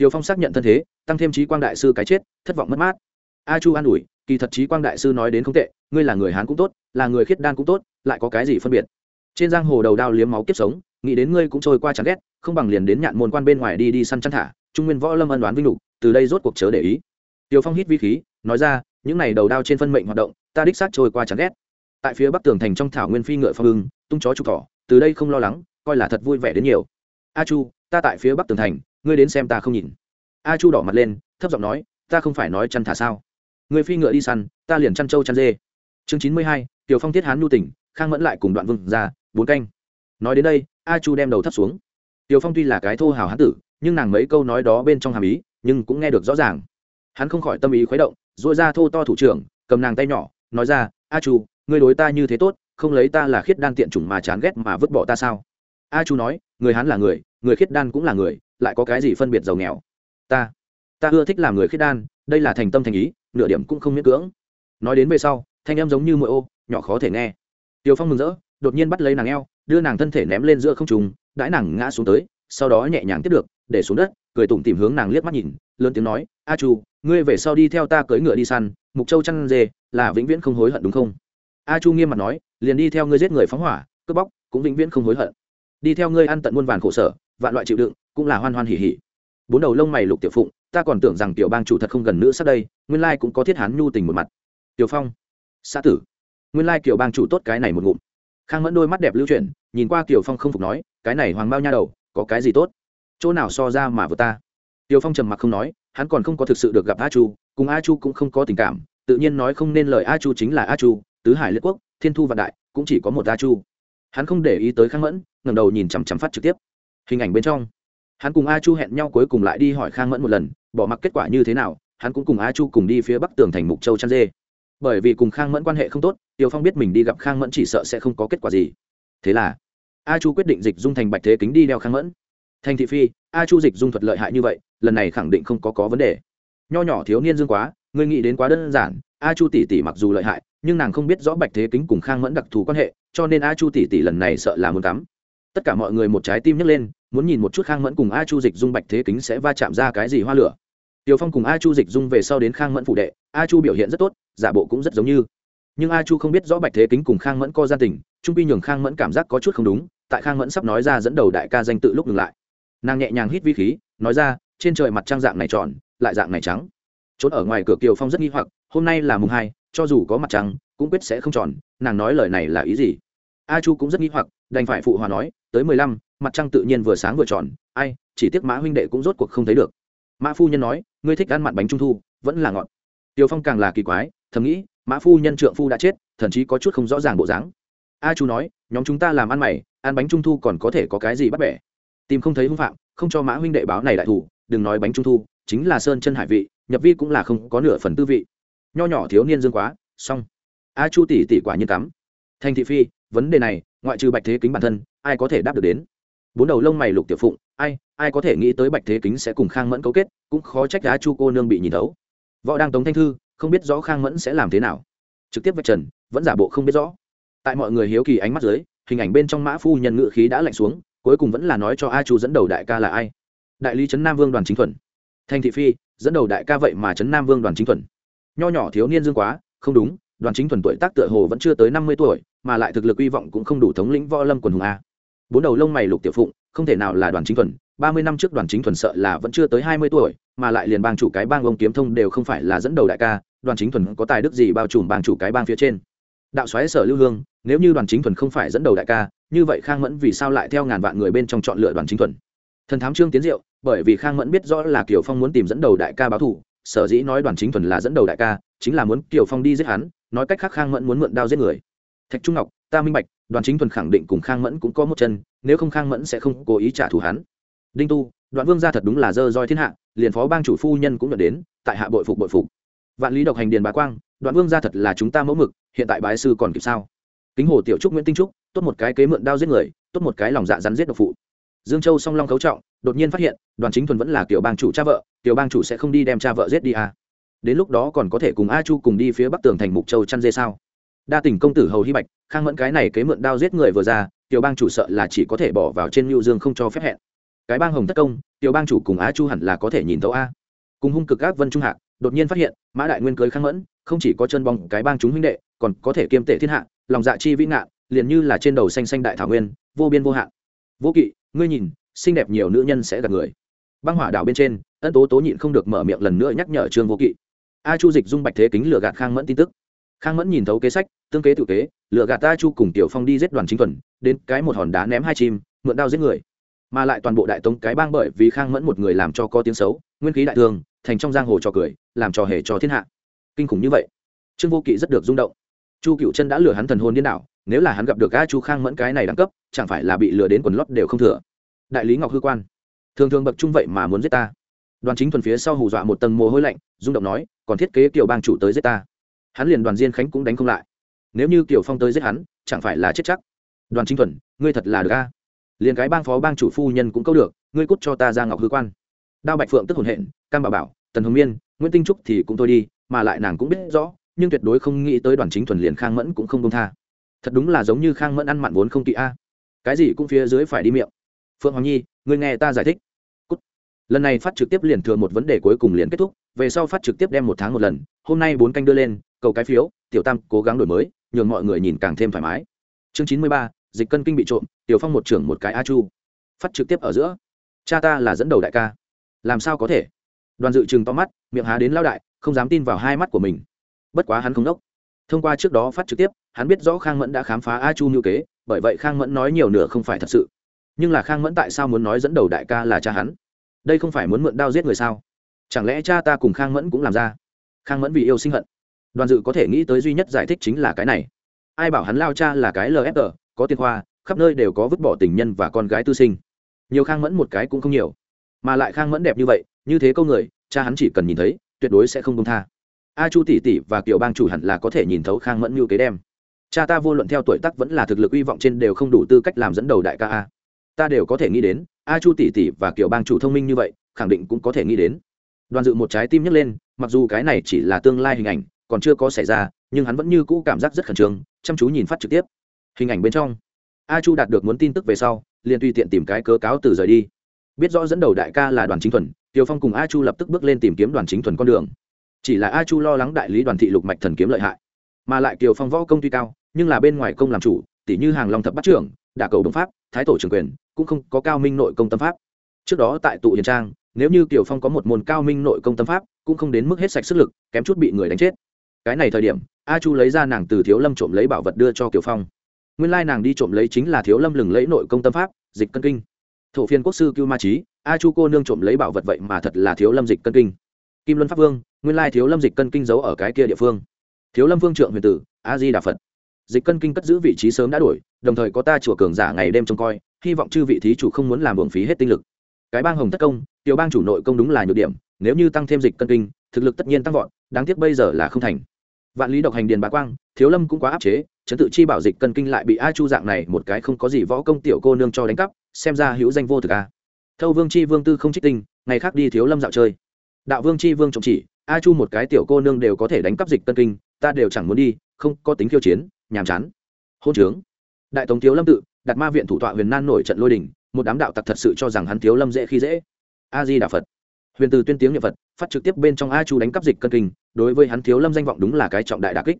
Tiêu Phong xác nhận thân thế, tăng thêm trí quang đại sư cái chết, thất vọng mất mát. A Chu an ủi, kỳ thật trí quang đại sư nói đến không tệ, ngươi là người Hán cũng tốt, là người khiết đan cũng tốt, lại có cái gì phân biệt? Trên giang hồ đầu đao liếm máu kiếp sống, nghĩ đến ngươi cũng trôi qua chán ghét, không bằng liền đến nhạn môn quan bên ngoài đi đi săn chăn thả, trung nguyên võ lâm ân đoán vinh lục, từ đây rốt cuộc chớ để ý. Tiêu Phong hít vi khí, nói ra, những này đầu đao trên phân mệnh hoạt động, ta đích xác trôi qua chán ghét. Tại phía bắc tường thành trong thảo nguyên phi ngựa phong hưng tung chó trục thỏ, từ đây không lo lắng, coi là thật vui vẻ đến nhiều. A Chu, ta tại phía bắc tường thành, ngươi đến xem ta không nhìn. A chu đỏ mặt lên thấp giọng nói ta không phải nói chăn thả sao. Người phi ngựa đi săn ta liền chăn trâu chăn dê. Chương chín mươi hai tiểu phong thiết hán nhu tỉnh khang mẫn lại cùng đoạn vương ra bốn canh. Nói đến đây a chu đem đầu thấp xuống. Tiểu phong tuy là cái thô hào hán tử nhưng nàng mấy câu nói đó bên trong hàm ý nhưng cũng nghe được rõ ràng. Hắn không khỏi tâm ý khuấy động dội ra thô to thủ trưởng cầm nàng tay nhỏ nói ra a chu ngươi đối ta như thế tốt không lấy ta là khiết đan tiện chủng mà chán ghét mà vứt bỏ ta sao? A chu nói, người hắn là người người khiết đan cũng là người, lại có cái gì phân biệt giàu nghèo? Ta ta ưa thích làm người khiết đan, đây là thành tâm thành ý, nửa điểm cũng không miễn cưỡng. Nói đến về sau, thanh em giống như mỗi ô, nhỏ khó thể nghe. Tiều phong mừng rỡ, đột nhiên bắt lấy nàng eo, đưa nàng thân thể ném lên giữa không trùng đãi nàng ngã xuống tới, sau đó nhẹ nhàng tiếp được, để xuống đất, cười tủm tìm hướng nàng liếc mắt nhìn, lớn tiếng nói, a chu, ngươi về sau đi theo ta cưỡi ngựa đi săn, mục châu chăn dê, là vĩnh viễn không hối hận đúng không? A chu nghiêm mặt nói liền đi theo ngươi giết người phóng hỏa, cướp bóc, cũng vĩnh viễn không hối hận. Đi theo ngươi ăn tận muôn vàn khổ sở, vạn loại chịu đựng, cũng là hoan hoan hỉ hỉ. Bốn đầu lông mày lục tiểu phụng, ta còn tưởng rằng tiểu bang chủ thật không gần nữa sắp đây, nguyên lai cũng có thiết hán nhu tình một mặt. Tiểu phong, xã tử. Nguyên lai kiểu bang chủ tốt cái này một ngụm. Khang mẫn đôi mắt đẹp lưu chuyển, nhìn qua tiểu phong không phục nói, cái này hoàng bao nha đầu, có cái gì tốt? Chỗ nào so ra mà vừa ta? Tiểu phong trầm mặc không nói, hắn còn không có thực sự được gặp a chu, cùng a chu cũng không có tình cảm, tự nhiên nói không nên lời a chu chính là a chu, tứ hải liệt quốc thiên thu vạn đại, cũng chỉ có một a chu. Hắn không để ý tới khang mẫn ngầm đầu nhìn chằm chằm phát trực tiếp. Hình ảnh bên trong, hắn cùng a chu hẹn nhau cuối cùng lại đi hỏi khang mẫn một lần, bỏ mặc kết quả như thế nào, hắn cũng cùng a chu cùng đi phía bắc tường thành mục châu chăn dê. Bởi vì cùng khang mẫn quan hệ không tốt, tiêu phong biết mình đi gặp khang mẫn chỉ sợ sẽ không có kết quả gì. Thế là, a chu quyết định dịch dung thành bạch thế kính đi đeo khang mẫn. Thành thị phi, a chu dịch dung thuật lợi hại như vậy, lần này khẳng định không có có vấn đề. Nho nhỏ thiếu niên dương quá, ngươi nghĩ đến quá đơn giản, a chu tỷ tỷ mặc dù lợi hại nhưng nàng không biết rõ bạch thế kính cùng khang mẫn đặc thù quan hệ, cho nên a chu tỷ tỷ lần này sợ là muốn cắm. Tất cả mọi người một trái tim nhấc lên, muốn nhìn một chút khang mẫn cùng a chu dịch dung bạch thế kính sẽ va chạm ra cái gì hoa lửa. Tiều phong cùng a chu dịch dung về sau đến khang mẫn phụ đệ, a chu biểu hiện rất tốt, giả bộ cũng rất giống như. Nhưng a chu không biết rõ bạch thế kính cùng khang mẫn co gia tình, trung pi nhường khang mẫn cảm giác có chút không đúng, tại khang mẫn sắp nói ra dẫn đầu đại ca danh tự lúc ngừng lại. Nàng nhẹ nhàng hít vi khí, nói ra, trên trời mặt trang dạng này tròn, lại dạng này trắng trốn ở ngoài cửa kiều phong rất nghi hoặc, hôm nay là mùng hai, cho dù có mặt trăng, cũng quyết sẽ không tròn, nàng nói lời này là ý gì? A chu cũng rất nghi hoặc, đành phải phụ hòa nói, tới mười lăm, mặt trăng tự nhiên vừa sáng vừa tròn, ai, chỉ tiếc mã huynh đệ cũng rốt cuộc không thấy được. Mã phu nhân nói, ngươi thích ăn mặn bánh trung thu, vẫn là ngọt. Tiều phong càng là kỳ quái, thầm nghĩ, mã phu nhân trượng phu đã chết, thậm chí có chút không rõ ràng bộ dáng. A chu nói, nhóm chúng ta làm ăn mày, ăn bánh trung thu còn có thể có cái gì bắt bẻ? Tìm không thấy hung phạm, không cho mã huynh đệ báo này đại thủ, đừng nói bánh trung thu, chính là sơn chân hải vị nhập vi cũng là không có nửa phần tư vị. Nho nhỏ thiếu niên dương quá, xong. A chu tỷ tỷ quả nhiên cắm. Thành thị phi, vấn đề này, ngoại trừ bạch thế kính bản thân, ai có thể đáp được đến? Bốn đầu lông mày lục tiểu phụng, ai ai có thể nghĩ tới bạch thế kính sẽ cùng khang mẫn cấu kết, cũng khó trách á chu cô nương bị nhìn thấu. Võ đang tống thanh thư, không biết rõ khang mẫn sẽ làm thế nào. Trực tiếp vạch trần, vẫn giả bộ không biết rõ. Tại mọi người hiếu kỳ ánh mắt dưới, hình ảnh bên trong mã phu nhân ngự khí đã lạnh xuống, cuối cùng vẫn là nói cho a chu dẫn đầu đại ca là ai. Đại lý trấn nam vương đoàn chính thuần thanh thị phi, dẫn đầu đại ca vậy mà trấn nam vương đoàn chính thuần. Nho nhỏ thiếu niên dương quá, không đúng, đoàn chính thuần tuổi tác tựa hồ vẫn chưa tới năm mươi tuổi, mà lại thực lực hy vọng cũng không đủ thống lĩnh võ lâm quần hùng a. Bốn đầu lông mày lục tiểu phụng, không thể nào là đoàn chính thuần, ba mươi năm trước đoàn chính thuần sợ là vẫn chưa tới hai mươi tuổi, mà lại liền bang chủ cái bang ông kiếm thông đều không phải là dẫn đầu đại ca, đoàn chính thuần có tài đức gì bao trùm bang chủ cái bang phía trên. Đạo xoáy sở lưu hương, nếu như đoàn chính thuần không phải dẫn đầu đại ca, như vậy khang mẫn vì sao lại theo ngàn vạn người bên trong chọn lựa đoàn chính thuần? Thần thám trương tiến diệu bởi vì khang mẫn biết rõ là kiều phong muốn tìm dẫn đầu đại ca báo thủ sở dĩ nói đoàn chính thuần là dẫn đầu đại ca, chính là muốn kiều phong đi giết hắn, nói cách khác khang mẫn muốn mượn đao giết người. Thạch trung ngọc, ta minh bạch, đoàn chính thuần khẳng định cùng khang mẫn cũng có một chân, nếu không khang mẫn sẽ không cố ý trả thù hắn. Đinh tu, đoạn vương gia thật đúng là dơ roi thiên hạ, liền phó bang chủ phu nhân cũng nhận đến, tại hạ bội phục bội phục. Vạn lý độc hành điền bá quang, đoạn vương gia thật là chúng ta mẫu mực, hiện tại bái sư còn kịp sao? Kính hồ tiểu trúc nguyễn tinh trúc, tốt một cái kế mượn đao giết người, tốt một cái lòng dạ rắn giết độc phụ dương châu song long cấu trọng, đột nhiên phát hiện, đoàn chính thuần vẫn là Tiểu bang chủ cha vợ Tiểu bang chủ sẽ không đi đem cha vợ giết đi à. đến lúc đó còn có thể cùng a chu cùng đi phía bắc tường thành mục châu chăn dê sao? Đa tình công tử hầu hy bạch, khang mẫn cái này kế mượn đao giết người vừa ra tiểu bang chủ sợ là chỉ có thể bỏ vào trên lưu dương không cho phép hẹn. Cái bang hồng tất công tiểu bang chủ cùng á chu hẳn là có thể nhìn thấu a. Cùng hung cực các vân trung hạ đột nhiên phát hiện, mã đại nguyên cưới khang mẫn, không chỉ có chân bóng cái bang chúng huynh đệ, còn có thể kiêm tệ thiên hạ, lòng dạ chi vĩ ngạn liền như là trên đầu xanh xanh đại thảo nguyên, vô biên vô hạn vô kỵ, ngươi nhìn, xinh đẹp nhiều nữ nhân sẽ gặp người. Băng hỏa đảo bên trên, ân tố tố nhịn không được mở miệng lần nữa nhắc nhở trương vô kỵ. A chu dịch dung bạch thế kính lừa gạt khang mẫn tin tức. Khang mẫn nhìn thấu kế sách, tương kế tự kế lựa gạt ta chu cùng tiểu phong đi giết đoàn chính thuần đến cái một hòn đá ném hai chim, mượn đao giết người. Mà lại toàn bộ đại tống cái bang bởi vì khang mẫn một người làm cho có tiếng xấu, nguyên khí đại thương thành trong giang hồ trò cười, làm trò hề cho thiên hạ. Kinh khủng như vậy. Trương vô kỵ rất được rung động. Chu cựu chân đã lừa hắn thần hồn điên đảo nếu là hắn gặp được a chu khang mẫn cái này đẳng cấp, chẳng phải là bị lừa đến quần lót đều không thừa. Đại lý ngọc hư quan, thường thường bậc trung vậy mà muốn giết ta. Đoàn chính thuần phía sau hù dọa một tầng mồ hôi lạnh, rung động nói, còn thiết kế kiểu bang chủ tới giết ta. Hắn liền đoàn diên khánh cũng đánh không lại. Nếu như kiểu phong tới giết hắn, chẳng phải là chết chắc. Đoàn chính thuần, ngươi thật là được a. Liền cái bang phó bang chủ phu nhân cũng câu được, ngươi cút cho ta ra ngọc hư quan. Đao bạch phượng tức hồn hện, cam bảo bảo, tần hồng miên, nguyễn tinh trúc thì cũng thôi đi, mà lại nàng cũng biết rõ, nhưng tuyệt đối không nghĩ tới đoàn chính thuần liền khang mẫn cũng không công tha thật đúng là giống như khang mẫn ăn mặn vốn không kỵ a. Cái gì cũng phía dưới phải đi miệng. Phượng hoàng nhi, ngươi nghe ta giải thích. Cút. lần này phát trực tiếp liền thừa một vấn đề cuối cùng liền kết thúc, về sau phát trực tiếp đem một tháng một lần, hôm nay bốn canh đưa lên, cầu cái phiếu, tiểu tam cố gắng đổi mới, nhường mọi người nhìn càng thêm thoải mái. Chương chín mươi ba, dịch cân kinh bị trộm, tiểu phong một trưởng một cái a chu. Phát trực tiếp ở giữa. Cha ta là dẫn đầu đại ca. Làm sao có thể? Đoàn dự chừng to mắt, miệng há đến lao đại, không dám tin vào hai mắt của mình. Bất quá hắn không đốc thông qua trước đó phát trực tiếp, hắn biết rõ khang mẫn đã khám phá a chu như kế, bởi vậy khang mẫn nói nhiều nửa không phải thật sự. Nhưng là khang mẫn tại sao muốn nói dẫn đầu đại ca là cha hắn? Đây không phải muốn mượn đao giết người sao? Chẳng lẽ cha ta cùng khang mẫn cũng làm ra? Khang mẫn vì yêu sinh hận. Đoàn dự có thể nghĩ tới duy nhất giải thích chính là cái này. Ai bảo hắn lao cha là cái lfg có tiền khoa khắp nơi đều có vứt bỏ tình nhân và con gái tư sinh. Nhiều khang mẫn một cái cũng không nhiều. Mà lại khang mẫn đẹp như vậy, như thế câu người, cha hắn chỉ cần nhìn thấy, tuyệt đối sẽ không công tha a chu tỷ tỷ và kiều bang chủ hẳn là có thể nhìn thấu khang mẫn như kế đem. Cha ta vô luận theo tuổi tác vẫn là thực lực hy vọng trên đều không đủ tư cách làm dẫn đầu đại ca a. Ta đều có thể nghĩ đến, a chu tỷ tỷ và kiều bang chủ thông minh như vậy, khẳng định cũng có thể nghĩ đến. Đoàn dự một trái tim nhấc lên, mặc dù cái này chỉ là tương lai hình ảnh, còn chưa có xảy ra, nhưng hắn vẫn như cũ cảm giác rất khẩn trương, chăm chú nhìn phát trực tiếp. Hình ảnh bên trong, a chu đạt được muốn tin tức về sau, liền tùy tiện tìm cái cớ cáo từ rời đi. Biết rõ dẫn đầu đại ca là đoàn chính thuần tiều phong cùng a chu lập tức bước lên tìm kiếm đoàn chính thuần con đường chỉ là a chu lo lắng đại lý đoàn thị lục mạch thần kiếm lợi hại, mà lại kiều phong võ công tuy cao, nhưng là bên ngoài công làm chủ tỷ như hàng long thập bắt trưởng, đả cầu đồng pháp, thái tổ trường quyền, cũng không có cao minh nội công tâm pháp. Trước đó tại tụ hiền trang, nếu như kiều phong có một môn cao minh nội công tâm pháp, cũng không đến mức hết sạch sức lực, kém chút bị người đánh chết. Cái này thời điểm, a chu lấy ra nàng từ thiếu lâm trộm lấy bảo vật đưa cho kiều phong. Nguyên lai nàng đi trộm lấy chính là thiếu lâm lừng lấy nội công tâm pháp, dịch cân kinh. Thổ phiên quốc sư cưu ma trí a chu cô nương trộm lấy bảo vật vậy mà thật là thiếu lâm dịch cân kinh kim luân pháp vương, nguyên lai thiếu lâm dịch cân kinh giấu ở cái kia địa phương. Thiếu lâm vương trượng huyền tử, a di đà phật. Dịch cân kinh cất giữ vị trí sớm đã đổi, đồng thời có ta chùa cường giả ngày đêm trông coi, hy vọng chư vị thí chủ không muốn làm buồng phí hết tinh lực. Cái bang hồng thất công, tiểu bang chủ nội công đúng là nhược điểm, nếu như tăng thêm dịch cân kinh, thực lực tất nhiên tăng vọt, đáng tiếc bây giờ là không thành. Vạn lý độc hành điền bá quang, thiếu lâm cũng quá áp chế, chấn tự chi bảo dịch cân kinh lại bị a chu dạng này một cái không có gì võ công tiểu cô nương cho đánh cắp, xem ra hữu danh vô thực a. Thâu vương chi vương tư không trích tinh, ngày khác đi thiếu lâm dạo chơi đạo vương chi vương trọng chỉ, a chu một cái tiểu cô nương đều có thể đánh cắp dịch tân kinh, ta đều chẳng muốn đi, không, có tính khiêu chiến, nhàm chán. Hôn trướng. Đại tống thiếu lâm tự, đặt ma viện thủ tọa huyền nan nổi trận lôi đình, một đám đạo tặc thật sự cho rằng hắn thiếu lâm dễ khi dễ. A di đà phật. Huyền từ tuyên tiếng nhật phật, phát trực tiếp bên trong a chu đánh cắp dịch cân kinh, đối với hắn thiếu lâm danh vọng đúng là cái trọng đại đà kích.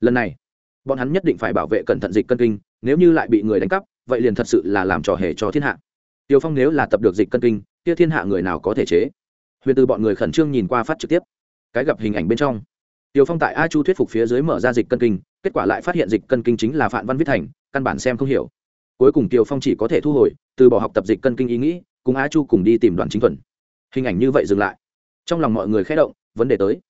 Lần này, bọn hắn nhất định phải bảo vệ cẩn thận dịch cân kinh, nếu như lại bị người đánh cắp, vậy liền thật sự là làm trò hề cho thiên hạ. Tiêu phong nếu là tập được dịch cân kinh, kia thiên hạ người nào có thể chế? Huyền từ bọn người khẩn trương nhìn qua phát trực tiếp, cái gặp hình ảnh bên trong. Tiêu phong tại a chu thuyết phục phía dưới mở ra dịch cân kinh, kết quả lại phát hiện dịch cân kinh chính là phạm văn viết thành, căn bản xem không hiểu. Cuối cùng tiêu phong chỉ có thể thu hồi, từ bỏ học tập dịch cân kinh ý nghĩ, cùng a chu cùng đi tìm đoàn chính thuần. Hình ảnh như vậy dừng lại. Trong lòng mọi người khẽ động, vấn đề tới.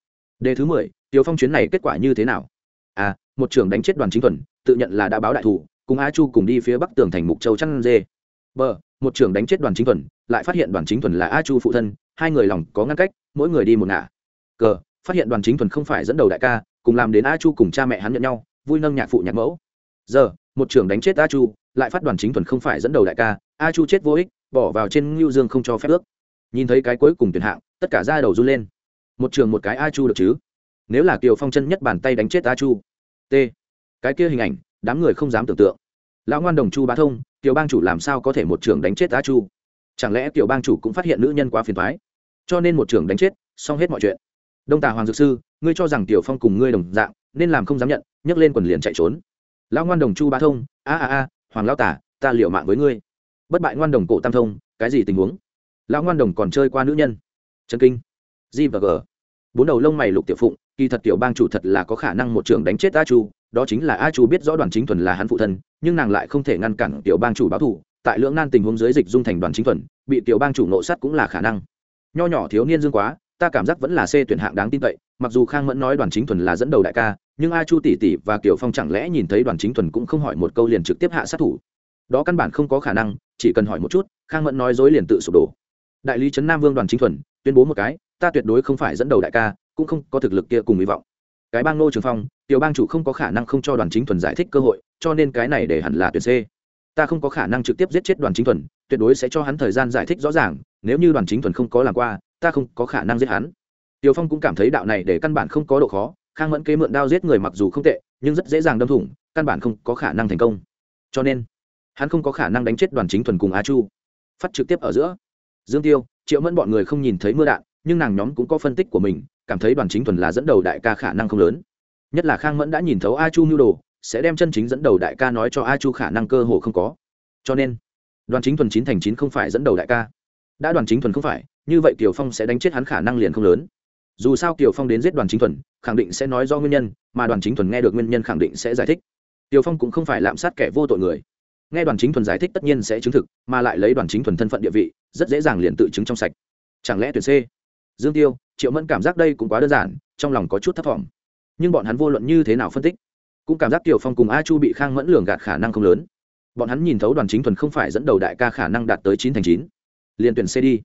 Đề thứ mười tiêu phong chuyến này kết quả như thế nào? A một trưởng đánh chết đoàn chính thuần, tự nhận là đã báo đại thủ, cùng a chu cùng đi phía bắc tường thành mục châu chăn dê bờ, một trưởng đánh chết đoàn chính thuần, lại phát hiện đoàn chính thuần là a chu phụ thân, hai người lòng có ngăn cách, mỗi người đi một ngả. Cờ, phát hiện đoàn chính thuần không phải dẫn đầu đại ca, cùng làm đến a chu cùng cha mẹ hắn nhận nhau, vui nâng nhạc phụ nhạc mẫu. Giờ, một trưởng đánh chết a chu, lại phát đoàn chính thuần không phải dẫn đầu đại ca, a chu chết vô ích, bỏ vào trên ngưu dương không cho phép ước. Nhìn thấy cái cuối cùng tuyển hạng, tất cả ra đầu run lên. Một trường một cái a chu được chứ? Nếu là kiều phong chân nhất bàn tay đánh chết a chu. T. Cái kia hình ảnh, đám người không dám tưởng tượng lão ngoan đồng chu bá thông, tiểu bang chủ làm sao có thể một trưởng đánh chết á chu? Chẳng lẽ tiểu bang chủ cũng phát hiện nữ nhân quá phiền thoái cho nên một trưởng đánh chết, xong hết mọi chuyện. Đông tà hoàng dược sư, ngươi cho rằng tiểu phong cùng ngươi đồng dạng, nên làm không dám nhận, nhấc lên quần liền chạy trốn. Lão ngoan đồng chu bá thông, a a a, hoàng lão tả ta liệu mạng với ngươi. Bất bại ngoan đồng cổ tam thông, cái gì tình huống? Lão ngoan đồng còn chơi qua nữ nhân. Trần kinh. G và g. Bốn đầu lông mày lục tiểu phụng, kỳ thật tiểu bang chủ thật là có khả năng một trường đánh chết a chu đó chính là a chu biết rõ đoàn chính thuần là hắn phụ thân, nhưng nàng lại không thể ngăn cản tiểu bang chủ báo thù, tại lưỡng nan tình huống dưới dịch dung thành đoàn chính thuần, bị tiểu bang chủ nộ sát cũng là khả năng. Nho nhỏ thiếu niên dương quá, ta cảm giác vẫn là c tuyển hạng đáng tin cậy, mặc dù khang mẫn nói đoàn chính thuần là dẫn đầu đại ca, nhưng a chu tỷ tỷ và kiều phong chẳng lẽ nhìn thấy đoàn chính thuần cũng không hỏi một câu liền trực tiếp hạ sát thủ. Đó căn bản không có khả năng, chỉ cần hỏi một chút, khang mẫn nói dối liền tự sụp đổ. Đại lý trấn nam vương đoàn chính thuần, tuyên bố một cái, ta tuyệt đối không phải dẫn đầu đại ca, cũng không có thực lực kia cùng hy vọng cái bang nô trường phong, tiểu bang chủ không có khả năng không cho đoàn chính thuần giải thích cơ hội, cho nên cái này để hẳn là tuyệt c. Ta không có khả năng trực tiếp giết chết đoàn chính thuần, tuyệt đối sẽ cho hắn thời gian giải thích rõ ràng, nếu như đoàn chính thuần không có làm qua, ta không có khả năng giết hắn. Tiểu phong cũng cảm thấy đạo này để căn bản không có độ khó, khang mẫn kế mượn đao giết người mặc dù không tệ, nhưng rất dễ dàng đâm thủng, căn bản không có khả năng thành công. Cho nên, hắn không có khả năng đánh chết đoàn chính thuần cùng á chu. Phát trực tiếp ở giữa. Dương tiêu, triệu mẫn bọn người không nhìn thấy mưa đạn nhưng nàng nhóm cũng có phân tích của mình, cảm thấy đoàn chính thuần là dẫn đầu đại ca khả năng không lớn. Nhất là khang mẫn đã nhìn thấu a chu mưu đồ, sẽ đem chân chính dẫn đầu đại ca nói cho a chu khả năng cơ hồ không có. Cho nên, đoàn chính thuần chín thành chín không phải dẫn đầu đại ca. Đã đoàn chính thuần không phải, như vậy kiều phong sẽ đánh chết hắn khả năng liền không lớn. Dù sao kiều phong đến giết đoàn chính thuần, khẳng định sẽ nói do nguyên nhân, mà đoàn chính thuần nghe được nguyên nhân khẳng định sẽ giải thích. Kiều phong cũng không phải lạm sát kẻ vô tội người. Nghe đoàn chính thuần giải thích tất nhiên sẽ chứng thực, mà lại lấy đoàn chính thuần thân phận địa vị, rất dễ dàng liền tự chứng trong sạch. Chẳng lẽ tuyển c? Dương tiêu, triệu mẫn cảm giác đây cũng quá đơn giản, trong lòng có chút thất vọng nhưng bọn hắn vô luận như thế nào phân tích, cũng cảm giác tiểu phong cùng a chu bị khang mẫn lường gạt khả năng không lớn. Bọn hắn nhìn thấu đoàn chính thuần không phải dẫn đầu đại ca khả năng đạt tới chín thành chín. Liền tuyển c đi.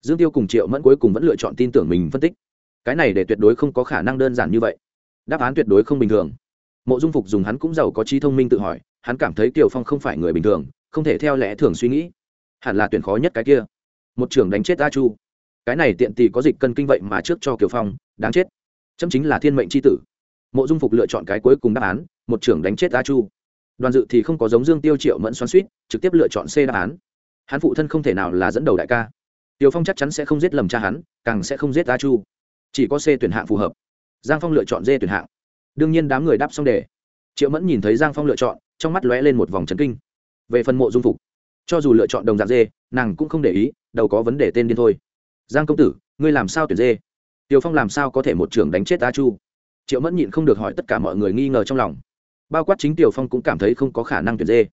Dương tiêu cùng triệu mẫn cuối cùng vẫn lựa chọn tin tưởng mình phân tích. Cái này để tuyệt đối không có khả năng đơn giản như vậy. Đáp án tuyệt đối không bình thường. Mộ dung phục dùng hắn cũng giàu có trí thông minh tự hỏi, hắn cảm thấy kiều phong không phải người bình thường, không thể theo lẽ thường suy nghĩ. Hẳn là tuyển khó nhất cái kia. Một trưởng đánh chết a chu cái này tiện tì có dịch cân kinh vậy mà trước cho kiều phong, đáng chết. Chấm chính là thiên mệnh c h i tử. Mộ dung phục lựa chọn cái cuối cùng đáp án, một trưởng đánh chết a chu. Đoàn dự thì không có giống dương tiêu triệu mẫn xoắn suýt trực tiếp lựa chọn c đáp án. Hắn phụ thân không thể nào là dẫn đầu đại ca. Tiều phong chắc chắn sẽ không giết lầm cha hắn, càng sẽ không giết a chu. Chỉ có c tuyển hạng phù hợp. Giang phong lựa chọn d tuyển hạng. Đương nhiên đám người đáp xong đề. Triệu mẫn nhìn thấy giang phong lựa chọn, trong mắt lóe lên một vòng trấn kinh. Về phần mộ dung phục, cho dù lựa chọn đồng dạng dê nàng cũng không để ý đâu có vấn đề tên điên thôi giang công tử, ngươi làm sao tuyển dê? Tiều phong làm sao có thể một trưởng đánh chết a chu? Triệu mẫn nhịn không được hỏi tất cả mọi người nghi ngờ trong lòng. Bao quát chính tiều phong cũng cảm thấy không có khả năng tuyển dê.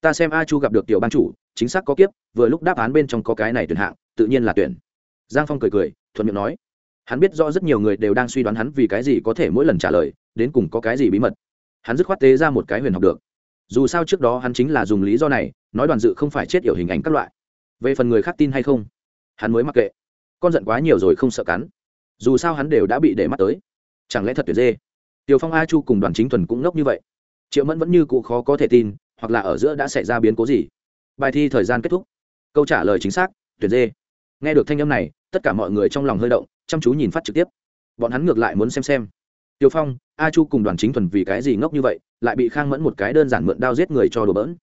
Ta xem a chu gặp được tiểu ban chủ, chính xác có kiếp, vừa lúc đáp án bên trong có cái này tuyển hạng, tự nhiên là tuyển. Giang phong cười cười, thuận miệng nói. Hắn biết rõ rất nhiều người đều đang suy đoán hắn vì cái gì có thể mỗi lần trả lời, đến cùng có cái gì bí mật. Hắn dứt khoát tế ra một cái huyền học được. Dù sao trước đó hắn chính là dùng lý do này, nói đoàn dự không phải chết yểu hình ảnh các loại. Về phần người khác tin hay không, hắn mới mặc kệ con giận quá nhiều rồi không sợ cắn. Dù sao hắn đều đã bị để mắt tới. Chẳng lẽ thật tuyệt dê? Tiều phong a chu cùng đoàn chính thuần cũng ngốc như vậy. Triệu mẫn vẫn như cụ khó có thể tin, hoặc là ở giữa đã xảy ra biến cố gì. Bài thi thời gian kết thúc. Câu trả lời chính xác, tuyệt dê. Nghe được thanh âm này, tất cả mọi người trong lòng hơi động, chăm chú nhìn phát trực tiếp. Bọn hắn ngược lại muốn xem xem. Tiều phong, a chu cùng đoàn chính thuần vì cái gì ngốc như vậy, lại bị khang mẫn một cái đơn giản mượn đao giết người cho đồ bỡn.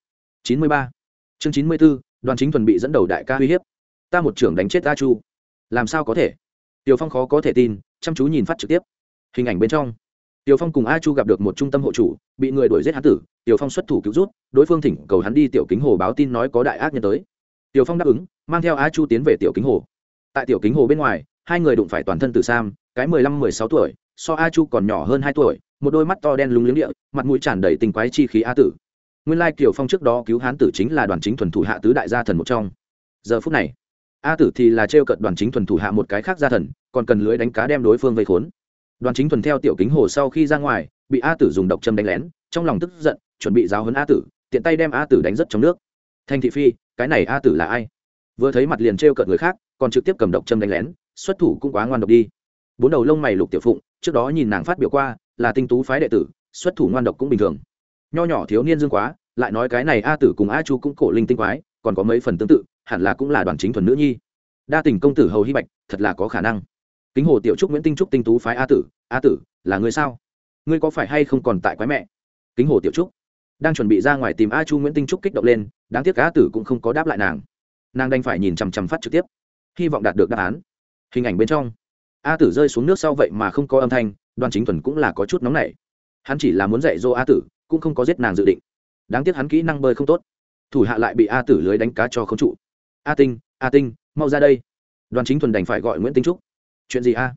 Chín mươi ba. Chương chín mươi b ố đoàn chính thuần bị dẫn đầu đại ca uy hiếp. Ta một trưởng đánh chết a chu làm sao có thể? Tiểu phong khó có thể tin, chăm chú nhìn phát trực tiếp. Hình ảnh bên trong, tiểu phong cùng a chu gặp được một trung tâm hộ chủ, bị người đuổi giết hán tử, tiểu phong xuất thủ cứu rút, đối phương thỉnh cầu hắn đi tiểu kính hồ báo tin nói có đại ác nhân tới. Tiểu phong đáp ứng, mang theo a chu tiến về tiểu kính hồ. Tại tiểu kính hồ bên ngoài, hai người đụng phải toàn thân từ sam, cái mười lăm, mười sáu tuổi, so a chu còn nhỏ hơn hai tuổi, một đôi mắt to đen lúng liếng địa, mặt mũi tràn đầy tình quái chi khí a tử. Nguyên lai kiều phong trước đó cứu hán tử chính là đoàn chính thuần thủ hạ tứ đại gia thần một trong. Giờ phút này a tử thì là trêu cận đoàn chính thuần thủ hạ một cái khác gia thần, còn cần lưới đánh cá đem đối phương vây khốn. Đoàn chính thuần theo tiểu kính hồ sau khi ra ngoài, bị a tử dùng độc châm đánh lén, trong lòng tức giận, chuẩn bị giáo hấn a tử, tiện tay đem a tử đánh rất trong nước. Thanh thị phi, cái này a tử là ai? Vừa thấy mặt liền trêu cận người khác, còn trực tiếp cầm độc châm đánh lén, xuất thủ cũng quá ngoan độc đi. Bốn đầu lông mày lục tiểu phụng, trước đó nhìn nàng phát biểu qua, là tinh tú phái đệ tử, xuất thủ ngoan độc cũng bình thường. Nho nhỏ thiếu niên dương quá, lại nói cái này a tử cùng a chu cũng cổ linh tinh quái, còn có mấy phần tương tự hẳn là cũng là đoàn chính thuần nữ nhi. Đa tình công tử hầu hy bạch, thật là có khả năng. Kính hồ tiểu trúc nguyễn tinh trúc tinh tú phái a tử a tử, là người sao? Ngươi có phải hay không còn tại quái mẹ? Kính hồ tiểu trúc, đang chuẩn bị ra ngoài tìm a chu nguyễn tinh trúc kích động lên, đáng tiếc a tử cũng không có đáp lại nàng. Nàng đành phải nhìn chằm chằm phát trực tiếp, hy vọng đạt được đáp án. Hình ảnh bên trong, a tử rơi xuống nước sau vậy mà không có âm thanh, đoàn chính thuần cũng là có chút nóng nảy. Hắn chỉ là muốn dạy dỗ a tử, cũng không có giết nàng dự định. Đáng tiếc hắn kỹ năng bơi không tốt. Thủ hạ lại bị a tử lưới đánh cá cho không trụ a tinh a tinh, mau ra đây. Đoàn chính thuần đành phải gọi nguyễn tinh trúc. Chuyện gì a?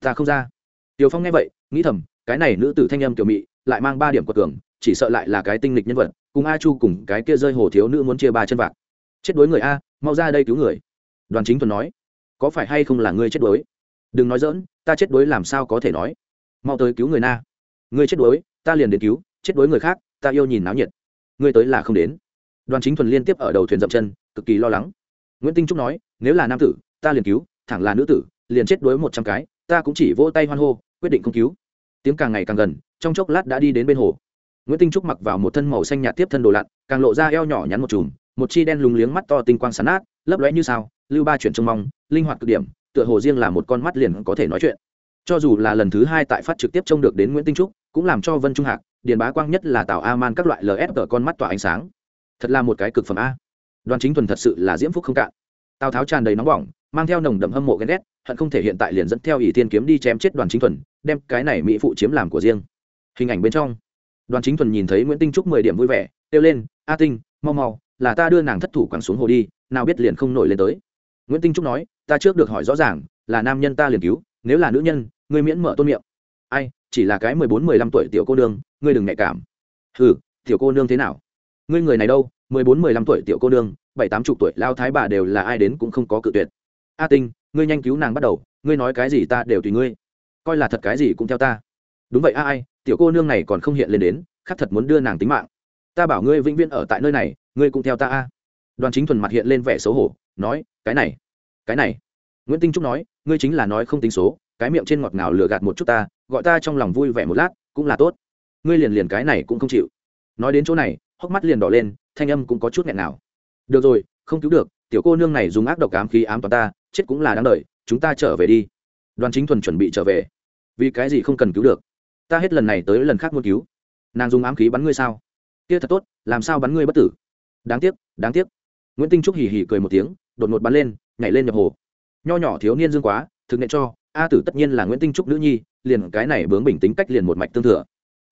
Ta không ra. Tiều phong nghe vậy, nghĩ thầm, cái này nữ tử thanh âm kiểu mị, lại mang ba điểm của cường, chỉ sợ lại là cái tinh lịch nhân vật, cùng a chu cùng cái kia rơi hồ thiếu nữ muốn chia ba chân vạc chết đối người a, mau ra đây cứu người. Đoàn chính thuần nói, có phải hay không là ngươi chết đối đừng nói dỡn ta chết đối làm sao có thể nói? Mau tới cứu người na. Ngươi chết đối ta liền đến cứu, chết đối người khác, ta yêu nhìn náo nhiệt. Ngươi tới là không đến. Đoàn chính thuần liên tiếp ở đầu thuyền dậm chân, cực kỳ lo lắng nguyễn tinh trúc nói, nếu là nam tử, ta liền cứu, thẳng là nữ tử, liền chết đuối một trăm cái, ta cũng chỉ vỗ tay hoan hô, quyết định không cứu. Tiếng càng ngày càng gần, trong chốc lát đã đi đến bên hồ. Nguyễn tinh trúc mặc vào một thân màu xanh nhạt tiếp thân đồ lặn, càng lộ ra eo nhỏ nhắn một chùm, một chi đen lúng liếng mắt to tinh quang sán át lấp lóe như sao, lưu ba chuyển trông mong, linh hoạt cực điểm, tựa hồ riêng là một con mắt liền có thể nói chuyện. Cho dù là lần thứ hai tại phát trực tiếp trông được đến nguyễn tinh trúc, cũng làm cho vân trung hạc, điền bá quang nhất là tào a man các loại lf ở con mắt tỏa ánh sáng. Thật là một cái cực phẩm a đoàn chính thuần thật sự là diễm phúc không cạn. Tào tháo tràn đầy nóng bỏng, mang theo nồng đậm hâm mộ ghen ghét, hận không thể hiện tại liền dẫn theo ỷ tiên kiếm đi chém chết đoàn chính thuần, đem cái này mỹ phụ chiếm làm của riêng. Hình ảnh bên trong đoàn chính thuần nhìn thấy nguyễn tinh trúc mười điểm vui vẻ, kêu lên, a tinh, mau mau, là ta đưa nàng thất thủ quẳng xuống hồ đi, nào biết liền không nổi lên tới. Nguyễn tinh trúc nói, ta trước được hỏi rõ ràng, là nam nhân ta liền cứu, nếu là nữ nhân, ngươi miễn mở tôn miệng. Ai, chỉ là cái mười bốn mười lăm tuổi tiểu cô nương, ngươi đừng nhạy cảm. Hừ, tiểu cô nương thế nào? Ngươi người này đâu? Mười bốn, mười lăm tuổi tiểu cô nương, bảy, tám chục tuổi lao thái bà đều là ai đến cũng không có cự tuyệt. A tinh, ngươi nhanh cứu nàng bắt đầu, ngươi nói cái gì ta đều tùy ngươi. Coi là thật cái gì cũng theo ta. Đúng vậy, a ai, tiểu cô nương này còn không hiện lên đến, khắc thật muốn đưa nàng tính mạng. Ta bảo ngươi vĩnh viễn ở tại nơi này, ngươi cũng theo ta a. Đoàn chính thuần mặt hiện lên vẻ xấu hổ, nói, cái này cái này. Nguyễn tinh trúc nói, ngươi chính là nói không tính số, cái miệng trên ngọt ngào lừa gạt một chút ta, gọi ta trong lòng vui vẻ một lát, cũng là tốt. Ngươi liền liền cái này cũng không chịu. Nói đến chỗ này hốc mắt liền đỏ lên, thanh âm cũng có chút nghẹn nào. Được rồi, không cứu được, tiểu cô nương này dùng ác độc ám khí ám toàn ta, chết cũng là đáng đợi chúng ta trở về đi. Đoàn chính thuần chuẩn bị trở về. Vì cái gì không cần cứu được? Ta hết lần này tới lần khác muốn cứu. Nàng dùng ám khí bắn ngươi sao? Kia thật tốt, làm sao bắn ngươi bất tử? Đáng tiếc đáng tiếc. Nguyễn tinh trúc hì hì cười một tiếng, đột ngột bắn lên, nhảy lên nhập hồ. Nho nhỏ thiếu niên dương quá, thực nghệ cho, a tử tất nhiên là nguyễn tinh trúc nữ nhi, liền cái này bướng bình tính cách liền một mạch tương thừa.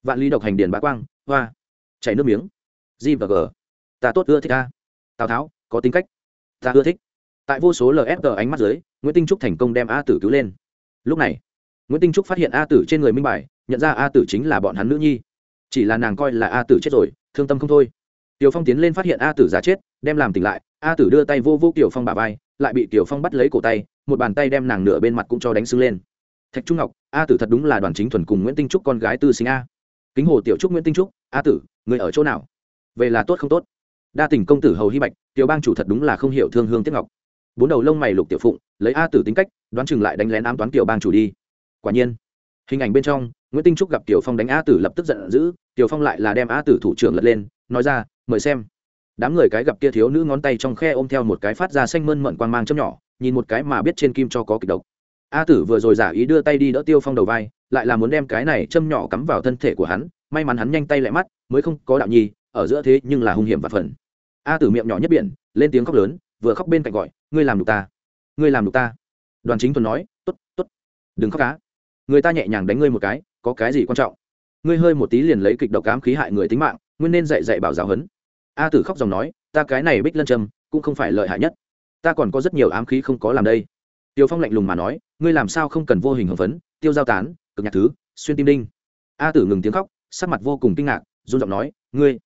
Vạn ly độc hành điền bá quang, hoa, chảy nước miếng g và g. Ta tốt ưa thích a. Tào tháo, có tính cách. Ta ưa thích. Tại vô số lfg ánh mắt dưới, nguyễn tinh trúc thành công đem a tử cứu lên. Lúc này, nguyễn tinh trúc phát hiện a tử trên người minh bài, nhận ra a tử chính là bọn hắn nữ nhi. Chỉ là nàng coi là a tử chết rồi, thương tâm không thôi. Tiểu phong tiến lên phát hiện a tử giả chết, đem làm tỉnh lại, a tử đưa tay vô vô tiểu phong bà vai, lại bị tiểu phong bắt lấy cổ tay, một bàn tay đem nàng nửa bên mặt cũng cho đánh sưng lên. Thạch trung ngọc, a tử thật đúng là đoàn chính thuần cùng nguyễn tinh trúc con gái tư sinh a. Kính hồ tiểu trúc nguyễn tinh trúc, a tử, người ở chỗ nào? Về là tốt không tốt. Đa tình công tử hầu hy bạch, tiểu bang chủ thật đúng là không hiểu thương hương tiết ngọc. Bốn đầu lông mày lục tiểu phụng, lấy a tử tính cách, đoán chừng lại đánh lén ám toán tiểu bang chủ đi. Quả nhiên, hình ảnh bên trong, nguyễn tinh trúc gặp tiểu phong đánh a tử lập tức giận dữ, tiểu phong lại là đem a tử thủ trưởng lật lên, nói ra, mời xem. Đám người cái gặp kia thiếu nữ ngón tay trong khe ôm theo một cái phát ra xanh mơn mận quan mang chấm nhỏ, nhìn một cái mà biết trên kim cho có kịch độc. A tử vừa rồi giả ý đưa tay đi đỡ tiêu phong đầu vai, lại là muốn đem cái này châm nhỏ cắm vào thân thể của hắn, may mắn hắn nhanh tay lại mắt, mới không có đạo nhi ở giữa thế nhưng là hung hiểm và phần. A tử miệng nhỏ nhất biển, lên tiếng khóc lớn, vừa khóc bên cạnh gọi, ngươi làm được ta. Ngươi làm được ta. Đoàn chính thuần nói t ố t t ố t đừng khóc cá. Người ta nhẹ nhàng đánh ngươi một cái, có cái gì quan trọng? Ngươi hơi một tí liền lấy kịch độc cám khí hại người tính mạng, nguyên nên dạy dạy bảo giáo hấn a tử khóc dòng nói, ta cái này bích lân trầm cũng không phải lợi hại nhất. Ta còn có rất nhiều ám khí không có làm đây. Tiêu phong lạnh lùng mà nói, ngươi làm sao không cần vô hình hồng phấn, tiêu giao tán, cực nhạc thứ, xuyên tim đinh. A tử ngừng tiếng khóc, sắc mặt vô cùng kinh ngạc, run giọng nói, ngươi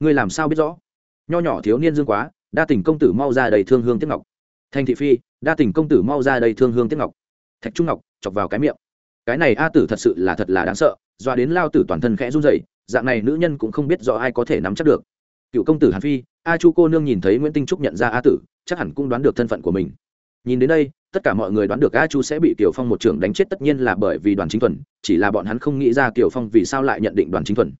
ngươi làm sao biết rõ? Nho nhỏ thiếu niên dương quá, đa tình công tử mau ra đầy thương hương tiếp ngọc. Thành thị phi, đa tình công tử mau ra đầy thương hương tiếp ngọc. Thạch trung ngọc, chọc vào cái miệng. Cái này a tử thật sự là thật là đáng sợ doa đến lao tử toàn thân khẽ run rẩy, dạng này nữ nhân cũng không biết rõ ai có thể nắm chắc được. Cựu công tử hàn phi, a chu cô nương nhìn thấy nguyễn tinh trúc nhận ra a tử, chắc hẳn cũng đoán được thân phận của mình. Nhìn đến đây, tất cả mọi người đoán được a chu sẽ bị tiểu phong một trưởng đánh chết tất nhiên là bởi vì đoàn chính thuần, chỉ là bọn hắn không nghĩ ra tiểu phong vì sao lại nhận định đoàn chính thuần.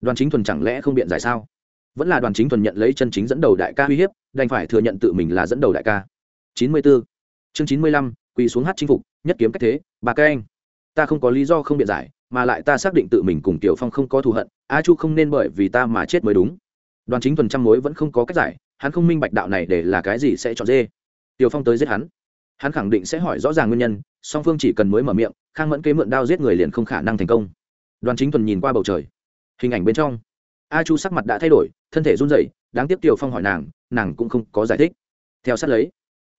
Đoàn chính thuần chẳng lẽ không biện giải sao? Vẫn là đoàn chính thuần nhận lấy chân chính dẫn đầu đại ca uy hiếp, đành phải thừa nhận tự mình là dẫn đầu đại ca. Chín mươi 94. chương chín mươi lăm, quỳ xuống hát chinh phục, nhất kiếm cách thế, bà các anh. Ta không có lý do không biện giải, mà lại ta xác định tự mình cùng tiểu phong không có thù hận, a chu không nên bởi vì ta mà chết mới đúng. Đoàn chính thuần trăm mối vẫn không có cách giải, hắn không minh bạch đạo này để là cái gì sẽ chọn dê. Tiểu phong tới giết hắn. Hắn khẳng định sẽ hỏi rõ ràng nguyên nhân, song phương chỉ cần mới mở miệng, khang mẫn kế mượn đao giết người liền không khả năng thành công. Đoàn chính thuần nhìn qua bầu trời. Hình ảnh bên trong a chu sắc mặt đã thay đổi, thân thể run rẩy, đáng tiếc tiểu phong hỏi nàng nàng cũng không có giải thích. Theo sát lấy,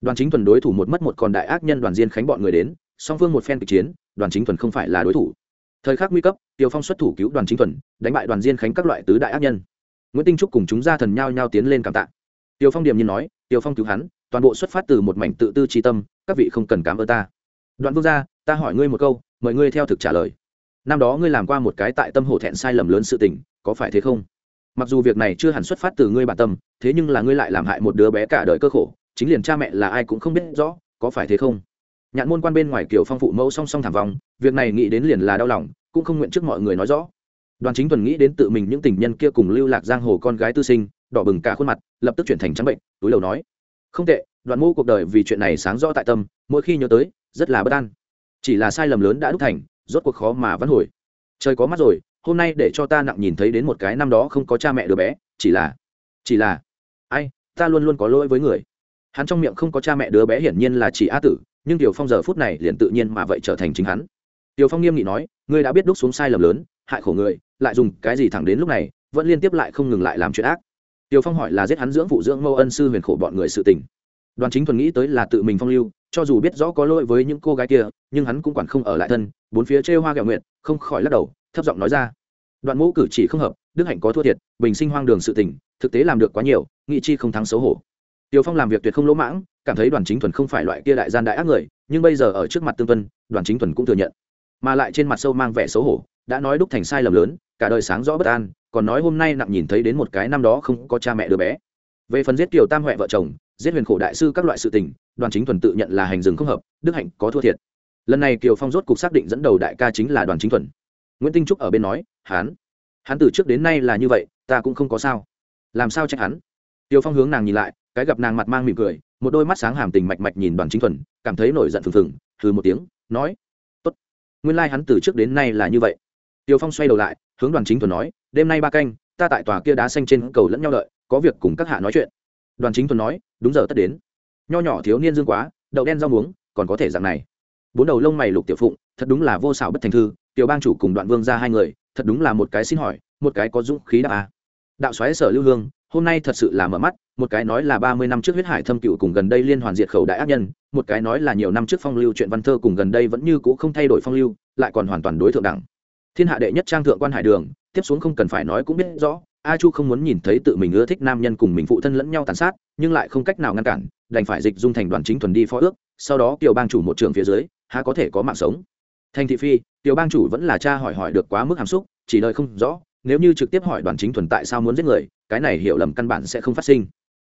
đoàn chính thuần đối thủ một mất một còn đại ác nhân đoàn diên khánh bọn người đến, song phương một phen kịch chiến, đoàn chính thuần không phải là đối thủ. Thời khắc nguy cấp, tiểu phong xuất thủ cứu đoàn chính thuần, đánh bại đoàn diên khánh các loại tứ đại ác nhân. Nguyễn tinh trúc cùng chúng gia thần nhao nhao tiến lên cảm tạ. Tiểu phong điểm nhiên nói, tiểu phong cứu hắn, toàn bộ xuất phát từ một mảnh tự tư tri tâm, các vị không cần cảm ơn ta. Đoạn vương gia, ta hỏi ngươi một câu, mời ngươi theo thực trả lời. Năm đó ngươi làm qua một cái tại tâm hổ thẹn sai lầm lớn sự tình có phải thế không? Mặc dù việc này chưa hẳn xuất phát từ ngươi bản tâm, thế nhưng là ngươi lại làm hại một đứa bé cả đời cơ khổ, chính liền cha mẹ là ai cũng không biết rõ, có phải thế không? Nhạn môn quan bên ngoài kiểu phong phụ mẫu song song thảm vong, việc này nghĩ đến liền là đau lòng, cũng không nguyện trước mọi người nói rõ. Đoàn chính tuần nghĩ đến tự mình những tình nhân kia cùng lưu lạc giang hồ con gái tư sinh, đỏ bừng cả khuôn mặt, lập tức chuyển thành trắng bệnh, túi đầu nói. Không tệ, đoạn mô cuộc đời vì chuyện này sáng rõ tại tâm, mỗi khi nhớ tới, rất là bất an. Chỉ là sai lầm lớn đã đúc thành, rốt cuộc khó mà vẫn hồi. Trời có mắt rồi hôm nay để cho ta nặng nhìn thấy đến một cái năm đó không có cha mẹ đứa bé, chỉ là chỉ là, ai, ta luôn luôn có lỗi với người. Hắn trong miệng không có cha mẹ đứa bé hiển nhiên là chỉ a tử, nhưng tiểu phong giờ phút này liền tự nhiên mà vậy trở thành chính hắn. Tiểu phong nghiêm nghị nói, ngươi đã biết đúc xuống sai lầm lớn, hại khổ người, lại dùng cái gì thẳng đến lúc này, vẫn liên tiếp lại không ngừng lại làm chuyện ác. Tiểu phong hỏi là giết hắn dưỡng phụ dưỡng mâu ân sư huyền khổ bọn người sự tình. Đoàn chính thuần nghĩ tới là tự mình phong lưu, cho dù biết rõ có lỗi với những cô gái kia, nhưng hắn cũng quản không ở lại thân, bốn phía chê hoa kẹo nguyện không khỏi lắc đầu thấp giọng nói ra. Đoạn mẫu cử chỉ không hợp đức hạnh có thua thiệt bình sinh hoang đường sự tình thực tế làm được quá nhiều nghị chi không thắng xấu hổ. Tiểu Phong làm việc tuyệt không lỗ mãng, cảm thấy Đoàn Chính Thuần không phải loại kia đại gian đại ác người, nhưng bây giờ ở trước mặt Tương Tuân, Đoàn Chính Thuần cũng thừa nhận, mà lại trên mặt sâu mang vẻ xấu hổ, đã nói đúc thành sai lầm lớn, cả đời sáng rõ bất an, còn nói hôm nay nặng nhìn thấy đến một cái năm đó không có cha mẹ đứa bé. Về phần giết Kiều Tam Huệ vợ chồng, giết huyền khổ đại sư các loại sự tình đoàn chính thuần tự nhận là hành rừng không hợp đức hạnh có thua thiệt. Lần này kiều phong rốt cục xác định dẫn đầu đại ca chính là đoàn chính thuần nguyễn tinh trúc ở bên nói hắn, hắn từ trước đến nay là như vậy ta cũng không có sao. Làm sao trách hắn? Tiêu phong hướng nàng nhìn lại cái gặp nàng mặt mang mỉm cười một đôi mắt sáng hàm tình mạch mạch nhìn đoàn chính thuần cảm thấy nổi giận phừng phừng hừ một tiếng nói tốt nguyên lai hắn từ trước đến nay là như vậy. Tiêu Phong xoay đầu lại, hướng Đoàn Chính Thuần nói, "Đêm nay ba canh, ta tại tòa kia đá xanh trên cầu lẫn nhau đợi, có việc cùng các hạ nói chuyện." Đoàn Chính Thuần nói, đúng giờ tất đến. Nho nhỏ thiếu niên dương quá đậu đen rau muống còn có thể dạng này. Bốn đầu lông mày lục tiểu phụng thật đúng là vô xảo bất thành thư tiểu bang chủ cùng đoạn vương ra hai người, thật đúng là một cái xin hỏi, một cái có dũng khí đáp à. đạo xoáy sở lưu hương, hôm nay thật sự là mở mắt, một cái nói là ba mươi năm trước huyết hải thâm cựu cùng gần đây liên hoàn diệt khẩu đại ác nhân, một cái nói là nhiều năm trước phong lưu chuyện văn thơ cùng gần đây vẫn như cũ không thay đổi phong lưu, lại còn hoàn toàn đối thượng đẳng thiên hạ đệ nhất trang thượng quan hải đường, tiếp xuống không cần phải nói cũng biết rõ, a chu không muốn nhìn thấy tự mình ưa thích nam nhân cùng mình phụ thân lẫn nhau tàn sát, nhưng lại không cách nào ngăn cản, đành phải dịch dung thành đoàn chính thuần đi phó ước, sau đó kiều bang chủ một trường phía dưới, há có thể có mạng sống thành thị phi, Tiểu bang chủ vẫn là cha hỏi hỏi được quá mức hàm xúc, chỉ đời không rõ, nếu như trực tiếp hỏi đoàn chính thuần tại sao muốn giết người, cái này hiểu lầm căn bản sẽ không phát sinh.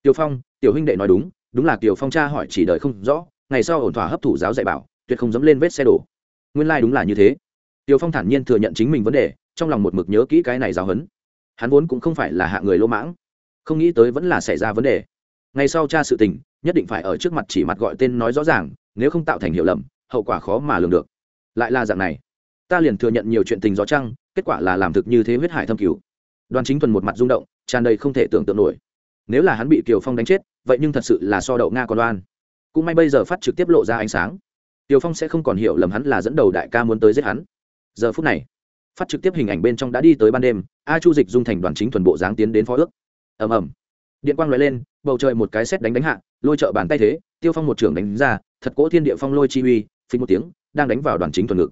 Tiểu phong, tiểu huynh đệ nói đúng đúng là Tiểu phong cha hỏi chỉ đời không rõ, ngày sau ổn thỏa hấp thụ giáo dạy bảo, tuyệt không dẫm lên vết xe đổ. Nguyên lai、like、đúng là như thế. Tiểu phong thản nhiên thừa nhận chính mình vấn đề, trong lòng một mực nhớ kỹ cái này giáo hấn hắn vốn cũng không phải là hạ người lỗ mãng, không nghĩ tới vẫn là xảy ra vấn đề. Ngày sau cha sự tình, nhất định phải ở trước mặt chỉ mặt gọi tên nói rõ ràng, nếu không tạo thành hiểu lầm, hậu quả khó mà lường được lại là dạng này. Ta liền thừa nhận nhiều chuyện tình gió trăng, kết quả là làm thực như thế huyết hải thâm cứu đoàn chính thuần một mặt rung động, tràn đầy không thể tưởng tượng nổi. Nếu là hắn bị kiều phong đánh chết, vậy nhưng thật sự là so đậu nga còn đoan cũng may bây giờ phát trực tiếp lộ ra ánh sáng. Tiều phong sẽ không còn hiểu lầm hắn là dẫn đầu đại ca muốn tới giết hắn. Giờ phút này, phát trực tiếp hình ảnh bên trong đã đi tới ban đêm, a chu dịch dung thành đoàn chính thuần bộ dáng tiến đến phó ước. Ầm ầm. Điện quang lóe lên, bầu trời một cái xét đánh đánh hạ, lôi trợ bàn tay thế, tiêu phong một trưởng đánh ra, thật cỗ thiên địa phong lôi chi uy, phình một tiếng đang đánh vào đoàn chính thuần ngực.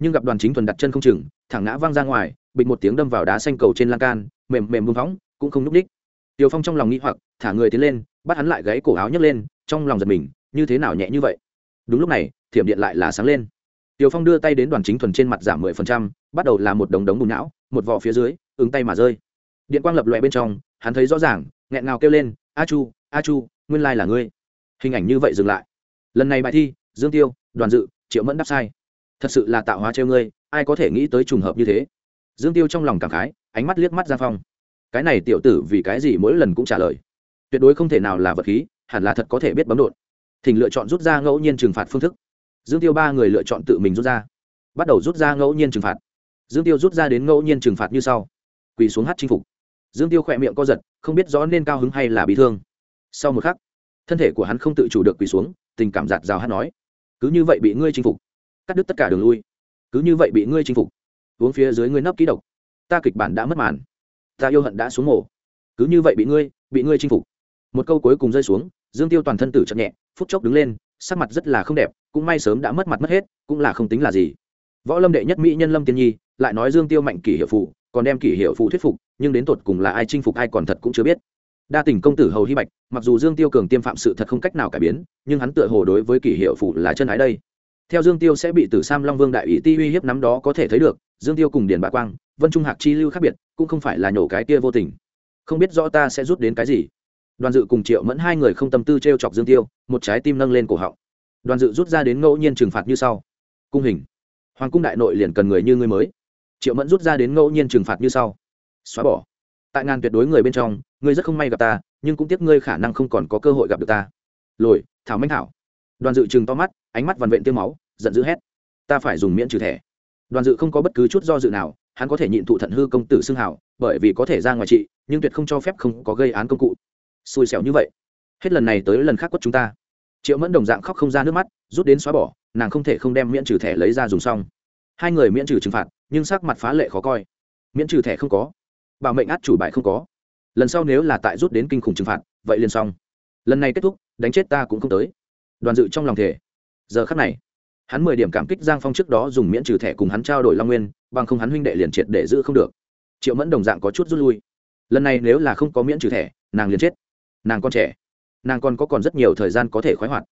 Nhưng gặp đoàn chính thuần đặt chân không chừng, thẳng ngã văng ra ngoài, bịch một tiếng đâm vào đá xanh cầu trên lan can, mềm mềm buông phóng, cũng không núp đích tiêu phong trong lòng nghĩ hoặc, thả người tiến lên, bắt hắn lại gáy cổ áo nhấc lên, trong lòng giật mình, như thế nào nhẹ như vậy? Đúng lúc này, thiểm điện lại là sáng lên. Tiêu phong đưa tay đến đoàn chính thuần trên mặt giảm mười phần trăm, bắt đầu là một đống đống bùn não, một vỏ phía dưới ứng tay mà rơi. Điện quang lập lòe bên trong, hắn thấy rõ ràng, nghẹn ngào kêu lên, a chu a chu, nguyên lai là ngươi. Hình ảnh như vậy dừng lại. Lần này bài thi, dương tiêu, đoàn dự triệu mẫn đáp sai. Thật sự là tạo hóa treo ngươi, ai có thể nghĩ tới trùng hợp như thế? Dương tiêu trong lòng cảm khái, ánh mắt liếc mắt giang phong. Cái này tiểu tử vì cái gì mỗi lần cũng trả lời? Tuyệt đối không thể nào là vật khí, hẳn là thật có thể biết bấm đột thỉnh lựa chọn rút ra ngẫu nhiên trừng phạt phương thức. Dương tiêu ba người lựa chọn tự mình rút ra. Bắt đầu rút ra ngẫu nhiên trừng phạt. Dương tiêu rút ra đến ngẫu nhiên trừng phạt như sau. Quỳ xuống hát chinh phục. Dương tiêu khỏe miệng co giật, không biết rõ nên cao hứng hay là bị thương. Sau một khắc, thân thể của hắn không tự chủ được quỳ xuống, tình cảm giạt rào hát nói cứ như vậy bị ngươi chinh phục, cắt đứt tất cả đường lui, cứ như vậy bị ngươi chinh phục, uống phía dưới ngươi nấp ký độc, ta kịch bản đã mất màn, ta yêu hận đã xuống mổ cứ như vậy bị ngươi bị ngươi chinh phục. Một câu cuối cùng rơi xuống, dương tiêu toàn thân tử chậm nhẹ, phút chốc đứng lên, sắc mặt rất là không đẹp, cũng may sớm đã mất mặt mất hết, cũng là không tính là gì. Võ lâm đệ nhất mỹ nhân lâm tiên nhi, lại nói dương tiêu mạnh kỷ hiệu phụ, còn đem kỷ hiệu phụ thuyết phục, nhưng đến tột cùng là ai chinh phục ai còn thật cũng chưa biết đa tình công tử hầu hy bạch, mặc dù dương tiêu cường tiêm phạm sự thật không cách nào cải biến, nhưng hắn tựa hồ đối với kỷ hiệu phụ là chân ái đây. Theo dương tiêu sẽ bị tử sam long vương đại ủy ti uy hiếp nắm đó có thể thấy được, dương tiêu cùng điền bạ quang, vân trung hạc chi lưu khác biệt, cũng không phải là nhổ cái kia vô tình. Không biết rõ ta sẽ rút đến cái gì. Đoàn dự cùng triệu mẫn hai người không tâm tư t r e o chọc dương tiêu, một trái tim nâng lên cổ họng. Đoàn dự rút ra đến ngẫu nhiên trừng phạt như sau. Cung hình. Hoàng cung đại nội liền cần người như người mới. Triệu mẫn rút ra đến ngẫu nhiên trừng phạt như sau. Xóa bỏ tại ngàn tuyệt đối người bên trong, ngươi rất không may gặp ta, nhưng cũng tiếc ngươi khả năng không còn có cơ hội gặp được ta. Lồi thảo minh thảo. Đoàn dự chừng to mắt, ánh mắt vằn vện tiêu máu, giận dữ hét. Ta phải dùng miễn trừ thẻ. Đoàn dự không có bất cứ chút do dự nào, hắn có thể nhịn thụ thận hư công tử xưng hảo bởi vì có thể ra ngoài trị, nhưng tuyệt không cho phép không có gây án công cụ. Xui xẻo như vậy. Hết lần này tới lần khác quất chúng ta. Triệu mẫn đồng dạng khóc không ra nước mắt, rút đến xóa bỏ, nàng không thể không đem miễn trừ thẻ lấy ra dùng xong. Hai người miễn trừ trừng phạt, nhưng sắc mặt phá lệ khó coi. Miễn trừ thẻ không có bảo mệnh át chủ bài không có. Lần sau nếu là tại rút đến kinh khủng trừng phạt, vậy liền xong. Lần này kết thúc, đánh chết ta cũng không tới. Đoàn dự trong lòng thể giờ khắc này, hắn mười điểm cảm kích giang phong trước đó dùng miễn trừ thẻ cùng hắn trao đổi long nguyên, bằng không hắn huynh đệ liền triệt để giữ không được. Triệu mẫn đồng dạng có chút rút lui. Lần này nếu là không có miễn trừ thẻ, nàng liền chết. Nàng còn trẻ. Nàng còn có còn rất nhiều thời gian có thể khoái hoạt.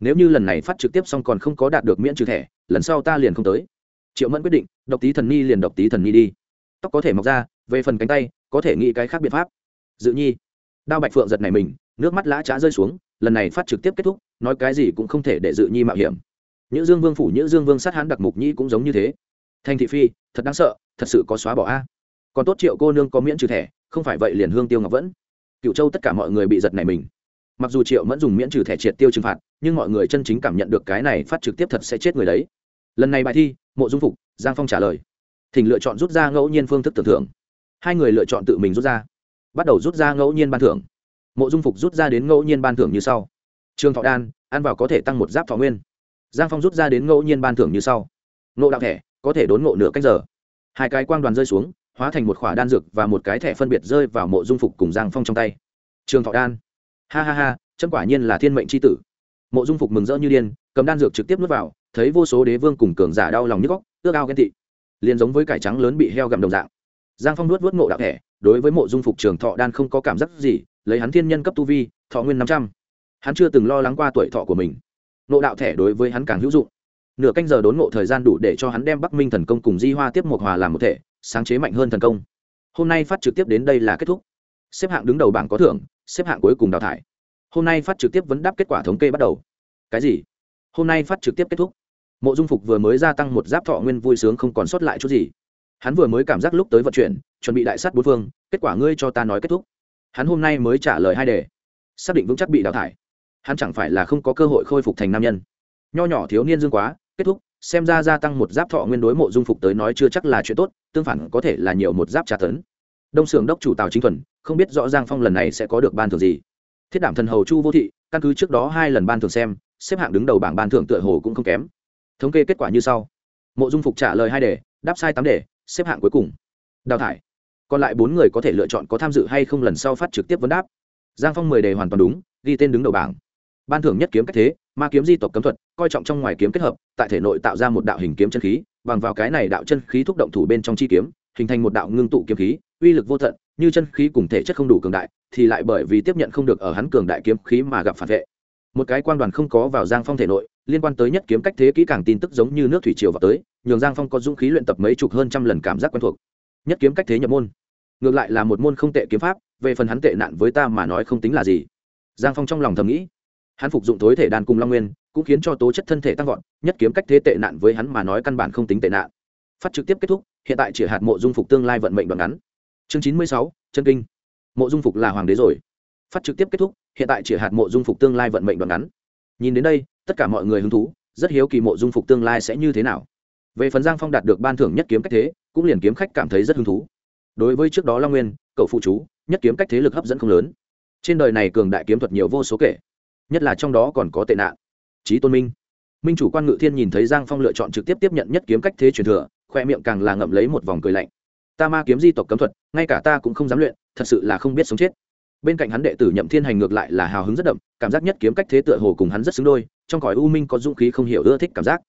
Nếu như lần này phát trực tiếp xong còn không có đạt được miễn trừ thẻ, lần sau ta liền không tới. Triệu mẫn quyết định, độc tí thần ni liền độc tí thần ni đi. Tóc có thể mọc ra về phần cánh tay, có thể nghĩ cái khác biện pháp. Dự nhi, đao bạch phượng giật này mình, nước mắt lã trá rơi xuống, lần này phát trực tiếp kết thúc, nói cái gì cũng không thể để dự nhi mạo hiểm. Nhữ dương vương phủ, nhữ dương vương sát hán đặc mục nhi cũng giống như thế. Thanh thị phi, thật đáng sợ, thật sự có xóa bỏ a. Còn tốt triệu cô nương có miễn trừ thẻ, không phải vậy liền hương tiêu ngọc vẫn. Cựu châu tất cả mọi người bị giật này mình. Mặc dù triệu mẫn dùng miễn trừ thẻ triệt tiêu trừng phạt, nhưng mọi người chân chính cảm nhận được cái này phát trực tiếp thật sẽ chết người đấy. Lần này bài thi, mộ dung phục, giang phong trả lời. Thỉnh lựa chọn rút ra ngẫu nhiên phương thức tưởng thưởng hai người lựa chọn tự mình rút ra. Bắt đầu rút ra ngẫu nhiên ban thưởng. Mộ dung phục rút ra đến ngẫu nhiên ban thưởng như sau. Trường thọ đan, ăn vào có thể tăng một giáp thọ nguyên. Giang phong rút ra đến ngẫu nhiên ban thưởng như sau. Nộ đạo thẻ, có thể đốn ngộ nửa cách giờ. Hai cái quang đoàn rơi xuống, hóa thành một khỏa đan dược và một cái thẻ phân biệt rơi vào mộ dung phục cùng giang phong trong tay. Trường thọ đan, ha ha ha chân quả nhiên là thiên mệnh c h i tử. Mộ dung phục mừng rỡ như điên, cầm đan dược trực tiếp n u ố t vào, thấy vô số đế vương cùng cường giả đau lòng nhức góc ước ao ghen tị. Liền giống với cải trắng lớn bị heo gặm đồng dạng giang phong nuốt vớt mộ đạo thẻ, đối với mộ dung phục trường thọ đan không có cảm giác gì, lấy hắn thiên nhân cấp tu vi, thọ nguyên năm trăm. Hắn chưa từng lo lắng qua tuổi thọ của mình. Nộ đạo thẻ đối với hắn càng hữu dụng. Nửa canh giờ đốn ngộ thời gian đủ để cho hắn đem bắc minh thần công cùng di hoa tiếp một hòa làm một thể, sáng chế mạnh hơn thần công. Hôm nay phát trực tiếp đến đây là kết thúc. Xếp hạng đứng đầu bảng có thưởng, xếp hạng cuối cùng đào thải. Hôm nay phát trực tiếp vấn đáp kết quả thống kê bắt đầu. Cái gì? Hôm nay phát trực tiếp kết thúc. Mộ dung phục vừa mới gia tăng một giáp thọ nguyên vui sướng không còn sót lại chút gì hắn vừa mới cảm giác lúc tới vận chuyển, chuẩn bị đại sát bốn phương, kết quả ngươi cho ta nói kết thúc. Hắn hôm nay mới trả lời hai đề. Xác định vững chắc bị đào thải. Hắn chẳng phải là không có cơ hội khôi phục thành nam nhân. Nho nhỏ thiếu niên dương quá, kết thúc, xem ra gia tăng một giáp thọ nguyên đối mộ dung phục tới nói chưa chắc là chuyện tốt, tương phản có thể là nhiều một giáp trả tấn. Đông xưởng đốc chủ tào chính thuần, không biết rõ giang phong lần này sẽ có được ban thưởng gì. Thiết đảm thần hầu chu vô thị, căn cứ trước đó hai lần ban thưởng xem, xếp hạng đứng đầu bảng ban thưởng tựa hồ cũng không kém. Thống kê kết quả như sau. Mộ dung phục trả lời hai đề, đáp sai tám đề xếp hạng cuối cùng. Đào thải. Còn lại bốn người có thể lựa chọn có tham dự hay không lần sau phát trực tiếp vấn đáp. Giang phong mười đề hoàn toàn đúng, ghi tên đứng đầu bảng. Ban thưởng nhất kiếm cách thế, ma kiếm di tộc cấm thuật, coi trọng trong ngoài kiếm kết hợp, tại thể nội tạo ra một đạo hình kiếm chân khí, bằng vào cái này đạo chân khí thúc động thủ bên trong chi kiếm, hình thành một đạo ngưng tụ kiếm khí, uy lực vô tận, như chân khí cùng thể chất không đủ cường đại, thì lại bởi vì tiếp nhận không được ở hắn cường đại kiếm khí mà gặp phản vệ một cái quan đoàn không có vào giang phong thể nội, liên quan tới nhất kiếm cách thế kỹ càng tin tức giống như nước thủy triều vào tới, nhường giang phong có dũng khí luyện tập mấy chục hơn trăm lần cảm giác quen thuộc. Nhất kiếm cách thế nhập môn. Ngược lại là một môn không tệ kiếm pháp, về phần hắn tệ nạn với ta mà nói không tính là gì. Giang phong trong lòng thầm nghĩ. Hắn phục dụng tối thể đàn cùng long nguyên, cũng khiến cho tố chất thân thể tăng vọt, nhất kiếm cách thế tệ nạn với hắn mà nói căn bản không tính tệ nạn. Phát trực tiếp kết thúc, hiện tại chỉ hạt mộ dung phục tương lai vận mệnh đoạn ngắn. Chương chín mươi sáu, chân kinh. Mộ dung phục là hoàng đế rồi phát trực tiếp kết thúc, hiện tại chỉ hạt mộ dung phục tương lai vận mệnh đoạn ngắn. Nhìn đến đây, tất cả mọi người hứng thú, rất hiếu kỳ mộ dung phục tương lai sẽ như thế nào. Về phần giang phong đạt được ban thưởng nhất kiếm cách thế, cũng liền kiếm khách cảm thấy rất hứng thú. Đối với trước đó long nguyên, cậu phụ chú, nhất kiếm cách thế lực hấp dẫn không lớn. Trên đời này cường đại kiếm thuật nhiều vô số kể, nhất là trong đó còn có tệ nạn. Trí tôn minh. Minh chủ quan ngự thiên nhìn thấy giang phong lựa chọn trực tiếp tiếp nhận nhất kiếm cách thế truyền thừa, khoe miệng càng là ngậm lấy một vòng cười lạnh. Ta ma kiếm di tộc cấm thuật, ngay cả ta cũng không dám luyện, thật sự là không biết sống chết bên cạnh hắn đệ tử nhậm thiên hành ngược lại là hào hứng rất đậm, cảm giác nhất kiếm cách thế tựa hồ cùng hắn rất xứng đôi, trong cõi u minh có dũng khí không hiểu ưa thích cảm giác.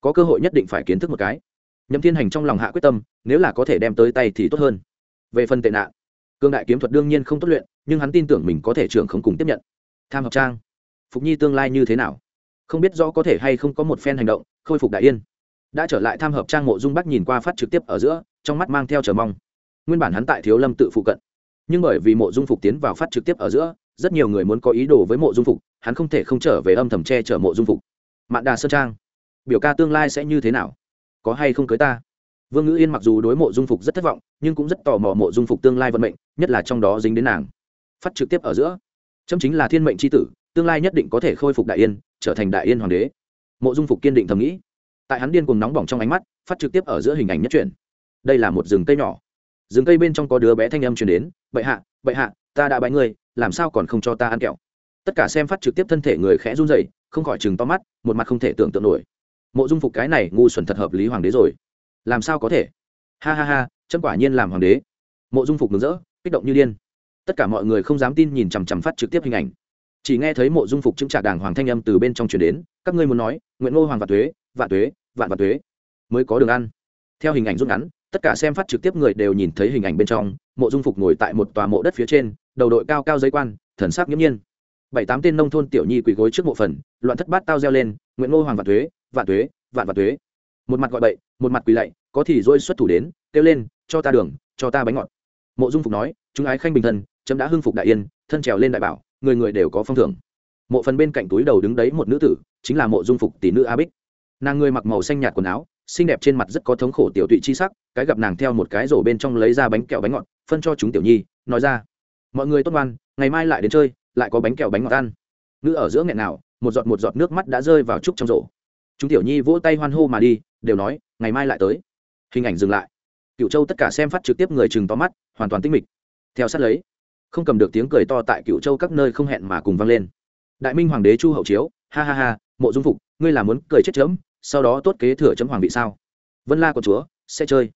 Có cơ hội nhất định phải kiến thức một cái. Nhậm thiên hành trong lòng hạ quyết tâm, nếu là có thể đem tới tay thì tốt hơn. Về phần tệ nạn, cương đại kiếm thuật đương nhiên không tốt luyện, nhưng hắn tin tưởng mình có thể trưởng không cùng tiếp nhận. Tham hợp trang, phục nhi tương lai như thế nào? Không biết rõ có thể hay không có một phen hành động, khôi phục đại yên. Đã trở lại tham hợp trang mộ dung bắc nhìn qua phát trực tiếp ở giữa, trong mắt mang theo chờ mong. Nguyên bản hắn tại thiếu lâm tự phụ cận nhưng bởi vì mộ dung phục tiến vào phát trực tiếp ở giữa, rất nhiều người muốn có ý đồ với mộ dung phục, hắn không thể không trở về âm thầm che chở mộ dung phục. Mạn đà sơn trang, biểu ca tương lai sẽ như thế nào? Có hay không cưới ta? Vương ngữ yên mặc dù đối mộ dung phục rất thất vọng, nhưng cũng rất tò mò mộ dung phục tương lai vận mệnh, nhất là trong đó dính đến nàng. Phát trực tiếp ở giữa, chấm chính là thiên mệnh c h i tử, tương lai nhất định có thể khôi phục đại yên, trở thành đại yên hoàng đế. Mộ dung phục kiên định thầm nghĩ. Tại hắn điên cùng nóng bỏng trong ánh mắt, phát trực tiếp ở giữa hình ảnh nhất truyền đây là một rừng cây nhỏ rừng cây bên trong có đứa bé thanh âm truyền đến, bệ hạ bệ hạ, ta đã bãi người làm sao còn không cho ta ăn kẹo? Tất cả xem phát trực tiếp thân thể người khẽ run dậy không khỏi chừng to mắt, một mặt không thể tưởng tượng nổi. Mộ dung phục cái này ngu xuẩn thật hợp lý hoàng đế rồi. Làm sao có thể? Ha ha ha chân quả nhiên làm hoàng đế. Mộ dung phục mừng rỡ, kích động như điên. Tất cả mọi người không dám tin nhìn chằm chằm phát trực tiếp hình ảnh. Chỉ nghe thấy mộ dung phục chứng trả đảng hoàng thanh âm từ bên trong chuyển đến, các ngươi muốn nói, nguyện ngô hoàng vạn tuế vạn tuế, vạn vạn tuế, mới có đường ăn. Theo hình ảnh rút ngắn tất cả xem phát trực tiếp người đều nhìn thấy hình ảnh bên trong, mộ dung phục ngồi tại một tòa mộ đất phía trên, đầu đội cao cao dây quan, thần sắc nghiễm nhiên. Bảy tám tên nông thôn tiểu nhi quỳ gối trước mộ phần, loạn thất bát tao reo lên nguyễn ngô hoàng vạn tuế vạn tuế, vạn vạn tuế. Một mặt gọi bậy, một mặt quỳ lạy, có thì dôi xuất thủ đến, kêu lên, cho ta đường, cho ta bánh ngọt. Mộ dung phục nói, chúng ái khanh bình thân, chấm đã hưng phục đại yên, thân trèo lên đại bảo, người người đều có phong thưởng. Mộ phần bên cạnh túi đầu đứng đấy một nữ tử, chính là mộ dung phục tỷ nữ a bích. Nàng người mặc màu xanh nhạt quần áo xinh đẹp trên mặt rất có thống khổ tiểu tụy chi sắc, cái gặp nàng theo một cái rổ bên trong lấy ra bánh kẹo bánh ngọt, phân cho chúng tiểu nhi, nói ra, mọi người tốt ngoan, ngày mai lại đến chơi, lại có bánh kẹo bánh ngọt ăn. Nữ ở giữa nghẹn nào, một giọt một giọt nước mắt đã rơi vào trúc trong rổ. Chúng tiểu nhi vỗ tay hoan hô mà đi, đều nói, ngày mai lại tới. Hình ảnh dừng lại. Cựu châu tất cả xem phát trực tiếp người chừng to mắt, hoàn toàn tinh mịch. Theo sát lấy, không cầm được tiếng cười to tại cựu châu các nơi không hẹn mà cùng vang lên. Đại minh hoàng đế chu hậu chiếu, ha ha ha, mộ dung phục, ngươi là muốn cười chết chấm sau đó tốt kế thừa chấm hoàng vị sao? Vân la của chúa, sẽ chơi.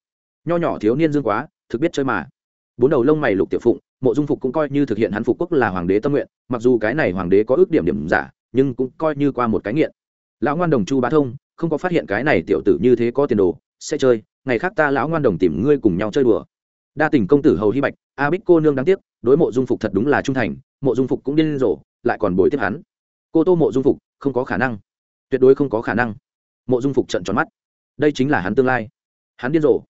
Nho nhỏ thiếu niên dương quá, thực biết chơi mà. Bốn đầu lông mày lục tiểu phụng, mộ dung phục cũng coi như thực hiện hắn phục quốc là hoàng đế tâm nguyện, mặc dù cái này hoàng đế có ước điểm điểm giả, nhưng cũng coi như qua một cái nghiện. Lão ngoan đồng chu bá thông, không có phát hiện cái này tiểu tử như thế có tiền đồ, sẽ chơi, ngày khác ta lão ngoan đồng tìm ngươi cùng nhau chơi đùa. Đa tình công tử hầu hy bạch, a bích cô nương đáng tiếc, đối mộ dung phục thật đúng là trung thành, mộ dung phục cũng điên rồ, lại còn bồi tiếp hắn. Cô tô mộ dung phục, không có khả năng. Tuyệt đối không có khả năng mộ dung phục trận tròn mắt. Đây chính là hắn tương lai. Hắn điên rồ.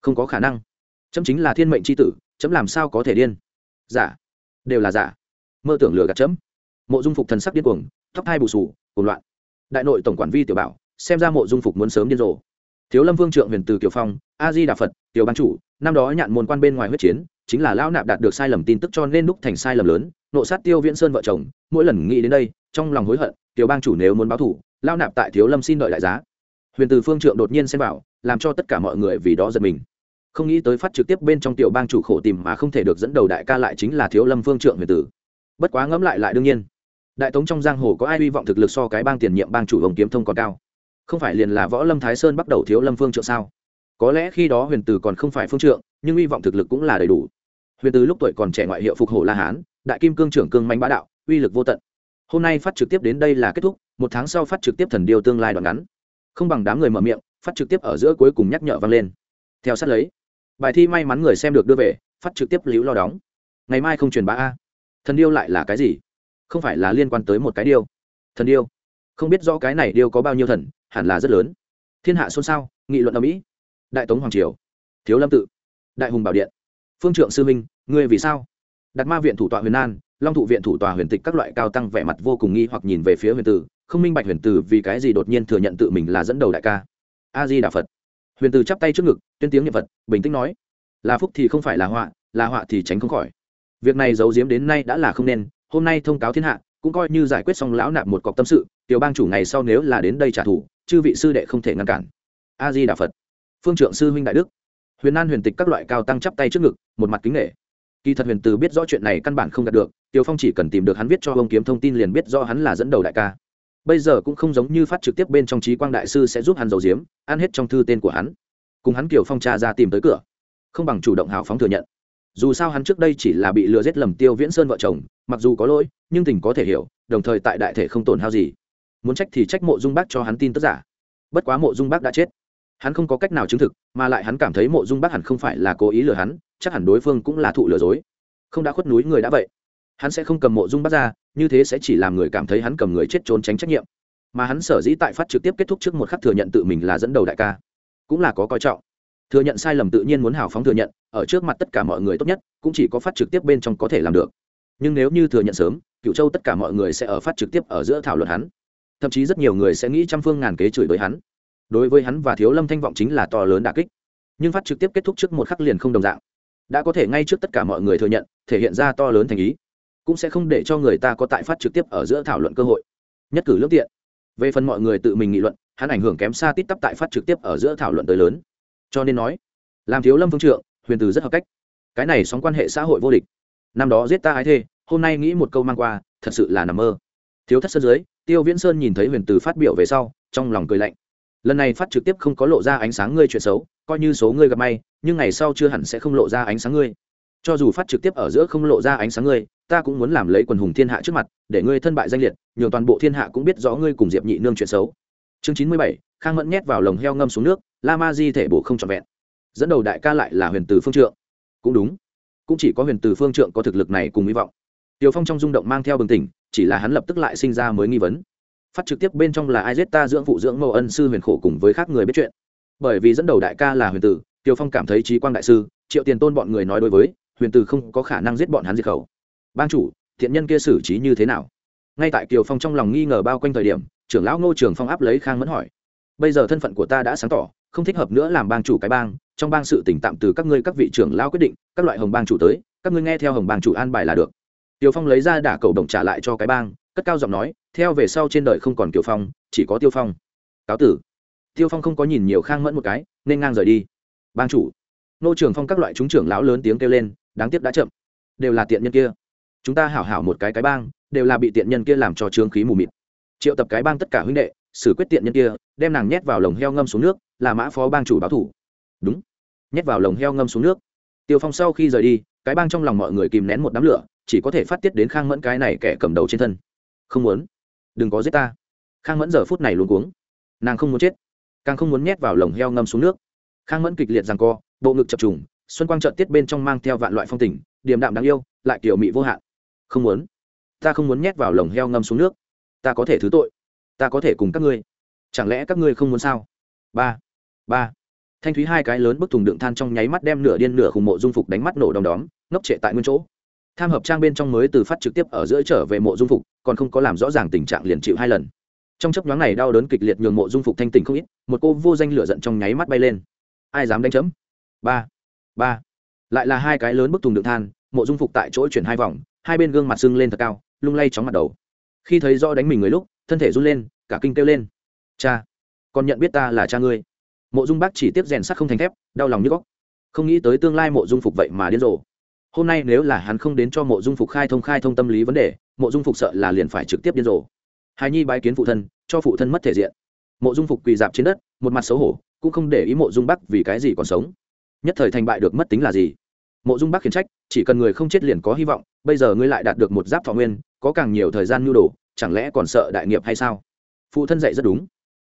Không có khả năng. Chấm chính là thiên mệnh c h i tử, chấm làm sao có thể điên? Giả. Đều là giả. Mơ tưởng lừa gạt chấm. Mộ dung phục thần sắc điên cuồng, tóc hai bù sù cuồng loạn. Đại nội tổng quản vi tiểu bảo, xem ra mộ dung phục muốn sớm điên rồ. Thiếu lâm vương trượng huyền từ kiều phong, a di đà phật, tiểu ban chủ, năm đó nhạn môn quan bên ngoài huyết chiến, chính là lão nạp đạt được sai lầm tin tức cho nên đúc thành sai lầm lớn nộ sát tiêu viễn sơn vợ chồng, mỗi lần nghĩ đến đây, trong lòng hối hận, tiểu bang chủ nếu muốn báo thủ, lao nạp tại thiếu lâm xin đợi đại giá. Huyền từ phương trượng đột nhiên xem vào, làm cho tất cả mọi người vì đó giật mình. Không nghĩ tới phát trực tiếp bên trong tiểu bang chủ khổ tìm mà không thể được dẫn đầu đại ca lại chính là thiếu lâm phương trượng huyền tử bất quá ngẫm lại lại đương nhiên, đại tống trong giang hồ có ai hy vọng thực lực so cái bang tiền nhiệm bang chủ hồng kiếm thông còn cao? Không phải liền là võ lâm thái sơn bắt đầu thiếu lâm phương trượng sao? Có lẽ khi đó huyền tử còn không phải phương trượng, nhưng hy vọng thực lực cũng là đầy đủ. Huyền tử lúc tuổi còn trẻ ngoại hiệu phục hổ la hán đại kim cương trưởng cương manh bá đạo, uy lực vô tận. Hôm nay phát trực tiếp đến đây là kết thúc, một tháng sau phát trực tiếp thần điêu tương lai đoạn ngắn. Không bằng đám người mở miệng, phát trực tiếp ở giữa cuối cùng nhắc nhở vang lên. Theo sát lấy, bài thi may mắn người xem được đưa về, phát trực tiếp liễu lo đóng. Ngày mai không truyền bá a. Thần điêu lại là cái gì? Không phải là liên quan tới một cái điêu. Thần điêu. Không biết rõ cái này điêu có bao nhiêu thần, hẳn là rất lớn. Thiên hạ xôn xao, nghị luận ở mỹ. Đại tống hoàng triều. Thiếu lâm tự. Đại hùng bảo điện. Phương trượng sư minh, ngươi vì sao? Đặt ma viện thủ tọa huyền an, long thụ viện thủ tòa huyền tịch các loại cao tăng vẻ mặt vô cùng nghi hoặc nhìn về phía huyền tử, không minh bạch huyền tử vì cái gì đột nhiên thừa nhận tự mình là dẫn đầu đại ca. A di đà phật. Huyền tử chắp tay trước ngực, tuyên tiếng niệm phật, bình tĩnh nói, là phúc thì không phải là họa là họa thì tránh không khỏi. Việc này giấu giếm đến nay đã là không nên, hôm nay thông cáo thiên hạ, cũng coi như giải quyết xong lão nạp một cọc tâm sự, tiểu bang chủ ngày sau nếu là đến đây trả thù, chư vị sư đệ không thể ngăn cản. A di đà phật. Phương trượng sư huynh đại đức. Huyền an huyền tịch các loại cao tăng chắp tay trước ngực, một mặt kính nghệ kỳ thật huyền từ biết rõ chuyện này căn bản không đạt được tiều phong chỉ cần tìm được hắn viết cho ông kiếm thông tin liền biết do hắn là dẫn đầu đại ca. Bây giờ cũng không giống như phát trực tiếp bên trong trí quang đại sư sẽ giúp hắn giấu diếm ăn hết trong thư tên của hắn. Cùng hắn kiều phong tra ra tìm tới cửa, không bằng chủ động hào phóng thừa nhận. Dù sao hắn trước đây chỉ là bị lừa giết lầm tiêu viễn sơn vợ chồng, mặc dù có lỗi, nhưng tình có thể hiểu, đồng thời tại đại thể không tổn hao gì. Muốn trách thì trách mộ dung bác cho hắn tin tức giả. Bất quá mộ dung bác đã chết. Hắn không có cách nào chứng thực, mà lại hắn cảm thấy mộ dung bác hẳn không phải là cố ý lừa hắn chắc hẳn đối phương cũng là thụ lừa dối. Không đã khuất núi người đã vậy. Hắn sẽ không cầm mộ dung bắt ra, như thế sẽ chỉ làm người cảm thấy hắn cầm người chết trốn tránh trách nhiệm. Mà hắn sở dĩ tại phát trực tiếp kết thúc trước một khắc thừa nhận tự mình là dẫn đầu đại ca, cũng là có coi trọng. Thừa nhận sai lầm tự nhiên muốn hào phóng thừa nhận, ở trước mặt tất cả mọi người tốt nhất, cũng chỉ có phát trực tiếp bên trong có thể làm được. Nhưng nếu như thừa nhận sớm cựu châu tất cả mọi người sẽ ở phát trực tiếp ở giữa thảo luận hắn. Thậm chí rất nhiều người sẽ nghĩ trăm phương ngàn kế chửi với hắn. Đối với hắn và thiếu lâm thanh vọng chính là to lớn đà kích. Nhưng phát trực tiếp kết thúc trước một khắc liền không đồng dạng đã có thể ngay trước tất cả mọi người thừa nhận, thể hiện ra to lớn thành ý, cũng sẽ không để cho người ta có tại phát trực tiếp ở giữa thảo luận cơ hội. Nhất cử lương tiện. Về phần mọi người tự mình nghị luận, hắn ảnh hưởng kém xa tít tắp tại phát trực tiếp ở giữa thảo luận tới lớn. Cho nên nói, làm thiếu lâm phương trượng, huyền từ rất hợp cách. Cái này sóng quan hệ xã hội vô địch. Năm đó giết ta ái thê, hôm nay nghĩ một câu mang qua, thật sự là nằm mơ. Thiếu thất sơn dưới, tiêu viễn sơn nhìn thấy huyền từ phát biểu về sau, trong lòng cười lạnh lần này phát trực tiếp không có lộ ra ánh sáng ngươi chuyện xấu, coi như số ngươi gặp may, nhưng ngày sau chưa hẳn sẽ không lộ ra ánh sáng ngươi. Cho dù phát trực tiếp ở giữa không lộ ra ánh sáng ngươi, ta cũng muốn làm lấy quần hùng thiên hạ trước mặt, để ngươi thân bại danh liệt, nhường toàn bộ thiên hạ cũng biết rõ ngươi cùng diệp nhị nương chuyện xấu. Chương chín mươi bảy, khang mẫn nhét vào lồng heo ngâm xuống nước, la ma di thể bổ không trọn vẹn. Dẫn đầu đại ca lại là huyền từ phương trượng. Cũng đúng. Cũng chỉ có huyền từ phương trượng có thực lực này cùng hy vọng. Tiều phong trong rung động mang theo bừng tỉnh, chỉ là hắn lập tức lại sinh ra mới nghi vấn phát trực tiếp bên trong là ai giết ta dưỡng phụ dưỡng mẫu ân sư huyền khổ cùng với khác người biết chuyện. Bởi vì dẫn đầu đại ca là huyền tử tiều phong cảm thấy trí quang đại sư, triệu tiền tôn bọn người nói đối với, huyền tử không có khả năng giết bọn hắn diệt khẩu. Ban chủ, thiện nhân kia xử trí như thế nào? Ngay tại kiều phong trong lòng nghi ngờ bao quanh thời điểm, trưởng lão ngô trường phong áp lấy khang mẫn hỏi. Bây giờ thân phận của ta đã sáng tỏ, không thích hợp nữa làm bang chủ cái bang, trong bang sự tỉnh tạm từ các ngươi các vị trưởng lão quyết định, các loại hồng bang chủ tới, các ngươi nghe theo hồng bang chủ an bài là được. Tiêu phong lấy ra đả cầu đồng trả lại cho cái bang cất cao giọng nói, theo về sau trên đời không còn kiều phong, chỉ có tiêu phong. Cáo tử. Tiêu phong không có nhìn nhiều khang mẫn một cái, nên ngang rời đi. Bang chủ. Nô trường phong các loại chúng trưởng lão lớn tiếng kêu lên, đáng tiếc đã chậm. Đều là tiện nhân kia. Chúng ta hảo hảo một cái cái bang, đều là bị tiện nhân kia làm cho trương khí mù mịt. Triệu tập cái bang tất cả huynh đệ, xử quyết tiện nhân kia, đem nàng nhét vào lồng heo ngâm xuống nước, là mã phó bang chủ báo thủ. Đúng. Nhét vào lồng heo ngâm xuống nước. Tiêu phong sau khi rời đi, cái bang trong lòng mọi người kìm nén một đám lửa, chỉ có thể phát tiết đến khang mẫn cái này kẻ cầm đầu trên thân không muốn. Đừng có giết ta. Khang mẫn giờ phút này luôn cuống. Nàng không muốn chết. Càng không muốn nhét vào lồng heo ngâm xuống nước. Khang mẫn kịch liệt rằng co, bộ ngực chập trùng, xuân quang trợn tiết bên trong mang theo vạn loại phong tình, điềm đạm đáng yêu, lại kiểu mị vô hạn. Không muốn. Ta không muốn nhét vào lồng heo ngâm xuống nước. Ta có thể thứ tội. Ta có thể cùng các ngươi. Chẳng lẽ các ngươi không muốn sao? Ba. Ba. Thanh thúy hai cái lớn bức thùng đựng than trong nháy mắt đem nửa điên nửa khùng mộ dung phục đánh mắt nổ đom đóm, ngốc trệ tại nguyên chỗ tham hợp trang bên trong mới từ phát trực tiếp ở giữa trở về mộ dung phục, còn không có làm rõ ràng tình trạng liền chịu hai lần. Trong chấp nhoáng này đau đớn kịch liệt nhường mộ dung phục thanh tình không ít, một cô vô danh lửa giận trong nháy mắt bay lên. Ai dám đánh chấm? Ba ba. Lại là hai cái lớn bức thùng đựng than, mộ dung phục tại chỗ chuyển hai vòng, hai bên gương mặt sưng lên thật cao, lung lay chóng mặt đầu. Khi thấy do đánh mình người lúc, thân thể run lên, cả kinh kêu lên. Cha còn nhận biết ta là cha ngươi. Mộ dung bác chỉ tiếp rèn sắt không thành thép, đau lòng như góc. Không nghĩ tới tương lai mộ dung phục vậy mà điên rồ hôm nay nếu là hắn không đến cho mộ dung phục khai thông khai thông tâm lý vấn đề, mộ dung phục sợ là liền phải trực tiếp điên rồ. Hài nhi bái kiến phụ thân, cho phụ thân mất thể diện. Mộ dung phục quỳ dạp trên đất, một mặt xấu hổ, cũng không để ý mộ dung bắc vì cái gì còn sống. Nhất thời thành bại được mất tính là gì? Mộ dung bắc khiển trách, chỉ cần người không chết liền có hy vọng, bây giờ ngươi lại đạt được một giáp thọ nguyên, có càng nhiều thời gian nhu đồ, chẳng lẽ còn sợ đại nghiệp hay sao? Phụ thân dạy rất đúng.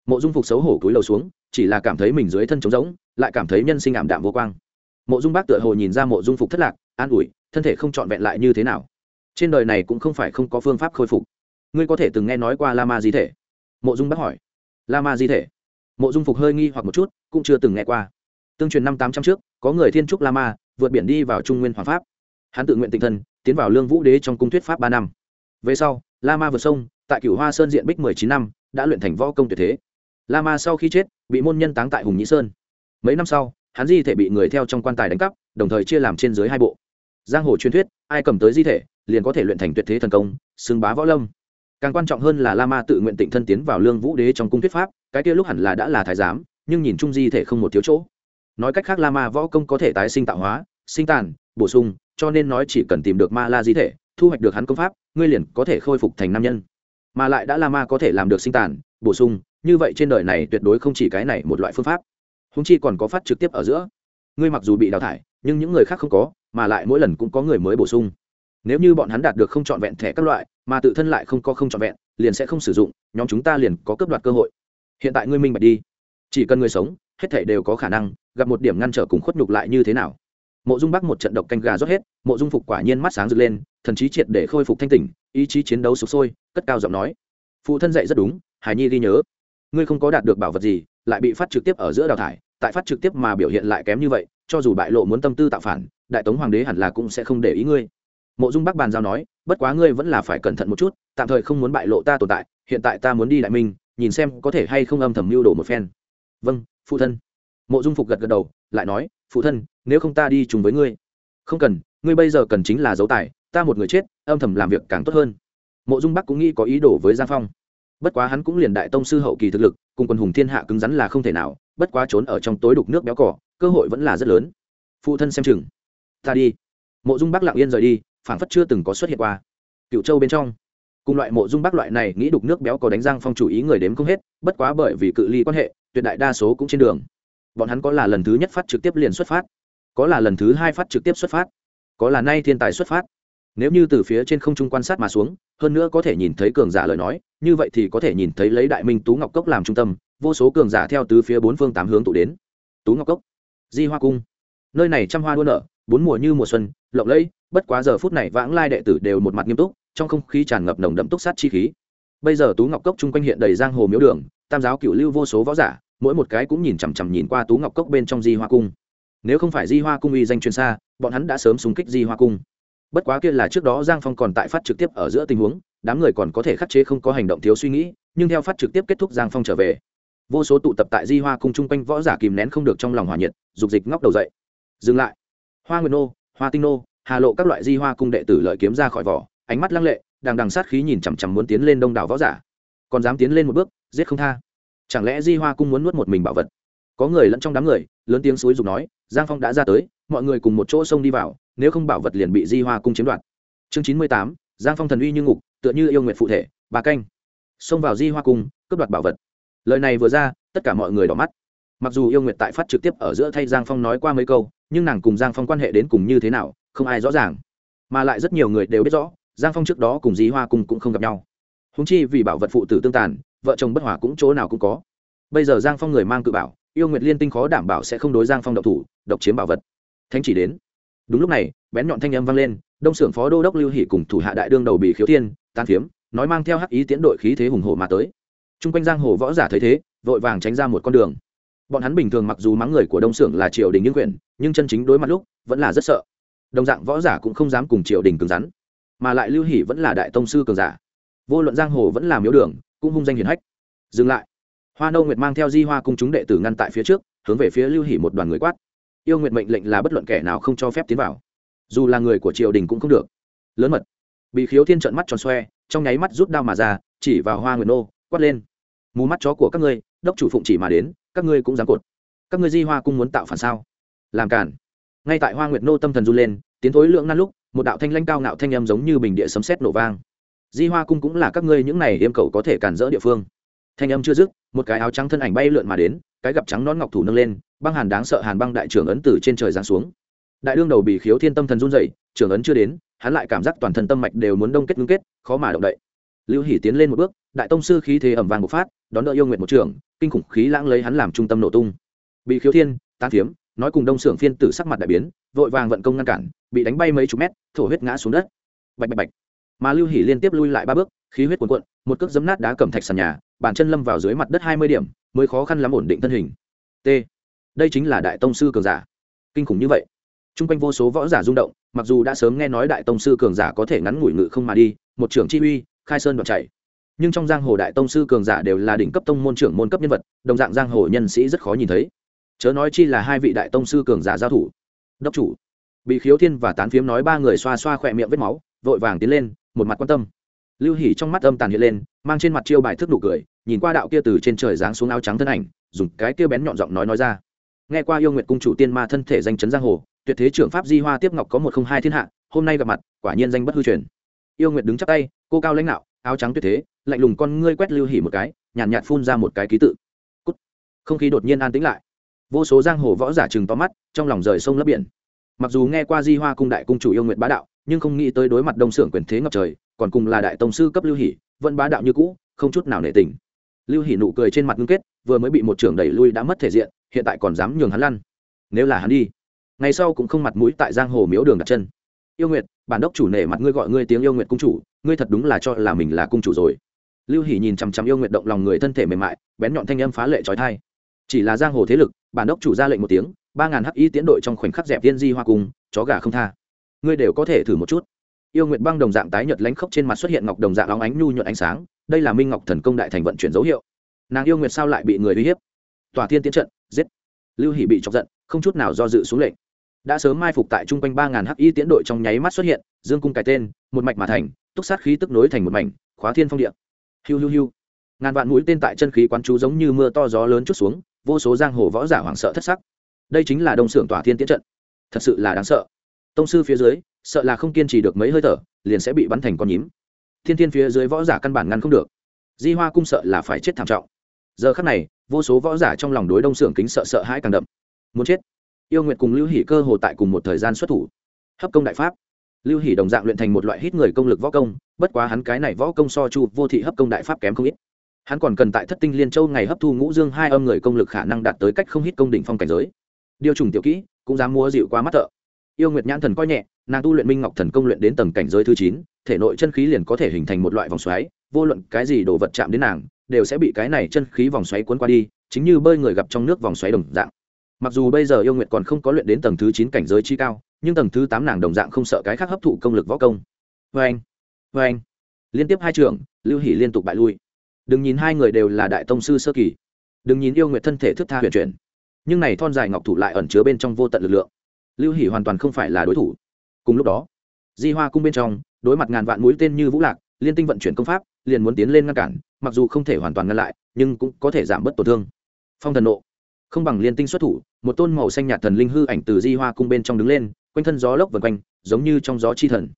Mộ dung phục xấu hổ cúi đầu xuống, chỉ là cảm thấy mình dưới thân trống rỗng, lại cảm thấy nhân sinh ảm đạm vô quang. Mộ dung bác tựa hồ nhìn ra mộ dung phục thất lạc an ủi, thân thể không trọn vẹn lại như thế nào. Trên đời này cũng không phải không có phương pháp khôi phục. Ngươi có thể từng nghe nói qua la ma di thể? Mộ dung bác hỏi. La ma di thể? Mộ dung phục hơi nghi hoặc một chút, cũng chưa từng nghe qua. Tương truyền năm tám trăm trước, có người thiên trúc la ma vượt biển đi vào trung nguyên hoàng pháp. Hắn tự nguyện tinh thân, tiến vào lương vũ đế trong cung thuyết pháp ba năm. Về sau la ma vượt sông, tại cửu hoa sơn diện bích mười chín năm, đã luyện thành võ công tuyệt thế. La ma sau khi chết, bị môn nhân táng tại hùng nhĩ sơn. Mấy năm sau, hắn di thể bị người theo trong quan tài đánh cắp, đồng thời chia làm trên dưới hai bộ giang hồ truyền thuyết, ai cầm tới di thể, liền có thể luyện thành tuyệt thế thần công, xưng bá võ lâm. Càng quan trọng hơn là la ma tự nguyện tịnh thân tiến vào lương vũ đế trong cung thuyết pháp, cái kia lúc hẳn là đã là thái giám, nhưng nhìn chung di thể không một thiếu chỗ. Nói cách khác la ma võ công có thể tái sinh tạo hóa, sinh tàn, bổ sung, cho nên nói chỉ cần tìm được ma la di thể, thu hoạch được hắn công pháp, ngươi liền có thể khôi phục thành nam nhân. Mà lại đã la ma có thể làm được sinh tàn, bổ sung, như vậy trên đời này tuyệt đối không chỉ cái này một loại phương pháp. Húng chi còn có phát trực tiếp ở giữa. Ngươi mặc dù bị đào thải, nhưng những người khác không có mà lại mỗi lần cũng có người mới bổ sung. Nếu như bọn hắn đạt được không trọn vẹn thẻ các loại, mà tự thân lại không có không trọn vẹn, liền sẽ không sử dụng, nhóm chúng ta liền có cấp đoạt cơ hội. Hiện tại ngươi minh bạch đi. Chỉ cần người sống, hết thảy đều có khả năng, gặp một điểm ngăn trở cùng khuất nhục lại như thế nào. Mộ dung bắc một trận độc canh gà rót hết, mộ dung phục quả nhiên mắt sáng rực lên, thần trí triệt để khôi phục thanh tỉnh, ý chí chiến đấu sụp sôi, cất cao giọng nói. Phụ thân dạy rất đúng hải nhi ghi nhớ. Ngươi không có đạt được bảo vật gì, lại bị phát trực tiếp ở giữa đào thải, tại phát trực tiếp mà biểu hiện lại kém như vậy, cho dù bại lộ muốn tâm tư tạo phản đại tống hoàng đế hẳn là cũng sẽ không để ý ngươi. Mộ dung bắc bàn giao nói, bất quá ngươi vẫn là phải cẩn thận một chút, tạm thời không muốn bại lộ ta tồn tại, hiện tại ta muốn đi đại minh, nhìn xem có thể hay không âm thầm mưu đồ một phen. Vâng phụ thân. Mộ dung phục gật gật đầu, lại nói, phụ thân, nếu không ta đi chung với ngươi. Không cần, ngươi bây giờ cần chính là dấu tài, ta một người chết, âm thầm làm việc càng tốt hơn. Mộ dung bắc cũng nghĩ có ý đồ với giang phong. Bất quá hắn cũng liền đại tông sư hậu kỳ thực lực, cùng quân hùng thiên hạ cứng rắn là không thể nào, bất quá trốn ở trong tối đục nước béo cỏ, cơ hội vẫn là rất lớn. Phụ thân xem chừng ta đi. Mộ dung bắc lặng yên rời đi, phảng phất chưa từng có xuất hiện qua. Cựu châu bên trong, cùng loại mộ dung bắc loại này nghĩ đục nước béo có đánh răng phong chủ ý người đếm không hết, bất quá bởi vì cự ly quan hệ, tuyệt đại đa số cũng trên đường. Bọn hắn có là lần thứ nhất phát trực tiếp liền xuất phát, có là lần thứ hai phát trực tiếp xuất phát, có là nay thiên tài xuất phát. Nếu như từ phía trên không trung quan sát mà xuống, hơn nữa có thể nhìn thấy cường giả lời nói, như vậy thì có thể nhìn thấy lấy đại minh tú ngọc cốc làm trung tâm, vô số cường giả theo tứ phía bốn phương tám hướng tụ đến. Tú ngọc cốc, di hoa cung, nơi này trăm hoa đua nở bốn mùa như mùa xuân, lộng lẫy, bất quá giờ phút này vãng lai đệ tử đều một mặt nghiêm túc, trong không khí tràn ngập nồng đậm túc sát chi khí. Bây giờ tú ngọc cốc chung quanh hiện đầy giang hồ miếu đường, tam giáo cựu lưu vô số võ giả, mỗi một cái cũng nhìn chằm chằm nhìn qua tú ngọc cốc bên trong di hoa cung. Nếu không phải di hoa cung uy danh chuyên xa, bọn hắn đã sớm súng kích di hoa cung. Bất quá kia là trước đó giang phong còn tại phát trực tiếp ở giữa tình huống, đám người còn có thể khắc chế không có hành động thiếu suy nghĩ, nhưng theo phát trực tiếp kết thúc giang phong trở về, vô số tụ tập tại di hoa cung chung quanh võ giả kìm nén không được trong lòng hòa nhiệt, dục dịch ngóc đầu dậy. Dừng lại hoa nguyệt nô, hoa tinh nô, hà lộ các loại di hoa cung đệ tử lợi kiếm ra khỏi vỏ, ánh mắt lăng lệ, đằng đằng sát khí nhìn chằm chằm muốn tiến lên đông đảo võ giả. Còn dám tiến lên một bước, giết không tha. Chẳng lẽ di hoa cung muốn nuốt một mình bảo vật? Có người lẫn trong đám người, lớn tiếng suối dục nói, giang phong đã ra tới, mọi người cùng một chỗ xông đi vào, nếu không bảo vật liền bị di hoa cung chiếm đoạt. Chương chín mươi tám, giang phong thần uy như ngục, tựa như yêu nguyện phụ thể, bà canh. Xông vào di hoa cung, cướp đoạt bảo vật. Lời này vừa ra, tất cả mọi người đỏ mắt. Mặc dù yêu nguyện tại phát trực tiếp ở giữa thay giang phong nói qua mấy câu nhưng nàng cùng giang phong quan hệ đến cùng như thế nào, không ai rõ ràng. Mà lại rất nhiều người đều biết rõ, giang phong trước đó cùng Dí hoa cùng cũng không gặp nhau. Húng chi vì bảo vật phụ tử tương tàn, vợ chồng bất hòa cũng chỗ nào cũng có. Bây giờ giang phong người mang cự bảo, yêu nguyệt liên tinh khó đảm bảo sẽ không đối giang phong độc thủ, độc chiếm bảo vật. Thánh chỉ đến. Đúng lúc này, bén nhọn thanh âm vang lên, đông xưởng phó đô đốc lưu hỷ cùng thủ hạ đại đương đầu bị khiếu thiên tan phiếm, nói mang theo hắc ý tiến đội khí thế hùng hổ mà tới. T r u n g quanh giang hồ võ giả thấy thế, vội vàng tránh ra một con đường bọn hắn bình thường mặc dù mắng người của đông xưởng là triều đình những quyền, nhưng chân chính đối mặt lúc, vẫn là rất sợ. Đồng dạng võ giả cũng không dám cùng triều đình cứng rắn, mà lại lưu hỷ vẫn là đại tông sư cường giả. Vô luận giang hồ vẫn là miếu đường, cũng hung danh hiển hách. Dừng lại. Hoa nâu nguyệt mang theo di hoa cung chúng đệ tử ngăn tại phía trước, hướng về phía lưu hỷ một đoàn người quát. Yêu nguyện mệnh lệnh là bất luận kẻ nào không cho phép tiến vào. Dù là người của triều đình cũng không được. Lớn mật. Bị khiếu thiên trợn mắt tròn xoe, trong nháy mắt rút đao mà ra, chỉ vào hoa nguyệt nô, quát lên mù mắt chó của các ngươi, đốc chủ phụng chỉ mà đến, các ngươi cũng dám cột. Các ngươi di hoa cung muốn tạo phản sao? Làm cản ngay tại hoa nguyệt nô tâm thần run lên, tiến thối lượng ngăn lúc, một đạo thanh lanh cao ngạo thanh âm giống như bình địa sấm sét nổ vang. Di hoa cung cũng là các ngươi những này yêm cầu có thể cản rỡ địa phương. Thanh âm chưa dứt, một cái áo trắng thân ảnh bay lượn mà đến, cái gặp trắng nón ngọc thủ nâng lên, băng hàn đáng sợ hàn băng đại trưởng ấn từ trên trời giáng xuống. Đại đương đầu bị khiếu thiên tâm thần run dậy trưởng ấn chưa đến, hắn lại cảm giác toàn thân tâm mạch đều muốn đông kết ngưng kết, khó mà động đậy. Lưu hỉ tiến lên một bước, đại tông sư khí thế ẩm vàng bộc phát đón đỡ yêu nguyện một trường, kinh khủng khí lãng lấy hắn làm trung tâm nổ tung. Bị khiếu thiên, tán phiếm, nói cùng đông xưởng phiên tử sắc mặt đại biến, vội vàng vận công ngăn cản, bị đánh bay mấy chục mét, thổ huyết ngã xuống đất. Bạch bạch bạch. Mà lưu hỉ liên tiếp lui lại ba bước, khí huyết cuồn cuộn, một cước giấm nát đá cẩm thạch sàn nhà, bàn chân lâm vào dưới mặt đất hai mươi điểm, mới khó khăn lắm ổn định thân hình. T. Đây chính là đại tông sư cường giả. Kinh khủng như vậy. T r u n g quanh vô số võ giả rung động, mặc dù đã sớm nghe nói đại tông sư cường giả có thể ngắn ngủi ngự không mà đi, một trưởng chi uy, khai sơn đoạn chạy nhưng trong giang hồ đại tông sư cường giả đều là đỉnh cấp tông môn trưởng môn cấp nhân vật, đồng dạng giang hồ nhân sĩ rất khó nhìn thấy. Chớ nói chi là hai vị đại tông sư cường giả giao thủ. Đốc chủ bị khiếu thiên và tán phiếm nói ba người xoa xoa khỏe miệng vết máu, vội vàng tiến lên, một mặt quan tâm. Lưu hỉ trong mắt âm tàn hiện lên, mang trên mặt chiêu bài thức nụ cười, nhìn qua đạo kia từ trên trời giáng xuống áo trắng thân ảnh, dùng cái kia bén nhọn giọng nói nói ra. Nghe qua yêu nguyện cung chủ tiên ma thân thể danh chấn giang hồ, tuyệt thế trưởng pháp di hoa tiếp ngọc có một không hai thiên hạ, hôm nay gặp mặt, quả nhiên danh bất hư truyền. Yêu nguyệt đứng chắp tay, cô cao lãnh đạo áo trắng tuyệt thế lạnh lùng con ngươi quét lưu hỉ một cái nhàn nhạt, nhạt phun ra một cái ký tự. Cút. không khí đột nhiên an tĩnh lại. Vô số giang hồ võ giả chừng to mắt trong lòng rời sông lấp biển. Mặc dù nghe qua di hoa cung đại cung chủ yêu nguyện bá đạo nhưng không nghĩ tới đối mặt đông xưởng quyền thế ngập trời còn cùng là đại tông sư cấp lưu hỉ, vẫn bá đạo như cũ không chút nào nể tình. Lưu hỉ nụ cười trên mặt ngưng kết vừa mới bị một trưởng đẩy lui đã mất thể diện hiện tại còn dám nhường hắn lăn. Nếu là hắn đi ngày sau cũng không mặt mũi tại giang hồ miếu đường đặt chân. Yêu nguyệt bản đốc chủ nể mặt ngươi gọi ngươi tiếng yêu nguyệt cung chủ, ngươi thật đúng là cho là mình là cung chủ rồi. Lưu hỷ nhìn chằm chằm yêu nguyệt động lòng người thân thể mềm mại, bén nhọn thanh âm phá lệ trói thai. Chỉ là giang hồ thế lực, bản đốc chủ ra lệnh một tiếng, ba ngàn hắc y tiến đội trong khoảnh khắc dẹp tiên di hoa cung, chó gà không tha. Ngươi đều có thể thử một chút. Yêu nguyệt băng đồng dạng tái nhật lánh khốc trên mặt xuất hiện ngọc đồng dạng óng ánh nhu nhuận ánh sáng, đây là minh ngọc thần công đại thành vận chuyển dấu hiệu. Nàng yêu nguyệt sao lại bị người uy hiếp? Tòa thiên tiến trận, giết. Lưu hỷ bị chọc giận, không chút nào do dự xuống lệnh đã sớm mai phục tại trung quanh ba ngàn hắc y tiến đội trong nháy mắt xuất hiện, dương cung cái tên, một mạch mà thành, túc sát khí tức nối thành một mảnh, khóa thiên phong địa. Hiu hiu hiu. Ngàn vạn mũi tên tại chân khí quán chú giống như mưa to gió lớn chút xuống, vô số giang hồ võ giả hoảng sợ thất sắc. Đây chính là đông xưởng tỏa thiên tiễn trận. Thật sự là đáng sợ. Tông sư phía dưới, sợ là không kiên trì được mấy hơi thở, liền sẽ bị bắn thành con nhím. Thiên thiên phía dưới võ giả căn bản ngăn không được. Di hoa cung sợ là phải chết thảm trọng. Giờ khắc này, vô số võ giả trong lòng đối đông xưởng kính sợ sợ hãi càng đậm. Muốn chết yêu Nguyệt cùng lưu hỷ cơ hồ tại cùng một thời gian xuất thủ. Hấp công đại pháp. Lưu hỷ đồng dạng luyện thành một loại hít người công lực võ công, bất quá hắn cái này võ công so chu vô thị hấp công đại pháp kém không ít. Hắn còn cần tại thất tinh liên châu ngày hấp thu ngũ dương hai âm người công lực khả năng đạt tới cách không hít công đỉnh phong cảnh giới. Điều trùng tiểu kỹ, cũng dám mua dịu quá mắt thợ. Yêu nguyệt nhãn thần coi nhẹ, nàng tu luyện minh ngọc thần công luyện đến tầng cảnh giới thứ chín, thể nội chân khí liền có thể hình thành một loại vòng xoáy, vô luận cái gì đồ vật chạm đến nàng, đều sẽ bị cái này chân khí vòng xoáy cuốn qua đi, chính như bơi người gặp trong nước vòng xoáy đồng dạng mặc dù bây giờ yêu nguyện còn không có luyện đến tầng thứ chín cảnh giới chi cao, nhưng tầng thứ tám nàng đồng dạng không sợ cái khác hấp thụ công lực võ công. Vê anh vê anh. Liên tiếp hai trường, lưu hỷ liên tục bại lui. Đừng nhìn hai người đều là đại tông sư sơ kỳ. Đừng nhìn yêu nguyện thân thể thức tha huyền chuyển. Nhưng này thon dài ngọc thủ lại ẩn chứa bên trong vô tận lực lượng. Lưu hỷ hoàn toàn không phải là đối thủ. Cùng lúc đó, di hoa cung bên trong, đối mặt ngàn vạn mũi tên như vũ lạc, liên tinh vận chuyển công pháp, liền muốn tiến lên ngăn cản, mặc dù không thể hoàn toàn ngăn lại, nhưng cũng có thể giảm bớt tổn thương. Phong thần nộ không bằng liên tinh xuất thủ, một tôn màu xanh nhạt thần linh hư ảnh từ di hoa cung bên trong đứng lên, quanh thân gió lốc vần quanh, giống như trong gió chi thần.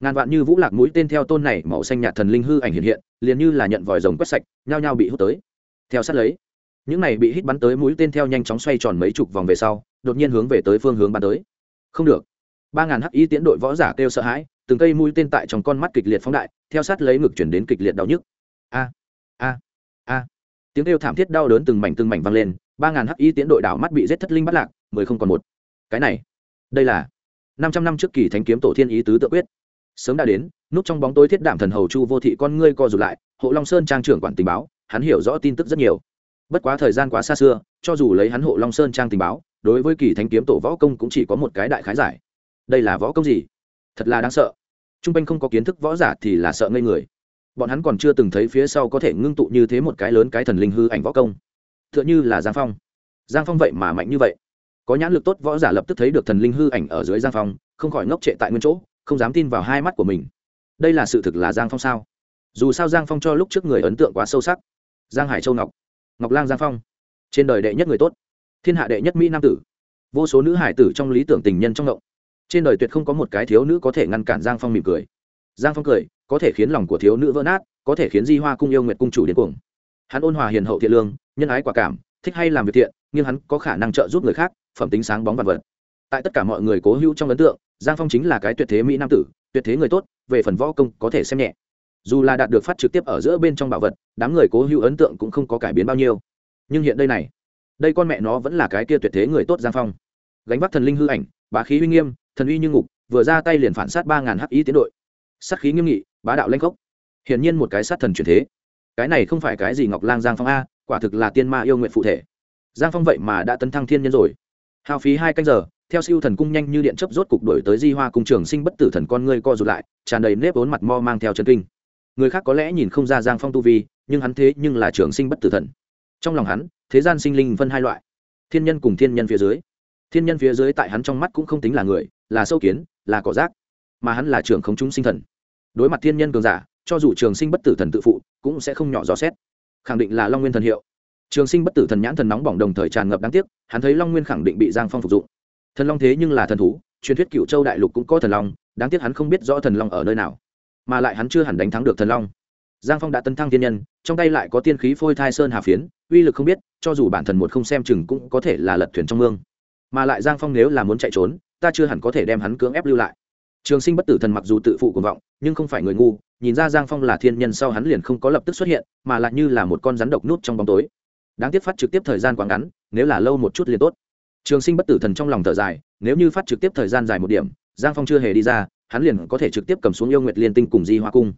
Ngàn vạn như vũ lạc mũi tên theo tôn này màu xanh nhạt thần linh hư ảnh hiện hiện, liền như là nhận vòi rồng quét sạch, nhao nhao bị hút tới. Theo sát lấy, những này bị hít bắn tới mũi tên theo nhanh chóng xoay tròn mấy chục vòng về sau, đột nhiên hướng về tới phương hướng bắn tới. Không được. Ba ngàn hắc y tiến đội võ giả kêu sợ hãi, từng cây mũi tên tại trong con mắt kịch liệt phóng đại, theo sát lấy ngực chuyển đến kịch liệt đau nhức. A a a. Tiếng kêu thảm thiết đau đớn từng mảnh từng mảnh vang lên ba ngàn hắc y tiến đội đảo mắt bị giết thất linh bắt lạc, mười không còn một. Cái này, đây là năm trăm năm trước kỳ thánh kiếm tổ thiên ý tứ tự quyết. Sớm đã đến, núp trong bóng tối thiết đảm thần hầu chu vô thị con ngươi co rụt lại, hộ long sơn trang trưởng quản tình báo, hắn hiểu rõ tin tức rất nhiều. Bất quá thời gian quá xa xưa, cho dù lấy hắn hộ long sơn trang tình báo, đối với kỳ thánh kiếm tổ võ công cũng chỉ có một cái đại khái giải. Đây là võ công gì? Thật là đáng sợ. T r u n g quanh không có kiến thức võ giả thì là sợ ngây người. Bọn hắn còn chưa từng thấy phía sau có thể ngưng tụ như thế một cái lớn cái thần linh hư ảnh võ công t h ư ợ n h ư là giang phong. Giang phong vậy mà mạnh như vậy. Có nhãn lực tốt, võ giả lập tức thấy được thần linh hư ảnh ở dưới giang phong, không khỏi ngốc trệ tại nguyên chỗ, không dám tin vào hai mắt của mình. Đây là sự thực là giang phong sao? Dù sao giang phong cho lúc trước người ấn tượng quá sâu sắc. Giang hải châu ngọc. Ngọc lang giang phong. Trên đời đệ nhất người tốt. Thiên hạ đệ nhất mỹ nam tử. Vô số nữ hải tử trong lý tưởng tình nhân trong ngộng. Trên đời tuyệt không có một cái thiếu nữ có thể ngăn cản giang phong mỉm cười. Giang phong cười, có thể khiến lòng của thiếu nữ vỡ nát, có thể khiến di hoa cung yêu nguyệt cung chủ đến cuồng hắn ôn hòa hiền hậu thiện lương, nhân ái quả cảm, thích hay làm việc thiện, nhưng hắn có khả năng trợ giúp người khác, phẩm tính sáng bóng vạn vật. Tại tất cả mọi người cố hữu trong ấn tượng, giang phong chính là cái tuyệt thế mỹ nam tử, tuyệt thế người tốt, về phần võ công có thể xem nhẹ. Dù là đạt được phát trực tiếp ở giữa bên trong bảo vật, đám người cố hữu ấn tượng cũng không có cải biến bao nhiêu. Nhưng hiện đây này, đây con mẹ nó vẫn là cái kia tuyệt thế người tốt giang phong. Gánh vác thần linh hư ảnh, bá khí uy nghiêm, thần uy như ngục, vừa ra tay liền phản sát ba ngàn hắc ý tiến đội. Sát khí nghiêm nghị, bá đạo lanh cốc hiển nhiên một cái sát thần truyền thế cái này không phải cái gì ngọc lang giang phong a, quả thực là tiên ma yêu nguyện phụ thể. Giang phong vậy mà đã tấn thăng thiên nhân rồi. Hao phí hai canh giờ, theo siêu thần cung nhanh như điện chấp rốt cục đổi tới di hoa cung trường sinh bất tử thần con ngươi co rụt lại, tràn đầy nếp ốn mặt mo mang theo chân kinh. Người khác có lẽ nhìn không ra giang phong tu vi, nhưng hắn thế nhưng là trường sinh bất tử thần. Trong lòng hắn, thế gian sinh linh phân hai loại. Thiên nhân cùng thiên nhân phía dưới. Thiên nhân phía dưới tại hắn trong mắt cũng không tính là người, là sâu kiến, là cỏ rác, mà hắn là trưởng không chúng sinh thần. Đối mặt thiên nhân cường giả cho dù trường sinh bất tử thần tự phụ, cũng sẽ không nhỏ rõ xét. Khẳng định là long nguyên thần hiệu. Trường sinh bất tử thần nhãn thần nóng bỏng đồng thời tràn ngập đáng tiếc, hắn thấy long nguyên khẳng định bị giang phong phục dụng. Thần long thế nhưng là thần thú, truyền thuyết cựu châu đại lục cũng có thần long, đáng tiếc hắn không biết rõ thần long ở nơi nào. Mà lại hắn chưa hẳn đánh thắng được thần long. Giang phong đã tấn thăng tiên nhân, trong tay lại có tiên khí phôi thai sơn hà phiến, uy lực không biết, cho dù bản thần một không xem chừng cũng có thể là lật thuyền trong mương. Mà lại giang phong nếu là muốn chạy trốn, ta chưa hẳn có thể đem hắn cưỡng ép lưu lại. Trường sinh bất tử thần mặc dù tự phụ cuồng vọng, nhưng không phải người ngu nhìn ra giang phong là thiên nhân sau hắn liền không có lập tức xuất hiện, mà lại như là một con rắn độc nút trong bóng tối. Đáng tiếc phát trực tiếp thời gian quá ngắn, nếu là lâu một chút liền tốt. Trường sinh bất tử thần trong lòng thở dài, nếu như phát trực tiếp thời gian dài một điểm, giang phong chưa hề đi ra, hắn liền có thể trực tiếp cầm xuống yêu nguyệt liên tinh cùng di hoa cung.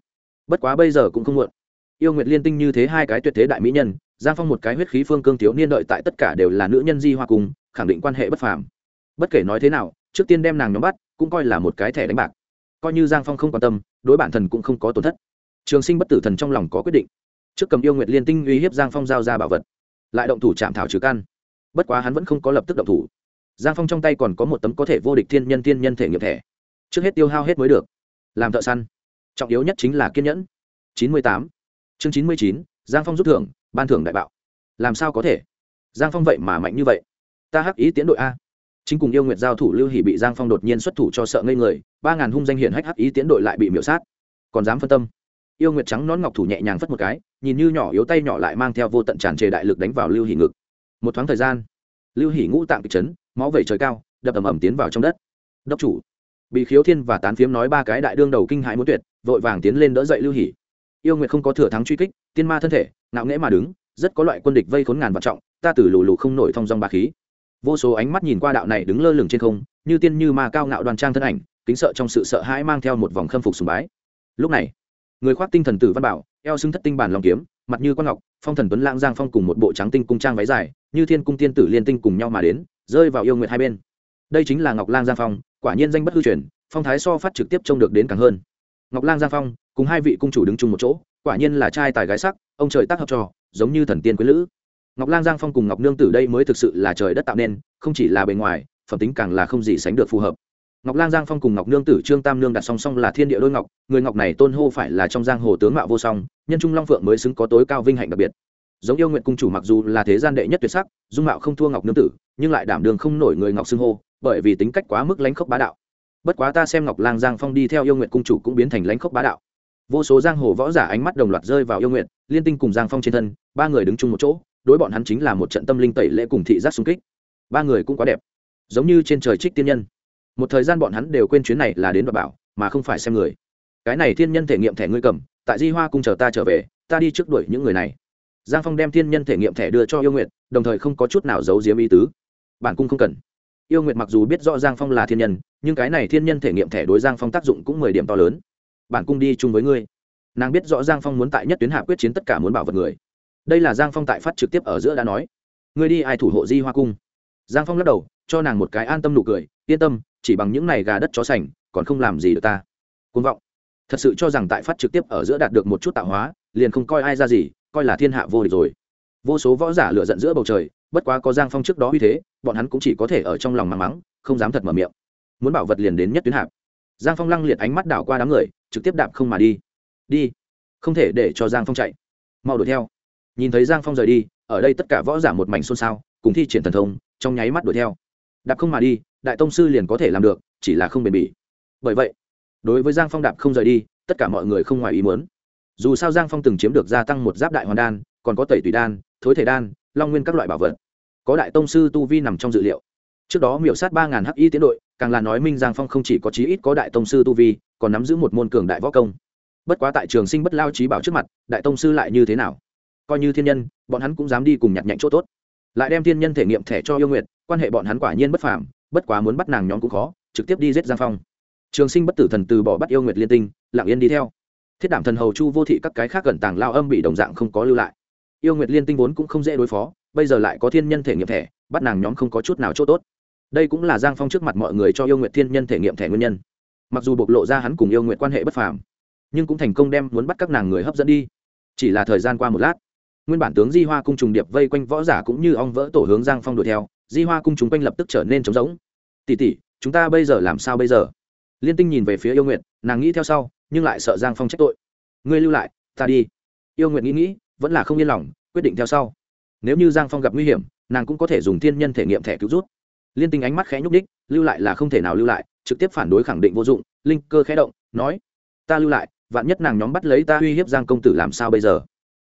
Bất quá bây giờ cũng không muộn. Yêu nguyệt liên tinh như thế hai cái tuyệt thế đại mỹ nhân, giang phong một cái huyết khí phương cương thiếu niên đợi tại tất cả đều là nữ nhân di hoa cung, khẳng định quan hệ bất phàm. Bất kể nói thế nào, trước tiên đem nàng nhóm bắt, cũng coi là một cái thẻ đánh bạc coi như giang phong không quan tâm đối bản thần cũng không có tổn thất trường sinh bất tử thần trong lòng có quyết định trước cầm yêu nguyệt liên tinh uy hiếp giang phong giao ra bảo vật lại động thủ chạm thảo trừ căn bất quá hắn vẫn không có lập tức động thủ giang phong trong tay còn có một tấm có thể vô địch thiên nhân thiên nhân thể nghiệp thẻ trước hết tiêu hao hết mới được làm thợ săn trọng yếu nhất chính là kiên nhẫn chín mươi tám chương chín mươi chín giang phong rút thưởng ban thưởng đại bạo làm sao có thể giang phong vậy mà mạnh như vậy ta hắc ý tiến đội a chính cùng yêu nguyệt giao thủ lưu hỷ bị giang phong đột nhiên xuất thủ cho sợ ngây người, ba ngàn hung danh hiển hách hắc ý tiến đội lại bị miễu sát. Còn dám phân tâm? Yêu nguyệt trắng nón ngọc thủ nhẹ nhàng phất một cái, nhìn như nhỏ yếu tay nhỏ lại mang theo vô tận tràn trề đại lực đánh vào lưu hỷ ngực. Một thoáng thời gian, lưu hỷ ngũ tạng kịch chấn, máu vẩy trời cao, đập ầm ầm tiến vào trong đất. Đốc chủ, bị khiếu thiên và tán phiếm nói ba cái đại đương đầu kinh hãi muốn tuyệt, vội vàng tiến lên đỡ dậy lưu hỷ. Yêu nguyệt không có thừa thắng truy kích, tiên ma thân thể, ngạo nghễ mà đứng, rất có loại quân địch vây khốn ngàn vạn trọng, ta từ lù lù không nổi thong dong ba khí vô số ánh mắt nhìn qua đạo này đứng lơ lửng trên không, như tiên như ma cao ngạo đoàn trang thân ảnh, kính sợ trong sự sợ hãi mang theo một vòng khâm phục sùng bái. Lúc này, người khoác tinh thần tử văn bảo, eo xưng thất tinh bản lòng kiếm, mặt như quan ngọc, phong thần tuấn lãng giang phong cùng một bộ trắng tinh cung trang váy dài, như thiên cung tiên tử liên tinh cùng nhau mà đến, rơi vào yêu nguyệt hai bên. Đây chính là ngọc lang giang phong, quả nhiên danh bất hư truyền, phong thái so phát trực tiếp trông được đến càng hơn. Ngọc lang giang phong, cùng hai vị cung chủ đứng chung một chỗ, quả nhiên là trai tài gái sắc, ông trời tác hợp trò, giống như thần tiên quý lữ ngọc lang giang phong cùng ngọc nương tử đây mới thực sự là trời đất tạo nên, không chỉ là bề ngoài, phẩm tính càng là không gì sánh được phù hợp. Ngọc lang giang phong cùng ngọc nương tử, trương tam nương đặt song song là thiên địa đôi ngọc, người ngọc này tôn hô phải là trong giang hồ tướng mạo vô song, nhân trung long phượng mới xứng có tối cao vinh hạnh đặc biệt. Giống yêu nguyện cung chủ mặc dù là thế gian đệ nhất tuyệt sắc, dung mạo không thua ngọc nương tử, nhưng lại đảm đường không nổi người ngọc xưng hô, bởi vì tính cách quá mức lánh khốc bá đạo. Bất quá ta xem ngọc lang giang phong đi theo yêu nguyện cung chủ cũng biến thành lánh khốc bá đạo. Vô số giang hồ võ giả ánh mắt đồng loạt rơi vào yêu nguyện, liên tinh cùng giang phong trên thân, ba người đứng chung một chỗ đối bọn hắn chính là một trận tâm linh tẩy lễ cùng thị giác xung kích. Ba người cũng quá đẹp, giống như trên trời trích tiên nhân. Một thời gian bọn hắn đều quên chuyến này là đến và bảo, mà không phải xem người. Cái này thiên nhân thể nghiệm thẻ ngươi cầm, tại di hoa cung chờ ta trở về, ta đi trước đuổi những người này. Giang phong đem thiên nhân thể nghiệm thẻ đưa cho yêu nguyện đồng thời không có chút nào giấu giếm ý tứ. Bản cung không cần. Yêu nguyệt mặc dù biết rõ giang phong là thiên nhân, nhưng cái này thiên nhân thể nghiệm thẻ đối giang phong tác dụng cũng mười điểm to lớn. Bản cung đi chung với ngươi. Nàng biết rõ giang phong muốn tại nhất tuyến hạ quyết chiến tất cả muốn bảo vật người đây là giang phong tại phát trực tiếp ở giữa đã nói. Ngươi đi ai thủ hộ di hoa cung? Giang phong lắc đầu, cho nàng một cái an tâm nụ cười, yên tâm, chỉ bằng những này gà đất chó sành, còn không làm gì được ta. Côn vọng. Thật sự cho rằng tại phát trực tiếp ở giữa đạt được một chút tạo hóa, liền không coi ai ra gì, coi là thiên hạ vô địch rồi. Vô số võ giả lựa giận giữa bầu trời, bất quá có giang phong trước đó uy thế, bọn hắn cũng chỉ có thể ở trong lòng mắng mắng, không dám thật mở miệng. Muốn bảo vật liền đến nhất tuyến hạp. Giang phong lăng liệt ánh mắt đảo qua đám người, trực tiếp đạp không mà đi. Đi. Không thể để cho giang phong chạy. Mau đuổi theo nhìn thấy giang phong rời đi, ở đây tất cả võ giả một mảnh xôn xao, cùng thi triển thần thông, trong nháy mắt đuổi theo. Đạp không mà đi, đại tông sư liền có thể làm được, chỉ là không bền bỉ. Bởi vậy, đối với giang phong đạp không rời đi, tất cả mọi người không ngoài ý muốn. Dù sao giang phong từng chiếm được gia tăng một giáp đại hoàn đan, còn có tẩy tùy đan, thối thể đan, long nguyên các loại bảo vật. Có đại tông sư tu vi nằm trong dự liệu. Trước đó miểu sát ba ngàn hắc y tiến đội, càng là nói minh giang phong không chỉ có chí ít có đại tông sư tu vi, còn nắm giữ một môn cường đại võ công. Bất quá tại trường sinh bất lao trí bảo trước mặt, đại tông sư lại như thế nào? Coi như thiên nhân, bọn hắn cũng dám đi cùng nhặt nhạnh chỗ tốt. Lại đem thiên nhân thể nghiệm thẻ cho yêu nguyệt, quan hệ bọn hắn quả nhiên bất phàm, bất quá muốn bắt nàng nhóm cũng khó, trực tiếp đi giết giang phong. Trường sinh bất tử thần từ bỏ bắt yêu nguyệt liên tinh, lặng yên đi theo. Thiết đảm thần hầu chu vô thị các cái khác gần tàng lao âm bị đồng dạng không có lưu lại. Yêu nguyệt liên tinh vốn cũng không dễ đối phó, bây giờ lại có thiên nhân thể nghiệm thẻ, bắt nàng nhóm không có chút nào chỗ tốt. Đây cũng là giang phong trước mặt mọi người cho yêu nguyệt thiên nhân thể nghiệm thẻ nguyên nhân. Mặc dù bộc lộ ra hắn cùng yêu nguyệt quan hệ bất phàm, nhưng cũng thành công đem muốn bắt các nàng người hấp dẫn đi. Chỉ là thời gian qua một lát nguyên bản tướng di hoa cung trùng điệp vây quanh võ giả cũng như ong vỡ tổ hướng giang phong đuổi theo, di hoa cung chúng quanh lập tức trở nên trống rỗng. Tỉ tỉ chúng ta bây giờ làm sao bây giờ? Liên tinh nhìn về phía yêu nguyệt, nàng nghĩ theo sau, nhưng lại sợ giang phong trách tội. Ngươi lưu lại, ta đi. Yêu nguyệt nghĩ nghĩ, vẫn là không yên lòng, quyết định theo sau. Nếu như giang phong gặp nguy hiểm, nàng cũng có thể dùng thiên nhân thể nghiệm thẻ cứu rút. Liên tinh ánh mắt khẽ nhúc đích lưu lại là không thể nào lưu lại, trực tiếp phản đối khẳng định vô dụng. Linh cơ khẽ động, nói, ta lưu lại, vạn nhất nàng nhóm bắt lấy ta uy hiếp giang công tử làm sao bây giờ?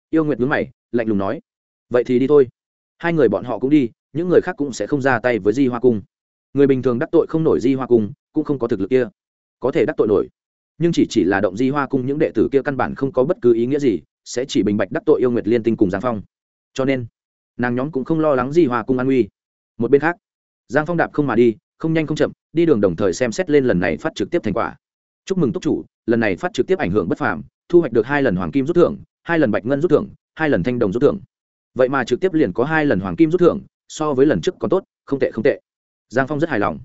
Yêu nguyệt nhướng mày lạnh lùng nói, vậy thì đi thôi. Hai người bọn họ cũng đi, những người khác cũng sẽ không ra tay với di hoa cung. Người bình thường đắc tội không nổi di hoa cung, cũng không có thực lực kia. Có thể đắc tội nổi, nhưng chỉ chỉ là động di hoa cung những đệ tử kia căn bản không có bất cứ ý nghĩa gì, sẽ chỉ bình bạch đắc tội yêu nguyệt liên tinh cùng giang phong. Cho nên, nàng nhóm cũng không lo lắng di hoa cung an nguy. Một bên khác, giang phong đạp không mà đi, không nhanh không chậm, đi đường đồng thời xem xét lên lần này phát trực tiếp thành quả. Chúc mừng túc chủ, lần này phát trực tiếp ảnh hưởng bất phàm, thu hoạch được hai lần hoàng kim rút thưởng, hai lần bạch ngân rút thưởng hai lần thanh đồng rút thưởng. Vậy mà trực tiếp liền có hai lần hoàng kim rút thưởng, so với lần trước còn tốt, không tệ không tệ. Giang phong rất hài lòng.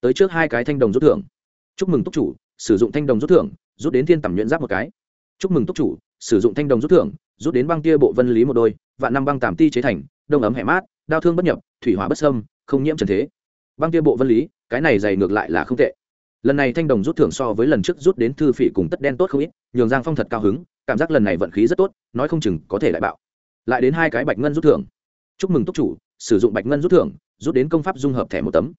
Tới trước hai cái thanh đồng rút thưởng. Chúc mừng túc chủ, sử dụng thanh đồng rút thưởng, rút đến thiên tầm nhuyễn giáp một cái. Chúc mừng túc chủ, sử dụng thanh đồng rút thưởng, rút đến băng tia bộ vân lý một đôi và năm băng tàm ti chế thành, đông ấm hẻ mát, đau thương bất nhập, thủy hỏa bất sâm không nhiễm trần thế. Băng tia bộ vân lý, cái này dày ngược lại là không tệ. Lần này thanh đồng rút thưởng so với lần trước rút đến thư phỉ cùng tất đen tốt không ít, nhường giang phong thật cao hứng cảm giác lần này vận khí rất tốt, nói không chừng có thể lại bạo. Lại đến hai cái bạch ngân rút thưởng. Chúc mừng túc chủ, sử dụng bạch ngân rút thưởng, rút đến công pháp dung hợp thẻ một tấm.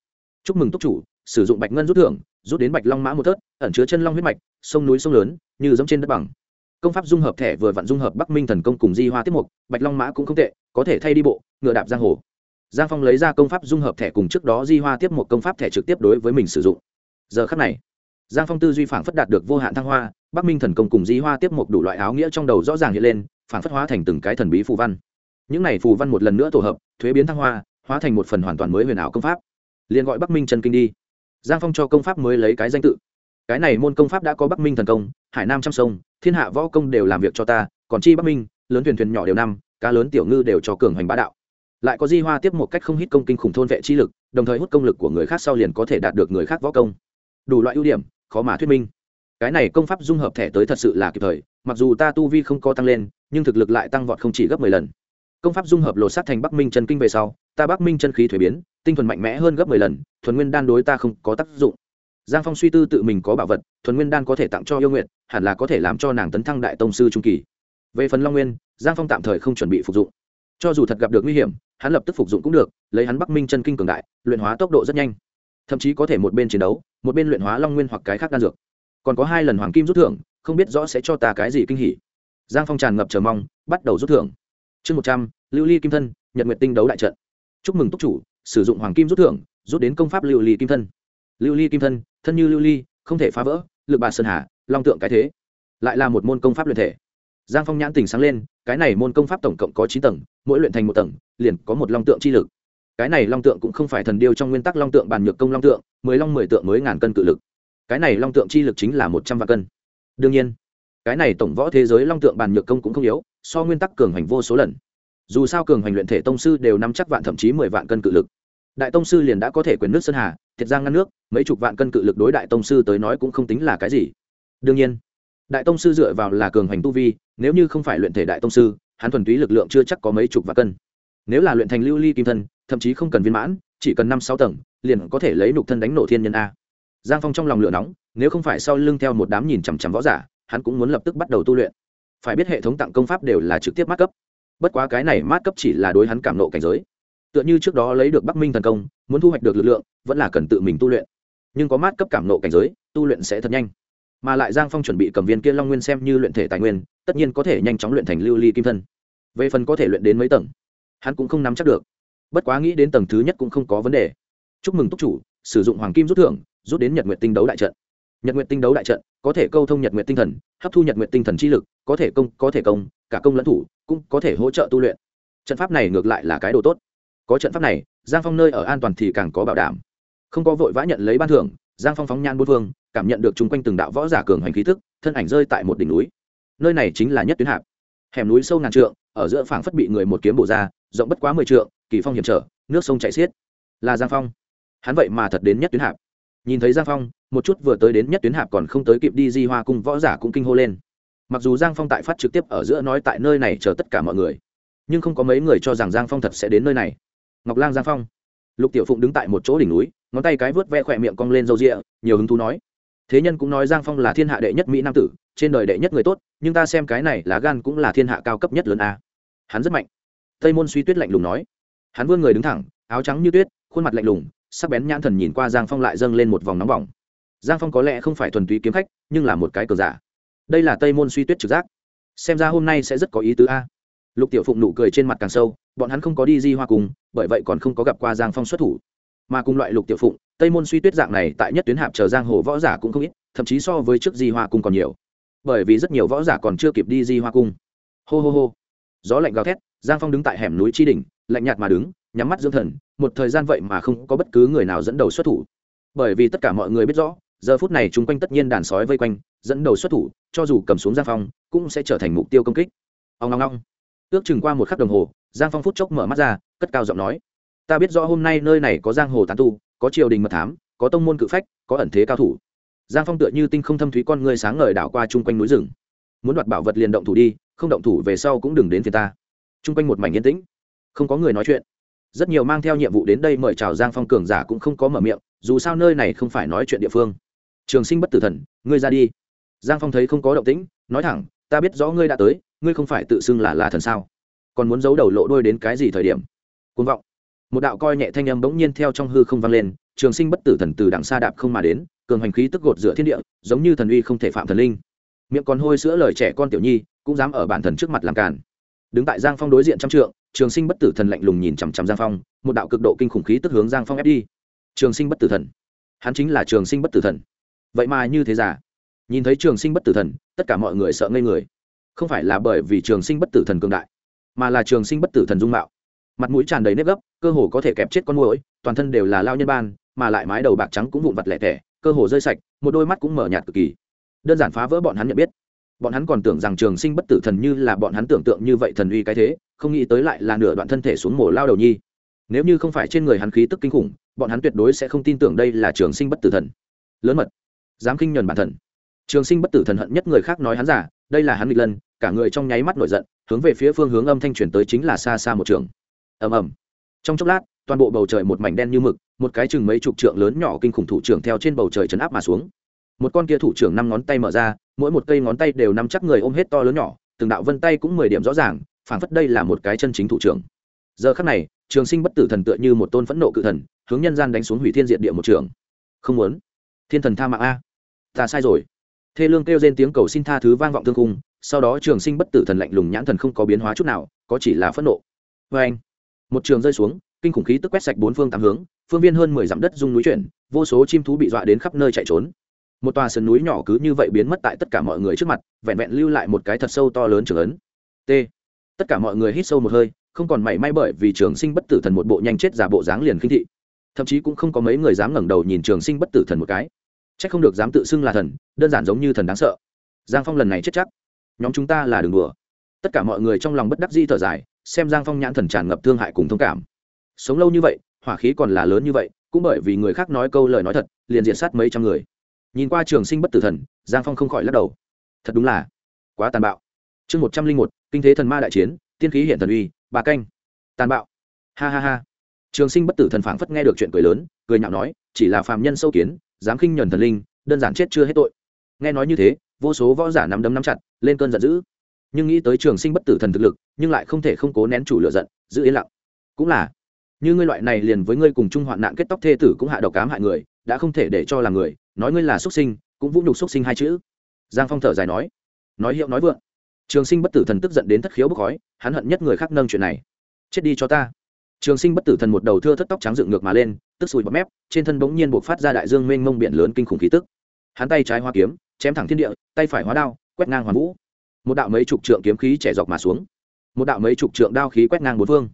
Chúc mừng túc chủ, sử dụng bạch ngân rút thưởng, rút đến bạch long mã một thớt, ẩn chứa chân long huyết mạch, sông núi sông lớn, như giống trên đất bằng. Công pháp dung hợp thẻ vừa vặn dung hợp bắc minh thần công cùng di hoa tiếp mục, bạch long mã cũng không tệ, có thể thay đi bộ, ngựa đạp giang hồ. Giang phong lấy ra công pháp dung hợp thẻ cùng trước đó di hoa tiếp một công pháp thẻ trực tiếp đối với mình sử dụng. Giờ khắc này, giang phong tư duy phản phất đạt được vô hạn thăng hoa bắc minh thần công cùng di hoa tiếp một đủ loại áo nghĩa trong đầu rõ ràng hiện lên, phản phất hóa thành từng cái thần bí phù văn. Những này phù văn một lần nữa tổ hợp, thuế biến thăng hoa, hóa thành một phần hoàn toàn mới huyền ảo công pháp. Liền gọi bắc minh trần kinh đi. Giang phong cho công pháp mới lấy cái danh tự. Cái này môn công pháp đã có bắc minh thần công, hải nam trăm sông, thiên hạ võ công đều làm việc cho ta, còn chi bắc minh, lớn thuyền thuyền nhỏ đều năm, cá lớn tiểu ngư đều cho cường hành bá đạo. Lại có di hoa tiếp một cách không hít công kinh khủng thôn vệ chi lực, đồng thời hút công lực của người khác sau liền có thể đạt được người khác võ công. Đủ loại ưu điểm, khó mà thuyết minh cái này công pháp dung hợp thẻ tới thật sự là kịp thời, mặc dù ta tu vi không có tăng lên, nhưng thực lực lại tăng vọt không chỉ gấp mười lần. Công pháp dung hợp lột sát thành bắc minh chân kinh về sau, ta bắc minh chân khí thuế biến, tinh thuần mạnh mẽ hơn gấp mười lần, thuần nguyên đan đối ta không có tác dụng. Giang phong suy tư tự mình có bảo vật, thuần nguyên đan có thể tặng cho yêu nguyện hẳn là có thể làm cho nàng tấn thăng đại tông sư trung kỳ. Về phần long nguyên, giang phong tạm thời không chuẩn bị phục dụng. Cho dù thật gặp được nguy hiểm, hắn lập tức phục dụng cũng được, lấy hắn bắc minh chân kinh cường đại, luyện hóa tốc độ rất nhanh. Thậm chí có thể một bên chiến đấu, một bên luyện hóa long nguyên hoặc cái khác đan dược còn có hai lần hoàng kim rút thưởng, không biết rõ sẽ cho ta cái gì kinh hỉ. Giang phong tràn ngập chờ mong, bắt đầu rút thưởng. Chương một trăm, lưu ly kim thân, nhật nguyệt tinh đấu đại trận. Chúc mừng túc chủ, sử dụng hoàng kim rút thưởng, rút đến công pháp lưu ly kim thân. Lưu ly kim thân thân như lưu ly, không thể phá vỡ, lực bà sơn hà, long tượng cái thế. Lại là một môn công pháp luyện thể. Giang phong nhãn tỉnh sáng lên, cái này môn công pháp tổng cộng có chín tầng, mỗi luyện thành một tầng, liền có một long tượng chi lực. Cái này long tượng cũng không phải thần điêu trong nguyên tắc long tượng bàn nhược công long tượng, mười long mười tượng mới ngàn cân cự lực cái này long tượng chi lực chính là một trăm vạn cân. Đương nhiên, cái này tổng võ thế giới long tượng bàn nhược công cũng không yếu, so nguyên tắc cường hành vô số lần. Dù sao cường hành luyện thể tông sư đều nắm chắc vạn thậm chí mười vạn cân cự lực. Đại tông sư liền đã có thể quyền nước sơn hà, thiệt giang ngăn nước, mấy chục vạn cân cự lực đối đại tông sư tới nói cũng không tính là cái gì. Đương nhiên, đại tông sư dựa vào là cường hành tu vi, nếu như không phải luyện thể đại tông sư, hắn thuần túy lực lượng chưa chắc có mấy chục vạn cân. Nếu là luyện thành lưu ly kim thân, thậm chí không cần viên mãn, chỉ cần năm sáu tầng, liền có thể lấy nục thân đánh nổ thiên nhân a giang phong trong lòng lửa nóng, nếu không phải sau lưng theo một đám nhìn chằm chằm võ giả, hắn cũng muốn lập tức bắt đầu tu luyện. Phải biết hệ thống tặng công pháp đều là trực tiếp mát cấp. Bất quá cái này mát cấp chỉ là đối hắn cảm nộ cảnh giới. Tựa như trước đó lấy được bắc minh thần công, muốn thu hoạch được lực lượng, vẫn là cần tự mình tu luyện. Nhưng có mát cấp cảm nộ cảnh giới, tu luyện sẽ thật nhanh. Mà lại giang phong chuẩn bị cầm viên kia long nguyên xem như luyện thể tài nguyên, tất nhiên có thể nhanh chóng luyện thành lưu ly kim thân. Về phần có thể luyện đến mấy tầng, hắn cũng không nắm chắc được. Bất quá nghĩ đến tầng thứ nhất cũng không có vấn đề. Chúc mừng túc chủ, sử dụng hoàng kim rút thưởng rút đến nhật nguyện tinh đấu đại trận. Nhật nguyện tinh đấu đại trận có thể câu thông nhật nguyện tinh thần, hấp thu nhật nguyện tinh thần chi lực, có thể công, có thể công, cả công lẫn thủ cũng có thể hỗ trợ tu luyện. Trận pháp này ngược lại là cái đồ tốt. Có trận pháp này, giang phong nơi ở an toàn thì càng có bảo đảm. Không có vội vã nhận lấy ban thưởng, giang phong phóng nhan bốn phương, cảm nhận được chung quanh từng đạo võ giả cường hành khí thức, thân ảnh rơi tại một đỉnh núi. Nơi này chính là nhất tuyến hạp. Hẻm núi sâu ngàn trượng, ở giữa phảng phất bị người một kiếm bổ ra, rộng bất quá mười trượng, kỳ phong hiểm trở, nước sông chảy xiết. Là giang phong. Hắn vậy mà thật đến nhất tuyến hạp nhìn thấy giang phong, một chút vừa tới đến nhất tuyến hạp còn không tới kịp đi di hoa cung, võ giả cũng kinh hô lên. Mặc dù giang phong tại phát trực tiếp ở giữa nói tại nơi này chờ tất cả mọi người, nhưng không có mấy người cho rằng giang phong thật sẽ đến nơi này. Ngọc lang giang phong. Lục tiểu phụng đứng tại một chỗ đỉnh núi, ngón tay cái vớt ve khỏe miệng cong lên râu rịa, nhiều hứng thú nói. Thế nhân cũng nói giang phong là thiên hạ đệ nhất mỹ nam tử, trên đời đệ nhất người tốt, nhưng ta xem cái này lá gan cũng là thiên hạ cao cấp nhất lớn a. Hắn rất mạnh. Tây môn suy tuyết lạnh lùng nói. Hắn vươn người đứng thẳng, áo trắng như tuyết, khuôn mặt lạnh lùng sắc bén nhãn thần nhìn qua giang phong lại dâng lên một vòng nóng bỏng. Giang phong có lẽ không phải thuần túy kiếm khách, nhưng là một cái cờ giả. Đây là tây môn suy tuyết trực giác. Xem ra hôm nay sẽ rất có ý tứ a. Lục tiểu phụng nụ cười trên mặt càng sâu, bọn hắn không có đi di hoa cùng, bởi vậy còn không có gặp qua giang phong xuất thủ. Mà cùng loại lục tiểu phụng, tây môn suy tuyết dạng này tại nhất tuyến hạp chờ giang hồ võ giả cũng không ít, thậm chí so với trước di hoa cung còn nhiều. Bởi vì rất nhiều võ giả còn chưa kịp đi di hoa cung hô hô hô. Gió lạnh gào thét, giang phong đứng tại hẻm núi tri đình lạnh nhạt mà đứng nhắm mắt dưỡng thần, một thời gian vậy mà không có bất cứ người nào dẫn đầu xuất thủ. Bởi vì tất cả mọi người biết rõ, giờ phút này chung quanh tất nhiên đàn sói vây quanh, dẫn đầu xuất thủ, cho dù cầm xuống giang phong, cũng sẽ trở thành mục tiêu công kích. Ông long long ước chừng qua một khắc đồng hồ, giang phong phút chốc mở mắt ra, cất cao giọng nói, ta biết rõ hôm nay nơi này có giang hồ tán tu, có triều đình mật thám, có tông môn cự phách, có ẩn thế cao thủ. Giang phong tựa như tinh không thâm thúy con người sáng ngời đảo qua chung quanh núi rừng. Muốn đoạt bảo vật liền động thủ đi, không động thủ về sau cũng đừng đến phía ta. Chung quanh một mảnh yên tĩnh. Không có người nói chuyện rất nhiều mang theo nhiệm vụ đến đây mời chào giang phong cường giả cũng không có mở miệng, dù sao nơi này không phải nói chuyện địa phương. Trường sinh bất tử thần, ngươi ra đi. Giang phong thấy không có động tĩnh, nói thẳng, ta biết rõ ngươi đã tới, ngươi không phải tự xưng là là thần sao? Còn muốn giấu đầu lộ đôi đến cái gì thời điểm? Côn vọng. Một đạo coi nhẹ thanh âm bỗng nhiên theo trong hư không vang lên, trường sinh bất tử thần từ đằng xa đạp không mà đến, cường hành khí tức gột giữa thiên địa, giống như thần uy không thể phạm thần linh. Miệng còn hôi sữa lời trẻ con tiểu nhi, cũng dám ở bản thần trước mặt làm càn đứng tại giang phong đối diện trăm trượng, trường sinh bất tử thần lạnh lùng nhìn chằm chằm giang phong, một đạo cực độ kinh khủng khí tức hướng giang phong ép đi. Trường sinh bất tử thần. Hắn chính là trường sinh bất tử thần. Vậy mà như thế giả nhìn thấy trường sinh bất tử thần, tất cả mọi người sợ ngây người. Không phải là bởi vì trường sinh bất tử thần cường đại, mà là trường sinh bất tử thần dung mạo. Mặt mũi tràn đầy nếp gấp, cơ hồ có thể kẹp chết con mũi toàn thân đều là lao nhân ban, mà lại mái đầu bạc trắng cũng vụn vặt lẻ tẻ, cơ hồ rơi sạch, một đôi mắt cũng mở nhạt cực kỳ. Đơn giản phá vỡ bọn hắn nhận biết bọn hắn còn tưởng rằng trường sinh bất tử thần như là bọn hắn tưởng tượng như vậy thần uy cái thế, không nghĩ tới lại là nửa đoạn thân thể xuống mổ lao đầu nhi. Nếu như không phải trên người hắn khí tức kinh khủng, bọn hắn tuyệt đối sẽ không tin tưởng đây là trường sinh bất tử thần. Lớn mật, dám kinh nhuần bản thần. Trường sinh bất tử thần hận nhất người khác nói hắn giả, đây là hắn nghịch lân, cả người trong nháy mắt nổi giận, hướng về phía phương hướng âm thanh chuyển tới chính là xa xa một trường. Ầm ầm. Trong chốc lát, toàn bộ bầu trời một mảnh đen như mực, một cái chừng mấy chục trượng lớn nhỏ kinh khủng thủ trưởng theo trên bầu trời chấn áp mà xuống. Một con kia thủ trưởng năm ngón tay mở ra mỗi một cây ngón tay đều nắm chắc người ôm hết to lớn nhỏ, từng đạo vân tay cũng mười điểm rõ ràng, phảng phất đây là một cái chân chính thủ trưởng. Giờ khắc này, trường sinh bất tử thần tựa như một tôn phẫn nộ cự thần, hướng nhân gian đánh xuống hủy thiên diện địa một trường. Không muốn. Thiên thần tha mạng a. Ta sai rồi. Thê lương kêu trên tiếng cầu xin tha thứ vang vọng thương cung sau đó trường sinh bất tử thần lạnh lùng nhãn thần không có biến hóa chút nào, có chỉ là phẫn nộ. Vê anh. Một trường rơi xuống, kinh khủng khí tức quét sạch bốn phương tám hướng, phương viên hơn mười dặm đất dung núi chuyển, vô số chim thú bị dọa đến khắp nơi chạy trốn một tòa sườn núi nhỏ cứ như vậy biến mất tại tất cả mọi người trước mặt, vẹn vẹn lưu lại một cái thật sâu to lớn trường ấn. T. Tất cả mọi người hít sâu một hơi, không còn mảy may bởi vì trường sinh bất tử thần một bộ nhanh chết giả bộ dáng liền khinh thị. Thậm chí cũng không có mấy người dám ngẩng đầu nhìn trường sinh bất tử thần một cái. C h ắ c không được dám tự xưng là thần, đơn giản giống như thần đáng sợ. Giang phong lần này chết chắc. Nhóm chúng ta là đường đùa. Tất cả mọi người trong lòng bất đắc di thở dài, xem giang phong nhãn thần tràn ngập thương hại cùng thông cảm. Sống lâu như vậy, hỏa khí còn là lớn như vậy, cũng bởi vì người khác nói câu lời nói thật, liền diện sát mấy trăm người nhìn qua trường sinh bất tử thần, giang phong không khỏi lắc đầu. Thật đúng là quá tàn bạo. Chương một trăm linh một, kinh thế thần ma đại chiến, tiên khí hiện thần uy, bà canh. Tàn bạo. Ha ha ha. Trường sinh bất tử thần phảng phất nghe được chuyện cười lớn, cười nhạo nói, chỉ là phàm nhân sâu kiến, dám khinh nhuần thần linh, đơn giản chết chưa hết tội. Nghe nói như thế, vô số võ giả nắm đấm nắm chặt, lên cơn giận dữ. Nhưng nghĩ tới trường sinh bất tử thần thực lực, nhưng lại không thể không cố nén chủ lựa giận, giữ yên lặng. Cũng là, như ngươi loại này liền với ngươi cùng chung hoạn nạn kết tóc thê tử cũng hạ độc cám hại người đã không thể để cho là người, nói ngươi là xuất sinh, cũng vũ nhục xuất sinh hai chữ. Giang phong thở dài nói. Nói hiệu nói vượng. Trường sinh bất tử thần tức giận đến thất khiếu bốc khói, hắn hận nhất người khác nâng chuyện này. Chết đi cho ta. Trường sinh bất tử thần một đầu thưa thất tóc trắng dựng ngược mà lên, tức sùi bọt mép, trên thân bỗng nhiên buộc phát ra đại dương mênh mông biển lớn kinh khủng khí tức. Hắn tay trái hoa kiếm, chém thẳng thiên địa, tay phải hóa đao, quét ngang hoàn vũ. Một đạo mấy chục trượng kiếm khí chẻ dọc mà xuống. Một đạo mấy chục trượng đao khí quét ngang bốn phương.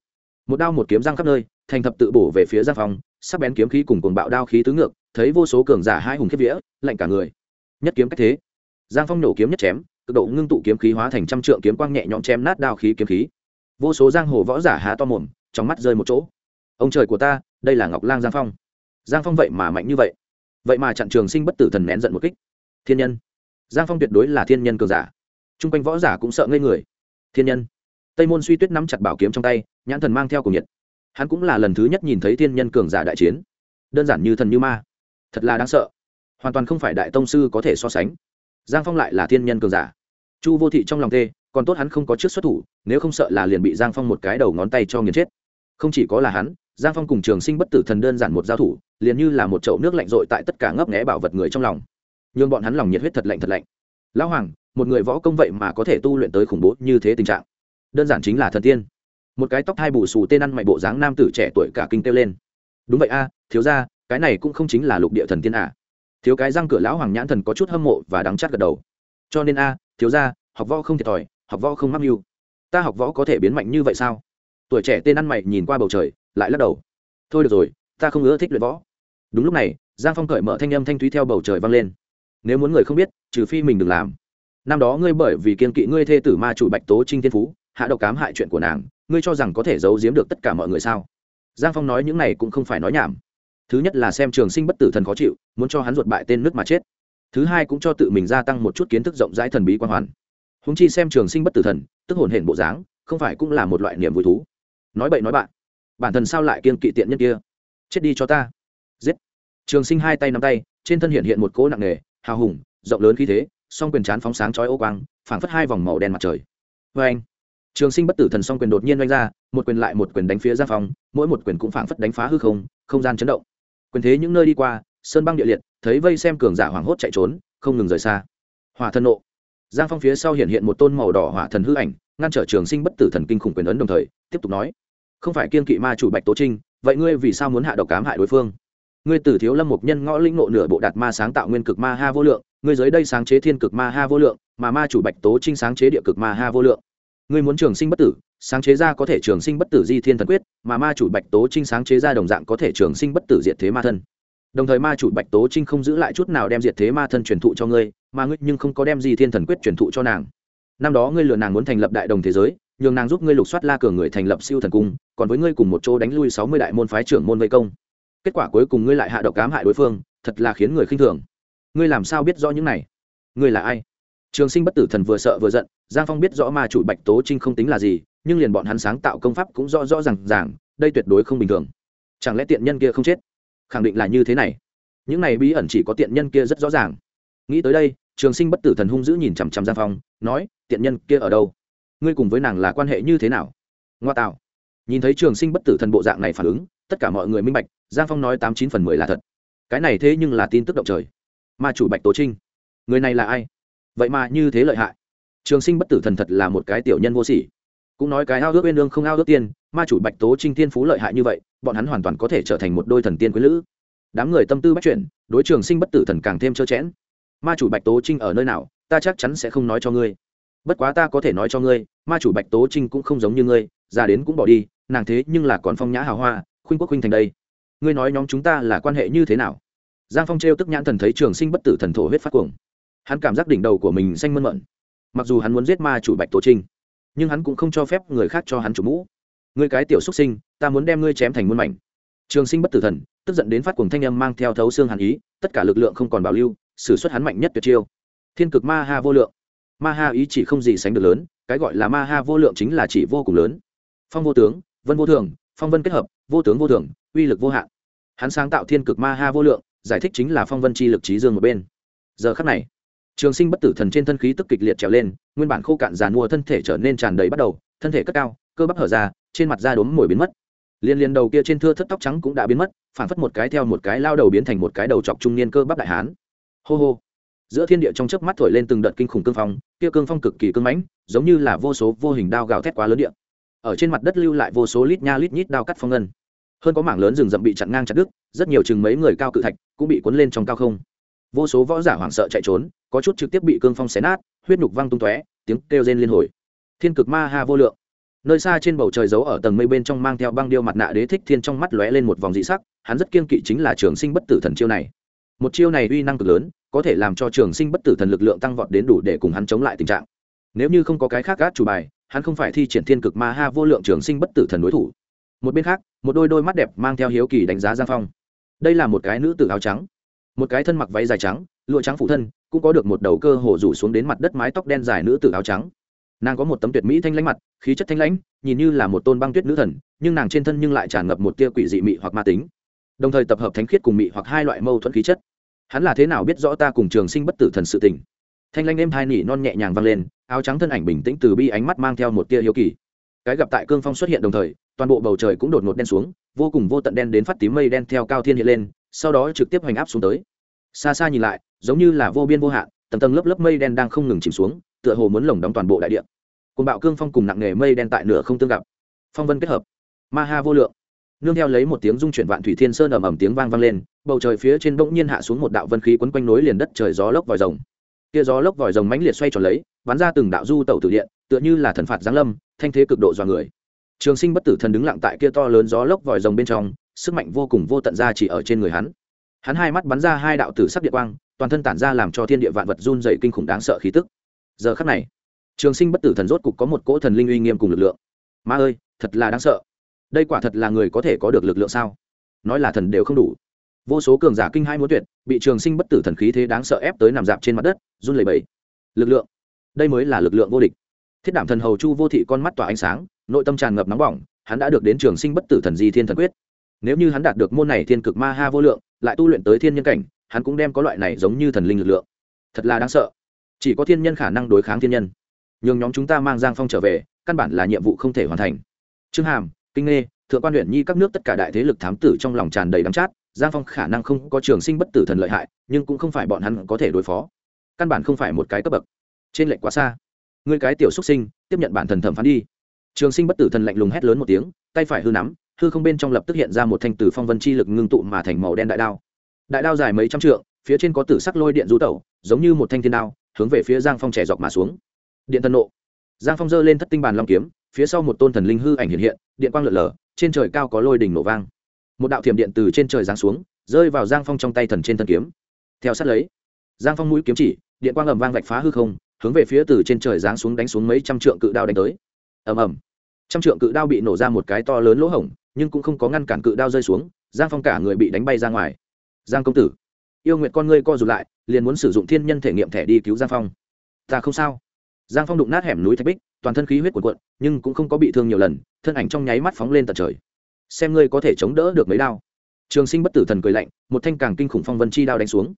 Một đao một kiếm răng khắp nơi, thành thập tự bổ về phía giang phong sắc bén kiếm khí cùng cuồng bạo đao khí tứ ngược, thấy vô số cường giả hai hùng kiếp vĩa lạnh cả người. Nhất kiếm cách thế. Giang phong nổ kiếm nhất chém, cực độ ngưng tụ kiếm khí hóa thành trăm trượng kiếm quang nhẹ nhõm chém nát đao khí kiếm khí. Vô số giang hồ võ giả há to mồm, trong mắt rơi một chỗ. Ông trời của ta, đây là ngọc lang giang phong. Giang phong vậy mà mạnh như vậy. Vậy mà chặn trường sinh bất tử thần nén giận một kích. Thiên nhân. Giang phong tuyệt đối là thiên nhân cường giả. T r u n g quanh võ giả cũng sợ ngây người. Thiên nhân. Tây môn suy tuyết nắm chặt bảo kiếm trong tay, nhãn thần mang theo cùng nhiệt hắn cũng là lần thứ nhất nhìn thấy thiên nhân cường giả đại chiến. Đơn giản như thần như ma. Thật là đáng sợ. Hoàn toàn không phải đại tông sư có thể so sánh. Giang phong lại là thiên nhân cường giả. Chu vô thị trong lòng tê, còn tốt hắn không có trước xuất thủ, nếu không sợ là liền bị giang phong một cái đầu ngón tay cho nghiền chết. Không chỉ có là hắn, giang phong cùng trường sinh bất tử thần đơn giản một giao thủ, liền như là một chậu nước lạnh rội tại tất cả ngấp nghẽ bảo vật người trong lòng. N h ư n g bọn hắn lòng nhiệt huyết thật lạnh thật lạnh. Lão hoàng, một người võ công vậy mà có thể tu luyện tới khủng bố như thế tình trạng. Đơn giản chính là thần tiên một cái tóc hai bù xù tên ăn mày bộ dáng nam tử trẻ tuổi cả kinh kêu lên. Đúng vậy a, thiếu ra cái này cũng không chính là lục địa thần tiên à. thiếu cái răng cửa lão hoàng nhãn thần có chút hâm mộ và đắng chát gật đầu. Cho nên a, thiếu ra học võ không thiệt thòi, học võ không mắc mưu. Ta học võ có thể biến mạnh như vậy sao? Tuổi trẻ tên ăn mày nhìn qua bầu trời, lại lắc đầu. Thôi được rồi, ta không ưa thích luyện võ. Đúng lúc này, giang phong cởi mở thanh âm thanh thúy theo bầu trời vang lên. Nếu muốn người không biết, trừ phi mình đừng làm. Năm đó ngươi bởi vì kiên kỵ ngươi thê tử ma chủ bạch tố trinh thiên phú, hạ độc cám hại chuyện của nàng ngươi cho rằng có thể giấu giếm được tất cả mọi người sao? Giang phong nói những này cũng không phải nói nhảm. Thứ nhất là xem trường sinh bất tử thần khó chịu, muốn cho hắn ruột bại tên nước mà chết. Thứ hai cũng cho tự mình gia tăng một chút kiến thức rộng rãi thần bí quan hoàn. Húng chi xem trường sinh bất tử thần, tức hồn hển bộ dáng, không phải cũng là một loại niềm vui thú. Nói bậy nói bạn, bản thân sao lại kiên kỵ tiện nhân kia? Chết đi cho ta. Giết. Trường sinh hai tay nắm tay, trên thân hiện hiện một cỗ nặng nề, hào hùng, rộng lớn khí thế, song quyền chán phóng sáng chói ô quang, phảng phất hai vòng màu đen mặt trời. Vê anh trường sinh bất tử thần song quyền đột nhiên oanh ra, một quyền lại một quyền đánh phía giang phong, mỗi một quyền cũng phảng phất đánh phá hư không không gian chấn động. Quyền thế những nơi đi qua, sơn băng địa liệt, thấy vây xem cường giả hoảng hốt chạy trốn, không ngừng rời xa. Hỏa thần nộ. Giang phong phía sau hiện hiện một tôn màu đỏ hỏa thần hư ảnh, ngăn trở trường sinh bất tử thần kinh khủng quyền ấn đồng thời, tiếp tục nói, không phải kiên kỵ ma chủ bạch tố trinh, vậy ngươi vì sao muốn hạ độc cám hại đối phương? Ngươi tử thiếu lâm một nhân ngõ linh nộ nửa bộ đạt ma sáng tạo nguyên cực ma ha vô lượng, ngươi dưới đây sáng chế thiên cực ma ha vô lượng, mà ma chủ bạch tố trinh sáng chế địa cực ma ha vô lượng ngươi muốn trường sinh bất tử, sáng chế ra có thể trường sinh bất tử di thiên thần quyết, mà ma chủ bạch tố trinh sáng chế ra đồng dạng có thể trường sinh bất tử diệt thế ma thân. Đồng thời ma chủ bạch tố trinh không giữ lại chút nào đem diệt thế ma thân truyền thụ cho ngươi, mà ngươi nhưng không có đem di thiên thần quyết truyền thụ cho nàng. Năm đó ngươi lừa nàng muốn thành lập đại đồng thế giới, nhường nàng giúp ngươi lục soát la cường người thành lập siêu thần cung, còn với ngươi cùng một chỗ đánh lui sáu mươi đại môn phái trưởng môn vây công. Kết quả cuối cùng ngươi lại hạ độc cám hại đối phương, thật là khiến người khinh thường. Ngươi làm sao biết rõ những này? Ngươi là ai? Trường sinh bất tử thần vừa sợ vừa giận, giang phong biết rõ ma chủ bạch tố trinh không tính là gì, nhưng liền bọn hắn sáng tạo công pháp cũng rõ rõ r à n g ràng, đây tuyệt đối không bình thường. Chẳng lẽ tiện nhân kia không chết? Khẳng định là như thế này. Những này bí ẩn chỉ có tiện nhân kia rất rõ ràng. Nghĩ tới đây, trường sinh bất tử thần hung dữ nhìn chằm chằm giang phong, nói, tiện nhân kia ở đâu? Ngươi cùng với nàng là quan hệ như thế nào? Ngoa tạo. Nhìn thấy trường sinh bất tử thần bộ dạng này phản ứng, tất cả mọi người minh bạch, giang phong nói tám chín phần mười là thật. Cái này thế nhưng là tin tức động trời. Ma chủ bạch tố trinh. Người này là ai? Vậy mà như thế lợi hại. Trường sinh bất tử thần thật là một cái tiểu nhân vô sỉ. Cũng nói cái ao ước uyên lương không ao ước tiên, ma chủ bạch tố trinh thiên phú lợi hại như vậy, bọn hắn hoàn toàn có thể trở thành một đôi thần tiên quý lữ. Đám người tâm tư bắt chuyển, đối trường sinh bất tử thần càng thêm trơ chẽn ma chủ bạch tố trinh ở nơi nào, ta chắc chắn sẽ không nói cho ngươi. Bất quá ta có thể nói cho ngươi, ma chủ bạch tố trinh cũng không giống như ngươi, già đến cũng bỏ đi, nàng thế nhưng là còn phong nhã hào hoa, khuynh quốc khuynh thành đây. Ngươi nói nhóm chúng ta là quan hệ như thế nào? Giang phong t tức nhãn thần thấy trường sinh bất tử thần thổ huyết phát cuồng hắn cảm giác đỉnh đầu của mình xanh mơn mận. Mặc dù hắn muốn giết ma chủ bạch tổ trinh, nhưng hắn cũng không cho phép người khác cho hắn chủ mũ. Ngươi cái tiểu xuất sinh, ta muốn đem ngươi chém thành muôn mảnh. Trường sinh bất tử thần, tức giận đến phát cuồng thanh âm mang theo thấu xương hàn ý, tất cả lực lượng không còn bảo lưu s ử suất hắn mạnh nhất tuyệt chiêu. Thiên cực ma ha vô lượng. Ma ha ý chỉ không gì sánh được lớn, cái gọi là ma ha vô lượng chính là chỉ vô cùng lớn. Phong vô tướng, vân vô thường, phong vân kết hợp, vô tướng vô thường, uy lực vô hạn. Hắn sáng tạo thiên cực ma ha vô lượng, giải thích chính là phong vân chi lực trí dương một bên. Giờ khắc này trường sinh bất tử thần trên thân khí tức kịch liệt trèo lên, nguyên bản khô cạn giàn mua thân thể trở nên tràn đầy bắt đầu, thân thể cất cao, cơ bắp hở ra, trên mặt da đốm mồi biến mất. Liên liên đầu kia trên thưa thất tóc trắng cũng đã biến mất phản phất một cái theo một cái lao đầu biến thành một cái đầu chọc trung niên cơ bắp đại hán. Hô hô. Giữa thiên địa trong chớp mắt thổi lên từng đợt kinh khủng cương phong, kia cương phong cực kỳ cương mãnh, giống như là vô số vô hình đao gào thét quá lớn địa. Ở trên mặt đất lưu lại vô số lít nha lít nhít đao cắt phong ngân. Hơn có mảng lớn rừng rậm bị chặn ngang chặt đứt, rất nhiều chừng mấy người cao cự thạch cũng bị cuốn lên trong cao không vô số võ giả hoảng sợ chạy trốn, có chút trực tiếp bị cương phong xé nát, huyết nhục văng tung tóe, tiếng kêu rên liên hồi. Thiên cực ma ha vô lượng. Nơi xa trên bầu trời giấu ở tầng mây bên trong mang theo băng điêu mặt nạ đế thích thiên trong mắt lóe lên một vòng dị sắc, hắn rất kiên kỵ chính là trường sinh bất tử thần chiêu này. Một chiêu này uy năng cực lớn, có thể làm cho trường sinh bất tử thần lực lượng tăng vọt đến đủ để cùng hắn chống lại tình trạng. Nếu như không có cái khác gác chủ bài, hắn không phải thi triển thiên cực ma ha vô lượng trường sinh bất tử thần đối thủ. Một bên khác, một đôi đôi mắt đẹp mang theo hiếu kỳ đánh giá giang phong. Đây là một cái nữ tử áo trắng một cái thân mặc váy dài trắng, lụa trắng phụ thân, cũng có được một đầu cơ hồ rủ xuống đến mặt đất mái tóc đen dài nữ tử áo trắng. Nàng có một tấm tuyệt mỹ thanh lãnh mặt, khí chất thanh lãnh, nhìn như là một tôn băng tuyết nữ thần, nhưng nàng trên thân nhưng lại tràn ngập một tia quỷ dị mị hoặc ma tính. Đồng thời tập hợp thánh khiết cùng mị hoặc hai loại mâu thuẫn khí chất. Hắn là thế nào biết rõ ta cùng trường sinh bất tử thần sự tình? Thanh lãnh êm hai nỉ non nhẹ nhàng vang lên, áo trắng thân ảnh bình tĩnh từ bi ánh mắt mang theo một tia hiếu kỳ. Cái gặp tại cương phong xuất hiện đồng thời, toàn bộ bầu trời cũng đột ngột đen xuống, vô cùng vô tận đen đến phát tím mây đen theo cao thiên hiện lên sau đó trực tiếp hoành áp xuống tới. Xa xa nhìn lại, giống như là vô biên vô hạn, tầng tầng lớp lớp mây đen đang không ngừng chìm xuống, tựa hồ muốn lồng đóng toàn bộ đại địa. Côn bạo cương phong cùng nặng nghề mây đen tại nửa không tương gặp. Phong vân kết hợp. Ma ha vô lượng. Nương theo lấy một tiếng dung chuyển vạn thủy thiên sơn ầm ầm tiếng vang vang lên, bầu trời phía trên bỗng nhiên hạ xuống một đạo vân khí quấn quanh nối liền đất trời gió lốc vòi rồng. Kia gió lốc vòi rồng mãnh liệt xoay tròn lấy, bắn ra từng đạo du tẩu tử điện, tựa như là thần phạt giáng lâm, thanh thế cực độ dọa người. Trường sinh bất tử thần đứng lặng tại kia to lớn gió lốc vòi rồng bên trong sức mạnh vô cùng vô tận ra chỉ ở trên người hắn. Hắn hai mắt bắn ra hai đạo tử sắc địa quang, toàn thân tản ra làm cho thiên địa vạn vật run dày kinh khủng đáng sợ khí tức. Giờ khắc này, trường sinh bất tử thần rốt cục có một cỗ thần linh uy nghiêm cùng lực lượng. Ma ơi, thật là đáng sợ. Đây quả thật là người có thể có được lực lượng sao? Nói là thần đều không đủ. Vô số cường giả kinh hai muốn tuyệt, bị trường sinh bất tử thần khí thế đáng sợ ép tới nằm dạp trên mặt đất, run lẩy bẩy. Lực lượng. Đây mới là lực lượng vô địch. Thiết đảm thần hầu chu vô thị con mắt tỏa ánh sáng, nội tâm tràn ngập nóng bỏng, hắn đã được đến trường sinh bất tử thần di thiên thần quyết nếu như hắn đạt được môn này thiên cực ma ha vô lượng, lại tu luyện tới thiên nhân cảnh, hắn cũng đem có loại này giống như thần linh lực lượng. Thật là đáng sợ. Chỉ có thiên nhân khả năng đối kháng thiên nhân. Nhường nhóm chúng ta mang giang phong trở về, căn bản là nhiệm vụ không thể hoàn thành. Trương hàm, kinh nghê, thượng quan huyện nhi các nước tất cả đại thế lực thám tử trong lòng tràn đầy đắm chát, giang phong khả năng không có trường sinh bất tử thần lợi hại, nhưng cũng không phải bọn hắn có thể đối phó. Căn bản không phải một cái cấp bậc. Trên lệnh quá xa. Người cái tiểu xuất sinh, tiếp nhận bản thần thẩm phán đi. Trường sinh bất tử thần lạnh lùng hét lớn một tiếng, tay phải hư nắm hư không bên trong lập tức hiện ra một thanh tử phong vân chi lực ngưng tụ mà thành màu đen đại đao. Đại đao dài mấy trăm trượng, phía trên có tử sắc lôi điện rú tẩu, giống như một thanh thiên đao, hướng về phía giang phong trẻ dọc mà xuống. Điện thần nộ. Giang phong giơ lên thất tinh bàn long kiếm, phía sau một tôn thần linh hư ảnh hiện hiện, điện quang lượn lờ trên trời cao có lôi đỉnh nổ vang. Một đạo thiểm điện từ trên trời giáng xuống, rơi vào giang phong trong tay thần trên thân kiếm. Theo sát lấy, giang phong mũi kiếm chỉ, điện quang ầm vang vạch phá hư không, hướng về phía từ trên trời giáng xuống đánh xuống mấy trăm trượng cự đao đánh tới. Ầm ầm. Trăm trượng cự đao bị nổ ra một cái to lớn lỗ hổng nhưng cũng không có ngăn cản cự đao rơi xuống, giang phong cả người bị đánh bay ra ngoài. Giang công tử, yêu nguyện con ngươi co rụt lại, liền muốn sử dụng thiên nhân thể nghiệm thẻ đi cứu giang phong. Ta không sao. Giang phong đụng nát hẻm núi thạch bích, toàn thân khí huyết cuộn cuộn, nhưng cũng không có bị thương nhiều lần, thân ảnh trong nháy mắt phóng lên tận trời. Xem ngươi có thể chống đỡ được mấy đao. Trường sinh bất tử thần cười lạnh, một thanh càng kinh khủng phong vân chi đao đánh xuống.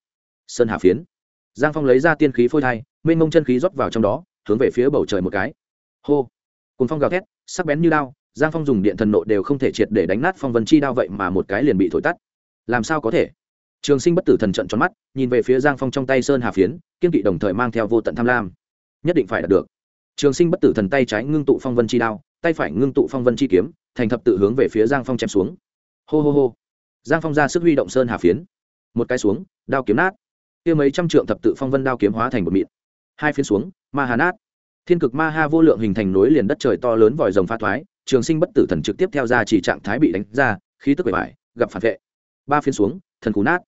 Sơn hà phiến. Giang phong lấy ra tiên khí phôi thai, mênh mông chân khí rót vào trong đó, hướng về phía bầu trời một cái. Hô. Cùng phong gào thét, sắc bén như đao giang phong dùng điện thần nộ đều không thể triệt để đánh nát phong vân chi đao vậy mà một cái liền bị thổi tắt. Làm sao có thể? Trường sinh bất tử thần trận tròn mắt, nhìn về phía giang phong trong tay sơn hà phiến, kiên kỵ đồng thời mang theo vô tận tham lam. Nhất định phải đạt được. Trường sinh bất tử thần tay trái ngưng tụ phong vân chi đao, tay phải ngưng tụ phong vân chi kiếm, thành thập tự hướng về phía giang phong chém xuống. Hô hô hô. Giang phong ra sức huy động sơn hà phiến. Một cái xuống, đao kiếm nát. Kia mấy trăm trượng thập tự phong vân đao kiếm hóa thành một mịn. Hai phiến xuống, ma hà nát. Thiên cực ma ha vô lượng hình thành nối liền đất trời to lớn vòi rồng pha thoái trường sinh bất tử thần trực tiếp theo ra chỉ trạng thái bị đánh ra khí tức bề bài, gặp phản vệ. Ba phiên xuống thần cú nát.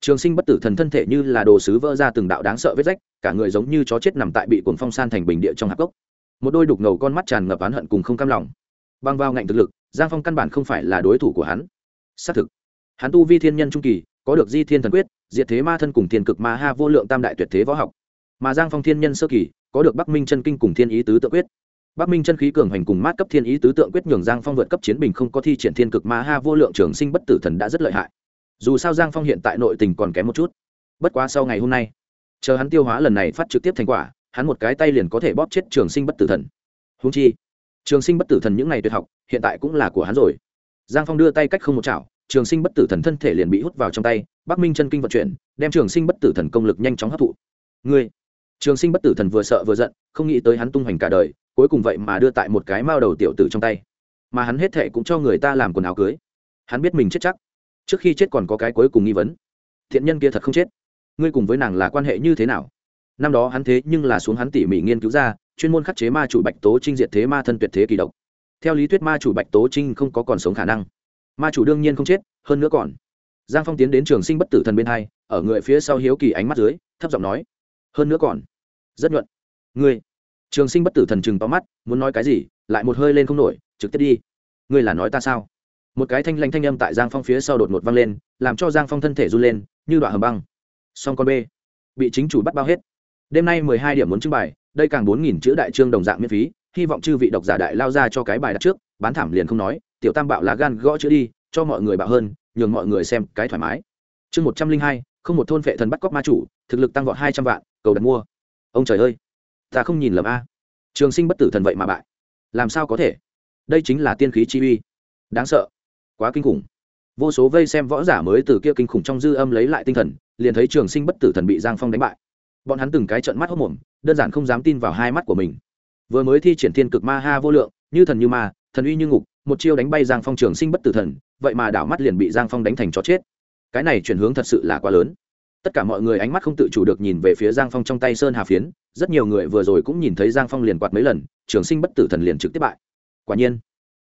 Trường sinh bất tử thần thân thể như là đồ sứ vỡ ra từng đạo đáng sợ vết rách cả người giống như chó chết nằm tại bị cuồng phong san thành bình địa trong hạp gốc. Một đôi đục ngầu con mắt tràn ngập oán hận cùng không cam lòng. Băng vào ngạnh thực lực giang phong căn bản không phải là đối thủ của hắn. Xác thực hắn tu vi thiên nhân trung kỳ có được di thiên thần quyết diệt thế ma thân cùng thiên cực ma ha vô lượng tam đại tuyệt thế võ học. Mà giang phong thiên nhân sơ kỳ có được bắc minh chân kinh cùng thiên ý tứ tự quyết bắc minh chân khí cường hành cùng mát cấp thiên ý tứ tượng quyết nhường giang phong vượt cấp chiến bình không có thi triển thiên cực ma ha vô lượng trường sinh bất tử thần đã rất lợi hại. Dù sao giang phong hiện tại nội tình còn kém một chút. Bất quá sau ngày hôm nay, chờ hắn tiêu hóa lần này phát trực tiếp thành quả, hắn một cái tay liền có thể bóp chết trường sinh bất tử thần. Huống chi, trường sinh bất tử thần những ngày tuyệt học, hiện tại cũng là của hắn rồi. Giang phong đưa tay cách không một chảo, trường sinh bất tử thần thân thể liền bị hút vào trong tay, bắc minh chân kinh vận chuyển, đem trường sinh bất tử thần công lực nhanh chóng hấp thụ. Ngươi, trường sinh bất tử thần vừa sợ vừa giận, không nghĩ tới hắn tung hoành cả đời cuối cùng vậy mà đưa tại một cái mao đầu tiểu tử trong tay. Mà hắn hết thệ cũng cho người ta làm quần áo cưới. Hắn biết mình chết chắc. Trước khi chết còn có cái cuối cùng nghi vấn. Thiện nhân kia thật không chết. Ngươi cùng với nàng là quan hệ như thế nào? Năm đó hắn thế nhưng là xuống hắn tỉ mỉ nghiên cứu ra, chuyên môn khắc chế ma chủ bạch tố trinh diệt thế ma thân tuyệt thế kỳ độc. Theo lý thuyết ma chủ bạch tố trinh không có còn sống khả năng. Ma chủ đương nhiên không chết, hơn nữa còn. Giang phong tiến đến trường sinh bất tử thần bên hai, ở người phía sau hiếu kỳ ánh mắt dưới, thấp giọng nói, hơn nữa còn. Rất nhuận. Ngươi trường sinh bất tử thần chừng to mắt, muốn nói cái gì, lại một hơi lên không nổi, trực tiếp đi. Ngươi là nói ta sao? Một cái thanh lanh thanh âm tại giang phong phía sau đột ngột văng lên, làm cho giang phong thân thể run lên, như đoạn hầm băng. Song con b, bị chính chủ bắt bao hết. Đêm nay mười hai điểm muốn trưng bày, đây càng bốn nghìn chữ đại trương đồng dạng miễn phí, hy vọng chư vị độc giả đại lao ra cho cái bài đặt trước, bán thảm liền không nói, tiểu tam bạo lá gan gõ chữ đi, cho mọi người bạo hơn, nhường mọi người xem cái thoải mái. Chương một trăm linh hai, không một thôn vệ thần bắt cóc ma chủ, thực lực tăng vọt hai trăm vạn, cầu đặt mua. Ông trời ơi! Ta không nhìn lầm a. Trường sinh bất tử thần vậy mà bại. Làm sao có thể? Đây chính là tiên khí chi uy. Đáng sợ. Quá kinh khủng. Vô số vây xem võ giả mới từ kia kinh khủng trong dư âm lấy lại tinh thần, liền thấy trường sinh bất tử thần bị giang phong đánh bại. Bọn hắn từng cái trận mắt hốc mồm, đơn giản không dám tin vào hai mắt của mình. Vừa mới thi triển thiên cực ma ha vô lượng, như thần như ma, thần uy như ngục, một chiêu đánh bay giang phong trường sinh bất tử thần, vậy mà đảo mắt liền bị giang phong đánh thành chó chết. Cái này chuyển hướng thật sự là quá lớn tất cả mọi người ánh mắt không tự chủ được nhìn về phía giang phong trong tay sơn hà phiến, rất nhiều người vừa rồi cũng nhìn thấy giang phong liền quạt mấy lần, trường sinh bất tử thần liền trực tiếp bại. Quả nhiên,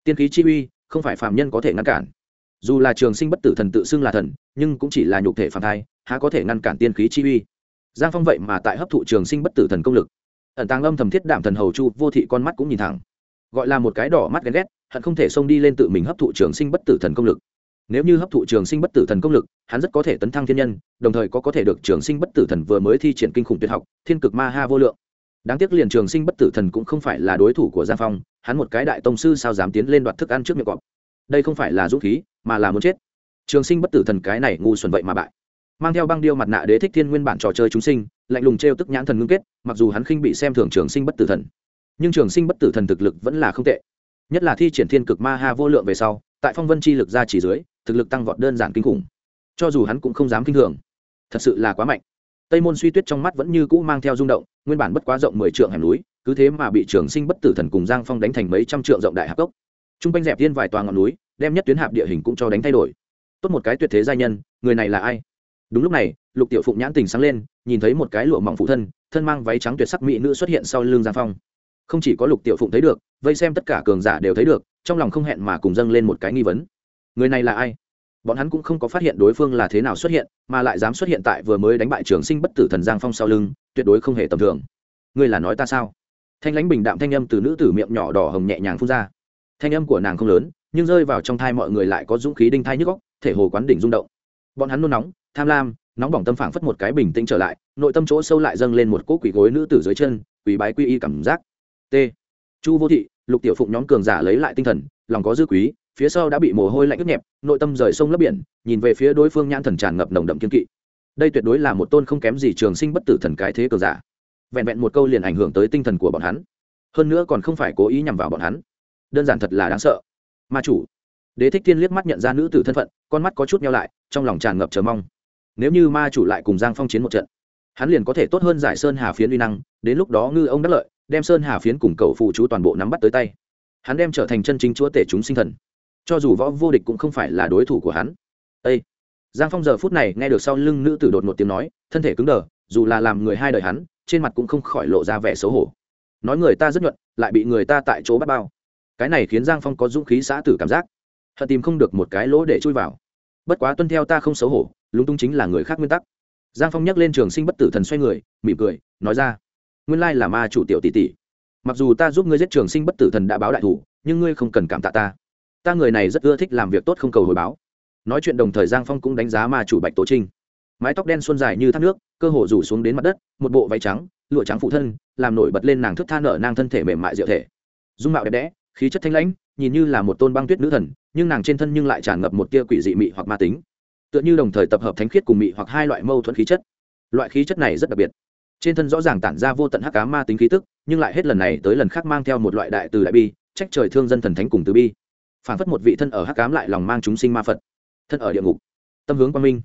tiên khí chi uy, không phải phạm nhân có thể ngăn cản. Dù là trường sinh bất tử thần tự xưng là thần, nhưng cũng chỉ là nhục thể phạm thai, há có thể ngăn cản tiên khí chi uy? Giang phong vậy mà tại hấp thụ trường sinh bất tử thần công lực. Ẩn tàng âm thầm thiết đảm thần hầu chu vô thị con mắt cũng nhìn thẳng. Gọi là một cái đỏ mắt ghen ghét, hận không thể xông đi lên tự mình hấp thụ trường sinh bất tử thần công lực nếu như hấp thụ trường sinh bất tử thần công lực, hắn rất có thể tấn thăng thiên nhân, đồng thời có có thể được trường sinh bất tử thần vừa mới thi triển kinh khủng tuyệt học, thiên cực ma ha vô lượng. Đáng tiếc liền trường sinh bất tử thần cũng không phải là đối thủ của giang phong, hắn một cái đại tông sư sao dám tiến lên đoạt thức ăn trước miệng cọp. Đây không phải là dũng khí, mà là muốn chết. Trường sinh bất tử thần cái này ngu xuẩn vậy mà bại. Mang theo băng điêu mặt nạ đế thích thiên nguyên bản trò chơi chúng sinh, lạnh lùng t tức nhãn thần ngưng kết, mặc dù hắn khinh bị xem thường trường sinh bất tử thần, nhưng trường sinh bất tử thần thực lực vẫn là không tệ. Nhất là thi triển thiên cực ma ha vô lượng về sau, tại phong vân chi lực ra chỉ dưới thực lực tăng vọt đơn giản kinh khủng. Cho dù hắn cũng không dám kinh thường. Thật sự là quá mạnh. Tây môn suy tuyết trong mắt vẫn như cũ mang theo rung động, nguyên bản bất quá rộng mười trượng hẻm núi, cứ thế mà bị trường sinh bất tử thần cùng giang phong đánh thành mấy trăm trượng rộng đại hạp cốc. T r u n g quanh dẹp thiên vài tòa ngọn núi, đem nhất tuyến hạp địa hình cũng cho đánh thay đổi. Tốt một cái tuyệt thế gia nhân, người này là ai? Đúng lúc này, lục tiểu phụng nhãn tình sáng lên, nhìn thấy một cái lụa mỏng phụ thân thân mang váy trắng tuyệt sắc mỹ nữ xuất hiện sau lưng giang phong. Không chỉ có lục tiểu phụng thấy được, vây xem tất cả cường giả đều thấy được, trong lòng không hẹn mà cùng dâng lên một cái nghi vấn người này là ai? Bọn hắn cũng không có phát hiện đối phương là thế nào xuất hiện, mà lại dám xuất hiện tại vừa mới đánh bại trường sinh bất tử thần giang phong sau lưng, tuyệt đối không hề tầm thường. Ngươi là nói ta sao? Thanh lãnh bình đạm thanh âm từ nữ tử miệng nhỏ đỏ hồng nhẹ nhàng phun ra. Thanh âm của nàng không lớn, nhưng rơi vào trong thai mọi người lại có dũng khí đinh thai nhức góc thể hồ quán đỉnh rung động. Bọn hắn nôn nóng, tham lam, nóng bỏng tâm phảng phất một cái bình tĩnh trở lại, nội tâm chỗ sâu lại dâng lên một cỗ quỷ gối nữ tử dưới chân, quỷ bái quy y cảm giác. T. Chu vô thị, lục tiểu phụng nhóm cường giả lấy lại tinh thần, lòng có dư quý phía sau đã bị mồ hôi lạnh ướt nhẹp, nội tâm rời sông lấp biển, nhìn về phía đối phương nhãn thần tràn ngập nồng đậm kiên kỵ. Đây tuyệt đối là một tôn không kém gì trường sinh bất tử thần cái thế cờ giả. Vẹn vẹn một câu liền ảnh hưởng tới tinh thần của bọn hắn. Hơn nữa còn không phải cố ý nhằm vào bọn hắn. Đơn giản thật là đáng sợ. Ma chủ. Đế thích thiên liếc mắt nhận ra nữ tử thân phận, con mắt có chút nhau lại, trong lòng tràn ngập chờ mong. Nếu như ma chủ lại cùng giang phong chiến một trận, hắn liền có thể tốt hơn giải sơn hà phiến uy năng, đến lúc đó ngư ông đắc lợi, đem sơn hà phiến cùng cầu phụ chú toàn bộ nắm bắt tới tay. Hắn đem trở thành chân chính chúa tể chúng sinh thần cho dù võ vô địch cũng không phải là đối thủ của hắn. Ê! giang phong giờ phút này nghe được sau lưng nữ tử đột một tiếng nói, thân thể cứng đờ, dù là làm người hai đời hắn, trên mặt cũng không khỏi lộ ra vẻ xấu hổ. Nói người ta rất nhuận, lại bị người ta tại chỗ bắt bao. Cái này khiến giang phong có dũng khí xã tử cảm giác. Thật tìm không được một cái lỗ để chui vào. Bất quá tuân theo ta không xấu hổ, lúng túng chính là người khác nguyên tắc. Giang phong nhắc lên trường sinh bất tử thần xoay người, mỉm cười, nói ra, nguyên lai là ma chủ tiểu tỷ tỷ. Mặc dù ta giúp ngươi giết trường sinh bất tử thần đã báo đại thủ, nhưng ngươi không cần cảm tạ ta ta người này rất ưa thích làm việc tốt không cầu hồi báo. Nói chuyện đồng thời giang phong cũng đánh giá ma chủ bạch tố trinh. Mái tóc đen xuân dài như thác nước, cơ hồ rủ xuống đến mặt đất, một bộ váy trắng, lụa trắng phụ thân, làm nổi bật lên nàng thức tha nở nang thân thể mềm mại diệu thể. Dung mạo đẹp đẽ, khí chất thanh lãnh, nhìn như là một tôn băng tuyết nữ thần, nhưng nàng trên thân nhưng lại tràn ngập một tia quỷ dị mị hoặc ma tính. Tựa như đồng thời tập hợp thánh khiết cùng mị hoặc hai loại mâu thuẫn khí chất. Loại khí chất này rất đặc biệt. Trên thân rõ ràng tản ra vô tận hắc cá ma tính khí tức, nhưng lại hết lần này tới lần khác mang theo một loại đại từ đại bi, trách trời thương dân thần thánh cùng từ bi phản phất một vị thân ở hắc cám lại lòng mang chúng sinh ma phật. Thân ở địa ngục. Tâm hướng quang minh.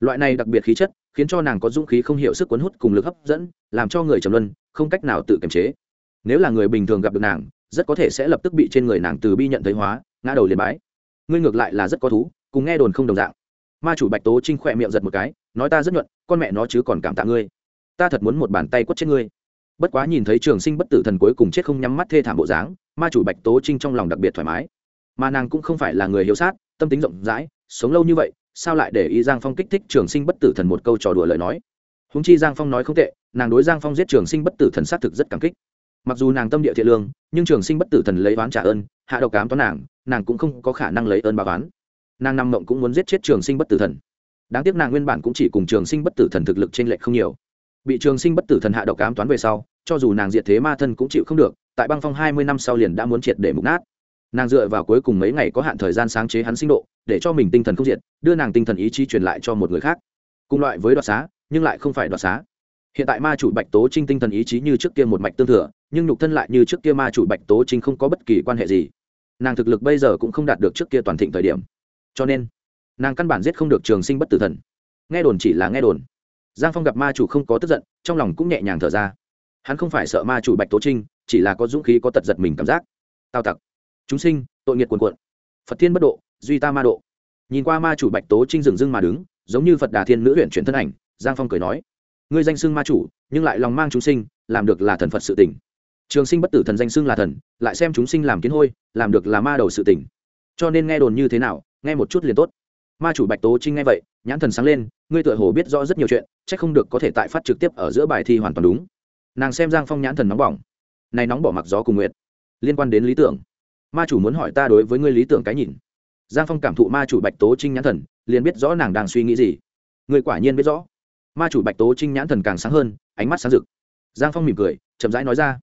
Loại này đặc biệt khí chất, khiến cho nàng có dũng khí không hiểu sức cuốn hút cùng lực hấp dẫn, làm cho người trầm luân, không cách nào tự kiềm chế. Nếu là người bình thường gặp được nàng, rất có thể sẽ lập tức bị trên người nàng từ bi nhận thấy hóa, ngã đầu liền bái. Ngươi ngược lại là rất có thú, cùng nghe đồn không đồng dạng. Ma chủ bạch tố trinh khỏe miệng giật một cái, nói ta rất nhuận, con mẹ nó chứ còn cảm tạ ngươi. Ta thật muốn một bàn tay quất chết ngươi. Bất quá nhìn thấy trường sinh bất tử thần cuối cùng chết không nhắm mắt thê thảm bộ dáng, ma chủ bạch tố trinh trong lòng đặc biệt thoải mái mà nàng cũng không phải là người hiếu sát, tâm tính rộng rãi, sống lâu như vậy, sao lại để ý giang phong kích thích trường sinh bất tử thần một câu trò đùa lời nói? Húng chi giang phong nói không tệ, nàng đối giang phong giết trường sinh bất tử thần xác thực rất cảm kích. Mặc dù nàng tâm địa thiện lương, nhưng trường sinh bất tử thần lấy oán trả ơn, hạ độc cám toán nàng nàng cũng không có khả năng lấy ơn bà oán. Nàng nằm mộng cũng muốn giết chết trường sinh bất tử thần. Đáng tiếc nàng nguyên bản cũng chỉ cùng trường sinh bất tử thần thực lực t r ê n lệch không nhiều. Bị trường sinh bất tử thần hạ độc cám toán về sau, cho dù nàng diệt thế ma thân cũng chịu không được, tại băng phong hai mươi năm sau liền đã muốn triệt để mục nát nàng dựa vào cuối cùng mấy ngày có hạn thời gian sáng chế hắn sinh độ, để cho mình tinh thần không diệt, đưa nàng tinh thần ý chí truyền lại cho một người khác. Cùng loại với đoạt xá, nhưng lại không phải đoạt xá. Hiện tại ma chủ bạch tố trinh tinh thần ý chí như trước kia một mạch tương thừa, nhưng nhục thân lại như trước kia ma chủ bạch tố trinh không có bất kỳ quan hệ gì. Nàng thực lực bây giờ cũng không đạt được trước kia toàn thịnh thời điểm. Cho nên, nàng căn bản giết không được trường sinh bất tử thần. Nghe đồn chỉ là nghe đồn. Giang phong gặp ma chủ không có tức giận, trong lòng cũng nhẹ nhàng thở ra. Hắn không phải sợ ma chủ bạch tố trinh, chỉ là có dũng khí có tật giật mình cảm giác. Tao tặc chúng sinh, tội nghiệt cuồn cuộn. Phật thiên bất độ, duy ta ma độ. Nhìn qua ma chủ bạch tố trinh dừng dưng mà đứng, giống như phật đà thiên nữ huyện chuyển thân ảnh, giang phong cười nói, ngươi danh xưng ma chủ, nhưng lại lòng mang chúng sinh, làm được là thần phật sự tỉnh trường sinh bất tử thần danh xưng là thần, lại xem chúng sinh làm kiến hôi, làm được là ma đầu sự tỉnh cho nên nghe đồn như thế nào, nghe một chút liền tốt. Ma chủ bạch tố trinh nghe vậy, nhãn thần sáng lên, ngươi tựa hồ biết rõ rất nhiều chuyện c h ắ c không được có thể tại phát trực tiếp ở giữa bài thi hoàn toàn đúng. Nàng xem giang phong nhãn thần nóng bỏng. Này nóng bỏ mặc gió cùng nguyệt, liên quan đến lý tưởng ma chủ muốn hỏi ta đối với ngươi lý tưởng cái nhìn. Giang phong cảm thụ ma chủ bạch tố trinh nhãn thần, liền biết rõ nàng đang suy nghĩ gì. Người quả nhiên biết rõ. Ma chủ bạch tố trinh nhãn thần càng sáng hơn, ánh mắt sáng rực. Giang phong mỉm cười, chậm rãi nói ra.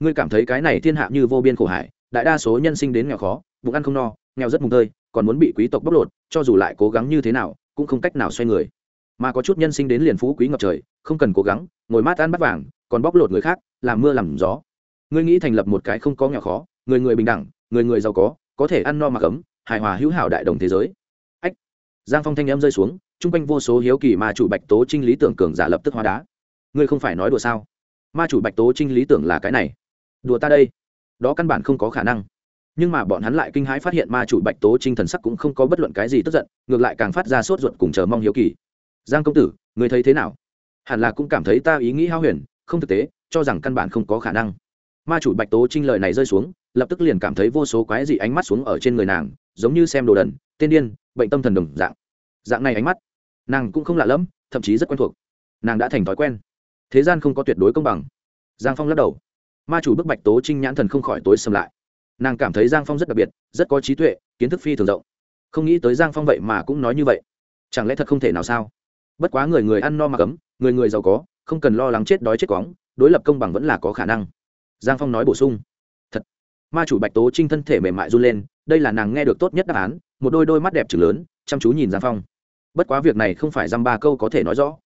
Ngươi cảm thấy cái này thiên hạ như vô biên khổ hải, đại đa số nhân sinh đến nghèo khó, bụng ăn không no, nghèo rất mùng tơi, còn muốn bị quý tộc bóc lột, cho dù lại cố gắng như thế nào, cũng không cách nào xoay người. Mà có chút nhân sinh đến liền phú quý ngập trời, không cần cố gắng, ngồi mát ăn bắt vàng, còn bóc lột người khác, làm mưa làm gió. Ngươi nghĩ thành lập một cái không có nghèo khó, người người bình đẳng người người giàu có có thể ăn no mặc ấm hài hòa hữu hảo đại đồng thế giới. Ách, giang phong thanh em rơi xuống, chung quanh vô số hiếu kỳ ma chủ bạch tố trinh lý tưởng cường giả lập tức hóa đá. Ngươi không phải nói đùa sao? Ma chủ bạch tố trinh lý tưởng là cái này. Đùa ta đây. Đó căn bản không có khả năng. Nhưng mà bọn hắn lại kinh hãi phát hiện ma chủ bạch tố trinh thần sắc cũng không có bất luận cái gì tức giận, ngược lại càng phát ra sốt ruột cùng chờ mong hiếu kỳ. Giang công tử người thấy thế nào? Hẳn là cũng cảm thấy ta ý nghĩ hao huyền, không thực tế, cho rằng căn bản không có khả năng ma chủ bạch tố trinh lời này rơi xuống lập tức liền cảm thấy vô số quái dị ánh mắt xuống ở trên người nàng giống như xem đồ đần tên điên bệnh tâm thần đồng dạng. Dạng này ánh mắt nàng cũng không lạ lẫm thậm chí rất quen thuộc. Nàng đã thành thói quen. Thế gian không có tuyệt đối công bằng. Giang phong lắc đầu. Ma chủ bức bạch tố trinh nhãn thần không khỏi tối xâm lại. Nàng cảm thấy giang phong rất đặc biệt rất có trí tuệ kiến thức phi thường rộng. Không nghĩ tới giang phong vậy mà cũng nói như vậy. Chẳng lẽ thật không thể nào sao? Bất quá người người ăn no mà cấm, người người giàu có không cần lo lắng chết đói chết cóng đối lập công bằng vẫn là có khả năng giang phong nói bổ sung. Thật. Ma chủ bạch tố trinh thân thể mềm mại run lên, đây là nàng nghe được tốt nhất đáp án, một đôi đôi mắt đẹp chừng lớn, chăm chú nhìn giang phong. Bất quá việc này không phải dăm ba câu có thể nói rõ.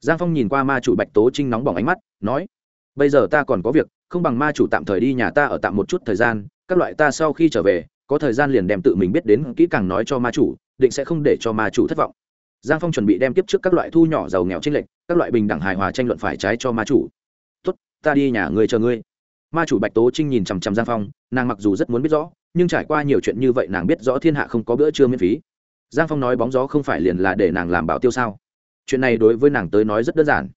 Giang phong nhìn qua ma chủ bạch tố trinh nóng bỏng ánh mắt, nói, bây giờ ta còn có việc, không bằng ma chủ tạm thời đi nhà ta ở tạm một chút thời gian, các loại ta sau khi trở về, có thời gian liền đem tự mình biết đến kỹ càng nói cho ma chủ, định sẽ không để cho ma chủ thất vọng. Giang phong chuẩn bị đem tiếp trước các loại thu nhỏ giàu nghèo tranh lệch, các loại bình đẳng hài hòa tranh luận phải trái cho ma chủ. Tốt, ta đi nhà ngươi chờ ngươi ma chủ bạch tố trinh nhìn chằm chằm giang phong nàng mặc dù rất muốn biết rõ nhưng trải qua nhiều chuyện như vậy nàng biết rõ thiên hạ không có bữa trưa miễn phí giang phong nói bóng gió không phải liền là để nàng làm bảo tiêu sao chuyện này đối với nàng tới nói rất đơn giản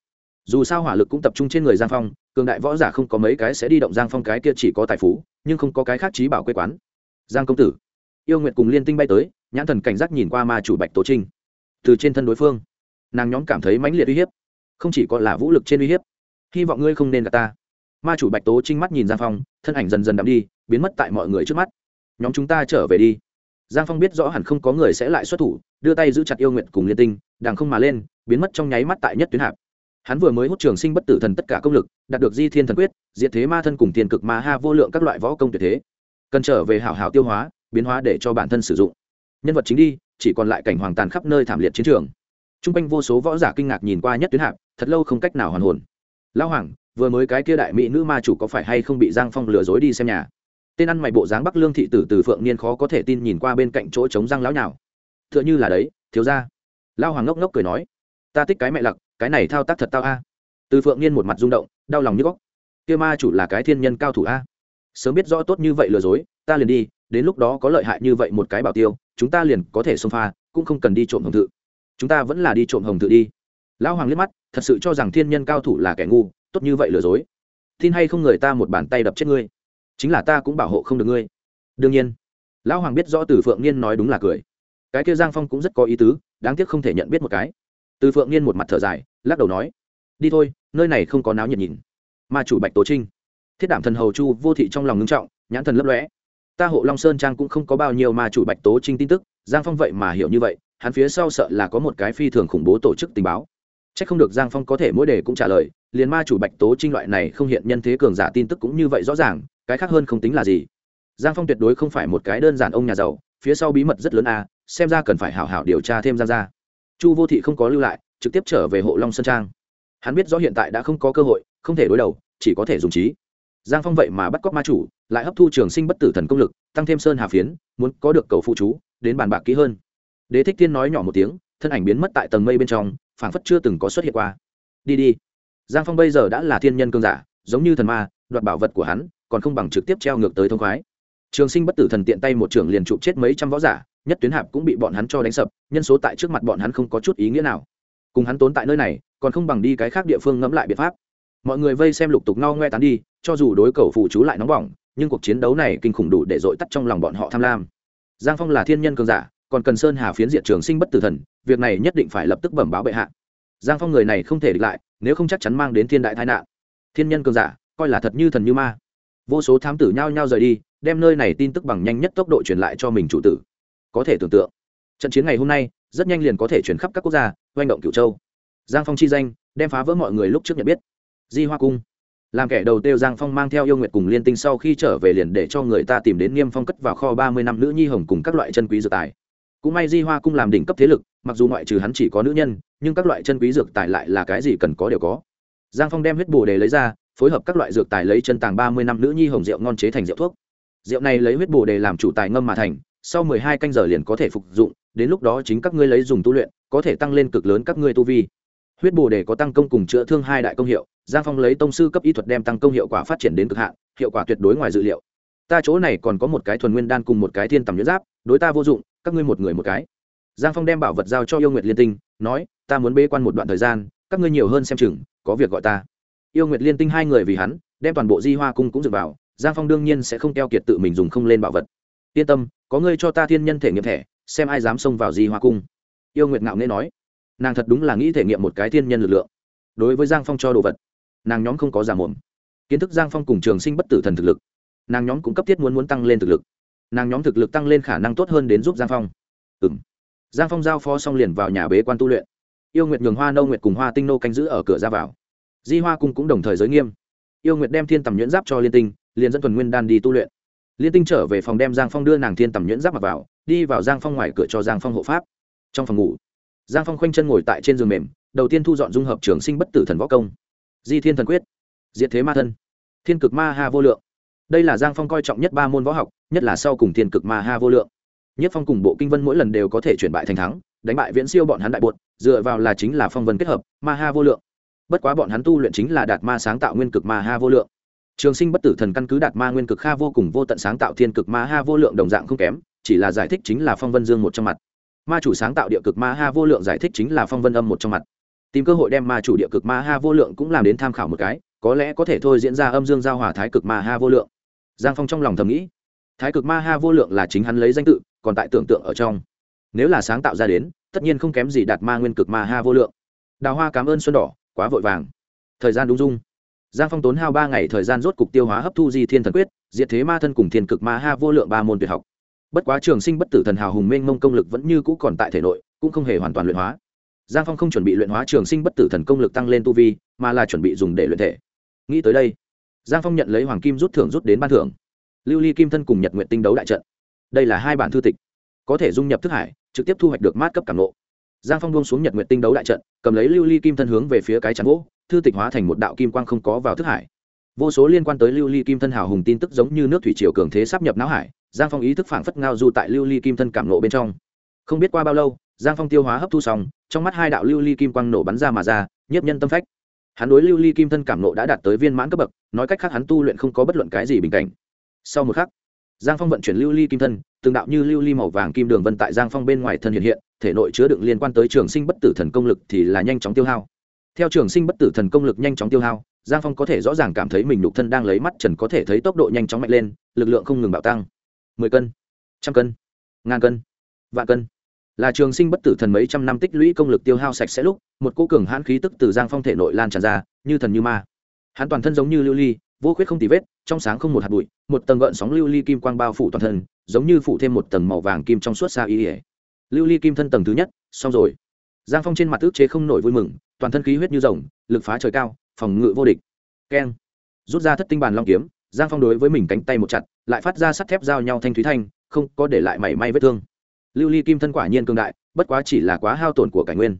dù sao hỏa lực cũng tập trung trên người giang phong cường đại võ giả không có mấy cái sẽ đi động giang phong cái kia chỉ có tài phú nhưng không có cái khác trí bảo quê quán giang công tử yêu nguyệt cùng liên tinh bay tới nhãn thần cảnh giác nhìn qua ma chủ bạch tố trinh từ trên thân đối phương nàng nhóm cảm thấy mãnh liệt uy hiếp không chỉ có là vũ lực trên uy hiếp hy vọng ngươi không nên gặp ta ma chủ bạch tố trinh mắt nhìn giang phong thân ảnh dần dần đắm đi biến mất tại mọi người trước mắt nhóm chúng ta trở về đi giang phong biết rõ hẳn không có người sẽ lại xuất thủ đưa tay giữ chặt yêu nguyện cùng liên tinh đàng không mà lên biến mất trong nháy mắt tại nhất tuyến hạp hắn vừa mới hút trường sinh bất tử thần tất cả công lực đạt được di thiên thần quyết diệt thế ma thân cùng tiền cực ma ha vô lượng các loại võ công tuyệt thế cần trở về hảo hảo tiêu hóa biến hóa để cho bản thân sử dụng nhân vật chính đi chỉ còn lại cảnh hoàng tàn khắp nơi thảm liệt chiến trường t r u n g quanh vô số võ giả kinh ngạc nhìn qua nhất tuyến hạp thật lâu không cách nào hoàn hồn lão hoàng vừa mới cái kia đại mỹ nữ ma chủ có phải hay không bị giang phong lừa dối đi xem nhà? Tên ăn mày bộ dáng bắc lương thị tử từ phượng niên khó có thể tin nhìn qua bên cạnh chỗ trống răng lão nhào. T h ư ợ n h ư là đấy, thiếu ra lao hoàng ngốc ngốc cười nói, ta thích cái mẹ lặc, cái này thao tác thật tao a. Từ phượng niên một mặt rung động, đau lòng như góc. Kia ma chủ là cái thiên nhân cao thủ a. Sớm biết rõ tốt như vậy lừa dối, ta liền đi, đến lúc đó có lợi hại như vậy một cái bảo tiêu, chúng ta liền có thể xông pha, cũng không cần đi trộm hồng tự chúng ta vẫn là đi trộm hồng tự đi lão hoàng liếc mắt, thật sự cho rằng thiên nhân cao thủ là kẻ ngu, tốt như vậy lừa dối. Tin hay không người ta một bàn tay đập chết ngươi, chính là ta cũng bảo hộ không được ngươi. Đương nhiên, lão hoàng biết rõ từ phượng niên nói đúng là cười. Cái kia giang phong cũng rất có ý tứ, đáng tiếc không thể nhận biết một cái. Từ phượng niên một mặt thở dài, lắc đầu nói, đi thôi, nơi này không có náo nhiệt nhìn. Ma chủ bạch tố trinh, thiết đảm thần hầu chu vô thị trong lòng ngưng trọng, nhãn thần lấp lõe ta hộ long sơn trang cũng không có bao nhiêu ma chủ bạch tố trinh tin tức, giang phong vậy mà hiểu như vậy, hắn phía sau sợ là có một cái phi thường khủng bố tổ chức tình báo chắc không được giang phong có thể mỗi đề cũng trả lời, liền ma chủ bạch tố trinh loại này không hiện nhân thế cường giả tin tức cũng như vậy rõ ràng, cái khác hơn không tính là gì. Giang phong tuyệt đối không phải một cái đơn giản ông nhà giàu, phía sau bí mật rất lớn a, xem ra cần phải hảo hảo điều tra thêm giang ra chu vô thị không có lưu lại, trực tiếp trở về hộ long sơn trang. Hắn biết rõ hiện tại đã không có cơ hội, không thể đối đầu, chỉ có thể dùng trí. Giang phong vậy mà bắt cóc ma chủ, lại hấp thu trường sinh bất tử thần công lực, tăng thêm sơn hà phiến, muốn có được cầu phụ chú, đến bàn bạc kỹ hơn. Đế thích thiên nói nhỏ một tiếng, thân ảnh biến mất tại tầng mây bên trong phảng phất chưa từng có xuất hiện qua. Đi đi. Giang phong bây giờ đã là thiên nhân cương giả, giống như thần ma, đoạt bảo vật của hắn, còn không bằng trực tiếp treo ngược tới thông khoái. Trường sinh bất tử thần tiện tay một trưởng liền chụp chết mấy trăm võ giả, nhất tuyến hạp cũng bị bọn hắn cho đánh sập, nhân số tại trước mặt bọn hắn không có chút ý nghĩa nào. Cùng hắn tốn tại nơi này, còn không bằng đi cái khác địa phương ngẫm lại biện pháp. Mọi người vây xem lục tục no ngoe tán đi, cho dù đối cầu phụ chú lại nóng bỏng, nhưng cuộc chiến đấu này kinh khủng đủ để dội tắt trong lòng bọn họ tham lam. Giang phong là thiên nhân cường giả còn cần sơn hà phiến diệt trường sinh bất tử thần, việc này nhất định phải lập tức bẩm báo bệ hạ. Giang phong người này không thể địch lại, nếu không chắc chắn mang đến thiên đại tai nạn. Thiên nhân cường giả, coi là thật như thần như ma. Vô số thám tử nhao nhao rời đi, đem nơi này tin tức bằng nhanh nhất tốc độ truyền lại cho mình chủ tử. Có thể tưởng tượng, trận chiến ngày hôm nay, rất nhanh liền có thể chuyển khắp các quốc gia, oanh động cửu châu. Giang phong chi danh, đem phá vỡ mọi người lúc trước nhận biết. Di hoa cung. Làm kẻ đầu tiêu giang phong mang theo yêu nguyệt cùng liên tinh sau khi trở về liền để cho người ta tìm đến niêm phong cất vào kho ba mươi năm nữ nhi hồng cùng các loại chân quý dược tài cũng may di hoa cung làm đỉnh cấp thế lực, mặc dù ngoại trừ hắn chỉ có nữ nhân, nhưng các loại chân quý dược tài lại là cái gì cần có đều có. Giang phong đem huyết bồ đề lấy ra, phối hợp các loại dược tài lấy chân tàng ba mươi năm nữ nhi hồng rượu ngon chế thành rượu thuốc. Rượu này lấy huyết bồ đề làm chủ tài ngâm mà thành, sau mười hai canh giờ liền có thể phục dụng, đến lúc đó chính các ngươi lấy dùng tu luyện, có thể tăng lên cực lớn các ngươi tu vi. Huyết bồ đề có tăng công cùng chữa thương hai đại công hiệu, giang phong lấy tông sư cấp y thuật đem tăng công hiệu quả phát triển đến cực hạn, hiệu quả tuyệt đối ngoài dự liệu. Ta chỗ này còn có một cái thuần nguyên đan cùng một cái thiên tầm nhuyễn giáp, đối ta vô dụng các ngươi một người một cái. Giang phong đem bảo vật giao cho yêu nguyệt liên tinh, nói, ta muốn bê quan một đoạn thời gian, các ngươi nhiều hơn xem chừng, có việc gọi ta. Yêu nguyệt liên tinh hai người vì hắn, đem toàn bộ di hoa cung cũng dựa vào, giang phong đương nhiên sẽ không keo kiệt tự mình dùng không lên bảo vật. Yên tâm, có ngươi cho ta thiên nhân thể nghiệm thẻ, xem ai dám xông vào di hoa cung. Yêu nguyệt ngạo nghễ nói. Nàng thật đúng là nghĩ thể nghiệm một cái thiên nhân lực lượng. Đối với giang phong cho đồ vật, nàng nhóm không có giả mồm. Kiến thức giang phong cùng trường sinh bất tử thần thực lực, nàng nhóm cũng cấp thiết muốn muốn tăng lên thực lực nàng nhóm thực lực tăng lên khả năng tốt hơn đến giúp giang phong. Ừ m giang phong giao phó xong liền vào nhà bế quan tu luyện. Yêu nguyệt nhường hoa nâu nguyệt cùng hoa tinh nô canh giữ ở cửa ra vào. Di hoa cung cũng đồng thời giới nghiêm. Yêu nguyệt đem thiên tầm nhuyễn giáp cho liên tinh, liền dẫn thuần nguyên đan đi tu luyện. Liên tinh trở về phòng đem giang phong đưa nàng thiên tầm nhuyễn giáp mặc vào, đi vào giang phong ngoài cửa cho giang phong hộ pháp. Trong phòng ngủ, giang phong khoanh chân ngồi tại trên giường mềm, đầu tiên thu dọn dung hợp trường sinh bất tử thần võ công. Di thiên thần quyết, diệt thế ma thân, thiên cực ma ha vô lượng đây là giang phong coi trọng nhất ba môn võ học, nhất là sau cùng thiên cực ma ha vô lượng. Nhất phong cùng bộ kinh vân mỗi lần đều có thể chuyển bại thành thắng, đánh bại viễn siêu bọn hắn đại bột dựa vào là chính là phong vân kết hợp, ma ha vô lượng. Bất quá bọn hắn tu luyện chính là đạt ma sáng tạo nguyên cực ma ha vô lượng. Trường sinh bất tử thần căn cứ đạt ma nguyên cực kha vô cùng vô tận sáng tạo thiên cực ma ha vô lượng đồng dạng không kém, chỉ là giải thích chính là phong vân dương một trong mặt. Ma chủ sáng tạo địa cực ma ha vô lượng giải thích chính là phong vân âm một trong mặt. Tìm cơ hội đem ma chủ địa cực ma ha vô lượng cũng làm đến tham khảo một cái, có lẽ có thể thôi diễn ra âm dương giao hòa thái cực ma ha vô lượng giang phong trong lòng thầm nghĩ, thái cực ma ha vô lượng là chính hắn lấy danh tự, còn tại tưởng tượng ở trong. Nếu là sáng tạo ra đến, tất nhiên không kém gì đạt ma nguyên cực ma ha vô lượng. Đào hoa cảm ơn xuân đỏ, quá vội vàng. Thời gian đúng dung. Giang phong tốn hao ba ngày thời gian rốt cục tiêu hóa hấp thu di thiên thần quyết, diệt thế ma thân cùng thiên cực ma ha vô lượng ba môn tuyệt học. Bất quá trường sinh bất tử thần hào hùng mênh mông công lực vẫn như cũ còn tại thể nội, cũng không hề hoàn toàn luyện hóa. Giang phong không chuẩn bị luyện hóa trường sinh bất tử thần công lực tăng lên tu vi, mà là chuẩn bị dùng để luyện thể. Nghĩ tới đây giang phong nhận lấy hoàng kim rút thưởng rút đến ban thưởng. Lưu ly kim thân cùng nhật nguyện tinh đấu đại trận. Đây là hai bản thư tịch. Có thể dung nhập thức hải, trực tiếp thu hoạch được mát cấp cảm lộ giang phong buông xuống nhật nguyện tinh đấu đại trận, cầm lấy lưu ly kim thân hướng về phía cái chắn gỗ, thư tịch hóa thành một đạo kim quang không có vào thức hải. Vô số liên quan tới lưu ly kim thân hào hùng tin tức giống như nước thủy triều cường thế sắp nhập não hải, giang phong ý thức phảng phất ngao du tại lưu ly kim thân cảm nộ bên trong. Không biết qua bao lâu, giang phong tiêu hóa hấp thu xong, trong mắt hai đạo lưu ly kim quang nổ bắn ra mà ra, nhiếp nhân tâm phách hắn đối lưu ly kim thân cảm nộ đã đạt tới viên mãn cấp bậc, nói cách khác hắn tu luyện không có bất luận cái gì bình cảnh. Sau một khắc, giang phong vận chuyển lưu ly kim thân, từng đạo như lưu ly màu vàng kim đường vân tại giang phong bên ngoài thân hiện hiện, thể nội chứa đựng liên quan tới trường sinh bất tử thần công lực thì là nhanh chóng tiêu hao. Theo trường sinh bất tử thần công lực nhanh chóng tiêu hao, giang phong có thể rõ ràng cảm thấy mình nhục thân đang lấy mắt trần có thể thấy tốc độ nhanh chóng mạnh lên, lực lượng không ngừng bạo tăng. Mười cân, trăm cân, ngàn cân, vạn cân là trường sinh bất tử thần mấy trăm năm tích lũy công lực tiêu hao sạch sẽ lúc, một cô cường hãn khí tức từ giang phong thể nội lan tràn ra, như thần như ma. Hắn toàn thân giống như lưu ly, vô khuyết không tì vết, trong sáng không một hạt bụi, một tầng gợn sóng lưu ly kim quang bao phủ toàn thân, giống như phủ thêm một tầng màu vàng kim trong suốt xa y ỉa lưu ly kim thân tầng thứ nhất, xong rồi. Giang phong trên mặt ước chế không nổi vui mừng, toàn thân khí huyết như rồng, lực phá trời cao, phòng ngự vô địch. Keng. Rút ra thất tinh bàn long kiếm, giang phong đối với mình cánh tay một chặt, lại phát ra sắt thép giao nhau thanh thúy thanh, không có để lại mảy may vết thương lưu ly kim thân quả nhiên cương đại, bất quá chỉ là quá hao tổn của cảnh nguyên.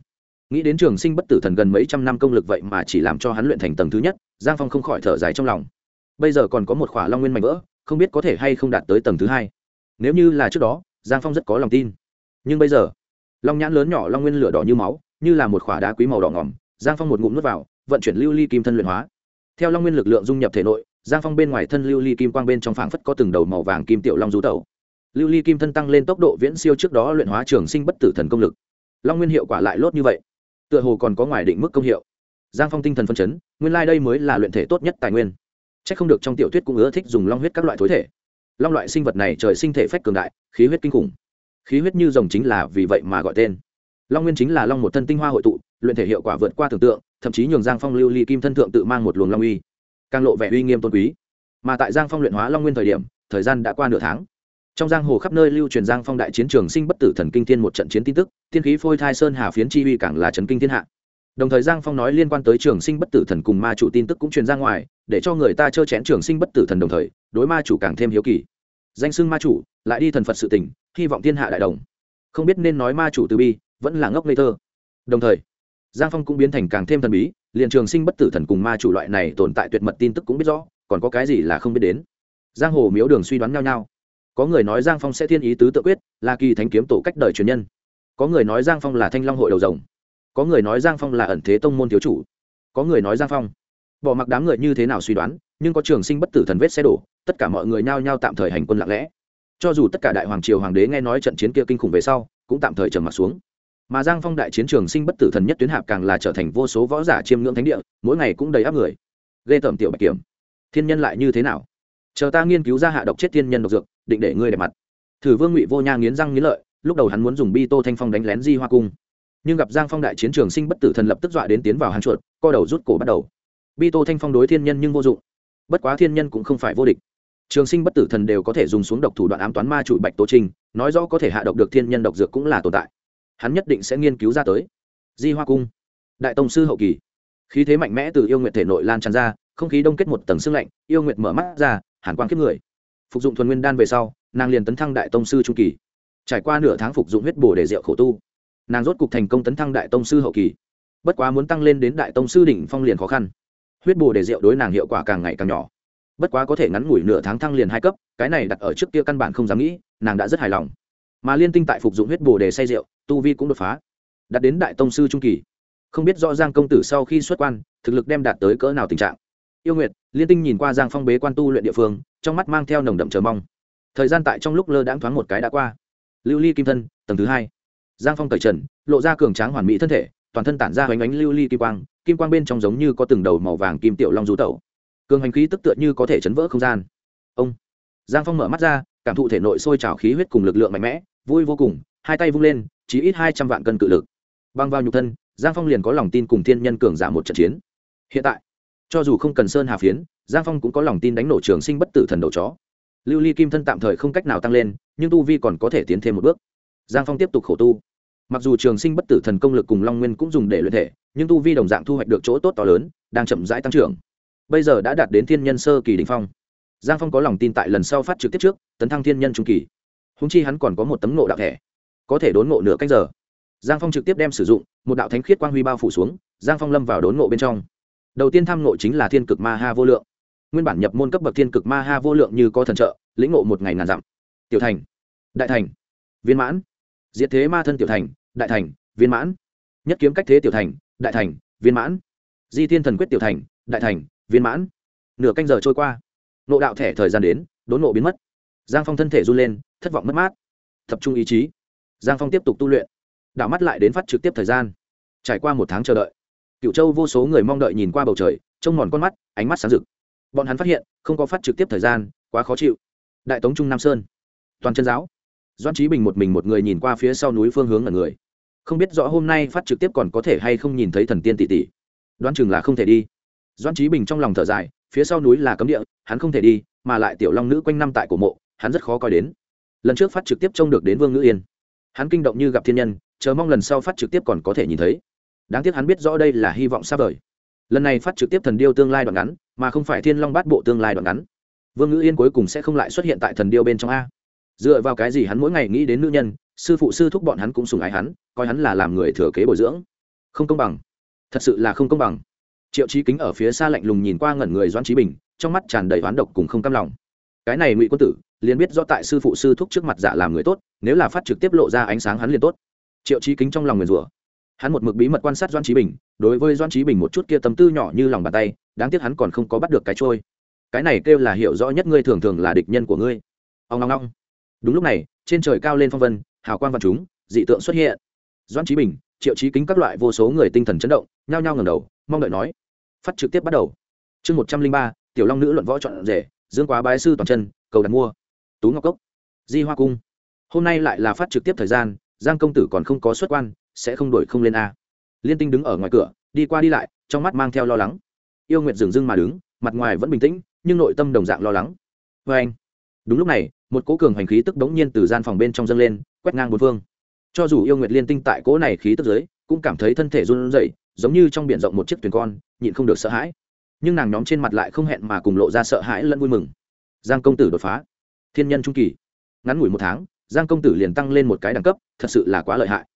Nghĩ đến trường sinh bất tử thần gần mấy trăm năm công lực vậy mà chỉ làm cho hắn luyện thành tầng thứ nhất, giang phong không khỏi thở dài trong lòng. Bây giờ còn có một khỏa long nguyên mạnh vỡ, không biết có thể hay không đạt tới tầng thứ hai. Nếu như là trước đó, giang phong rất có lòng tin. Nhưng bây giờ, long nhãn lớn nhỏ long nguyên lửa đỏ như máu, như là một khỏa đá quý màu đỏ ngỏm, giang phong một ngụm nuốt vào, vận chuyển lưu ly kim thân luyện hóa. Theo long nguyên lực lượng dung nhập thể nội, giang phong bên ngoài thân lưu ly kim quang bên trong phảng phất có từng đầu màu vàng kim tiểu long du tẩu lưu ly kim thân tăng lên tốc độ viễn siêu trước đó luyện hóa trường sinh bất tử thần công lực. Long nguyên hiệu quả lại lốt như vậy. Tựa hồ còn có ngoài định mức công hiệu. Giang phong tinh thần phân chấn, nguyên lai、like、đây mới là luyện thể tốt nhất tài nguyên. C h ắ c không được trong tiểu thuyết cũng ưa thích dùng long huyết các loại thối thể. Long loại sinh vật này trời sinh thể phách cường đại, khí huyết kinh khủng. Khí huyết như rồng chính là vì vậy mà gọi tên. Long nguyên chính là long một thân tinh hoa hội tụ, luyện thể hiệu quả vượt qua tưởng tượng, thậm chí nhường giang phong lưu ly kim thân thượng tự mang một luồng long uy. Càng lộ vẻ uy nghiêm tôn quý. Mà tại giang phong luyện hóa long nguyên thời điểm, thời gian đã qua nửa tháng trong giang hồ khắp nơi lưu truyền giang phong đại chiến trường sinh bất tử thần kinh thiên một trận chiến tin tức, tiên khí phôi thai sơn hà phiến chi uy càng là trấn kinh thiên hạ. Đồng thời giang phong nói liên quan tới trường sinh bất tử thần cùng ma chủ tin tức cũng truyền ra ngoài, để cho người ta trơ chén trường sinh bất tử thần đồng thời, đối ma chủ càng thêm hiếu kỳ. Danh xưng ma chủ, lại đi thần phật sự tỉnh hy vọng thiên hạ đại đồng. Không biết nên nói ma chủ từ bi, vẫn là ngốc ngây thơ. Đồng thời, giang phong cũng biến thành càng thêm thần bí, liền trường sinh bất tử thần cùng ma chủ loại này tồn tại tuyệt mật tin tức cũng biết rõ, còn có cái gì là không biết đến. Giang hồ miếu đường suy đoán nhau nhau có người nói giang phong sẽ thiên ý tứ tự quyết, là kỳ thánh kiếm tổ cách đời truyền nhân. Có người nói giang phong là thanh long hội đầu rồng. Có người nói giang phong là ẩn thế tông môn thiếu chủ. Có người nói giang phong. Bỏ mặc đám người như thế nào suy đoán, nhưng có trường sinh bất tử thần vết xe đổ, tất cả mọi người nhao nhao tạm thời hành quân lặng lẽ. Cho dù tất cả đại hoàng triều hoàng đế nghe nói trận chiến kia kinh khủng về sau, cũng tạm thời trầm mặt xuống. Mà giang phong đại chiến trường sinh bất tử thần nhất tuyến hạp càng là trở thành vô số võ giả chiêm ngưỡng thánh địa, mỗi ngày cũng đầy áp người. Ghê tởm tiểu bạch kiểm. Thiên nhân lại như thế nào? Chờ ta nghiên cứu ra hạ độc chết thiên nhân độc dược, định để ngươi đẹp mặt. Thử vương ngụy vô nha nghiến răng nghiến lợi, lúc đầu hắn muốn dùng bi tô thanh phong đánh lén di hoa cung. Nhưng gặp giang phong đại chiến trường sinh bất tử thần lập tức dọa đến tiến vào hàng chuột, co đầu rút cổ bắt đầu. Bi tô thanh phong đối thiên nhân nhưng vô dụng. Bất quá thiên nhân cũng không phải vô địch. Trường sinh bất tử thần đều có thể dùng xuống độc thủ đoạn ám toán ma trụ bạch tô trinh nói rõ có thể hạ độc được thiên nhân độc dược cũng là tồn tại. Hắn nhất định sẽ nghiên cứu ra tới. Di hoa cung. Đại tông sư hậu kỳ. Khí thế mạnh mẽ từ yêu nguyện thể nội lan tràn ra, không khí đông kết một tầng xương lạnh, yêu nguyện mở mắt ra hàn quang kiếp người. Phục dụng thuần nguyên đan về sau, nàng liền tấn thăng đại tông sư trung kỳ. Trải qua nửa tháng phục dụng huyết bổ để rượu khổ tu, nàng rốt cục thành công tấn thăng đại tông sư hậu kỳ. Bất quá muốn tăng lên đến đại tông sư đỉnh phong liền khó khăn. Huyết bổ để rượu đối nàng hiệu quả càng ngày càng nhỏ. Bất quá có thể ngắn ngủi nửa tháng thăng liền hai cấp, cái này đặt ở trước kia căn bản không dám nghĩ, nàng đã rất hài lòng. Mà liên tinh tại phục dụng huyết bồ để say rượu, tu vi cũng đột phá, đạt đến đại tông sư trung kỳ. Không biết rõ giang công tử sau khi xuất quan, thực lực đem đạt tới cỡ nào tình trạng yêu nguyệt, liên tinh nhìn qua giang phong bế quan tu luyện địa phương, trong mắt mang theo nồng đậm chờ mong. Thời gian tại trong lúc lơ đãng thoáng một cái đã qua. Lưu ly kim thân, tầng thứ hai. Giang phong cởi trần, lộ ra cường tráng hoàn mỹ thân thể, toàn thân tản ra hoành ánh lưu ly kim quang kim quang bên trong giống như có từng đầu màu vàng kim tiểu long rú tẩu. Cường hành khí tức tựa như có thể chấn vỡ không gian. Ông. Giang phong mở mắt ra, cảm thụ thể nội sôi trào khí huyết cùng lực lượng mạnh mẽ, vui vô cùng, hai tay vung lên chỉ ít hai trăm vạn cân cự lực. Băng vào nhục thân, giang phong liền có lòng tin cùng thiên nhân cường giả một trận chiến. Hiện tại cho dù không cần sơn hà phiến, giang phong cũng có lòng tin đánh nổ trường sinh bất tử thần đầu chó. Lưu ly kim thân tạm thời không cách nào tăng lên, nhưng tu vi còn có thể tiến thêm một bước. Giang phong tiếp tục khổ tu. Mặc dù trường sinh bất tử thần công lực cùng long nguyên cũng dùng để luyện thể, nhưng tu vi đồng dạng thu hoạch được chỗ tốt to lớn, đang chậm rãi tăng trưởng. Bây giờ đã đạt đến thiên nhân sơ kỳ đình phong. Giang phong có lòng tin tại lần sau phát trực tiếp trước, tấn thăng thiên nhân trung kỳ. Húng chi hắn còn có một tấm nộ đạo thẻ có thể đốn ngộ nửa cách giờ. Giang phong trực tiếp đem sử dụng, một đạo thánh khiết quang huy bao phủ xuống, giang phong lâm vào đốn ngộ bên trong đầu tiên tham ngộ chính là thiên cực ma ha vô lượng. Nguyên bản nhập môn cấp bậc thiên cực ma ha vô lượng như có thần trợ, lĩnh ngộ một ngày ngàn dặm. Tiểu thành, đại thành, viên mãn. Diệt thế ma thân tiểu thành, đại thành, viên mãn. Nhất kiếm cách thế tiểu thành, đại thành, viên mãn. Di thiên thần quyết tiểu thành, đại thành, viên mãn. Nửa canh giờ trôi qua nộ đạo thẻ thời gian đến, đốn nộ biến mất. Giang phong thân thể run lên, thất vọng mất mát. Tập trung ý chí. Giang phong tiếp tục tu luyện. Đảo mắt lại đến phát trực tiếp thời gian. Trải qua một tháng chờ đợi cựu châu vô số người mong đợi nhìn qua bầu trời, trông mòn con mắt, ánh mắt sáng rực. Bọn hắn phát hiện, không có phát trực tiếp thời gian, quá khó chịu. Đại tống trung nam sơn, toàn chân giáo. Doan trí bình một mình một người nhìn qua phía sau núi phương hướng ở người. Không biết rõ hôm nay phát trực tiếp còn có thể hay không nhìn thấy thần tiên tỷ tỷ. Đoán chừng là không thể đi. Doan trí bình trong lòng thở dài, phía sau núi là cấm địa, hắn không thể đi, mà lại tiểu long nữ quanh năm tại cổ mộ, hắn rất khó coi đến. Lần trước phát trực tiếp trông được đến vương ngữ yên. Hắn kinh động như gặp thiên nhân, chờ mong lần sau phát trực tiếp còn có thể nhìn thấy đáng tiếc hắn biết rõ đây là hy vọng xa vời. Lần này phát trực tiếp thần điêu tương lai đoạn ngắn, mà không phải thiên long bát bộ tương lai đoạn ngắn. Vương ngữ yên cuối cùng sẽ không lại xuất hiện tại thần điêu bên trong a. Dựa vào cái gì hắn mỗi ngày nghĩ đến nữ nhân, sư phụ sư thúc bọn hắn cũng sùng ái hắn, coi hắn là làm người thừa kế bồi dưỡng. Không công bằng. Thật sự là không công bằng. Triệu trí kính ở phía xa lạnh lùng nhìn qua ngẩn người doãn trí bình, trong mắt tràn đầy oán độc cùng không cam lòng. Cái này ngụy quân tử, liền biết do tại sư phụ sư thúc trước mặt giả làm người tốt, nếu là phát trực tiếp lộ ra ánh sáng hắn liền tốt. Triệu trí kính trong lòng nguyền rủa hắn một mực bí mật quan sát doan trí bình, đối với doan trí bình một chút kia tâm tư nhỏ như lòng bàn tay, đáng tiếc hắn còn không có bắt được cái trôi. Cái này kêu là hiểu rõ nhất ngươi thường thường là địch nhân của ngươi. Ông long long đúng lúc này, trên trời cao lên phong vân, hào quang văn chúng, dị tượng xuất hiện. Doan trí bình, triệu trí kính các loại vô số người tinh thần chấn động, nhao nhao ngầm đầu, mong đợi nói. Phát trực tiếp bắt đầu. Chương một trăm linh ba, tiểu long nữ luận võ chọn rể, dương quá bái sư toàn chân, cầu đặt mua. Tú ngọc cốc. Di hoa cung. Hôm nay lại là phát trực tiếp thời gian, giang công tử còn không có xuất quan sẽ không đổi không lên a. Liên tinh đứng ở ngoài cửa, đi qua đi lại, trong mắt mang theo lo lắng. Yêu nguyệt dừng dưng mà đứng, mặt ngoài vẫn bình tĩnh, nhưng nội tâm đồng dạng lo lắng. Vê anh, đúng lúc này, một cỗ cường hành khí tức bỗng nhiên từ gian phòng bên trong dâng lên, quét ngang bốn phương. Cho dù yêu nguyệt liên tinh tại cỗ này khí tức dưới, cũng cảm thấy thân thể run rẩy, giống như trong biển rộng một chiếc thuyền con, nhịn không được sợ hãi. Nhưng nàng nhóm trên mặt lại không hẹn mà cùng lộ ra sợ hãi lẫn vui mừng. Giang công tử đột phá. Thiên nhân trung kỳ. Ngắn ngủi một tháng, giang công tử liền tăng lên một cái đẳng cấp, thật sự là quá lợi hại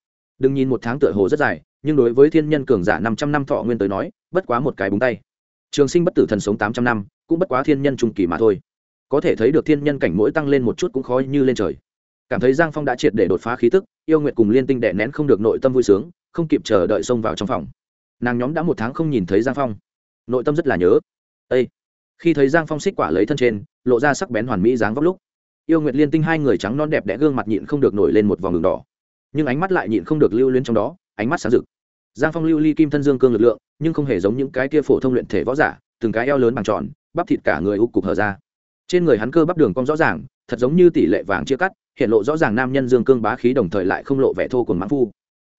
đừng nhìn một tháng tựa hồ rất dài, nhưng đối với thiên nhân cường giả năm trăm năm thọ nguyên tới nói, bất quá một cái búng tay. Trường sinh bất tử thần sống tám trăm năm, cũng bất quá thiên nhân trung kỳ mà thôi. Có thể thấy được thiên nhân cảnh mỗi tăng lên một chút cũng khó như lên trời. Cảm thấy giang phong đã triệt để đột phá khí tức, yêu nguyện cùng liên tinh đệ nén không được nội tâm vui sướng, không kịp chờ đợi xông vào trong phòng. Nàng nhóm đã một tháng không nhìn thấy giang phong. Nội tâm rất là nhớ. Â khi thấy giang phong xích quả lấy thân trên, lộ ra sắc bén hoàn mỹ dáng vóc lúc, yêu nguyệt liên tinh hai người trắng non đẹp đẽ gương mặt nhịn không được nổi lên một vòng đường đỏ nhưng ánh mắt lại nhịn không được lưu luyến trong đó, ánh mắt sáng rực. Giang phong lưu ly kim thân dương cương lực lượng, nhưng không hề giống những cái kia phổ thông luyện thể võ giả, từng cái eo lớn bằng tròn, bắp thịt cả người u cục hở ra. Trên người hắn cơ bắp đường cong rõ ràng, thật giống như tỷ lệ vàng chia cắt, hiện lộ rõ ràng nam nhân dương cương bá khí đồng thời lại không lộ vẻ thô cùng mãn phu.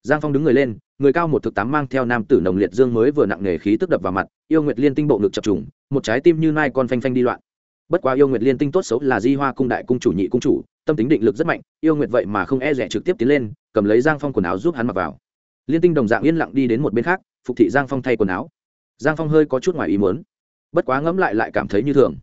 Giang phong đứng người lên, người cao một thực tám mang theo nam tử nồng liệt dương mới vừa nặng nề khí tức đập vào mặt, yêu nguyệt liên tinh bộ ngực chập trùng, một trái tim như nai con phanh phanh đi loạn. Bất quá yêu nguyệt liên tinh tốt xấu là di hoa cung đại cung chủ nhị cung chủ tâm tính định lực rất mạnh, yêu nguyệt vậy mà không e rẻ trực tiếp tiến lên, cầm lấy giang phong quần áo giúp hắn mặc vào. Liên tinh đồng dạng yên lặng đi đến một bên khác, phục thị giang phong thay quần áo. Giang phong hơi có chút ngoài ý muốn. Bất quá ngẫm lại lại cảm thấy như thường.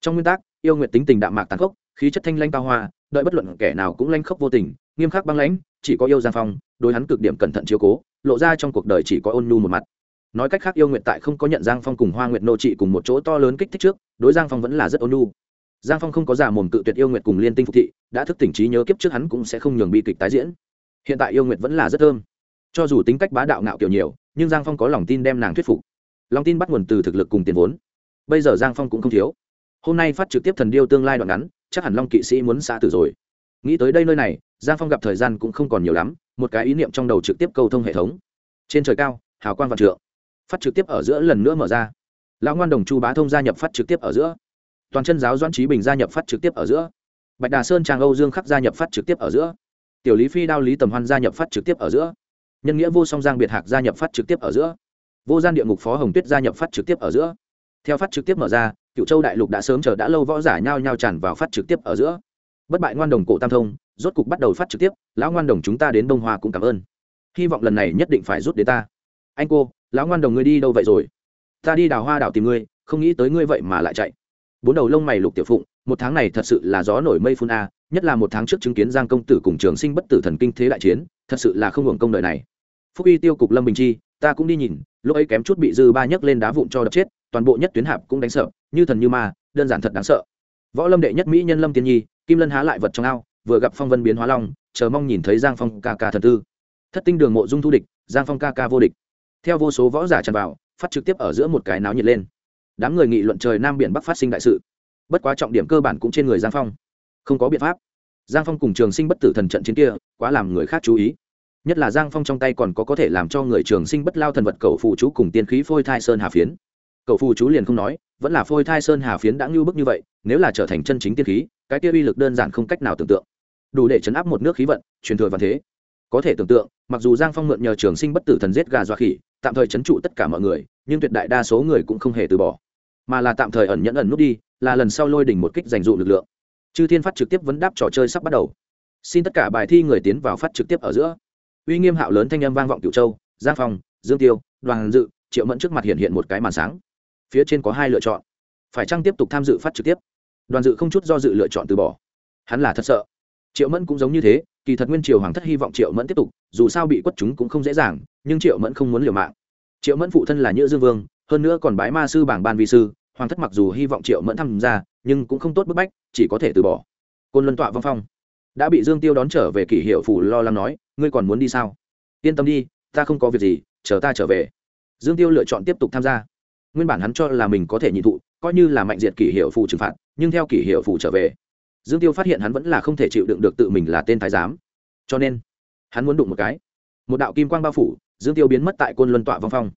Trong nguyên tắc, yêu nguyệt tính tình đạm mạc tàn khốc, khí chất thanh lanh cao hoa, đợi bất luận kẻ nào cũng lanh khốc vô tình, nghiêm khắc băng lãnh, chỉ có yêu giang phong, đối hắn cực điểm cẩn thận chiếu cố, lộ ra trong cuộc đời chỉ có ôn nhu một mặt. Nói cách khác yêu nguyện tại không có nhận giang phong cùng hoa nguyện nô trị cùng một chỗ to lớn kích thích trước, đối giang phong vẫn là rất ôn nhu giang phong không có giả mồm cự tuyệt yêu Nguyệt cùng liên tinh phục thị, đã thức tỉnh trí nhớ kiếp trước hắn cũng sẽ không nhường bi kịch tái diễn. Hiện tại yêu Nguyệt vẫn là rất thơm. Cho dù tính cách bá đạo ngạo kiểu nhiều, nhưng giang phong có lòng tin đem nàng thuyết phục. Lòng tin bắt nguồn từ thực lực cùng tiền vốn. Bây giờ giang phong cũng không thiếu. Hôm nay phát trực tiếp thần điêu tương lai đoạn ngắn, chắc hẳn long kỵ sĩ muốn xã tử rồi. Nghĩ tới đây nơi này, giang phong gặp thời gian cũng không còn nhiều lắm, một cái ý niệm trong đầu trực tiếp cầu thông hệ thống. Trên trời cao, hào quang vạn trượng. Phát trực tiếp ở giữa lần nữa mở ra. Lão ngoan đồng chu bá thông gia nhập phát trực tiếp ở giữa toàn chân giáo doãn trí bình gia nhập phát trực tiếp ở giữa. Bạch đà sơn tràng âu dương khắc gia nhập phát trực tiếp ở giữa. Tiểu lý phi đao lý tầm hoan gia nhập phát trực tiếp ở giữa. Nhân nghĩa vô song giang biệt hạc gia nhập phát trực tiếp ở giữa. Vô gian địa ngục phó hồng tuyết gia nhập phát trực tiếp ở giữa. Theo phát trực tiếp mở ra, cựu châu đại lục đã sớm chờ đã lâu võ giả nhao nhao tràn vào phát trực tiếp ở giữa. Bất bại ngoan đồng cổ tam thông, rốt cục bắt đầu phát trực tiếp, lão ngoan đồng chúng ta đến bông hoa cũng cảm ơn. Hy vọng lần này nhất định phải rút đến ta. Anh cô, lão ngoan đồng ngươi đi đâu vậy rồi? Ta đi đào hoa đảo tìm ngươi, không nghĩ tới ngươi vậy mà lại chạy bốn đầu lông mày lục tiểu phụng, một tháng này thật sự là gió nổi mây phun a, nhất là một tháng trước chứng kiến giang công tử cùng trường sinh bất tử thần kinh thế đại chiến, thật sự là không hưởng công đời này. Phúc y tiêu cục lâm bình chi, ta cũng đi nhìn, lúc ấy kém chút bị dư ba nhấc lên đá vụn cho đập chết, toàn bộ nhất tuyến hạp cũng đánh sợ, như thần như ma, đơn giản thật đáng sợ. Võ lâm đệ nhất mỹ nhân lâm tiên nhi, kim lân há lại vật trong ao, vừa gặp phong vân biến hóa long, chờ mong nhìn thấy giang phong ca ca thần tư. Thất tinh đường mộ dung thu địch, giang phong ca ca vô địch. Theo vô số võ giả tràn vào, phát trực tiếp ở giữa một cái náo nhiệt lên đám người nghị luận trời nam biển bắc phát sinh đại sự. Bất quá trọng điểm cơ bản cũng trên người giang phong. Không có biện pháp. Giang phong cùng trường sinh bất tử thần trận chiến kia, quá làm người khác chú ý. Nhất là giang phong trong tay còn có có thể làm cho người trường sinh bất lao thần vật cầu phù chú cùng tiên khí phôi thai sơn hà phiến. Cầu phù chú liền không nói, vẫn là phôi thai sơn hà phiến đã ngưu bức như vậy, nếu là trở thành chân chính tiên khí, cái kia uy lực đơn giản không cách nào tưởng tượng. Đủ để chấn áp một nước khí vận, truyền thừa văn thế. Có thể tưởng tượng, mặc dù giang phong mượn nhờ trường sinh bất tử thần giết gà dọa khỉ, tạm thời chấn trụ tất cả mọi người, nhưng tuyệt đại đa số người cũng không hề từ bỏ mà là tạm thời ẩn nhẫn ẩn nút đi, là lần sau lôi đỉnh một kích dành dụ lực lượng. Chư thiên phát trực tiếp vấn đáp trò chơi sắp bắt đầu. Xin tất cả bài thi người tiến vào phát trực tiếp ở giữa. Uy nghiêm hạo lớn thanh âm vang vọng cửu châu, giang phong, dương tiêu, đoàn dự, triệu mẫn trước mặt hiện hiện một cái màn sáng. Phía trên có hai lựa chọn. Phải chăng tiếp tục tham dự phát trực tiếp? Đoàn dự không chút do dự lựa chọn từ bỏ. Hắn là thật sợ. Triệu mẫn cũng giống như thế, kỳ thật nguyên triều hoàng thất hy vọng triệu mẫn tiếp tục, dù sao bị quất chúng cũng không dễ dàng, nhưng triệu mẫn không muốn liều mạng. Triệu mẫn phụ thân là nhữ dương vương hơn nữa còn bái ma sư bảng ban vi sư, hoàng thất mặc dù hy vọng triệu mẫn tham gia, nhưng cũng không tốt bức bách, chỉ có thể từ bỏ. Côn luân tọa vong phong. Đã bị dương tiêu đón trở về kỷ hiệu phủ lo lắng nói, ngươi còn muốn đi sao? Yên tâm đi, ta không có việc gì, chờ ta trở về. Dương tiêu lựa chọn tiếp tục tham gia. Nguyên bản hắn cho là mình có thể nhị thụ, coi như là mạnh diệt kỷ hiệu phủ trừng phạt, nhưng theo kỷ hiệu phủ trở về, dương tiêu phát hiện hắn vẫn là không thể chịu đựng được tự mình là tên thái giám. Cho nên, hắn muốn đụng một cái. Một đạo kim quang bao phủ, dương tiêu biến mất tại côn luân tọa vong phong.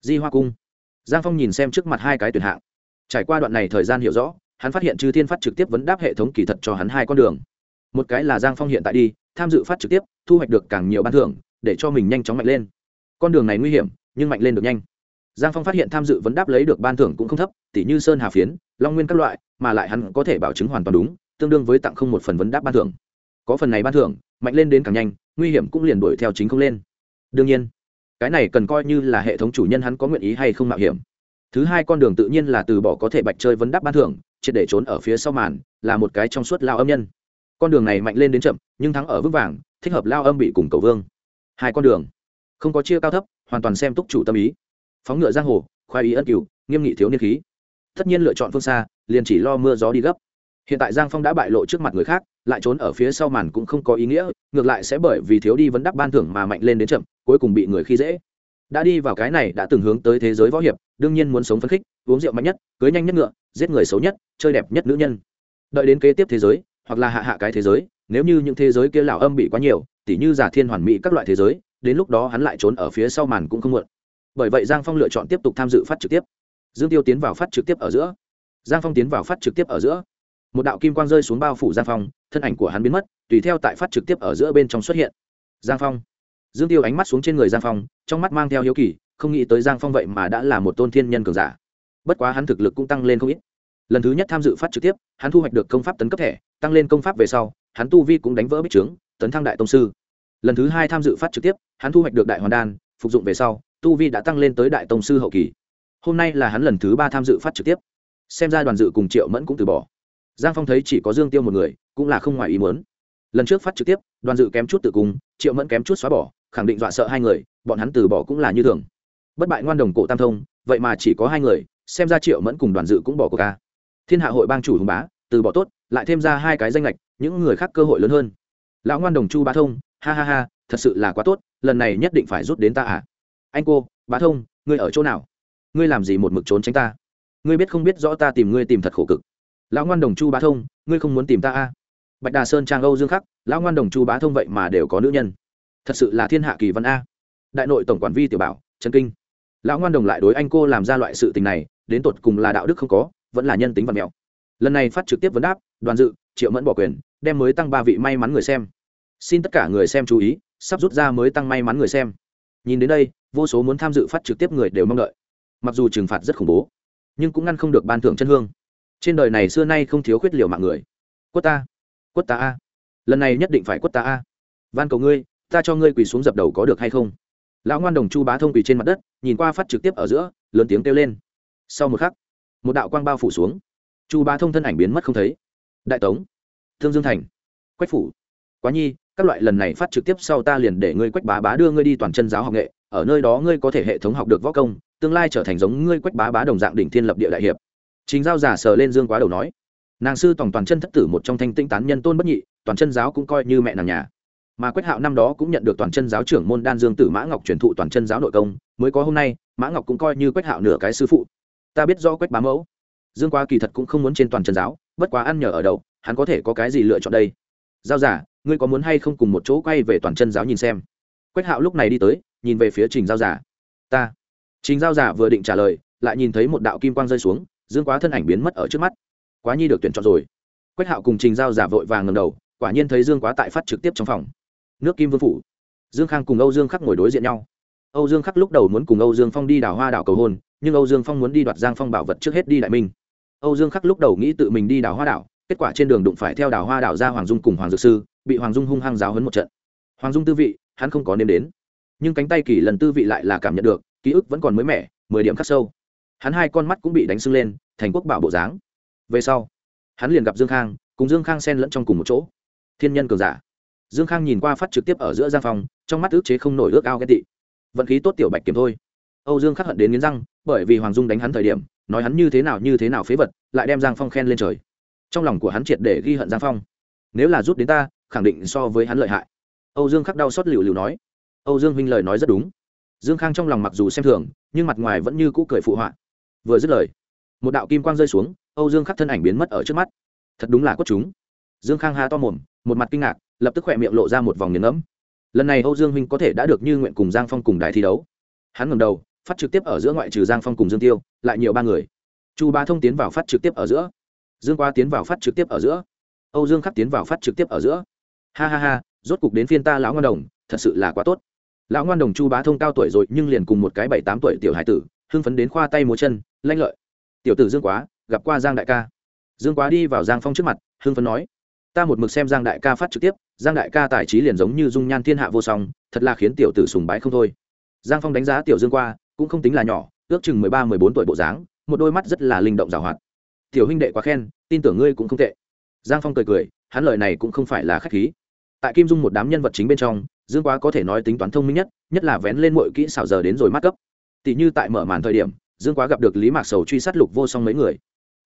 Di hoa cung giang phong nhìn xem trước mặt hai cái tuyển hạng. Trải qua đoạn này thời gian hiểu rõ, hắn phát hiện chư thiên phát trực tiếp vấn đáp hệ thống kỳ thật cho hắn hai con đường. Một cái là giang phong hiện tại đi, tham dự phát trực tiếp, thu hoạch được càng nhiều ban thưởng, để cho mình nhanh chóng mạnh lên. Con đường này nguy hiểm, nhưng mạnh lên được nhanh. Giang phong phát hiện tham dự vấn đáp lấy được ban thưởng cũng không thấp tỷ như sơn hà phiến, long nguyên các loại, mà lại hắn có thể bảo chứng hoàn toàn đúng, tương đương với tặng không một phần vấn đáp ban thưởng. Có phần này ban thưởng, mạnh lên đến càng nhanh, nguy hiểm cũng liền đuổi theo chính không lên. Đương nhiên cái này cần coi như là hệ thống chủ nhân hắn có nguyện ý hay không mạo hiểm. Thứ hai con đường tự nhiên là từ bỏ có thể bạch chơi vấn đáp ban thưởng, triệt để trốn ở phía sau màn, là một cái trong suốt lao âm nhân. Con đường này mạnh lên đến chậm, nhưng thắng ở vững vàng, thích hợp lao âm bị cùng cầu vương. Hai con đường. Không có chia cao thấp, hoàn toàn xem túc chủ tâm ý. Phóng ngựa giang hồ khoai ý ân cửu, nghiêm nghị thiếu niên khí. Tất nhiên lựa chọn phương xa, liền chỉ lo mưa gió đi gấp hiện tại giang phong đã bại lộ trước mặt người khác, lại trốn ở phía sau màn cũng không có ý nghĩa, ngược lại sẽ bởi vì thiếu đi vấn đáp ban thưởng mà mạnh lên đến chậm, cuối cùng bị người khi dễ. Đã đi vào cái này đã từng hướng tới thế giới võ hiệp, đương nhiên muốn sống phấn khích, uống rượu mạnh nhất, cưới nhanh nhất ngựa, giết người xấu nhất, chơi đẹp nhất nữ nhân. Đợi đến kế tiếp thế giới, hoặc là hạ hạ cái thế giới, nếu như những thế giới kia lão âm bị quá nhiều, tỉ như giả thiên hoàn mỹ các loại thế giới, đến lúc đó hắn lại trốn ở phía sau màn cũng không muộn. Bởi vậy giang phong lựa chọn tiếp tục tham dự phát trực tiếp. Dương tiêu tiến vào phát trực tiếp ở giữa. Giang phong tiến vào phát trực tiếp ở giữa một đạo kim quang rơi xuống bao phủ giang phong, thân ảnh của hắn biến mất, tùy theo tại phát trực tiếp ở giữa bên trong xuất hiện. Giang phong. Dương tiêu ánh mắt xuống trên người giang phong, trong mắt mang theo hiếu kỳ, không nghĩ tới giang phong vậy mà đã là một tôn thiên nhân cường giả. Bất quá hắn thực lực cũng tăng lên không ít. Lần thứ nhất tham dự phát trực tiếp, hắn thu hoạch được công pháp tấn cấp thẻ, tăng lên công pháp về sau, hắn tu vi cũng đánh vỡ bích trướng, tấn thăng đại tông sư. Lần thứ hai tham dự phát trực tiếp, hắn thu hoạch được đại hoàn đan, phục dụng về sau, tu vi đã tăng lên tới đại tông sư hậu kỳ. Hôm nay là hắn lần thứ ba tham dự phát trực tiếp. Xem ra đoàn dự cùng triệu mẫn cũng từ bỏ giang phong thấy chỉ có dương tiêu một người, cũng là không ngoài ý muốn. Lần trước phát trực tiếp, đoàn dự kém chút tự cung, triệu mẫn kém chút xóa bỏ, khẳng định dọa sợ hai người, bọn hắn từ bỏ cũng là như thường. Bất bại ngoan đồng cổ tam thông, vậy mà chỉ có hai người, xem ra triệu mẫn cùng đoàn dự cũng bỏ cuộc ca thiên hạ hội bang chủ hùng bá, từ bỏ tốt, lại thêm ra hai cái danh lệch những người khác cơ hội lớn hơn. Lão ngoan đồng chu bá thông, ha ha ha, thật sự là quá tốt, lần này nhất định phải rút đến ta à. Anh cô, bá thông, ngươi ở chỗ nào? Ngươi làm gì một mực trốn tránh ta? Ngươi biết không biết rõ ta tìm ngươi tìm thật khổ cực lão ngoan đồng chu bá thông, ngươi không muốn tìm ta à? Bạch đà sơn trang âu dương khắc, lão ngoan đồng chu bá thông vậy mà đều có nữ nhân. Thật sự là thiên hạ kỳ văn a. Đại nội tổng quản vi tiểu bảo trần kinh. Lão ngoan đồng lại đối anh cô làm ra loại sự tình này, đến tột cùng là đạo đức không có, vẫn là nhân tính vật mẹo. Lần này phát trực tiếp vấn đáp, đoàn dự, triệu mẫn bỏ quyền, đem mới tăng ba vị may mắn người xem. Xin tất cả người xem chú ý, sắp rút ra mới tăng may mắn người xem. Nhìn đến đây, vô số muốn tham dự phát trực tiếp người đều mong đợi. Mặc dù trừng phạt rất khủng bố, nhưng cũng ngăn không được ban thưởng chân hương trên đời này xưa nay không thiếu khuyết liều mạng người. Quất ta quất ta a. Lần này nhất định phải quất ta a. Van cầu ngươi, ta cho ngươi quỳ xuống dập đầu có được hay không? Lão ngoan đồng chu bá thông quỳ trên mặt đất, nhìn qua phát trực tiếp ở giữa, lớn tiếng kêu lên. Sau một khắc, một đạo quang bao phủ xuống. Chu bá thông thân ảnh biến mất không thấy. Đại tống, thương dương thành, quách phủ, quá nhi, các loại lần này phát trực tiếp sau ta liền để ngươi quách bá bá đưa ngươi đi toàn chân giáo học nghệ. Ở nơi đó ngươi có thể hệ thống học được võ công, tương lai trở thành giống ngươi quách bá bá đồng dạng đỉnh thiên lập địa đại hiệp chính giao giả sờ lên dương quá đầu nói, nàng sư tổng toàn chân thất tử một trong thanh tinh tán nhân tôn bất nhị, toàn chân giáo cũng coi như mẹ nàng nhà. Mà quách hạo năm đó cũng nhận được toàn chân giáo trưởng môn đan dương tử mã ngọc truyền thụ toàn chân giáo nội công, mới có hôm nay, mã ngọc cũng coi như quách hạo nửa cái sư phụ. Ta biết do quách bá mẫu. Dương quá kỳ thật cũng không muốn trên toàn chân giáo, bất quá ăn nhờ ở đâu hắn có thể có cái gì lựa chọn đây? Giao giả, ngươi có muốn hay không cùng một chỗ quay về toàn chân giáo nhìn xem? Quách hạo lúc này đi tới, nhìn về phía trình giao giả. Ta. Trình giao giả vừa định trả lời, lại nhìn thấy một đạo kim quang rơi xuống dương quá thân ảnh biến mất ở trước mắt. Quá nhi được tuyển chọn rồi. Quách hạo cùng trình giao giả vội vàng ngầm đầu, quả nhiên thấy dương quá tại phát trực tiếp trong phòng. Nước kim vương phủ, dương khang cùng âu dương khắc ngồi đối diện nhau. Âu dương khắc lúc đầu muốn cùng âu dương phong đi đào hoa đảo cầu hôn, nhưng âu dương phong muốn đi đoạt giang phong bảo vật trước hết đi đại minh. Âu dương khắc lúc đầu nghĩ tự mình đi đào hoa đảo, kết quả trên đường đụng phải theo đào hoa đảo ra hoàng dung cùng hoàng dược sư, bị hoàng dung hung hăng giáo hấn một trận. Hoàng dung tư vị, hắn không có nên đến. Nhưng cánh tay kỳ lần tư vị lại là cảm nhận được, ký ức vẫn còn mới mẻ, mười điểm khắc sâu hắn hai con mắt cũng bị đánh sưng lên, thành quốc bảo bộ dáng. Về sau, hắn liền gặp dương khang, cùng dương khang xen lẫn trong cùng một chỗ. Thiên nhân cường giả. Dương khang nhìn qua phát trực tiếp ở giữa giang phòng trong mắt ước chế không nổi ước ao ghét tị. Vận khí tốt tiểu bạch kiếm thôi. Âu dương khắc hận đến nghiến răng, bởi vì hoàng dung đánh hắn thời điểm, nói hắn như thế nào như thế nào phế vật, lại đem giang phong khen lên trời. Trong lòng của hắn triệt để ghi hận giang phong. Nếu là rút đến ta, khẳng định so với hắn lợi hại. Âu dương khắc đau xót liều liều nói. Âu dương huynh lời nói rất đúng. Dương khang trong lòng mặc dù xem thường, nhưng mặt ngoài vẫn như cũ cười phụ họa vừa dứt lời, một đạo kim quang rơi xuống, âu dương khắc thân ảnh biến mất ở trước mắt. Thật đúng là cốt chúng. Dương khang ha to mồm, một mặt kinh ngạc, lập tức khỏe miệng lộ ra một vòng nghiền ngẫm. Lần này âu dương huynh có thể đã được như nguyện cùng giang phong cùng đại thi đấu. Hắn ngầm đầu, phát trực tiếp ở giữa ngoại trừ giang phong cùng dương tiêu, lại nhiều ba người. Chu ba thông tiến vào phát trực tiếp ở giữa. Dương qua tiến vào phát trực tiếp ở giữa. Âu dương khắc tiến vào phát trực tiếp ở giữa. Ha ha ha, rốt cục đến phiên ta lão ngoan đồng, thật sự là quá tốt. Lão ngoan đồng chu bá thông cao tuổi rồi, nhưng liền cùng một cái bảy tám tuổi tiểu hải tử hưng phấn đến khoa tay múa chân, lanh lợi. Tiểu tử dương quá, gặp qua giang đại ca. Dương quá đi vào giang phong trước mặt, hưng phấn nói, ta một mực xem giang đại ca phát trực tiếp, giang đại ca tài trí liền giống như dung nhan thiên hạ vô song, thật là khiến tiểu tử sùng bái không thôi. Giang phong đánh giá tiểu dương qua cũng không tính là nhỏ, ước chừng mười ba, mười bốn tuổi bộ dáng, một đôi mắt rất là linh động g à o hoạt. Tiểu huynh đệ quá khen, tin tưởng ngươi cũng không tệ. Giang phong cười cười, hắn lời này cũng không phải là k h á c h khí. Tại kim dung một đám nhân vật chính bên trong, dương quá có thể nói tính toán thông minh nhất nhất là vén lên mọi kỹ xảo giờ đến rồi mắt cấp tỷ như tại mở màn thời điểm, dương quá gặp được lý mạc sầu truy sát lục vô song mấy người.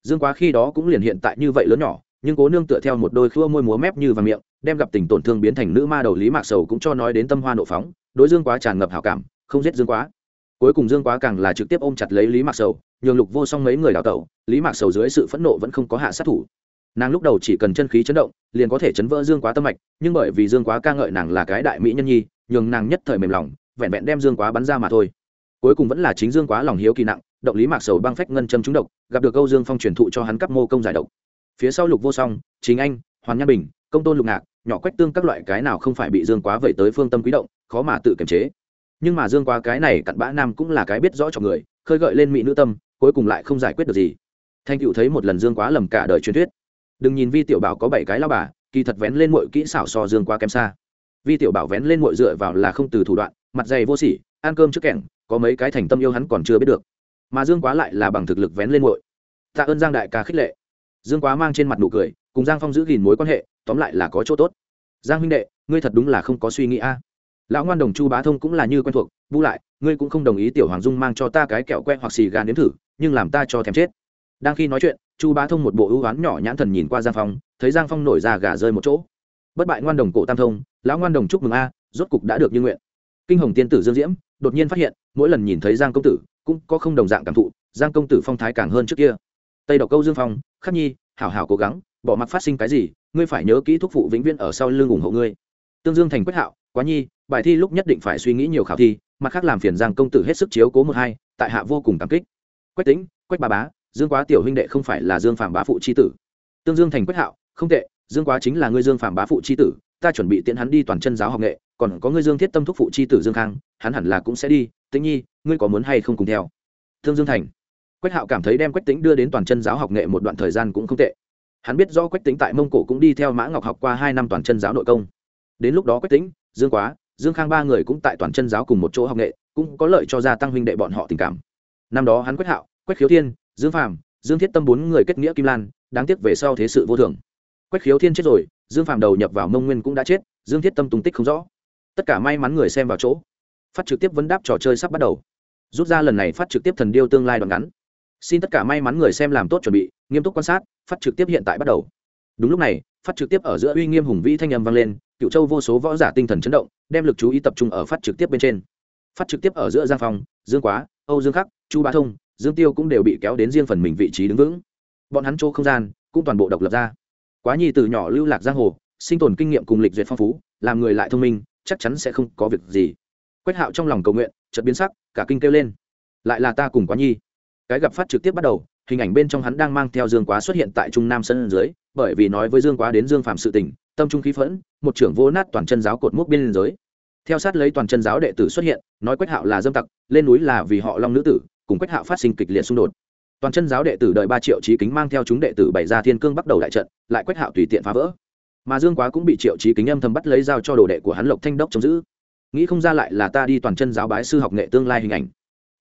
Dương quá khi đó cũng liền hiện tại như vậy lớn nhỏ, nhưng cố nương tựa theo một đôi khua môi múa mép như và miệng, đem gặp tình tổn thương biến thành nữ ma đầu lý mạc sầu cũng cho nói đến tâm hoa nộ phóng, đối dương quá tràn ngập hảo cảm, không giết dương quá. Cuối cùng dương quá càng là trực tiếp ôm chặt lấy lý mạc sầu, nhường lục vô song mấy người đào tẩu, lý mạc sầu dưới sự phẫn nộ vẫn không có hạ sát thủ. Nàng lúc đầu chỉ cần chân khí chấn động, liền có thể chấn vỡ dương quá tâm mạch, nhưng bởi vì dương quá ca ngợi nàng là cái đại mỹ nhân nhi, nhường nàng nhất thời mềm lòng, vẹn vẹn đem dương quá bắn ra mà thôi cuối cùng vẫn là chính dương quá lòng hiếu kỳ nặng, động lý mạc sầu băng phách ngân châm trúng độc, gặp được câu dương phong truyền thụ cho hắn cấp mô công giải độc. Phía sau lục vô song chính anh, hoàn nhan bình, công tôn lục ngạc, nhỏ quách tương các loại cái nào không phải bị dương quá vậy tới phương tâm quý động, khó mà tự kiềm chế. Nhưng mà dương quá cái này cặn bã nam cũng là cái biết rõ cho người, khơi gợi lên mỹ nữ tâm, cuối cùng lại không giải quyết được gì. Thanh cựu thấy một lần dương quá lầm cả đời truyền thuyết. Đừng nhìn vi tiểu bảo có bảy cái lao bà, kỳ thật vén lên mọi kỹ xảo so dương quá kém xa. Vi tiểu bảo vén lên mọi dựa vào là không từ thủ đoạn, mặt dày vô sỉ, ăn cơm trước kẻng có mấy cái thành tâm yêu hắn còn chưa biết được. Mà dương quá lại là bằng thực lực vén lên muội. Tạ ơn giang đại ca khích lệ. Dương quá mang trên mặt nụ cười, cùng giang phong giữ gìn mối quan hệ, tóm lại là có chỗ tốt. Giang huynh đệ, ngươi thật đúng là không có suy nghĩ a. Lão ngoan đồng chu bá thông cũng là như quen thuộc bu lại, ngươi cũng không đồng ý tiểu hoàng dung mang cho ta cái kẹo que hoặc xì gà nếm thử, nhưng làm ta cho thèm chết. Đang khi nói chuyện, chu bá thông một bộ ưu oán nhỏ nhãn thần nhìn qua giang phong, thấy giang phong nổi ra gà rơi một chỗ. Bất bại ngoan đồng cổ tam thông, lão ngoan đồng chúc mừng a, rốt cục đã được như nguyện. Kinh hồng tiên tử dương diễm đột nhiên phát hiện, mỗi lần nhìn thấy giang công tử, cũng có không đồng dạng cảm thụ, giang công tử phong thái càng hơn trước kia. Tây độc câu dương phong, khắc nhi, hảo hảo cố gắng, bỏ mặc phát sinh cái gì, ngươi phải nhớ kỹ thúc phụ vĩnh viễn ở sau lưng ủng hộ ngươi. Tương dương thành Quyết hạo, quá nhi, bài thi lúc nhất định phải suy nghĩ nhiều khảo thi, mặt khác làm phiền giang công tử hết sức chiếu cố một hai, tại hạ vô cùng cảm kích. Quách tính quách bà bá, dương quá tiểu huynh đệ không phải là dương phạm bá phụ c h i tử. Tương dương thành quách hạo, không tệ, dương quá chính là ngươi dương phạm bá phụ c h i tử ta chuẩn bị tiễn hắn đi toàn chân giáo học nghệ, còn có ngươi dương thiết tâm thúc phụ c h i tử dương khang, hắn hẳn là cũng sẽ đi, tĩnh nhi, ngươi có muốn hay không cùng theo? Thương dương thành. Quách hạo cảm thấy đem quách tính đưa đến toàn chân giáo học nghệ một đoạn thời gian cũng không tệ. Hắn biết do quách tính tại mông cổ cũng đi theo mã ngọc học qua hai năm toàn chân giáo nội công. Đến lúc đó quách tính dương quá, dương khang ba người cũng tại toàn chân giáo cùng một chỗ học nghệ, cũng có lợi cho gia tăng huynh đệ bọn họ tình cảm. Năm đó hắn quách hạo, quách khiếu thiên, dương phàm, dương thiết tâm bốn người kết nghĩa kim lan, đáng tiếc về sau thế sự vô thường. Quách khiếu thiên chết rồi dương Phạm đầu nhập vào mông nguyên cũng đã chết, dương thiết tâm tung tích không rõ. Tất cả may mắn người xem vào chỗ. Phát trực tiếp vấn đáp trò chơi sắp bắt đầu. Rút ra lần này phát trực tiếp thần điêu tương lai đoạn ngắn. Xin tất cả may mắn người xem làm tốt chuẩn bị, nghiêm túc quan sát, phát trực tiếp hiện tại bắt đầu. Đúng lúc này, phát trực tiếp ở giữa uy nghiêm hùng vĩ thanh âm vang lên cựu châu vô số võ giả tinh thần chấn động, đem lực chú ý tập trung ở phát trực tiếp bên trên. Phát trực tiếp ở giữa giang phong, dương quá, âu dương khắc, chu bá thông, dương tiêu cũng đều bị kéo đến riêng phần mình vị trí đứng vững. Bọn hắn chỗ không gian cũng toàn bộ độc lập ra quá nhi từ nhỏ lưu lạc giang hồ, sinh tồn kinh nghiệm cùng lịch duyệt phong phú, làm người lại thông minh, chắc chắn sẽ không có việc gì. Quách hạo trong lòng cầu nguyện, chợt biến sắc, cả kinh kêu lên. Lại là ta cùng quá nhi. Cái gặp phát trực tiếp bắt đầu, hình ảnh bên trong hắn đang mang theo dương quá xuất hiện tại trung nam sân dưới, bởi vì nói với dương quá đến dương phạm sự tỉnh tâm trung khí phẫn, một trưởng vô nát toàn chân giáo cột mốc biên giới theo sát lấy toàn chân giáo đệ tử xuất hiện, nói quách hạo là dâm tặc, lên núi là vì họ long nữ tử, cùng quách hạo phát sinh kịch liệt xung đột toàn chân giáo đệ tử đợi ba triệu trí kính mang theo chúng đệ tử bày ra thiên cương bắt đầu đại trận, lại quách hạo tùy tiện phá vỡ. Mà dương quá cũng bị triệu trí kính âm thầm bắt lấy dao cho đồ đệ của hắn lộc thanh đốc chống giữ. Nghĩ không ra lại là ta đi toàn chân giáo bái sư học nghệ tương lai hình ảnh.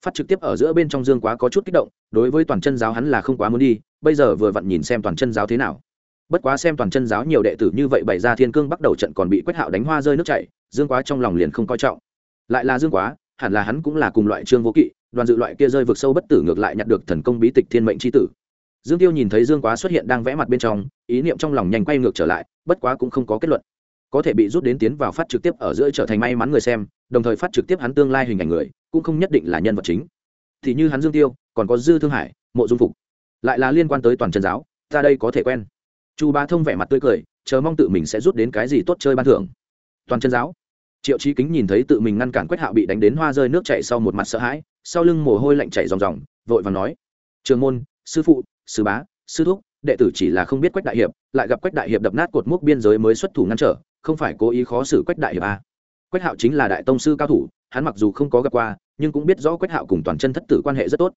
Phát trực tiếp ở giữa bên trong dương quá có chút kích động, đối với toàn chân giáo hắn là không quá muốn đi, bây giờ vừa vặn nhìn xem toàn chân giáo thế nào. Bất quá xem toàn chân giáo nhiều đệ tử như vậy bày ra thiên cương bắt đầu trận còn bị quách hạo đánh hoa rơi nước chảy, dương quá trong lòng liền không coi trọng. Lại là dương quá, hẳn là hắn cũng là cùng loại trương vô kỵ đoàn dự loại kia rơi vực sâu bất tử ngược lại nhặt được thần công bí tịch thiên mệnh c tử. Dương tiêu nhìn thấy dương quá xuất hiện đang vẽ mặt bên trong, ý niệm trong lòng nhanh quay ngược trở lại, bất quá cũng không có kết luận. Có thể bị rút đến tiến vào phát trực tiếp ở giữa trở thành may mắn người xem, đồng thời phát trực tiếp hắn tương lai hình ảnh người, cũng không nhất định là nhân vật chính. Thì như hắn dương tiêu, còn có dư thương hải, mộ dung phục, lại là liên quan tới toàn trần giáo, ta đây có thể quen. Chu ba thông vẻ mặt tươi cười, chờ mong tự mình sẽ rút đến cái gì tốt chơi ban thưởng. Toàn chân giáo. Triệu trí kính nhìn thấy tự mình ngăn cản quách hạo bị đánh đến hoa rơi nước chảy sau một mặt sợ hãi sau lưng mồ hôi lạnh chảy ròng ròng, vội và nói, trường môn, sư phụ, sư bá, sư thúc, đệ tử chỉ là không biết quách đại hiệp, lại gặp quách đại hiệp đập nát cột mốc biên giới mới xuất thủ ngăn trở, không phải cố ý khó xử quách đại hiệp a quách hạo chính là đại tông sư cao thủ, hắn mặc dù không có gặp qua, nhưng cũng biết rõ quách hạo cùng toàn chân thất tử quan hệ rất tốt.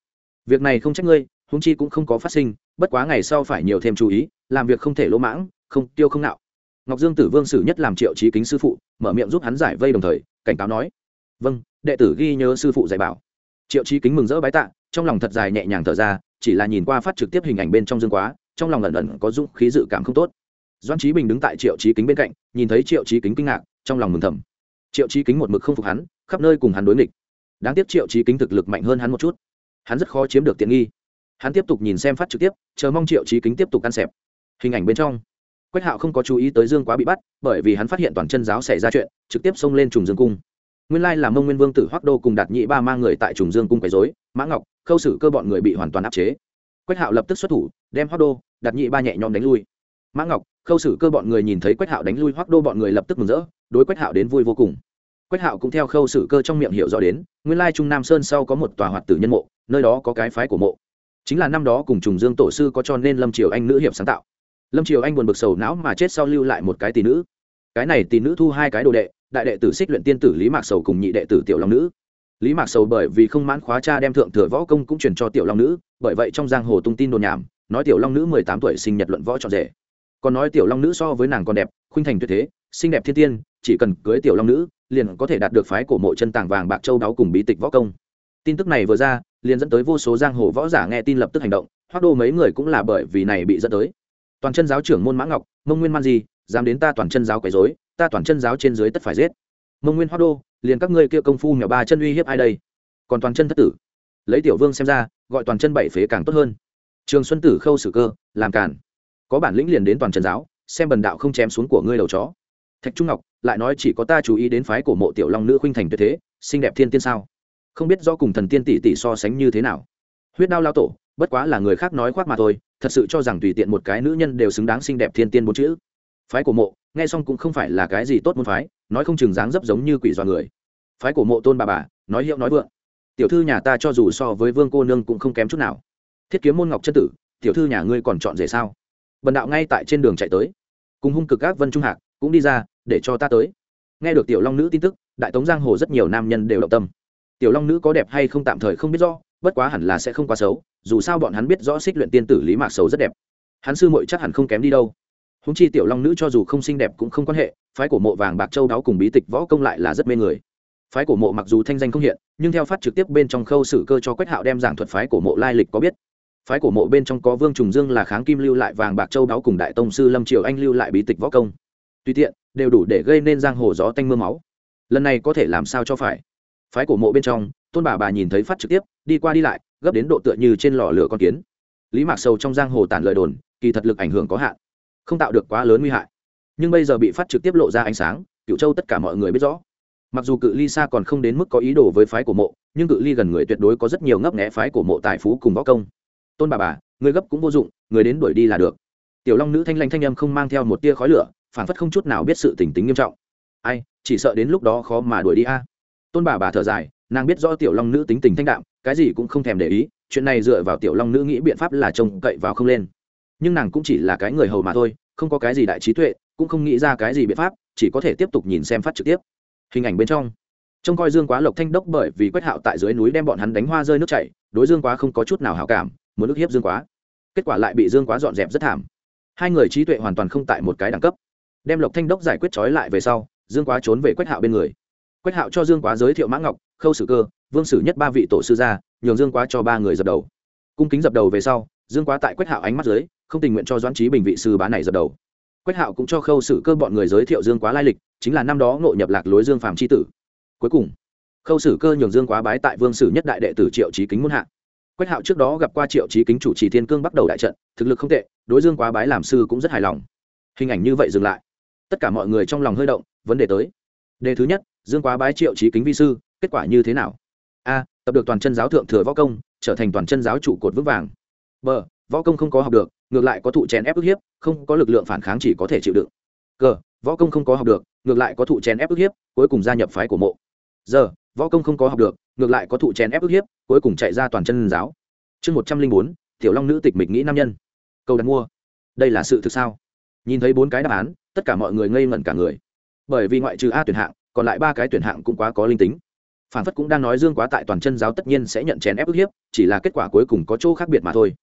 Việc này không trách ngươi húng chi cũng không có phát sinh, bất quá ngày sau phải nhiều thêm chú ý, làm việc không thể lỗ mãng, không tiêu không nạo. Ngọc dương tử vương sử nhất làm triệu trí kính sư phụ, mở miệng giúp hắn giải vây đồng thời, cảnh cáo nói vâng đệ tử ghi nhớ sư phụ dạy bảo triệu Chí kính mừng rỡ bái tạ, trong lòng thật dài nhẹ nhàng thở ra, chỉ là nhìn qua phát trực tiếp hình ảnh bên trong dương quá, trong lòng ẩn ẩn có dũng khí dự cảm không tốt. Doan trí bình đứng tại triệu Chí kính bên cạnh, nhìn thấy triệu Chí kính kinh ngạc, trong lòng mừng thầm. Triệu Chí kính một mực không phục hắn, khắp nơi cùng hắn đối nghịch. Đáng tiếc triệu Chí kính thực lực mạnh hơn hắn một chút. Hắn rất khó chiếm được tiện nghi. Hắn tiếp tục nhìn xem phát trực tiếp, chờ mong triệu Chí kính tiếp tục ăn xẹp. Hình ảnh bên trong. Quách hạo không có chú ý tới dương quá bị bắt, bởi vì hắn phát hiện toàn chân giáo xảy ra chuyện, trực tiếp xông lên trùng dương cung nguyên lai là mông nguyên vương tử Hoắc đô cùng đạt nhị ba mang người tại trùng dương cung quấy dối mã ngọc, khâu xử cơ bọn người bị hoàn toàn áp chế. Quách hạo lập tức xuất thủ, đem Hoắc đô, đạt nhị ba nhẹ nhõm đánh lui. Mã ngọc, khâu xử cơ bọn người nhìn thấy quách hạo đánh lui, Hoắc đô bọn người lập tức mừng rỡ, đối quách hạo đến vui vô cùng. Quách hạo cũng theo khâu xử cơ trong miệng hiểu rõ đến, nguyên lai trung nam sơn sau có một tòa hoạt tử nhân mộ, nơi đó có cái phái của mộ. Chính là năm đó cùng trùng dương tổ sư có cho nên lâm triều anh nữ hiệp sáng tạo. Lâm triều anh buồn bực sầu não mà chết sau lưu lại một cái tỷ nữ. Cái này tỷ nữ thu hai cái đồ đệ đại đệ tử xích luyện tiên tử lý mạc sầu cùng nhị đệ tử tiểu long nữ. Lý mạc sầu bởi vì không mãn khóa cha đem thượng thừa võ công cũng truyền cho tiểu long nữ, bởi vậy trong giang hồ tung tin đồn nhảm, nói tiểu long nữ mười tám tuổi sinh nhật luận võ trọn rể. Còn nói tiểu long nữ so với nàng còn đẹp, khuynh thành tuyệt thế, xinh đẹp thiên tiên, chỉ cần cưới tiểu long nữ, liền có thể đạt được phái cổ mộ chân tàng vàng bạc châu đáo cùng bí tịch võ công. Tin tức này vừa ra, liền dẫn tới vô số giang hồ võ giả nghe tin lập tức hành động hoác đô mấy người cũng là bởi vì này bị dẫn tới. Toàn chân giáo trưởng môn mã ngọc, mông nguyên man di, dám đến ta toàn chân giáo quấy dối ta toàn chân giáo trên dưới tất phải giết. Mông nguyên Hoa đô, liền các ngươi kia công phu mèo ba chân uy hiếp ai đây? Còn toàn chân thất tử. Lấy tiểu vương xem ra, gọi toàn chân bảy phế càng tốt hơn. Trường xuân tử khâu sử cơ, làm cản có bản lĩnh liền đến toàn chân giáo, xem bần đạo không chém xuống của ngươi đầu chó. Thạch trung ngọc, lại nói chỉ có ta chú ý đến phái của mộ tiểu long nữ khuynh thành tuyệt thế, xinh đẹp thiên tiên sao? Không biết do cùng thần tiên tỷ tỷ so sánh như thế nào. Huyết đao lao tổ, bất quá là người khác nói khoác mà thôi, thật sự cho rằng tùy tiện một cái nữ nhân đều xứng đáng xinh đẹp thiên tiên bốn chữ phái của mộ, nghe xong cũng không phải là cái gì tốt môn phái, nói không chừng dáng dấp giống như quỷ dọa người. Phái của mộ tôn bà bà, nói hiệu nói vượng. Tiểu thư nhà ta cho dù so với vương cô nương cũng không kém chút nào. Thiết kiếm môn ngọc chân tử, tiểu thư nhà ngươi còn chọn rể sao? Bần đạo ngay tại trên đường chạy tới. Cùng hung cực các vân trung hạc cũng đi ra, để cho ta tới. Nghe được tiểu long nữ tin tức, đại tống giang hồ rất nhiều nam nhân đều động tâm. Tiểu long nữ có đẹp hay không tạm thời không biết rõ, bất quá hẳn là sẽ không quá xấu, dù sao bọn hắn biết rõ xích luyện tiên tử lý mạc xấu rất đẹp. Hắn sư muội chắc hẳn không kém đi đâu húng chi tiểu long nữ cho dù không xinh đẹp cũng không quan hệ, phái cổ mộ vàng bạc châu đáo cùng bí tịch võ công lại là rất mê người. Phái cổ mộ mặc dù thanh danh không hiện, nhưng theo phát trực tiếp bên trong khâu sử cơ cho quách hạo đem giảng thuật phái cổ mộ lai lịch có biết. Phái cổ mộ bên trong có vương trùng dương là kháng kim lưu lại vàng bạc châu đáo cùng đại tông sư lâm triều anh lưu lại bí tịch võ công. Tùy tiện, đều đủ để gây nên giang hồ gió tanh m ư a máu. Lần này có thể làm sao cho phải? Phái cổ mộ bên trong, tôn bà bà nhìn thấy phát trực tiếp, đi qua đi lại, gấp đến độ tựa như trên lò lửa con kiến. Lý mạc sâu trong giang hồ tản lời đồn, kỳ thật lực ảnh hưởng có hạn không tạo được quá lớn nguy hại. Nhưng bây giờ bị phát trực tiếp lộ ra ánh sáng cựu châu tất cả mọi người biết rõ. Mặc dù cự ly xa còn không đến mức có ý đồ với phái cổ mộ, nhưng cự ly gần người tuyệt đối có rất nhiều ngấp nghẽ phái cổ mộ tài phú cùng võ công. Tôn bà bà, người gấp cũng vô dụng, người đến đuổi đi là được. Tiểu long nữ thanh lanh thanh âm không mang theo một tia khói lửa phản phất không chút nào biết sự tình tính nghiêm trọng. Ai, chỉ sợ đến lúc đó khó mà đuổi đi a. Tôn bà bà thở dài, nàng biết do tiểu long nữ tính tình thanh đạm, cái gì cũng không thèm để ý, chuyện này dựa vào tiểu long nữ nghĩ biện pháp là trông cậy vào không lên nhưng nàng cũng chỉ là cái người hầu mà thôi, không có cái gì đại trí tuệ, cũng không nghĩ ra cái gì biện pháp, chỉ có thể tiếp tục nhìn xem phát trực tiếp. Hình ảnh bên trong. Trông coi dương quá lộc thanh đốc bởi vì quách hạo tại dưới núi đem bọn hắn đánh hoa rơi nước chảy, đối dương quá không có chút nào hảo cảm, muốn ức hiếp dương quá. Kết quả lại bị dương quá dọn dẹp rất thảm. Hai người trí tuệ hoàn toàn không tại một cái đẳng cấp. Đem lộc thanh đốc giải quyết trói lại về sau, dương quá trốn về quách hạo bên người. Quách hạo cho dương quá giới thiệu mã ngọc, khâu sử cơ, vương sử nhất ba vị tổ sư gia, nhường dương quá cho ba người dập đầu. Cung kính dập đầu về sau, dương quá tại quách hạo ánh mắt dưới không tình nguyện cho doãn trí bình vị sư bá này dập đầu. Quách hạo cũng cho khâu sử cơ bọn người giới thiệu dương quá lai lịch, chính là năm đó ngộ nhập lạc lối dương phàm c h i tử. Cuối cùng, khâu sử cơ nhường dương quá bái tại vương sử nhất đại đệ tử triệu trí kính muôn hạ. Quách hạo trước đó gặp qua triệu trí kính chủ trì thiên cương bắt đầu đại trận, thực lực không tệ, đối dương quá bái làm sư cũng rất hài lòng. Hình ảnh như vậy dừng lại. Tất cả mọi người trong lòng hơi động, vấn đề tới. Đề thứ nhất, dương quá bái triệu trí kính vi sư, kết quả như thế nào? A, tập được toàn chân giáo thượng thừa võ công, trở thành toàn chân giáo trụ cột vững vàng. B, võ công không có học được ngược lại có thụ chèn ép ức hiếp, không có lực lượng phản kháng chỉ có thể chịu đựng. G, võ công không có học được, ngược lại có thụ chèn ép ức hiếp, cuối cùng gia nhập phái của mộ. Giờ võ công không có học được, ngược lại có thụ chèn ép ức hiếp, cuối cùng chạy ra toàn chân giáo. Chương một trăm linh bốn, tiểu long nữ tịch mịch nghĩ nam nhân. Câu đặt mua. Đây là sự thực sao? Nhìn thấy bốn cái đáp án, tất cả mọi người ngây ngẩn cả người. Bởi vì ngoại trừ a tuyển hạng, còn lại ba cái tuyển hạng cũng quá có linh tính. Phản phất cũng đang nói dương quá tại toàn chân giáo tất nhiên sẽ nhận chèn ép ức hiếp, chỉ là kết quả cuối cùng có chỗ khác biệt mà thôi.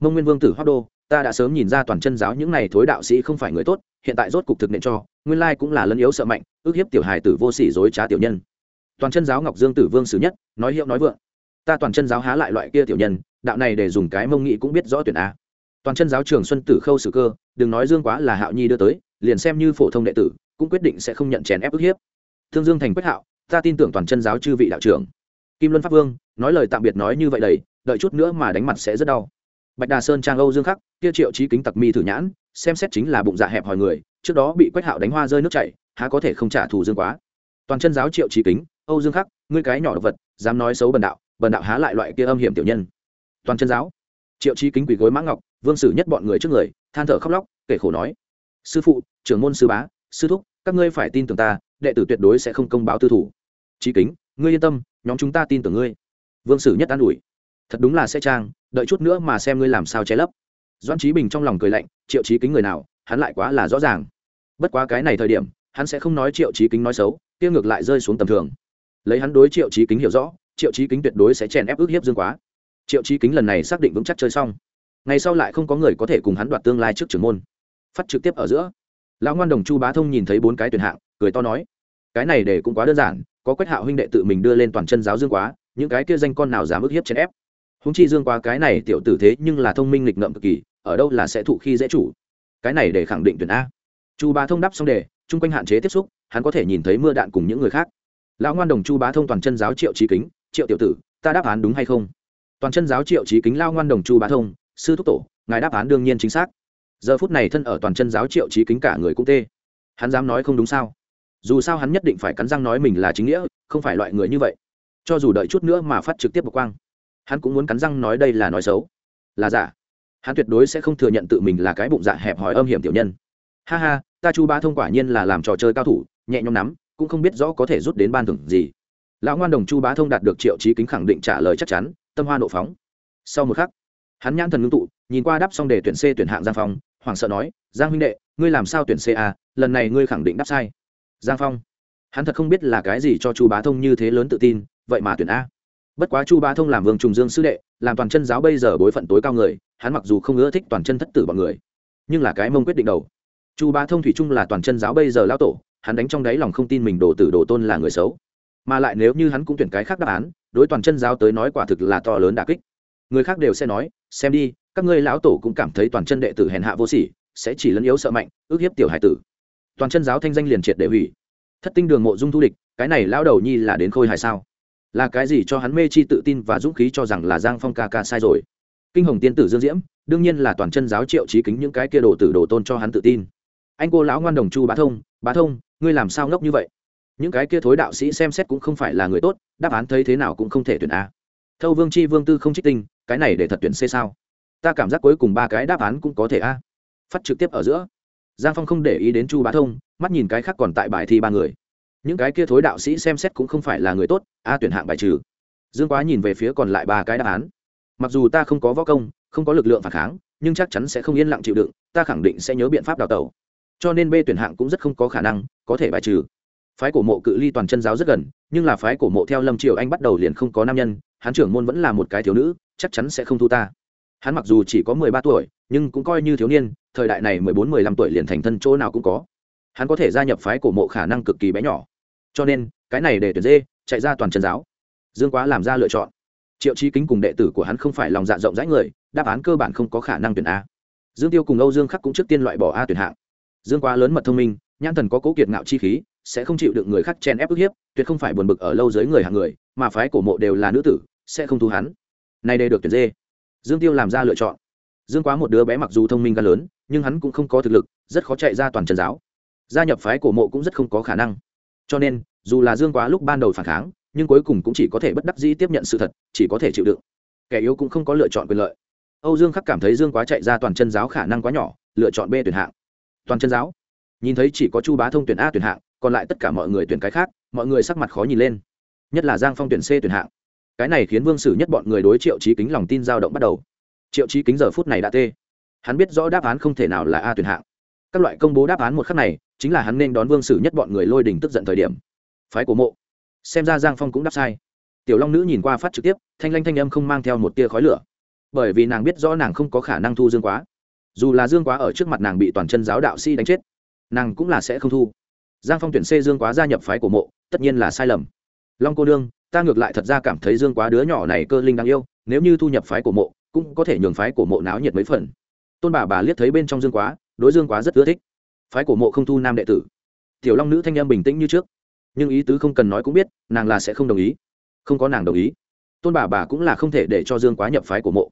Mông nguyên vương tử hoác đô ta đã sớm nhìn ra toàn chân giáo những này thối đạo sĩ không phải người tốt, hiện tại rốt cục thực nện cho, nguyên lai cũng là lân yếu sợ mạnh, ước hiếp tiểu hài tử vô sỉ dối trá tiểu nhân. Toàn chân giáo ngọc dương tử vương xử nhất, nói hiệu nói vượng. Ta toàn chân giáo há lại loại kia tiểu nhân, đạo này để dùng cái mông nghị cũng biết rõ tuyển a. Toàn chân giáo trường xuân tử khâu sử cơ, đừng nói dương quá là hạo nhi đưa tới, liền xem như phổ thông đệ tử, cũng quyết định sẽ không nhận chèn ép ức hiếp. Thương dương thành quách hạo, ta tin tưởng toàn chân giáo chư vị đạo trưởng. Kim luân pháp vương, nói lời tạm biệt nói như vậy đầy, đợi chút nữa mà đánh mặt sẽ rất đau bạch đà sơn trang âu dương khắc, kia triệu trí kính tặc mi thử nhãn, xem xét chính là bụng dạ hẹp hòi người, trước đó bị quách hạo đánh hoa rơi nước chảy, há có thể không trả thù dương quá. Toàn chân giáo triệu trí kính, âu dương khắc, ngươi cái nhỏ đ ộ vật, dám nói xấu bần đạo bần đạo há lại loại kia âm hiểm tiểu nhân. Toàn chân giáo, triệu trí kính quỳ gối mã ngọc, vương sử nhất bọn người trước người, than thở khóc lóc, kể khổ nói. Sư phụ, trưởng môn sư bá, sư thúc, các ngươi phải tin tưởng ta, đệ tử tuyệt đối sẽ không công báo tư thủ. Trí kính, ngươi yên tâm, nhóm chúng ta tin tưởng ngươi. Vương sử nhất an ủi. Thật đúng là sẽ trang đợi chút nữa mà xem ngươi làm sao che lấp. Doan trí bình trong lòng cười lạnh, triệu trí kính người nào, hắn lại quá là rõ ràng. Bất quá cái này thời điểm, hắn sẽ không nói triệu trí kính nói xấu tiêu ngược lại rơi xuống tầm thường. Lấy hắn đối triệu trí kính hiểu rõ, triệu trí kính tuyệt đối sẽ chèn ép ước hiếp dương quá. Triệu trí kính lần này xác định vững chắc chơi xong. Ngày sau lại không có người có thể cùng hắn đoạt tương lai trước trưởng môn. Phát trực tiếp ở giữa, lão ngoan đồng chu bá thông nhìn thấy bốn cái tuyển hạng, cười to nói, cái này để cũng quá đơn giản, có quách hạo huynh đệ tự mình đưa lên toàn chân giáo dương quá, những cái kia danh con nào dám ức hiếp chèn ép? Húng chi dương quá cái này tiểu tử thế nhưng là thông minh lịch ngậm cực kỳ, ở đâu là sẽ thụ khi dễ chủ? Cái này để khẳng định tuyển a. Chu bá thông đáp xong đề, chung quanh hạn chế tiếp xúc, hắn có thể nhìn thấy mưa đạn cùng những người khác. Lão ngoan đồng chu bá thông toàn chân giáo triệu trí kính, triệu tiểu tử, ta đáp án đúng hay không? Toàn chân giáo triệu trí kính lao ngoan đồng chu bá thông, sư thúc tổ, ngài đáp án đương nhiên chính xác. Giờ phút này thân ở toàn chân giáo triệu trí kính cả người cũng tê. Hắn dám nói không đúng sao? Dù sao hắn nhất định phải cắn răng nói mình là chính nghĩa, không phải loại người như vậy. Cho dù đợi chút nữa mà phát trực tiếp bậc quang hắn cũng muốn cắn răng nói đây là nói xấu. Là giả. Hắn tuyệt đối sẽ không thừa nhận tự mình là cái bụng dạ hẹp hòi âm hiểm tiểu nhân. Ha ha, ta chu ba thông quả nhiên là làm trò chơi cao thủ, nhẹ nhõm nắm, cũng không biết rõ có thể rút đến ban thưởng gì. Lão ngoan đồng chu bá thông đạt được triệu trí kính khẳng định trả lời chắc chắn, tâm hoa nộ phóng. Sau một khắc, hắn nhãn thần ngưng tụ, nhìn qua đáp xong để tuyển c tuyển hạng giang phong, hoảng sợ nói, giang huynh đệ, ngươi làm sao tuyển c a, lần này ngươi khẳng định đáp sai. Giang phong, hắn thật không biết là cái gì cho chu bá thông như thế lớn tự tin, vậy mà tuyển a bất quá chu ba thông làm vương trùng dương sư đệ, làm toàn chân giáo bây giờ bối phận tối cao người, hắn mặc dù không ưa thích toàn chân thất tử bọn người, nhưng là cái mông quyết định đầu. Chu ba thông thủy trung là toàn chân giáo bây giờ lão tổ, hắn đánh trong đáy lòng không tin mình đồ tử đồ tôn là người xấu. Mà lại nếu như hắn cũng tuyển cái khác đáp án, đối toàn chân giáo tới nói quả thực là to lớn đà kích. Người khác đều sẽ nói, xem đi, các ngươi lão tổ cũng cảm thấy toàn chân đệ tử hèn hạ vô sỉ, sẽ chỉ lấn yếu sợ mạnh, ước hiếp tiểu hải tử. Toàn chân giáo thanh danh liền triệt để hủy. Thất tinh đường mộ dung thu địch, cái này lão đầu nhi là đến khôi hài sao? Là cái gì cho hắn mê chi tự tin và dũng khí cho rằng là giang phong ca ca sai rồi. Kinh hồng tiên tử dương diễm, đương nhiên là toàn chân giáo triệu trí kính những cái kia đồ tử đồ tôn cho hắn tự tin. Anh cô lão ngoan đồng chu bá thông bá thông, ngươi làm sao ngốc như vậy? Những cái kia thối đạo sĩ xem xét cũng không phải là người tốt, đáp án thấy thế nào cũng không thể tuyển a. Thâu vương c h i vương tư không trích tinh, cái này để thật tuyển c sao? Ta cảm giác cuối cùng ba cái đáp án cũng có thể a. Phát trực tiếp ở giữa. Giang phong không để ý đến chu bá thông, mắt nhìn cái khác còn tại bài thi ba người những cái kia thối đạo sĩ xem xét cũng không phải là người tốt, a tuyển hạng bài trừ. Dương quá nhìn về phía còn lại ba cái đáp án. Mặc dù ta không có võ công, không có lực lượng phản kháng, nhưng chắc chắn sẽ không yên lặng chịu đựng, ta khẳng định sẽ nhớ biện pháp đào tẩu. Cho nên b tuyển hạng cũng rất không có khả năng có thể bài trừ. Phái cổ mộ cự ly toàn chân giáo rất gần, nhưng là phái cổ mộ theo lâm triều anh bắt đầu liền không có nam nhân, hắn trưởng môn vẫn là một cái thiếu nữ, chắc chắn sẽ không thu ta. Hắn mặc dù chỉ có mười ba tuổi, nhưng cũng coi như thiếu niên, thời đại này mười bốn mười lăm tuổi liền thành thân chỗ nào cũng có. Hắn có thể gia nhập phái cổ mộ khả năng cực kỳ bé nhỏ cho nên, cái này để tuyển dê chạy ra toàn trần giáo. Dương quá làm ra lựa chọn. Triệu trí kính cùng đệ tử của hắn không phải lòng dạ rộng rãi người, đáp án cơ bản không có khả năng tuyển a. Dương tiêu cùng âu dương khắc cũng trước tiên loại bỏ a tuyển hạng. Dương quá lớn mật thông minh, nhãn thần có cố kiệt ngạo chi khí, sẽ không chịu được người khác chen ép ức hiếp, tuyệt không phải buồn bực ở lâu dưới người hàng người, mà phái cổ mộ đều là nữ tử, sẽ không thu hắn. Nay đây được tuyển dê. Dương tiêu làm ra lựa chọn. Dương quá một đứa bé mặc dù thông minh gan lớn, nhưng hắn cũng không có thực lực, rất khó chạy ra toàn trần giáo. Gia nhập phái cổ mộ cũng rất không có khả năng cho nên, dù là dương quá lúc ban đầu phản kháng, nhưng cuối cùng cũng chỉ có thể bất đắc dĩ tiếp nhận sự thật, chỉ có thể chịu đựng. Kẻ yếu cũng không có lựa chọn quyền lợi. Âu dương khắc cảm thấy dương quá chạy ra toàn chân giáo khả năng quá nhỏ, lựa chọn b tuyển hạng. Toàn chân giáo? Nhìn thấy chỉ có chu bá thông tuyển a tuyển hạng, còn lại tất cả mọi người tuyển cái khác, mọi người sắc mặt khó nhìn lên. Nhất là giang phong tuyển c tuyển hạng. Cái này khiến vương sử nhất bọn người đối triệu trí kính lòng tin dao động bắt đầu. Triệu trí kính giờ phút này đã tê. Hắn biết rõ đáp án không thể nào là a tuyển hạng các loại công bố đáp án một khắc này, chính là hắn nên đón vương sử nhất bọn người lôi đình tức giận thời điểm. Phái của mộ. Xem ra giang phong cũng đáp sai. Tiểu long nữ nhìn qua phát trực tiếp, thanh lanh thanh âm không mang theo một tia khói lửa. Bởi vì nàng biết rõ nàng không có khả năng thu dương quá. Dù là dương quá ở trước mặt nàng bị toàn chân giáo đạo si đánh chết, nàng cũng là sẽ không thu. Giang phong tuyển xê dương quá gia nhập phái của mộ, tất nhiên là sai lầm. Long cô đương ta ngược lại thật ra cảm thấy dương quá đứa nhỏ này cơ linh đáng yêu, nếu như thu nhập phái của mộ, cũng có thể nhường phái của mộ náo nhiệt mấy phần. Tôn bà bà liếc thấy bên trong dương quá đối dương quá rất ưa thích. Phái của mộ không thu nam đệ tử. Tiểu long nữ thanh em bình tĩnh như trước, nhưng ý tứ không cần nói cũng biết, nàng là sẽ không đồng ý. Không có nàng đồng ý, tôn bà bà cũng là không thể để cho dương quá nhập phái của mộ.